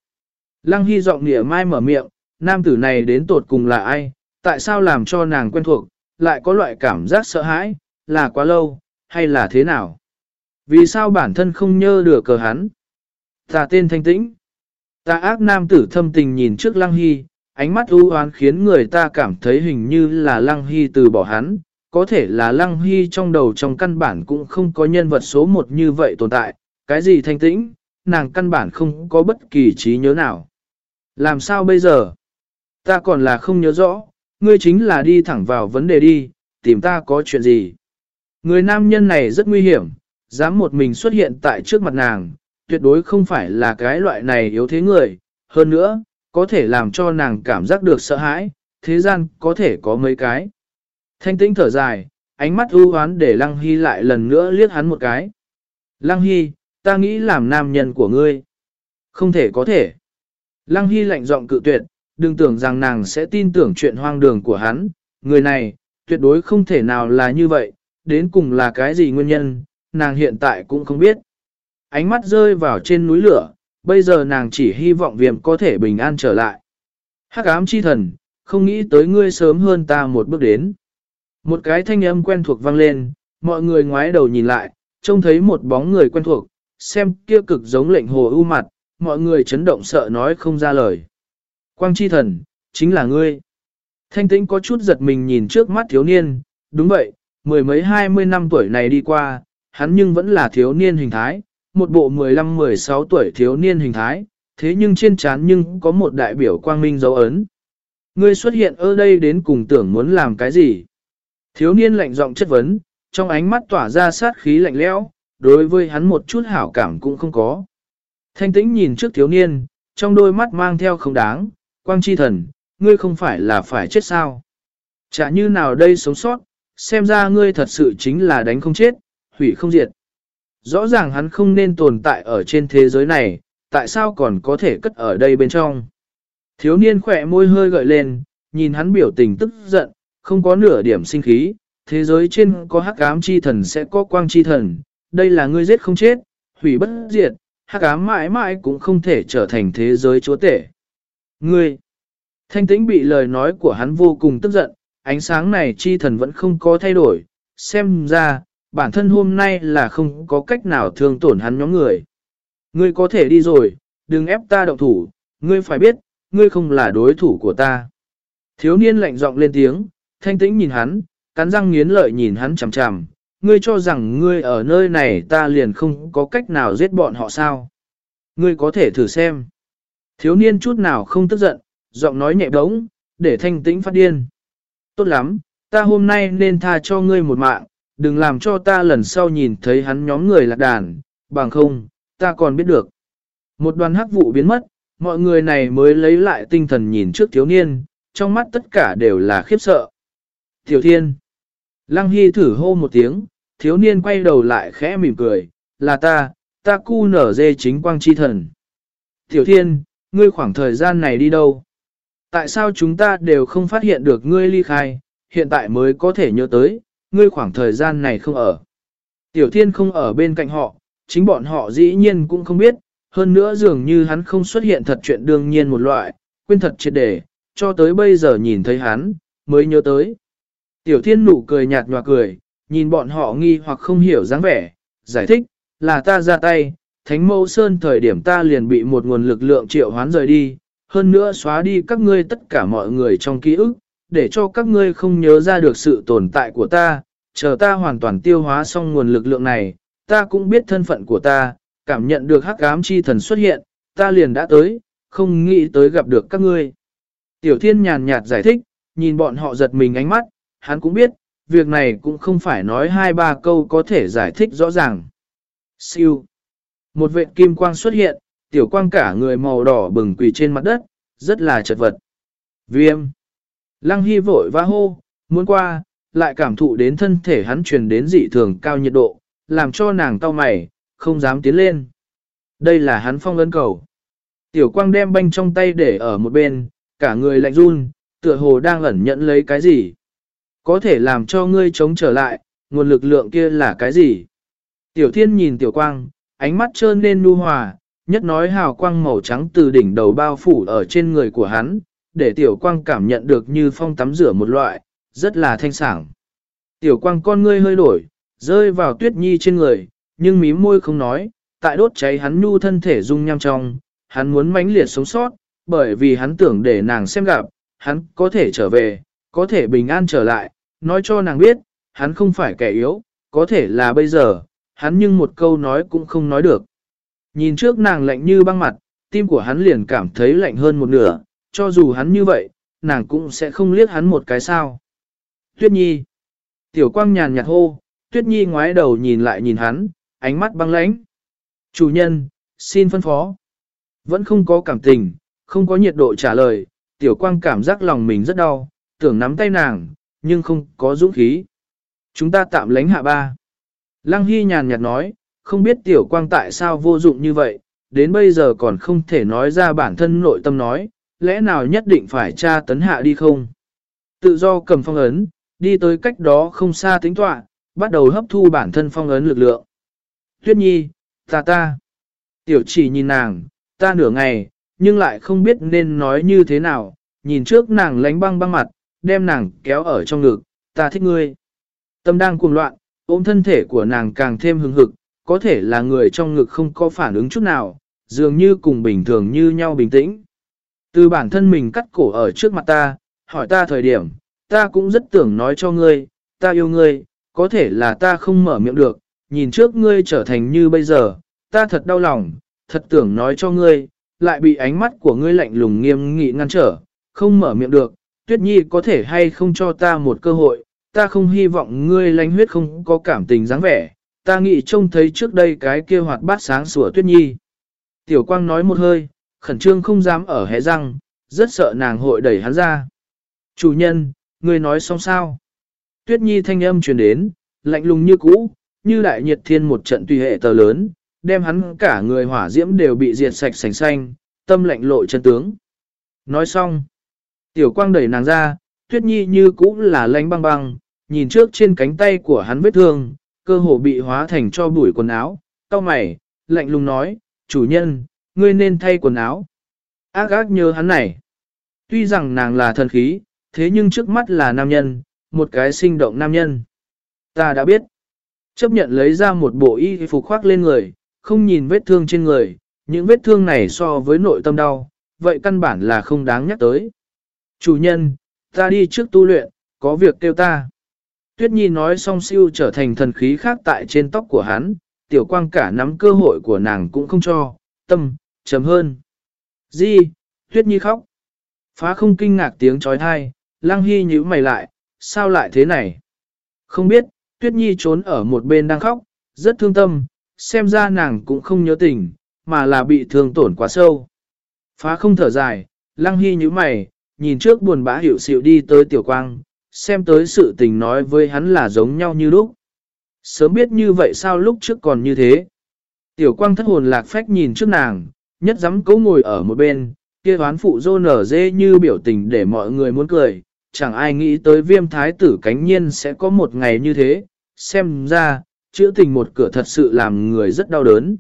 Speaker 1: Lăng Hy giọng nghĩa mai mở miệng, nam tử này đến tột cùng là ai, tại sao làm cho nàng quen thuộc, lại có loại cảm giác sợ hãi, là quá lâu, hay là thế nào? Vì sao bản thân không nhớ được cờ hắn? Ta tên thanh tĩnh. Ta ác nam tử thâm tình nhìn trước Lăng Hy, ánh mắt u oán khiến người ta cảm thấy hình như là Lăng Hy từ bỏ hắn, có thể là Lăng Hy trong đầu trong căn bản cũng không có nhân vật số một như vậy tồn tại, cái gì thanh tĩnh, nàng căn bản không có bất kỳ trí nhớ nào. Làm sao bây giờ? Ta còn là không nhớ rõ, ngươi chính là đi thẳng vào vấn đề đi, tìm ta có chuyện gì? Người nam nhân này rất nguy hiểm, dám một mình xuất hiện tại trước mặt nàng, tuyệt đối không phải là cái loại này yếu thế người, hơn nữa, có thể làm cho nàng cảm giác được sợ hãi, thế gian có thể có mấy cái. Thanh tĩnh thở dài, ánh mắt ưu hoán để Lăng Hy lại lần nữa liếc hắn một cái. Lăng Hy, ta nghĩ làm nam nhân của ngươi. Không thể có thể. Lăng Hy lạnh giọng cự tuyệt, đừng tưởng rằng nàng sẽ tin tưởng chuyện hoang đường của hắn. Người này, tuyệt đối không thể nào là như vậy, đến cùng là cái gì nguyên nhân, nàng hiện tại cũng không biết. Ánh mắt rơi vào trên núi lửa, bây giờ nàng chỉ hy vọng viêm có thể bình an trở lại. Hắc ám chi thần, không nghĩ tới ngươi sớm hơn ta một bước đến. Một cái thanh âm quen thuộc vang lên, mọi người ngoái đầu nhìn lại, trông thấy một bóng người quen thuộc, xem kia cực giống lệnh hồ ưu mặt, mọi người chấn động sợ nói không ra lời. Quang chi thần, chính là ngươi. Thanh tĩnh có chút giật mình nhìn trước mắt thiếu niên, đúng vậy, mười mấy hai mươi năm tuổi này đi qua, hắn nhưng vẫn là thiếu niên hình thái, một bộ 15-16 tuổi thiếu niên hình thái, thế nhưng trên trán nhưng có một đại biểu quang minh dấu ấn. Ngươi xuất hiện ở đây đến cùng tưởng muốn làm cái gì? Thiếu niên lạnh giọng chất vấn, trong ánh mắt tỏa ra sát khí lạnh lẽo, đối với hắn một chút hảo cảm cũng không có. Thanh tĩnh nhìn trước thiếu niên, trong đôi mắt mang theo không đáng, quang chi thần, ngươi không phải là phải chết sao? Chả như nào đây sống sót, xem ra ngươi thật sự chính là đánh không chết, hủy không diệt. Rõ ràng hắn không nên tồn tại ở trên thế giới này, tại sao còn có thể cất ở đây bên trong? Thiếu niên khỏe môi hơi gợi lên, nhìn hắn biểu tình tức giận, không có nửa điểm sinh khí, thế giới trên có hắc ám chi thần sẽ có quang chi thần, đây là ngươi giết không chết, hủy bất diệt, hắc ám mãi mãi cũng không thể trở thành thế giới chúa tể. Ngươi, thanh tĩnh bị lời nói của hắn vô cùng tức giận, ánh sáng này chi thần vẫn không có thay đổi, xem ra, bản thân hôm nay là không có cách nào thương tổn hắn nhóm người. Ngươi có thể đi rồi, đừng ép ta động thủ, ngươi phải biết, ngươi không là đối thủ của ta. Thiếu niên lạnh giọng lên tiếng, thanh tĩnh nhìn hắn, cắn răng nghiến lợi nhìn hắn chằm chằm, ngươi cho rằng ngươi ở nơi này ta liền không có cách nào giết bọn họ sao. Ngươi có thể thử xem. Thiếu niên chút nào không tức giận, giọng nói nhẹ bóng, để thanh tĩnh phát điên. Tốt lắm, ta hôm nay nên tha cho ngươi một mạng, đừng làm cho ta lần sau nhìn thấy hắn nhóm người lạc đàn, bằng không, ta còn biết được. Một đoàn hắc vụ biến mất, mọi người này mới lấy lại tinh thần nhìn trước thiếu niên, trong mắt tất cả đều là khiếp sợ. Tiểu thiên. Lăng Hy thử hô một tiếng, thiếu niên quay đầu lại khẽ mỉm cười, là ta, ta cu nở dê chính quang chi thần. Tiểu thiên, ngươi khoảng thời gian này đi đâu? Tại sao chúng ta đều không phát hiện được ngươi ly khai, hiện tại mới có thể nhớ tới, ngươi khoảng thời gian này không ở. Tiểu thiên không ở bên cạnh họ, chính bọn họ dĩ nhiên cũng không biết, hơn nữa dường như hắn không xuất hiện thật chuyện đương nhiên một loại, quên thật triệt để, cho tới bây giờ nhìn thấy hắn, mới nhớ tới. Tiểu thiên nụ cười nhạt nhòa cười, nhìn bọn họ nghi hoặc không hiểu dáng vẻ, giải thích, là ta ra tay, thánh mẫu sơn thời điểm ta liền bị một nguồn lực lượng triệu hoán rời đi, hơn nữa xóa đi các ngươi tất cả mọi người trong ký ức, để cho các ngươi không nhớ ra được sự tồn tại của ta, chờ ta hoàn toàn tiêu hóa xong nguồn lực lượng này, ta cũng biết thân phận của ta, cảm nhận được hắc ám chi thần xuất hiện, ta liền đã tới, không nghĩ tới gặp được các ngươi. Tiểu thiên nhàn nhạt giải thích, nhìn bọn họ giật mình ánh mắt, hắn cũng biết, việc này cũng không phải nói hai ba câu có thể giải thích rõ ràng. Siêu. Một vệ kim quang xuất hiện, tiểu quang cả người màu đỏ bừng quỳ trên mặt đất, rất là chật vật. Viêm. Lăng Hy vội vã hô, muốn qua, lại cảm thụ đến thân thể hắn truyền đến dị thường cao nhiệt độ, làm cho nàng cau mày, không dám tiến lên. Đây là hắn phong ấn cầu. Tiểu quang đem banh trong tay để ở một bên, cả người lạnh run, tựa hồ đang ẩn nhận lấy cái gì. Có thể làm cho ngươi chống trở lại, nguồn lực lượng kia là cái gì? Tiểu thiên nhìn tiểu quang, ánh mắt trơn lên nu hòa, nhất nói hào quang màu trắng từ đỉnh đầu bao phủ ở trên người của hắn, để tiểu quang cảm nhận được như phong tắm rửa một loại, rất là thanh sảng. Tiểu quang con ngươi hơi đổi, rơi vào tuyết nhi trên người, nhưng mím môi không nói, tại đốt cháy hắn nhu thân thể rung nham trong, hắn muốn mãnh liệt sống sót, bởi vì hắn tưởng để nàng xem gặp, hắn có thể trở về, có thể bình an trở lại, nói cho nàng biết, hắn không phải kẻ yếu, có thể là bây giờ, hắn nhưng một câu nói cũng không nói được. Nhìn trước nàng lạnh như băng mặt, tim của hắn liền cảm thấy lạnh hơn một nửa, cho dù hắn như vậy, nàng cũng sẽ không liếc hắn một cái sao. Tuyết Nhi Tiểu quang nhàn nhạt hô, Tuyết Nhi ngoái đầu nhìn lại nhìn hắn, ánh mắt băng lãnh. Chủ nhân, xin phân phó. Vẫn không có cảm tình, không có nhiệt độ trả lời, tiểu quang cảm giác lòng mình rất đau, tưởng nắm tay nàng, nhưng không có dũng khí. Chúng ta tạm lánh hạ ba. Lăng Hy nhàn nhạt nói, không biết tiểu quang tại sao vô dụng như vậy, đến bây giờ còn không thể nói ra bản thân nội tâm nói, lẽ nào nhất định phải tra tấn hạ đi không? Tự do cầm phong ấn, đi tới cách đó không xa tính tọa, bắt đầu hấp thu bản thân phong ấn lực lượng. Tuyết nhi, ta ta. Tiểu chỉ nhìn nàng, ta nửa ngày, nhưng lại không biết nên nói như thế nào, nhìn trước nàng lánh băng băng mặt, đem nàng kéo ở trong ngực, ta thích ngươi. Tâm đang cuồng loạn, ôm thân thể của nàng càng thêm hứng hực, có thể là người trong ngực không có phản ứng chút nào, dường như cùng bình thường như nhau bình tĩnh. Từ bản thân mình cắt cổ ở trước mặt ta, hỏi ta thời điểm, ta cũng rất tưởng nói cho ngươi, ta yêu ngươi, có thể là ta không mở miệng được, nhìn trước ngươi trở thành như bây giờ, ta thật đau lòng, thật tưởng nói cho ngươi, lại bị ánh mắt của ngươi lạnh lùng nghiêm nghị ngăn trở, không mở miệng được, tuyết nhi có thể hay không cho ta một cơ hội, ta không hy vọng ngươi lánh huyết không có cảm tình dáng vẻ, ta nghĩ trông thấy trước đây cái kia hoạt bát sáng sủa tuyết nhi. Tiểu quang nói một hơi, khẩn trương không dám ở hẹ răng, rất sợ nàng hội đẩy hắn ra. Chủ nhân, người nói xong sao? Tuyết nhi thanh âm truyền đến, lạnh lùng như cũ, như đại nhiệt thiên một trận tùy hệ tờ lớn, đem hắn cả người hỏa diễm đều bị diệt sạch sành xanh, tâm lạnh lộ chân tướng. Nói xong, tiểu quang đẩy nàng ra, tuyết nhi như cũ là lánh băng băng, nhìn trước trên cánh tay của hắn vết thương, cơ hồ bị hóa thành cho bụi quần áo, cao mày, lạnh lùng nói, chủ nhân, ngươi nên thay quần áo. Ác ác nhớ hắn này. Tuy rằng nàng là thần khí, thế nhưng trước mắt là nam nhân, một cái sinh động nam nhân. Ta đã biết. Chấp nhận lấy ra một bộ y phục khoác lên người, không nhìn vết thương trên người, những vết thương này so với nội tâm đau, vậy căn bản là không đáng nhắc tới. Chủ nhân, ta đi trước tu luyện, có việc kêu ta. Tuyết Nhi nói xong siêu trở thành thần khí khác tại trên tóc của hắn, tiểu quang cả nắm cơ hội của nàng cũng không cho, tâm, chấm hơn. Di, Tuyết Nhi khóc. Phá không kinh ngạc tiếng trói thai, Lăng Hy nhíu mày lại, sao lại thế này? Không biết, Tuyết Nhi trốn ở một bên đang khóc, rất thương tâm, xem ra nàng cũng không nhớ tình, mà là bị thương tổn quá sâu. Phá không thở dài, Lăng Hy nhíu mày, nhìn trước buồn bã hiểu xịu đi tới tiểu quang, xem tới sự tình nói với hắn là giống nhau như lúc. Sớm biết như vậy sao lúc trước còn như thế. Tiểu quang thất hồn lạc phách nhìn trước nàng, nhất dám cấu ngồi ở một bên, kia hoán phụ dô nở dê như biểu tình để mọi người muốn cười, chẳng ai nghĩ tới viêm thái tử cánh nhiên sẽ có một ngày như thế, xem ra, chữa tình một cửa thật sự làm người rất đau đớn.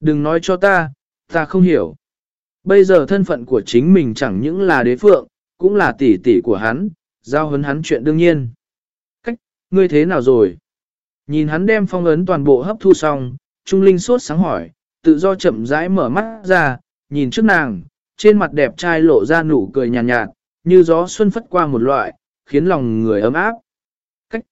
Speaker 1: Đừng nói cho ta, ta không hiểu. Bây giờ thân phận của chính mình chẳng những là đế phượng, cũng là tỷ tỷ của hắn, giao hấn hắn chuyện đương nhiên. Cách, ngươi thế nào rồi? Nhìn hắn đem phong ấn toàn bộ hấp thu xong, Trung Linh sốt sáng hỏi, tự do chậm rãi mở mắt ra, nhìn trước nàng, trên mặt đẹp trai lộ ra nụ cười nhàn nhạt, nhạt, như gió xuân phất qua một loại, khiến lòng người ấm áp. Cách,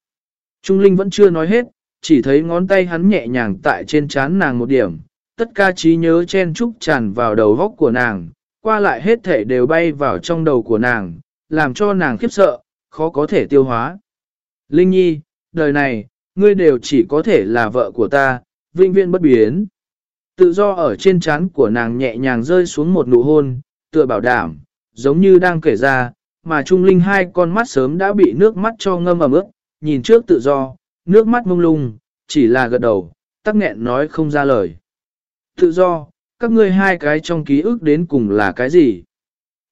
Speaker 1: Trung Linh vẫn chưa nói hết, chỉ thấy ngón tay hắn nhẹ nhàng tại trên trán nàng một điểm, tất cả trí nhớ chen trúc tràn vào đầu góc của nàng, qua lại hết thể đều bay vào trong đầu của nàng, làm cho nàng khiếp sợ, khó có thể tiêu hóa. Linh Nhi, đời này, ngươi đều chỉ có thể là vợ của ta, vinh viên bất biến. Tự do ở trên trán của nàng nhẹ nhàng rơi xuống một nụ hôn, tựa bảo đảm, giống như đang kể ra, mà Trung Linh hai con mắt sớm đã bị nước mắt cho ngâm ẩm ướt, nhìn trước tự do, nước mắt mông lung, chỉ là gật đầu, tắc nghẹn nói không ra lời. Tự do, các ngươi hai cái trong ký ức đến cùng là cái gì?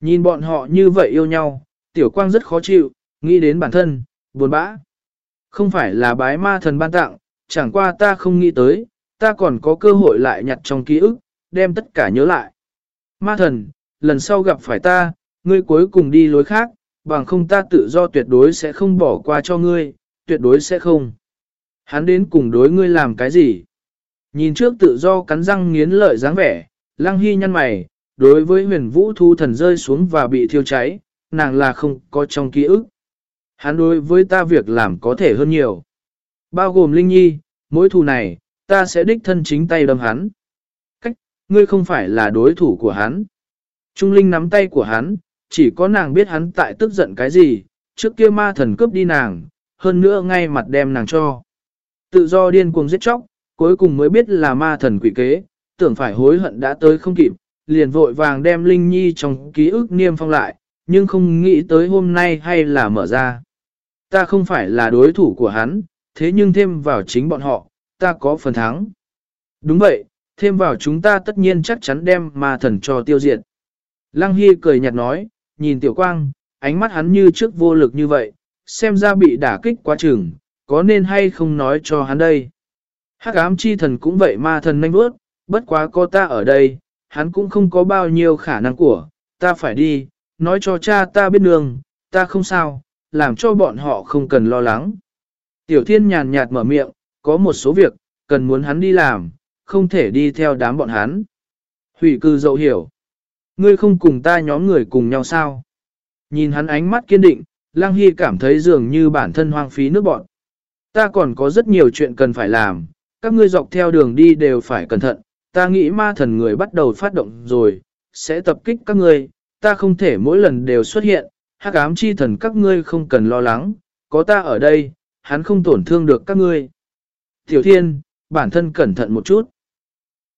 Speaker 1: Nhìn bọn họ như vậy yêu nhau, tiểu quang rất khó chịu, nghĩ đến bản thân, buồn bã. Không phải là bái ma thần ban tặng, chẳng qua ta không nghĩ tới, ta còn có cơ hội lại nhặt trong ký ức, đem tất cả nhớ lại. Ma thần, lần sau gặp phải ta, ngươi cuối cùng đi lối khác, bằng không ta tự do tuyệt đối sẽ không bỏ qua cho ngươi, tuyệt đối sẽ không. Hắn đến cùng đối ngươi làm cái gì? Nhìn trước tự do cắn răng nghiến lợi dáng vẻ, lăng hy nhăn mày, đối với huyền vũ thu thần rơi xuống và bị thiêu cháy, nàng là không có trong ký ức. Hắn đối với ta việc làm có thể hơn nhiều. Bao gồm Linh Nhi, mỗi thù này, ta sẽ đích thân chính tay đâm hắn. Cách, ngươi không phải là đối thủ của hắn. Trung Linh nắm tay của hắn, chỉ có nàng biết hắn tại tức giận cái gì, trước kia ma thần cướp đi nàng, hơn nữa ngay mặt đem nàng cho. Tự do điên cuồng giết chóc, cuối cùng mới biết là ma thần quỷ kế, tưởng phải hối hận đã tới không kịp, liền vội vàng đem Linh Nhi trong ký ức niêm phong lại, nhưng không nghĩ tới hôm nay hay là mở ra. Ta không phải là đối thủ của hắn, thế nhưng thêm vào chính bọn họ, ta có phần thắng. Đúng vậy, thêm vào chúng ta tất nhiên chắc chắn đem ma thần cho tiêu diệt. Lăng Hy cười nhạt nói, nhìn tiểu quang, ánh mắt hắn như trước vô lực như vậy, xem ra bị đả kích quá chừng, có nên hay không nói cho hắn đây. Hắc ám chi thần cũng vậy ma thần nhanh bước, bất quá có ta ở đây, hắn cũng không có bao nhiêu khả năng của, ta phải đi, nói cho cha ta biết đường, ta không sao, làm cho bọn họ không cần lo lắng. Tiểu thiên nhàn nhạt mở miệng, có một số việc, cần muốn hắn đi làm, không thể đi theo đám bọn hắn. Hủy cư dậu hiểu. Ngươi không cùng ta nhóm người cùng nhau sao? Nhìn hắn ánh mắt kiên định, Lang Hy cảm thấy dường như bản thân hoang phí nước bọn. Ta còn có rất nhiều chuyện cần phải làm, các ngươi dọc theo đường đi đều phải cẩn thận, ta nghĩ ma thần người bắt đầu phát động rồi, sẽ tập kích các ngươi, ta không thể mỗi lần đều xuất hiện, hắc ám chi thần các ngươi không cần lo lắng, có ta ở đây, hắn không tổn thương được các ngươi. Tiểu thiên, bản thân cẩn thận một chút.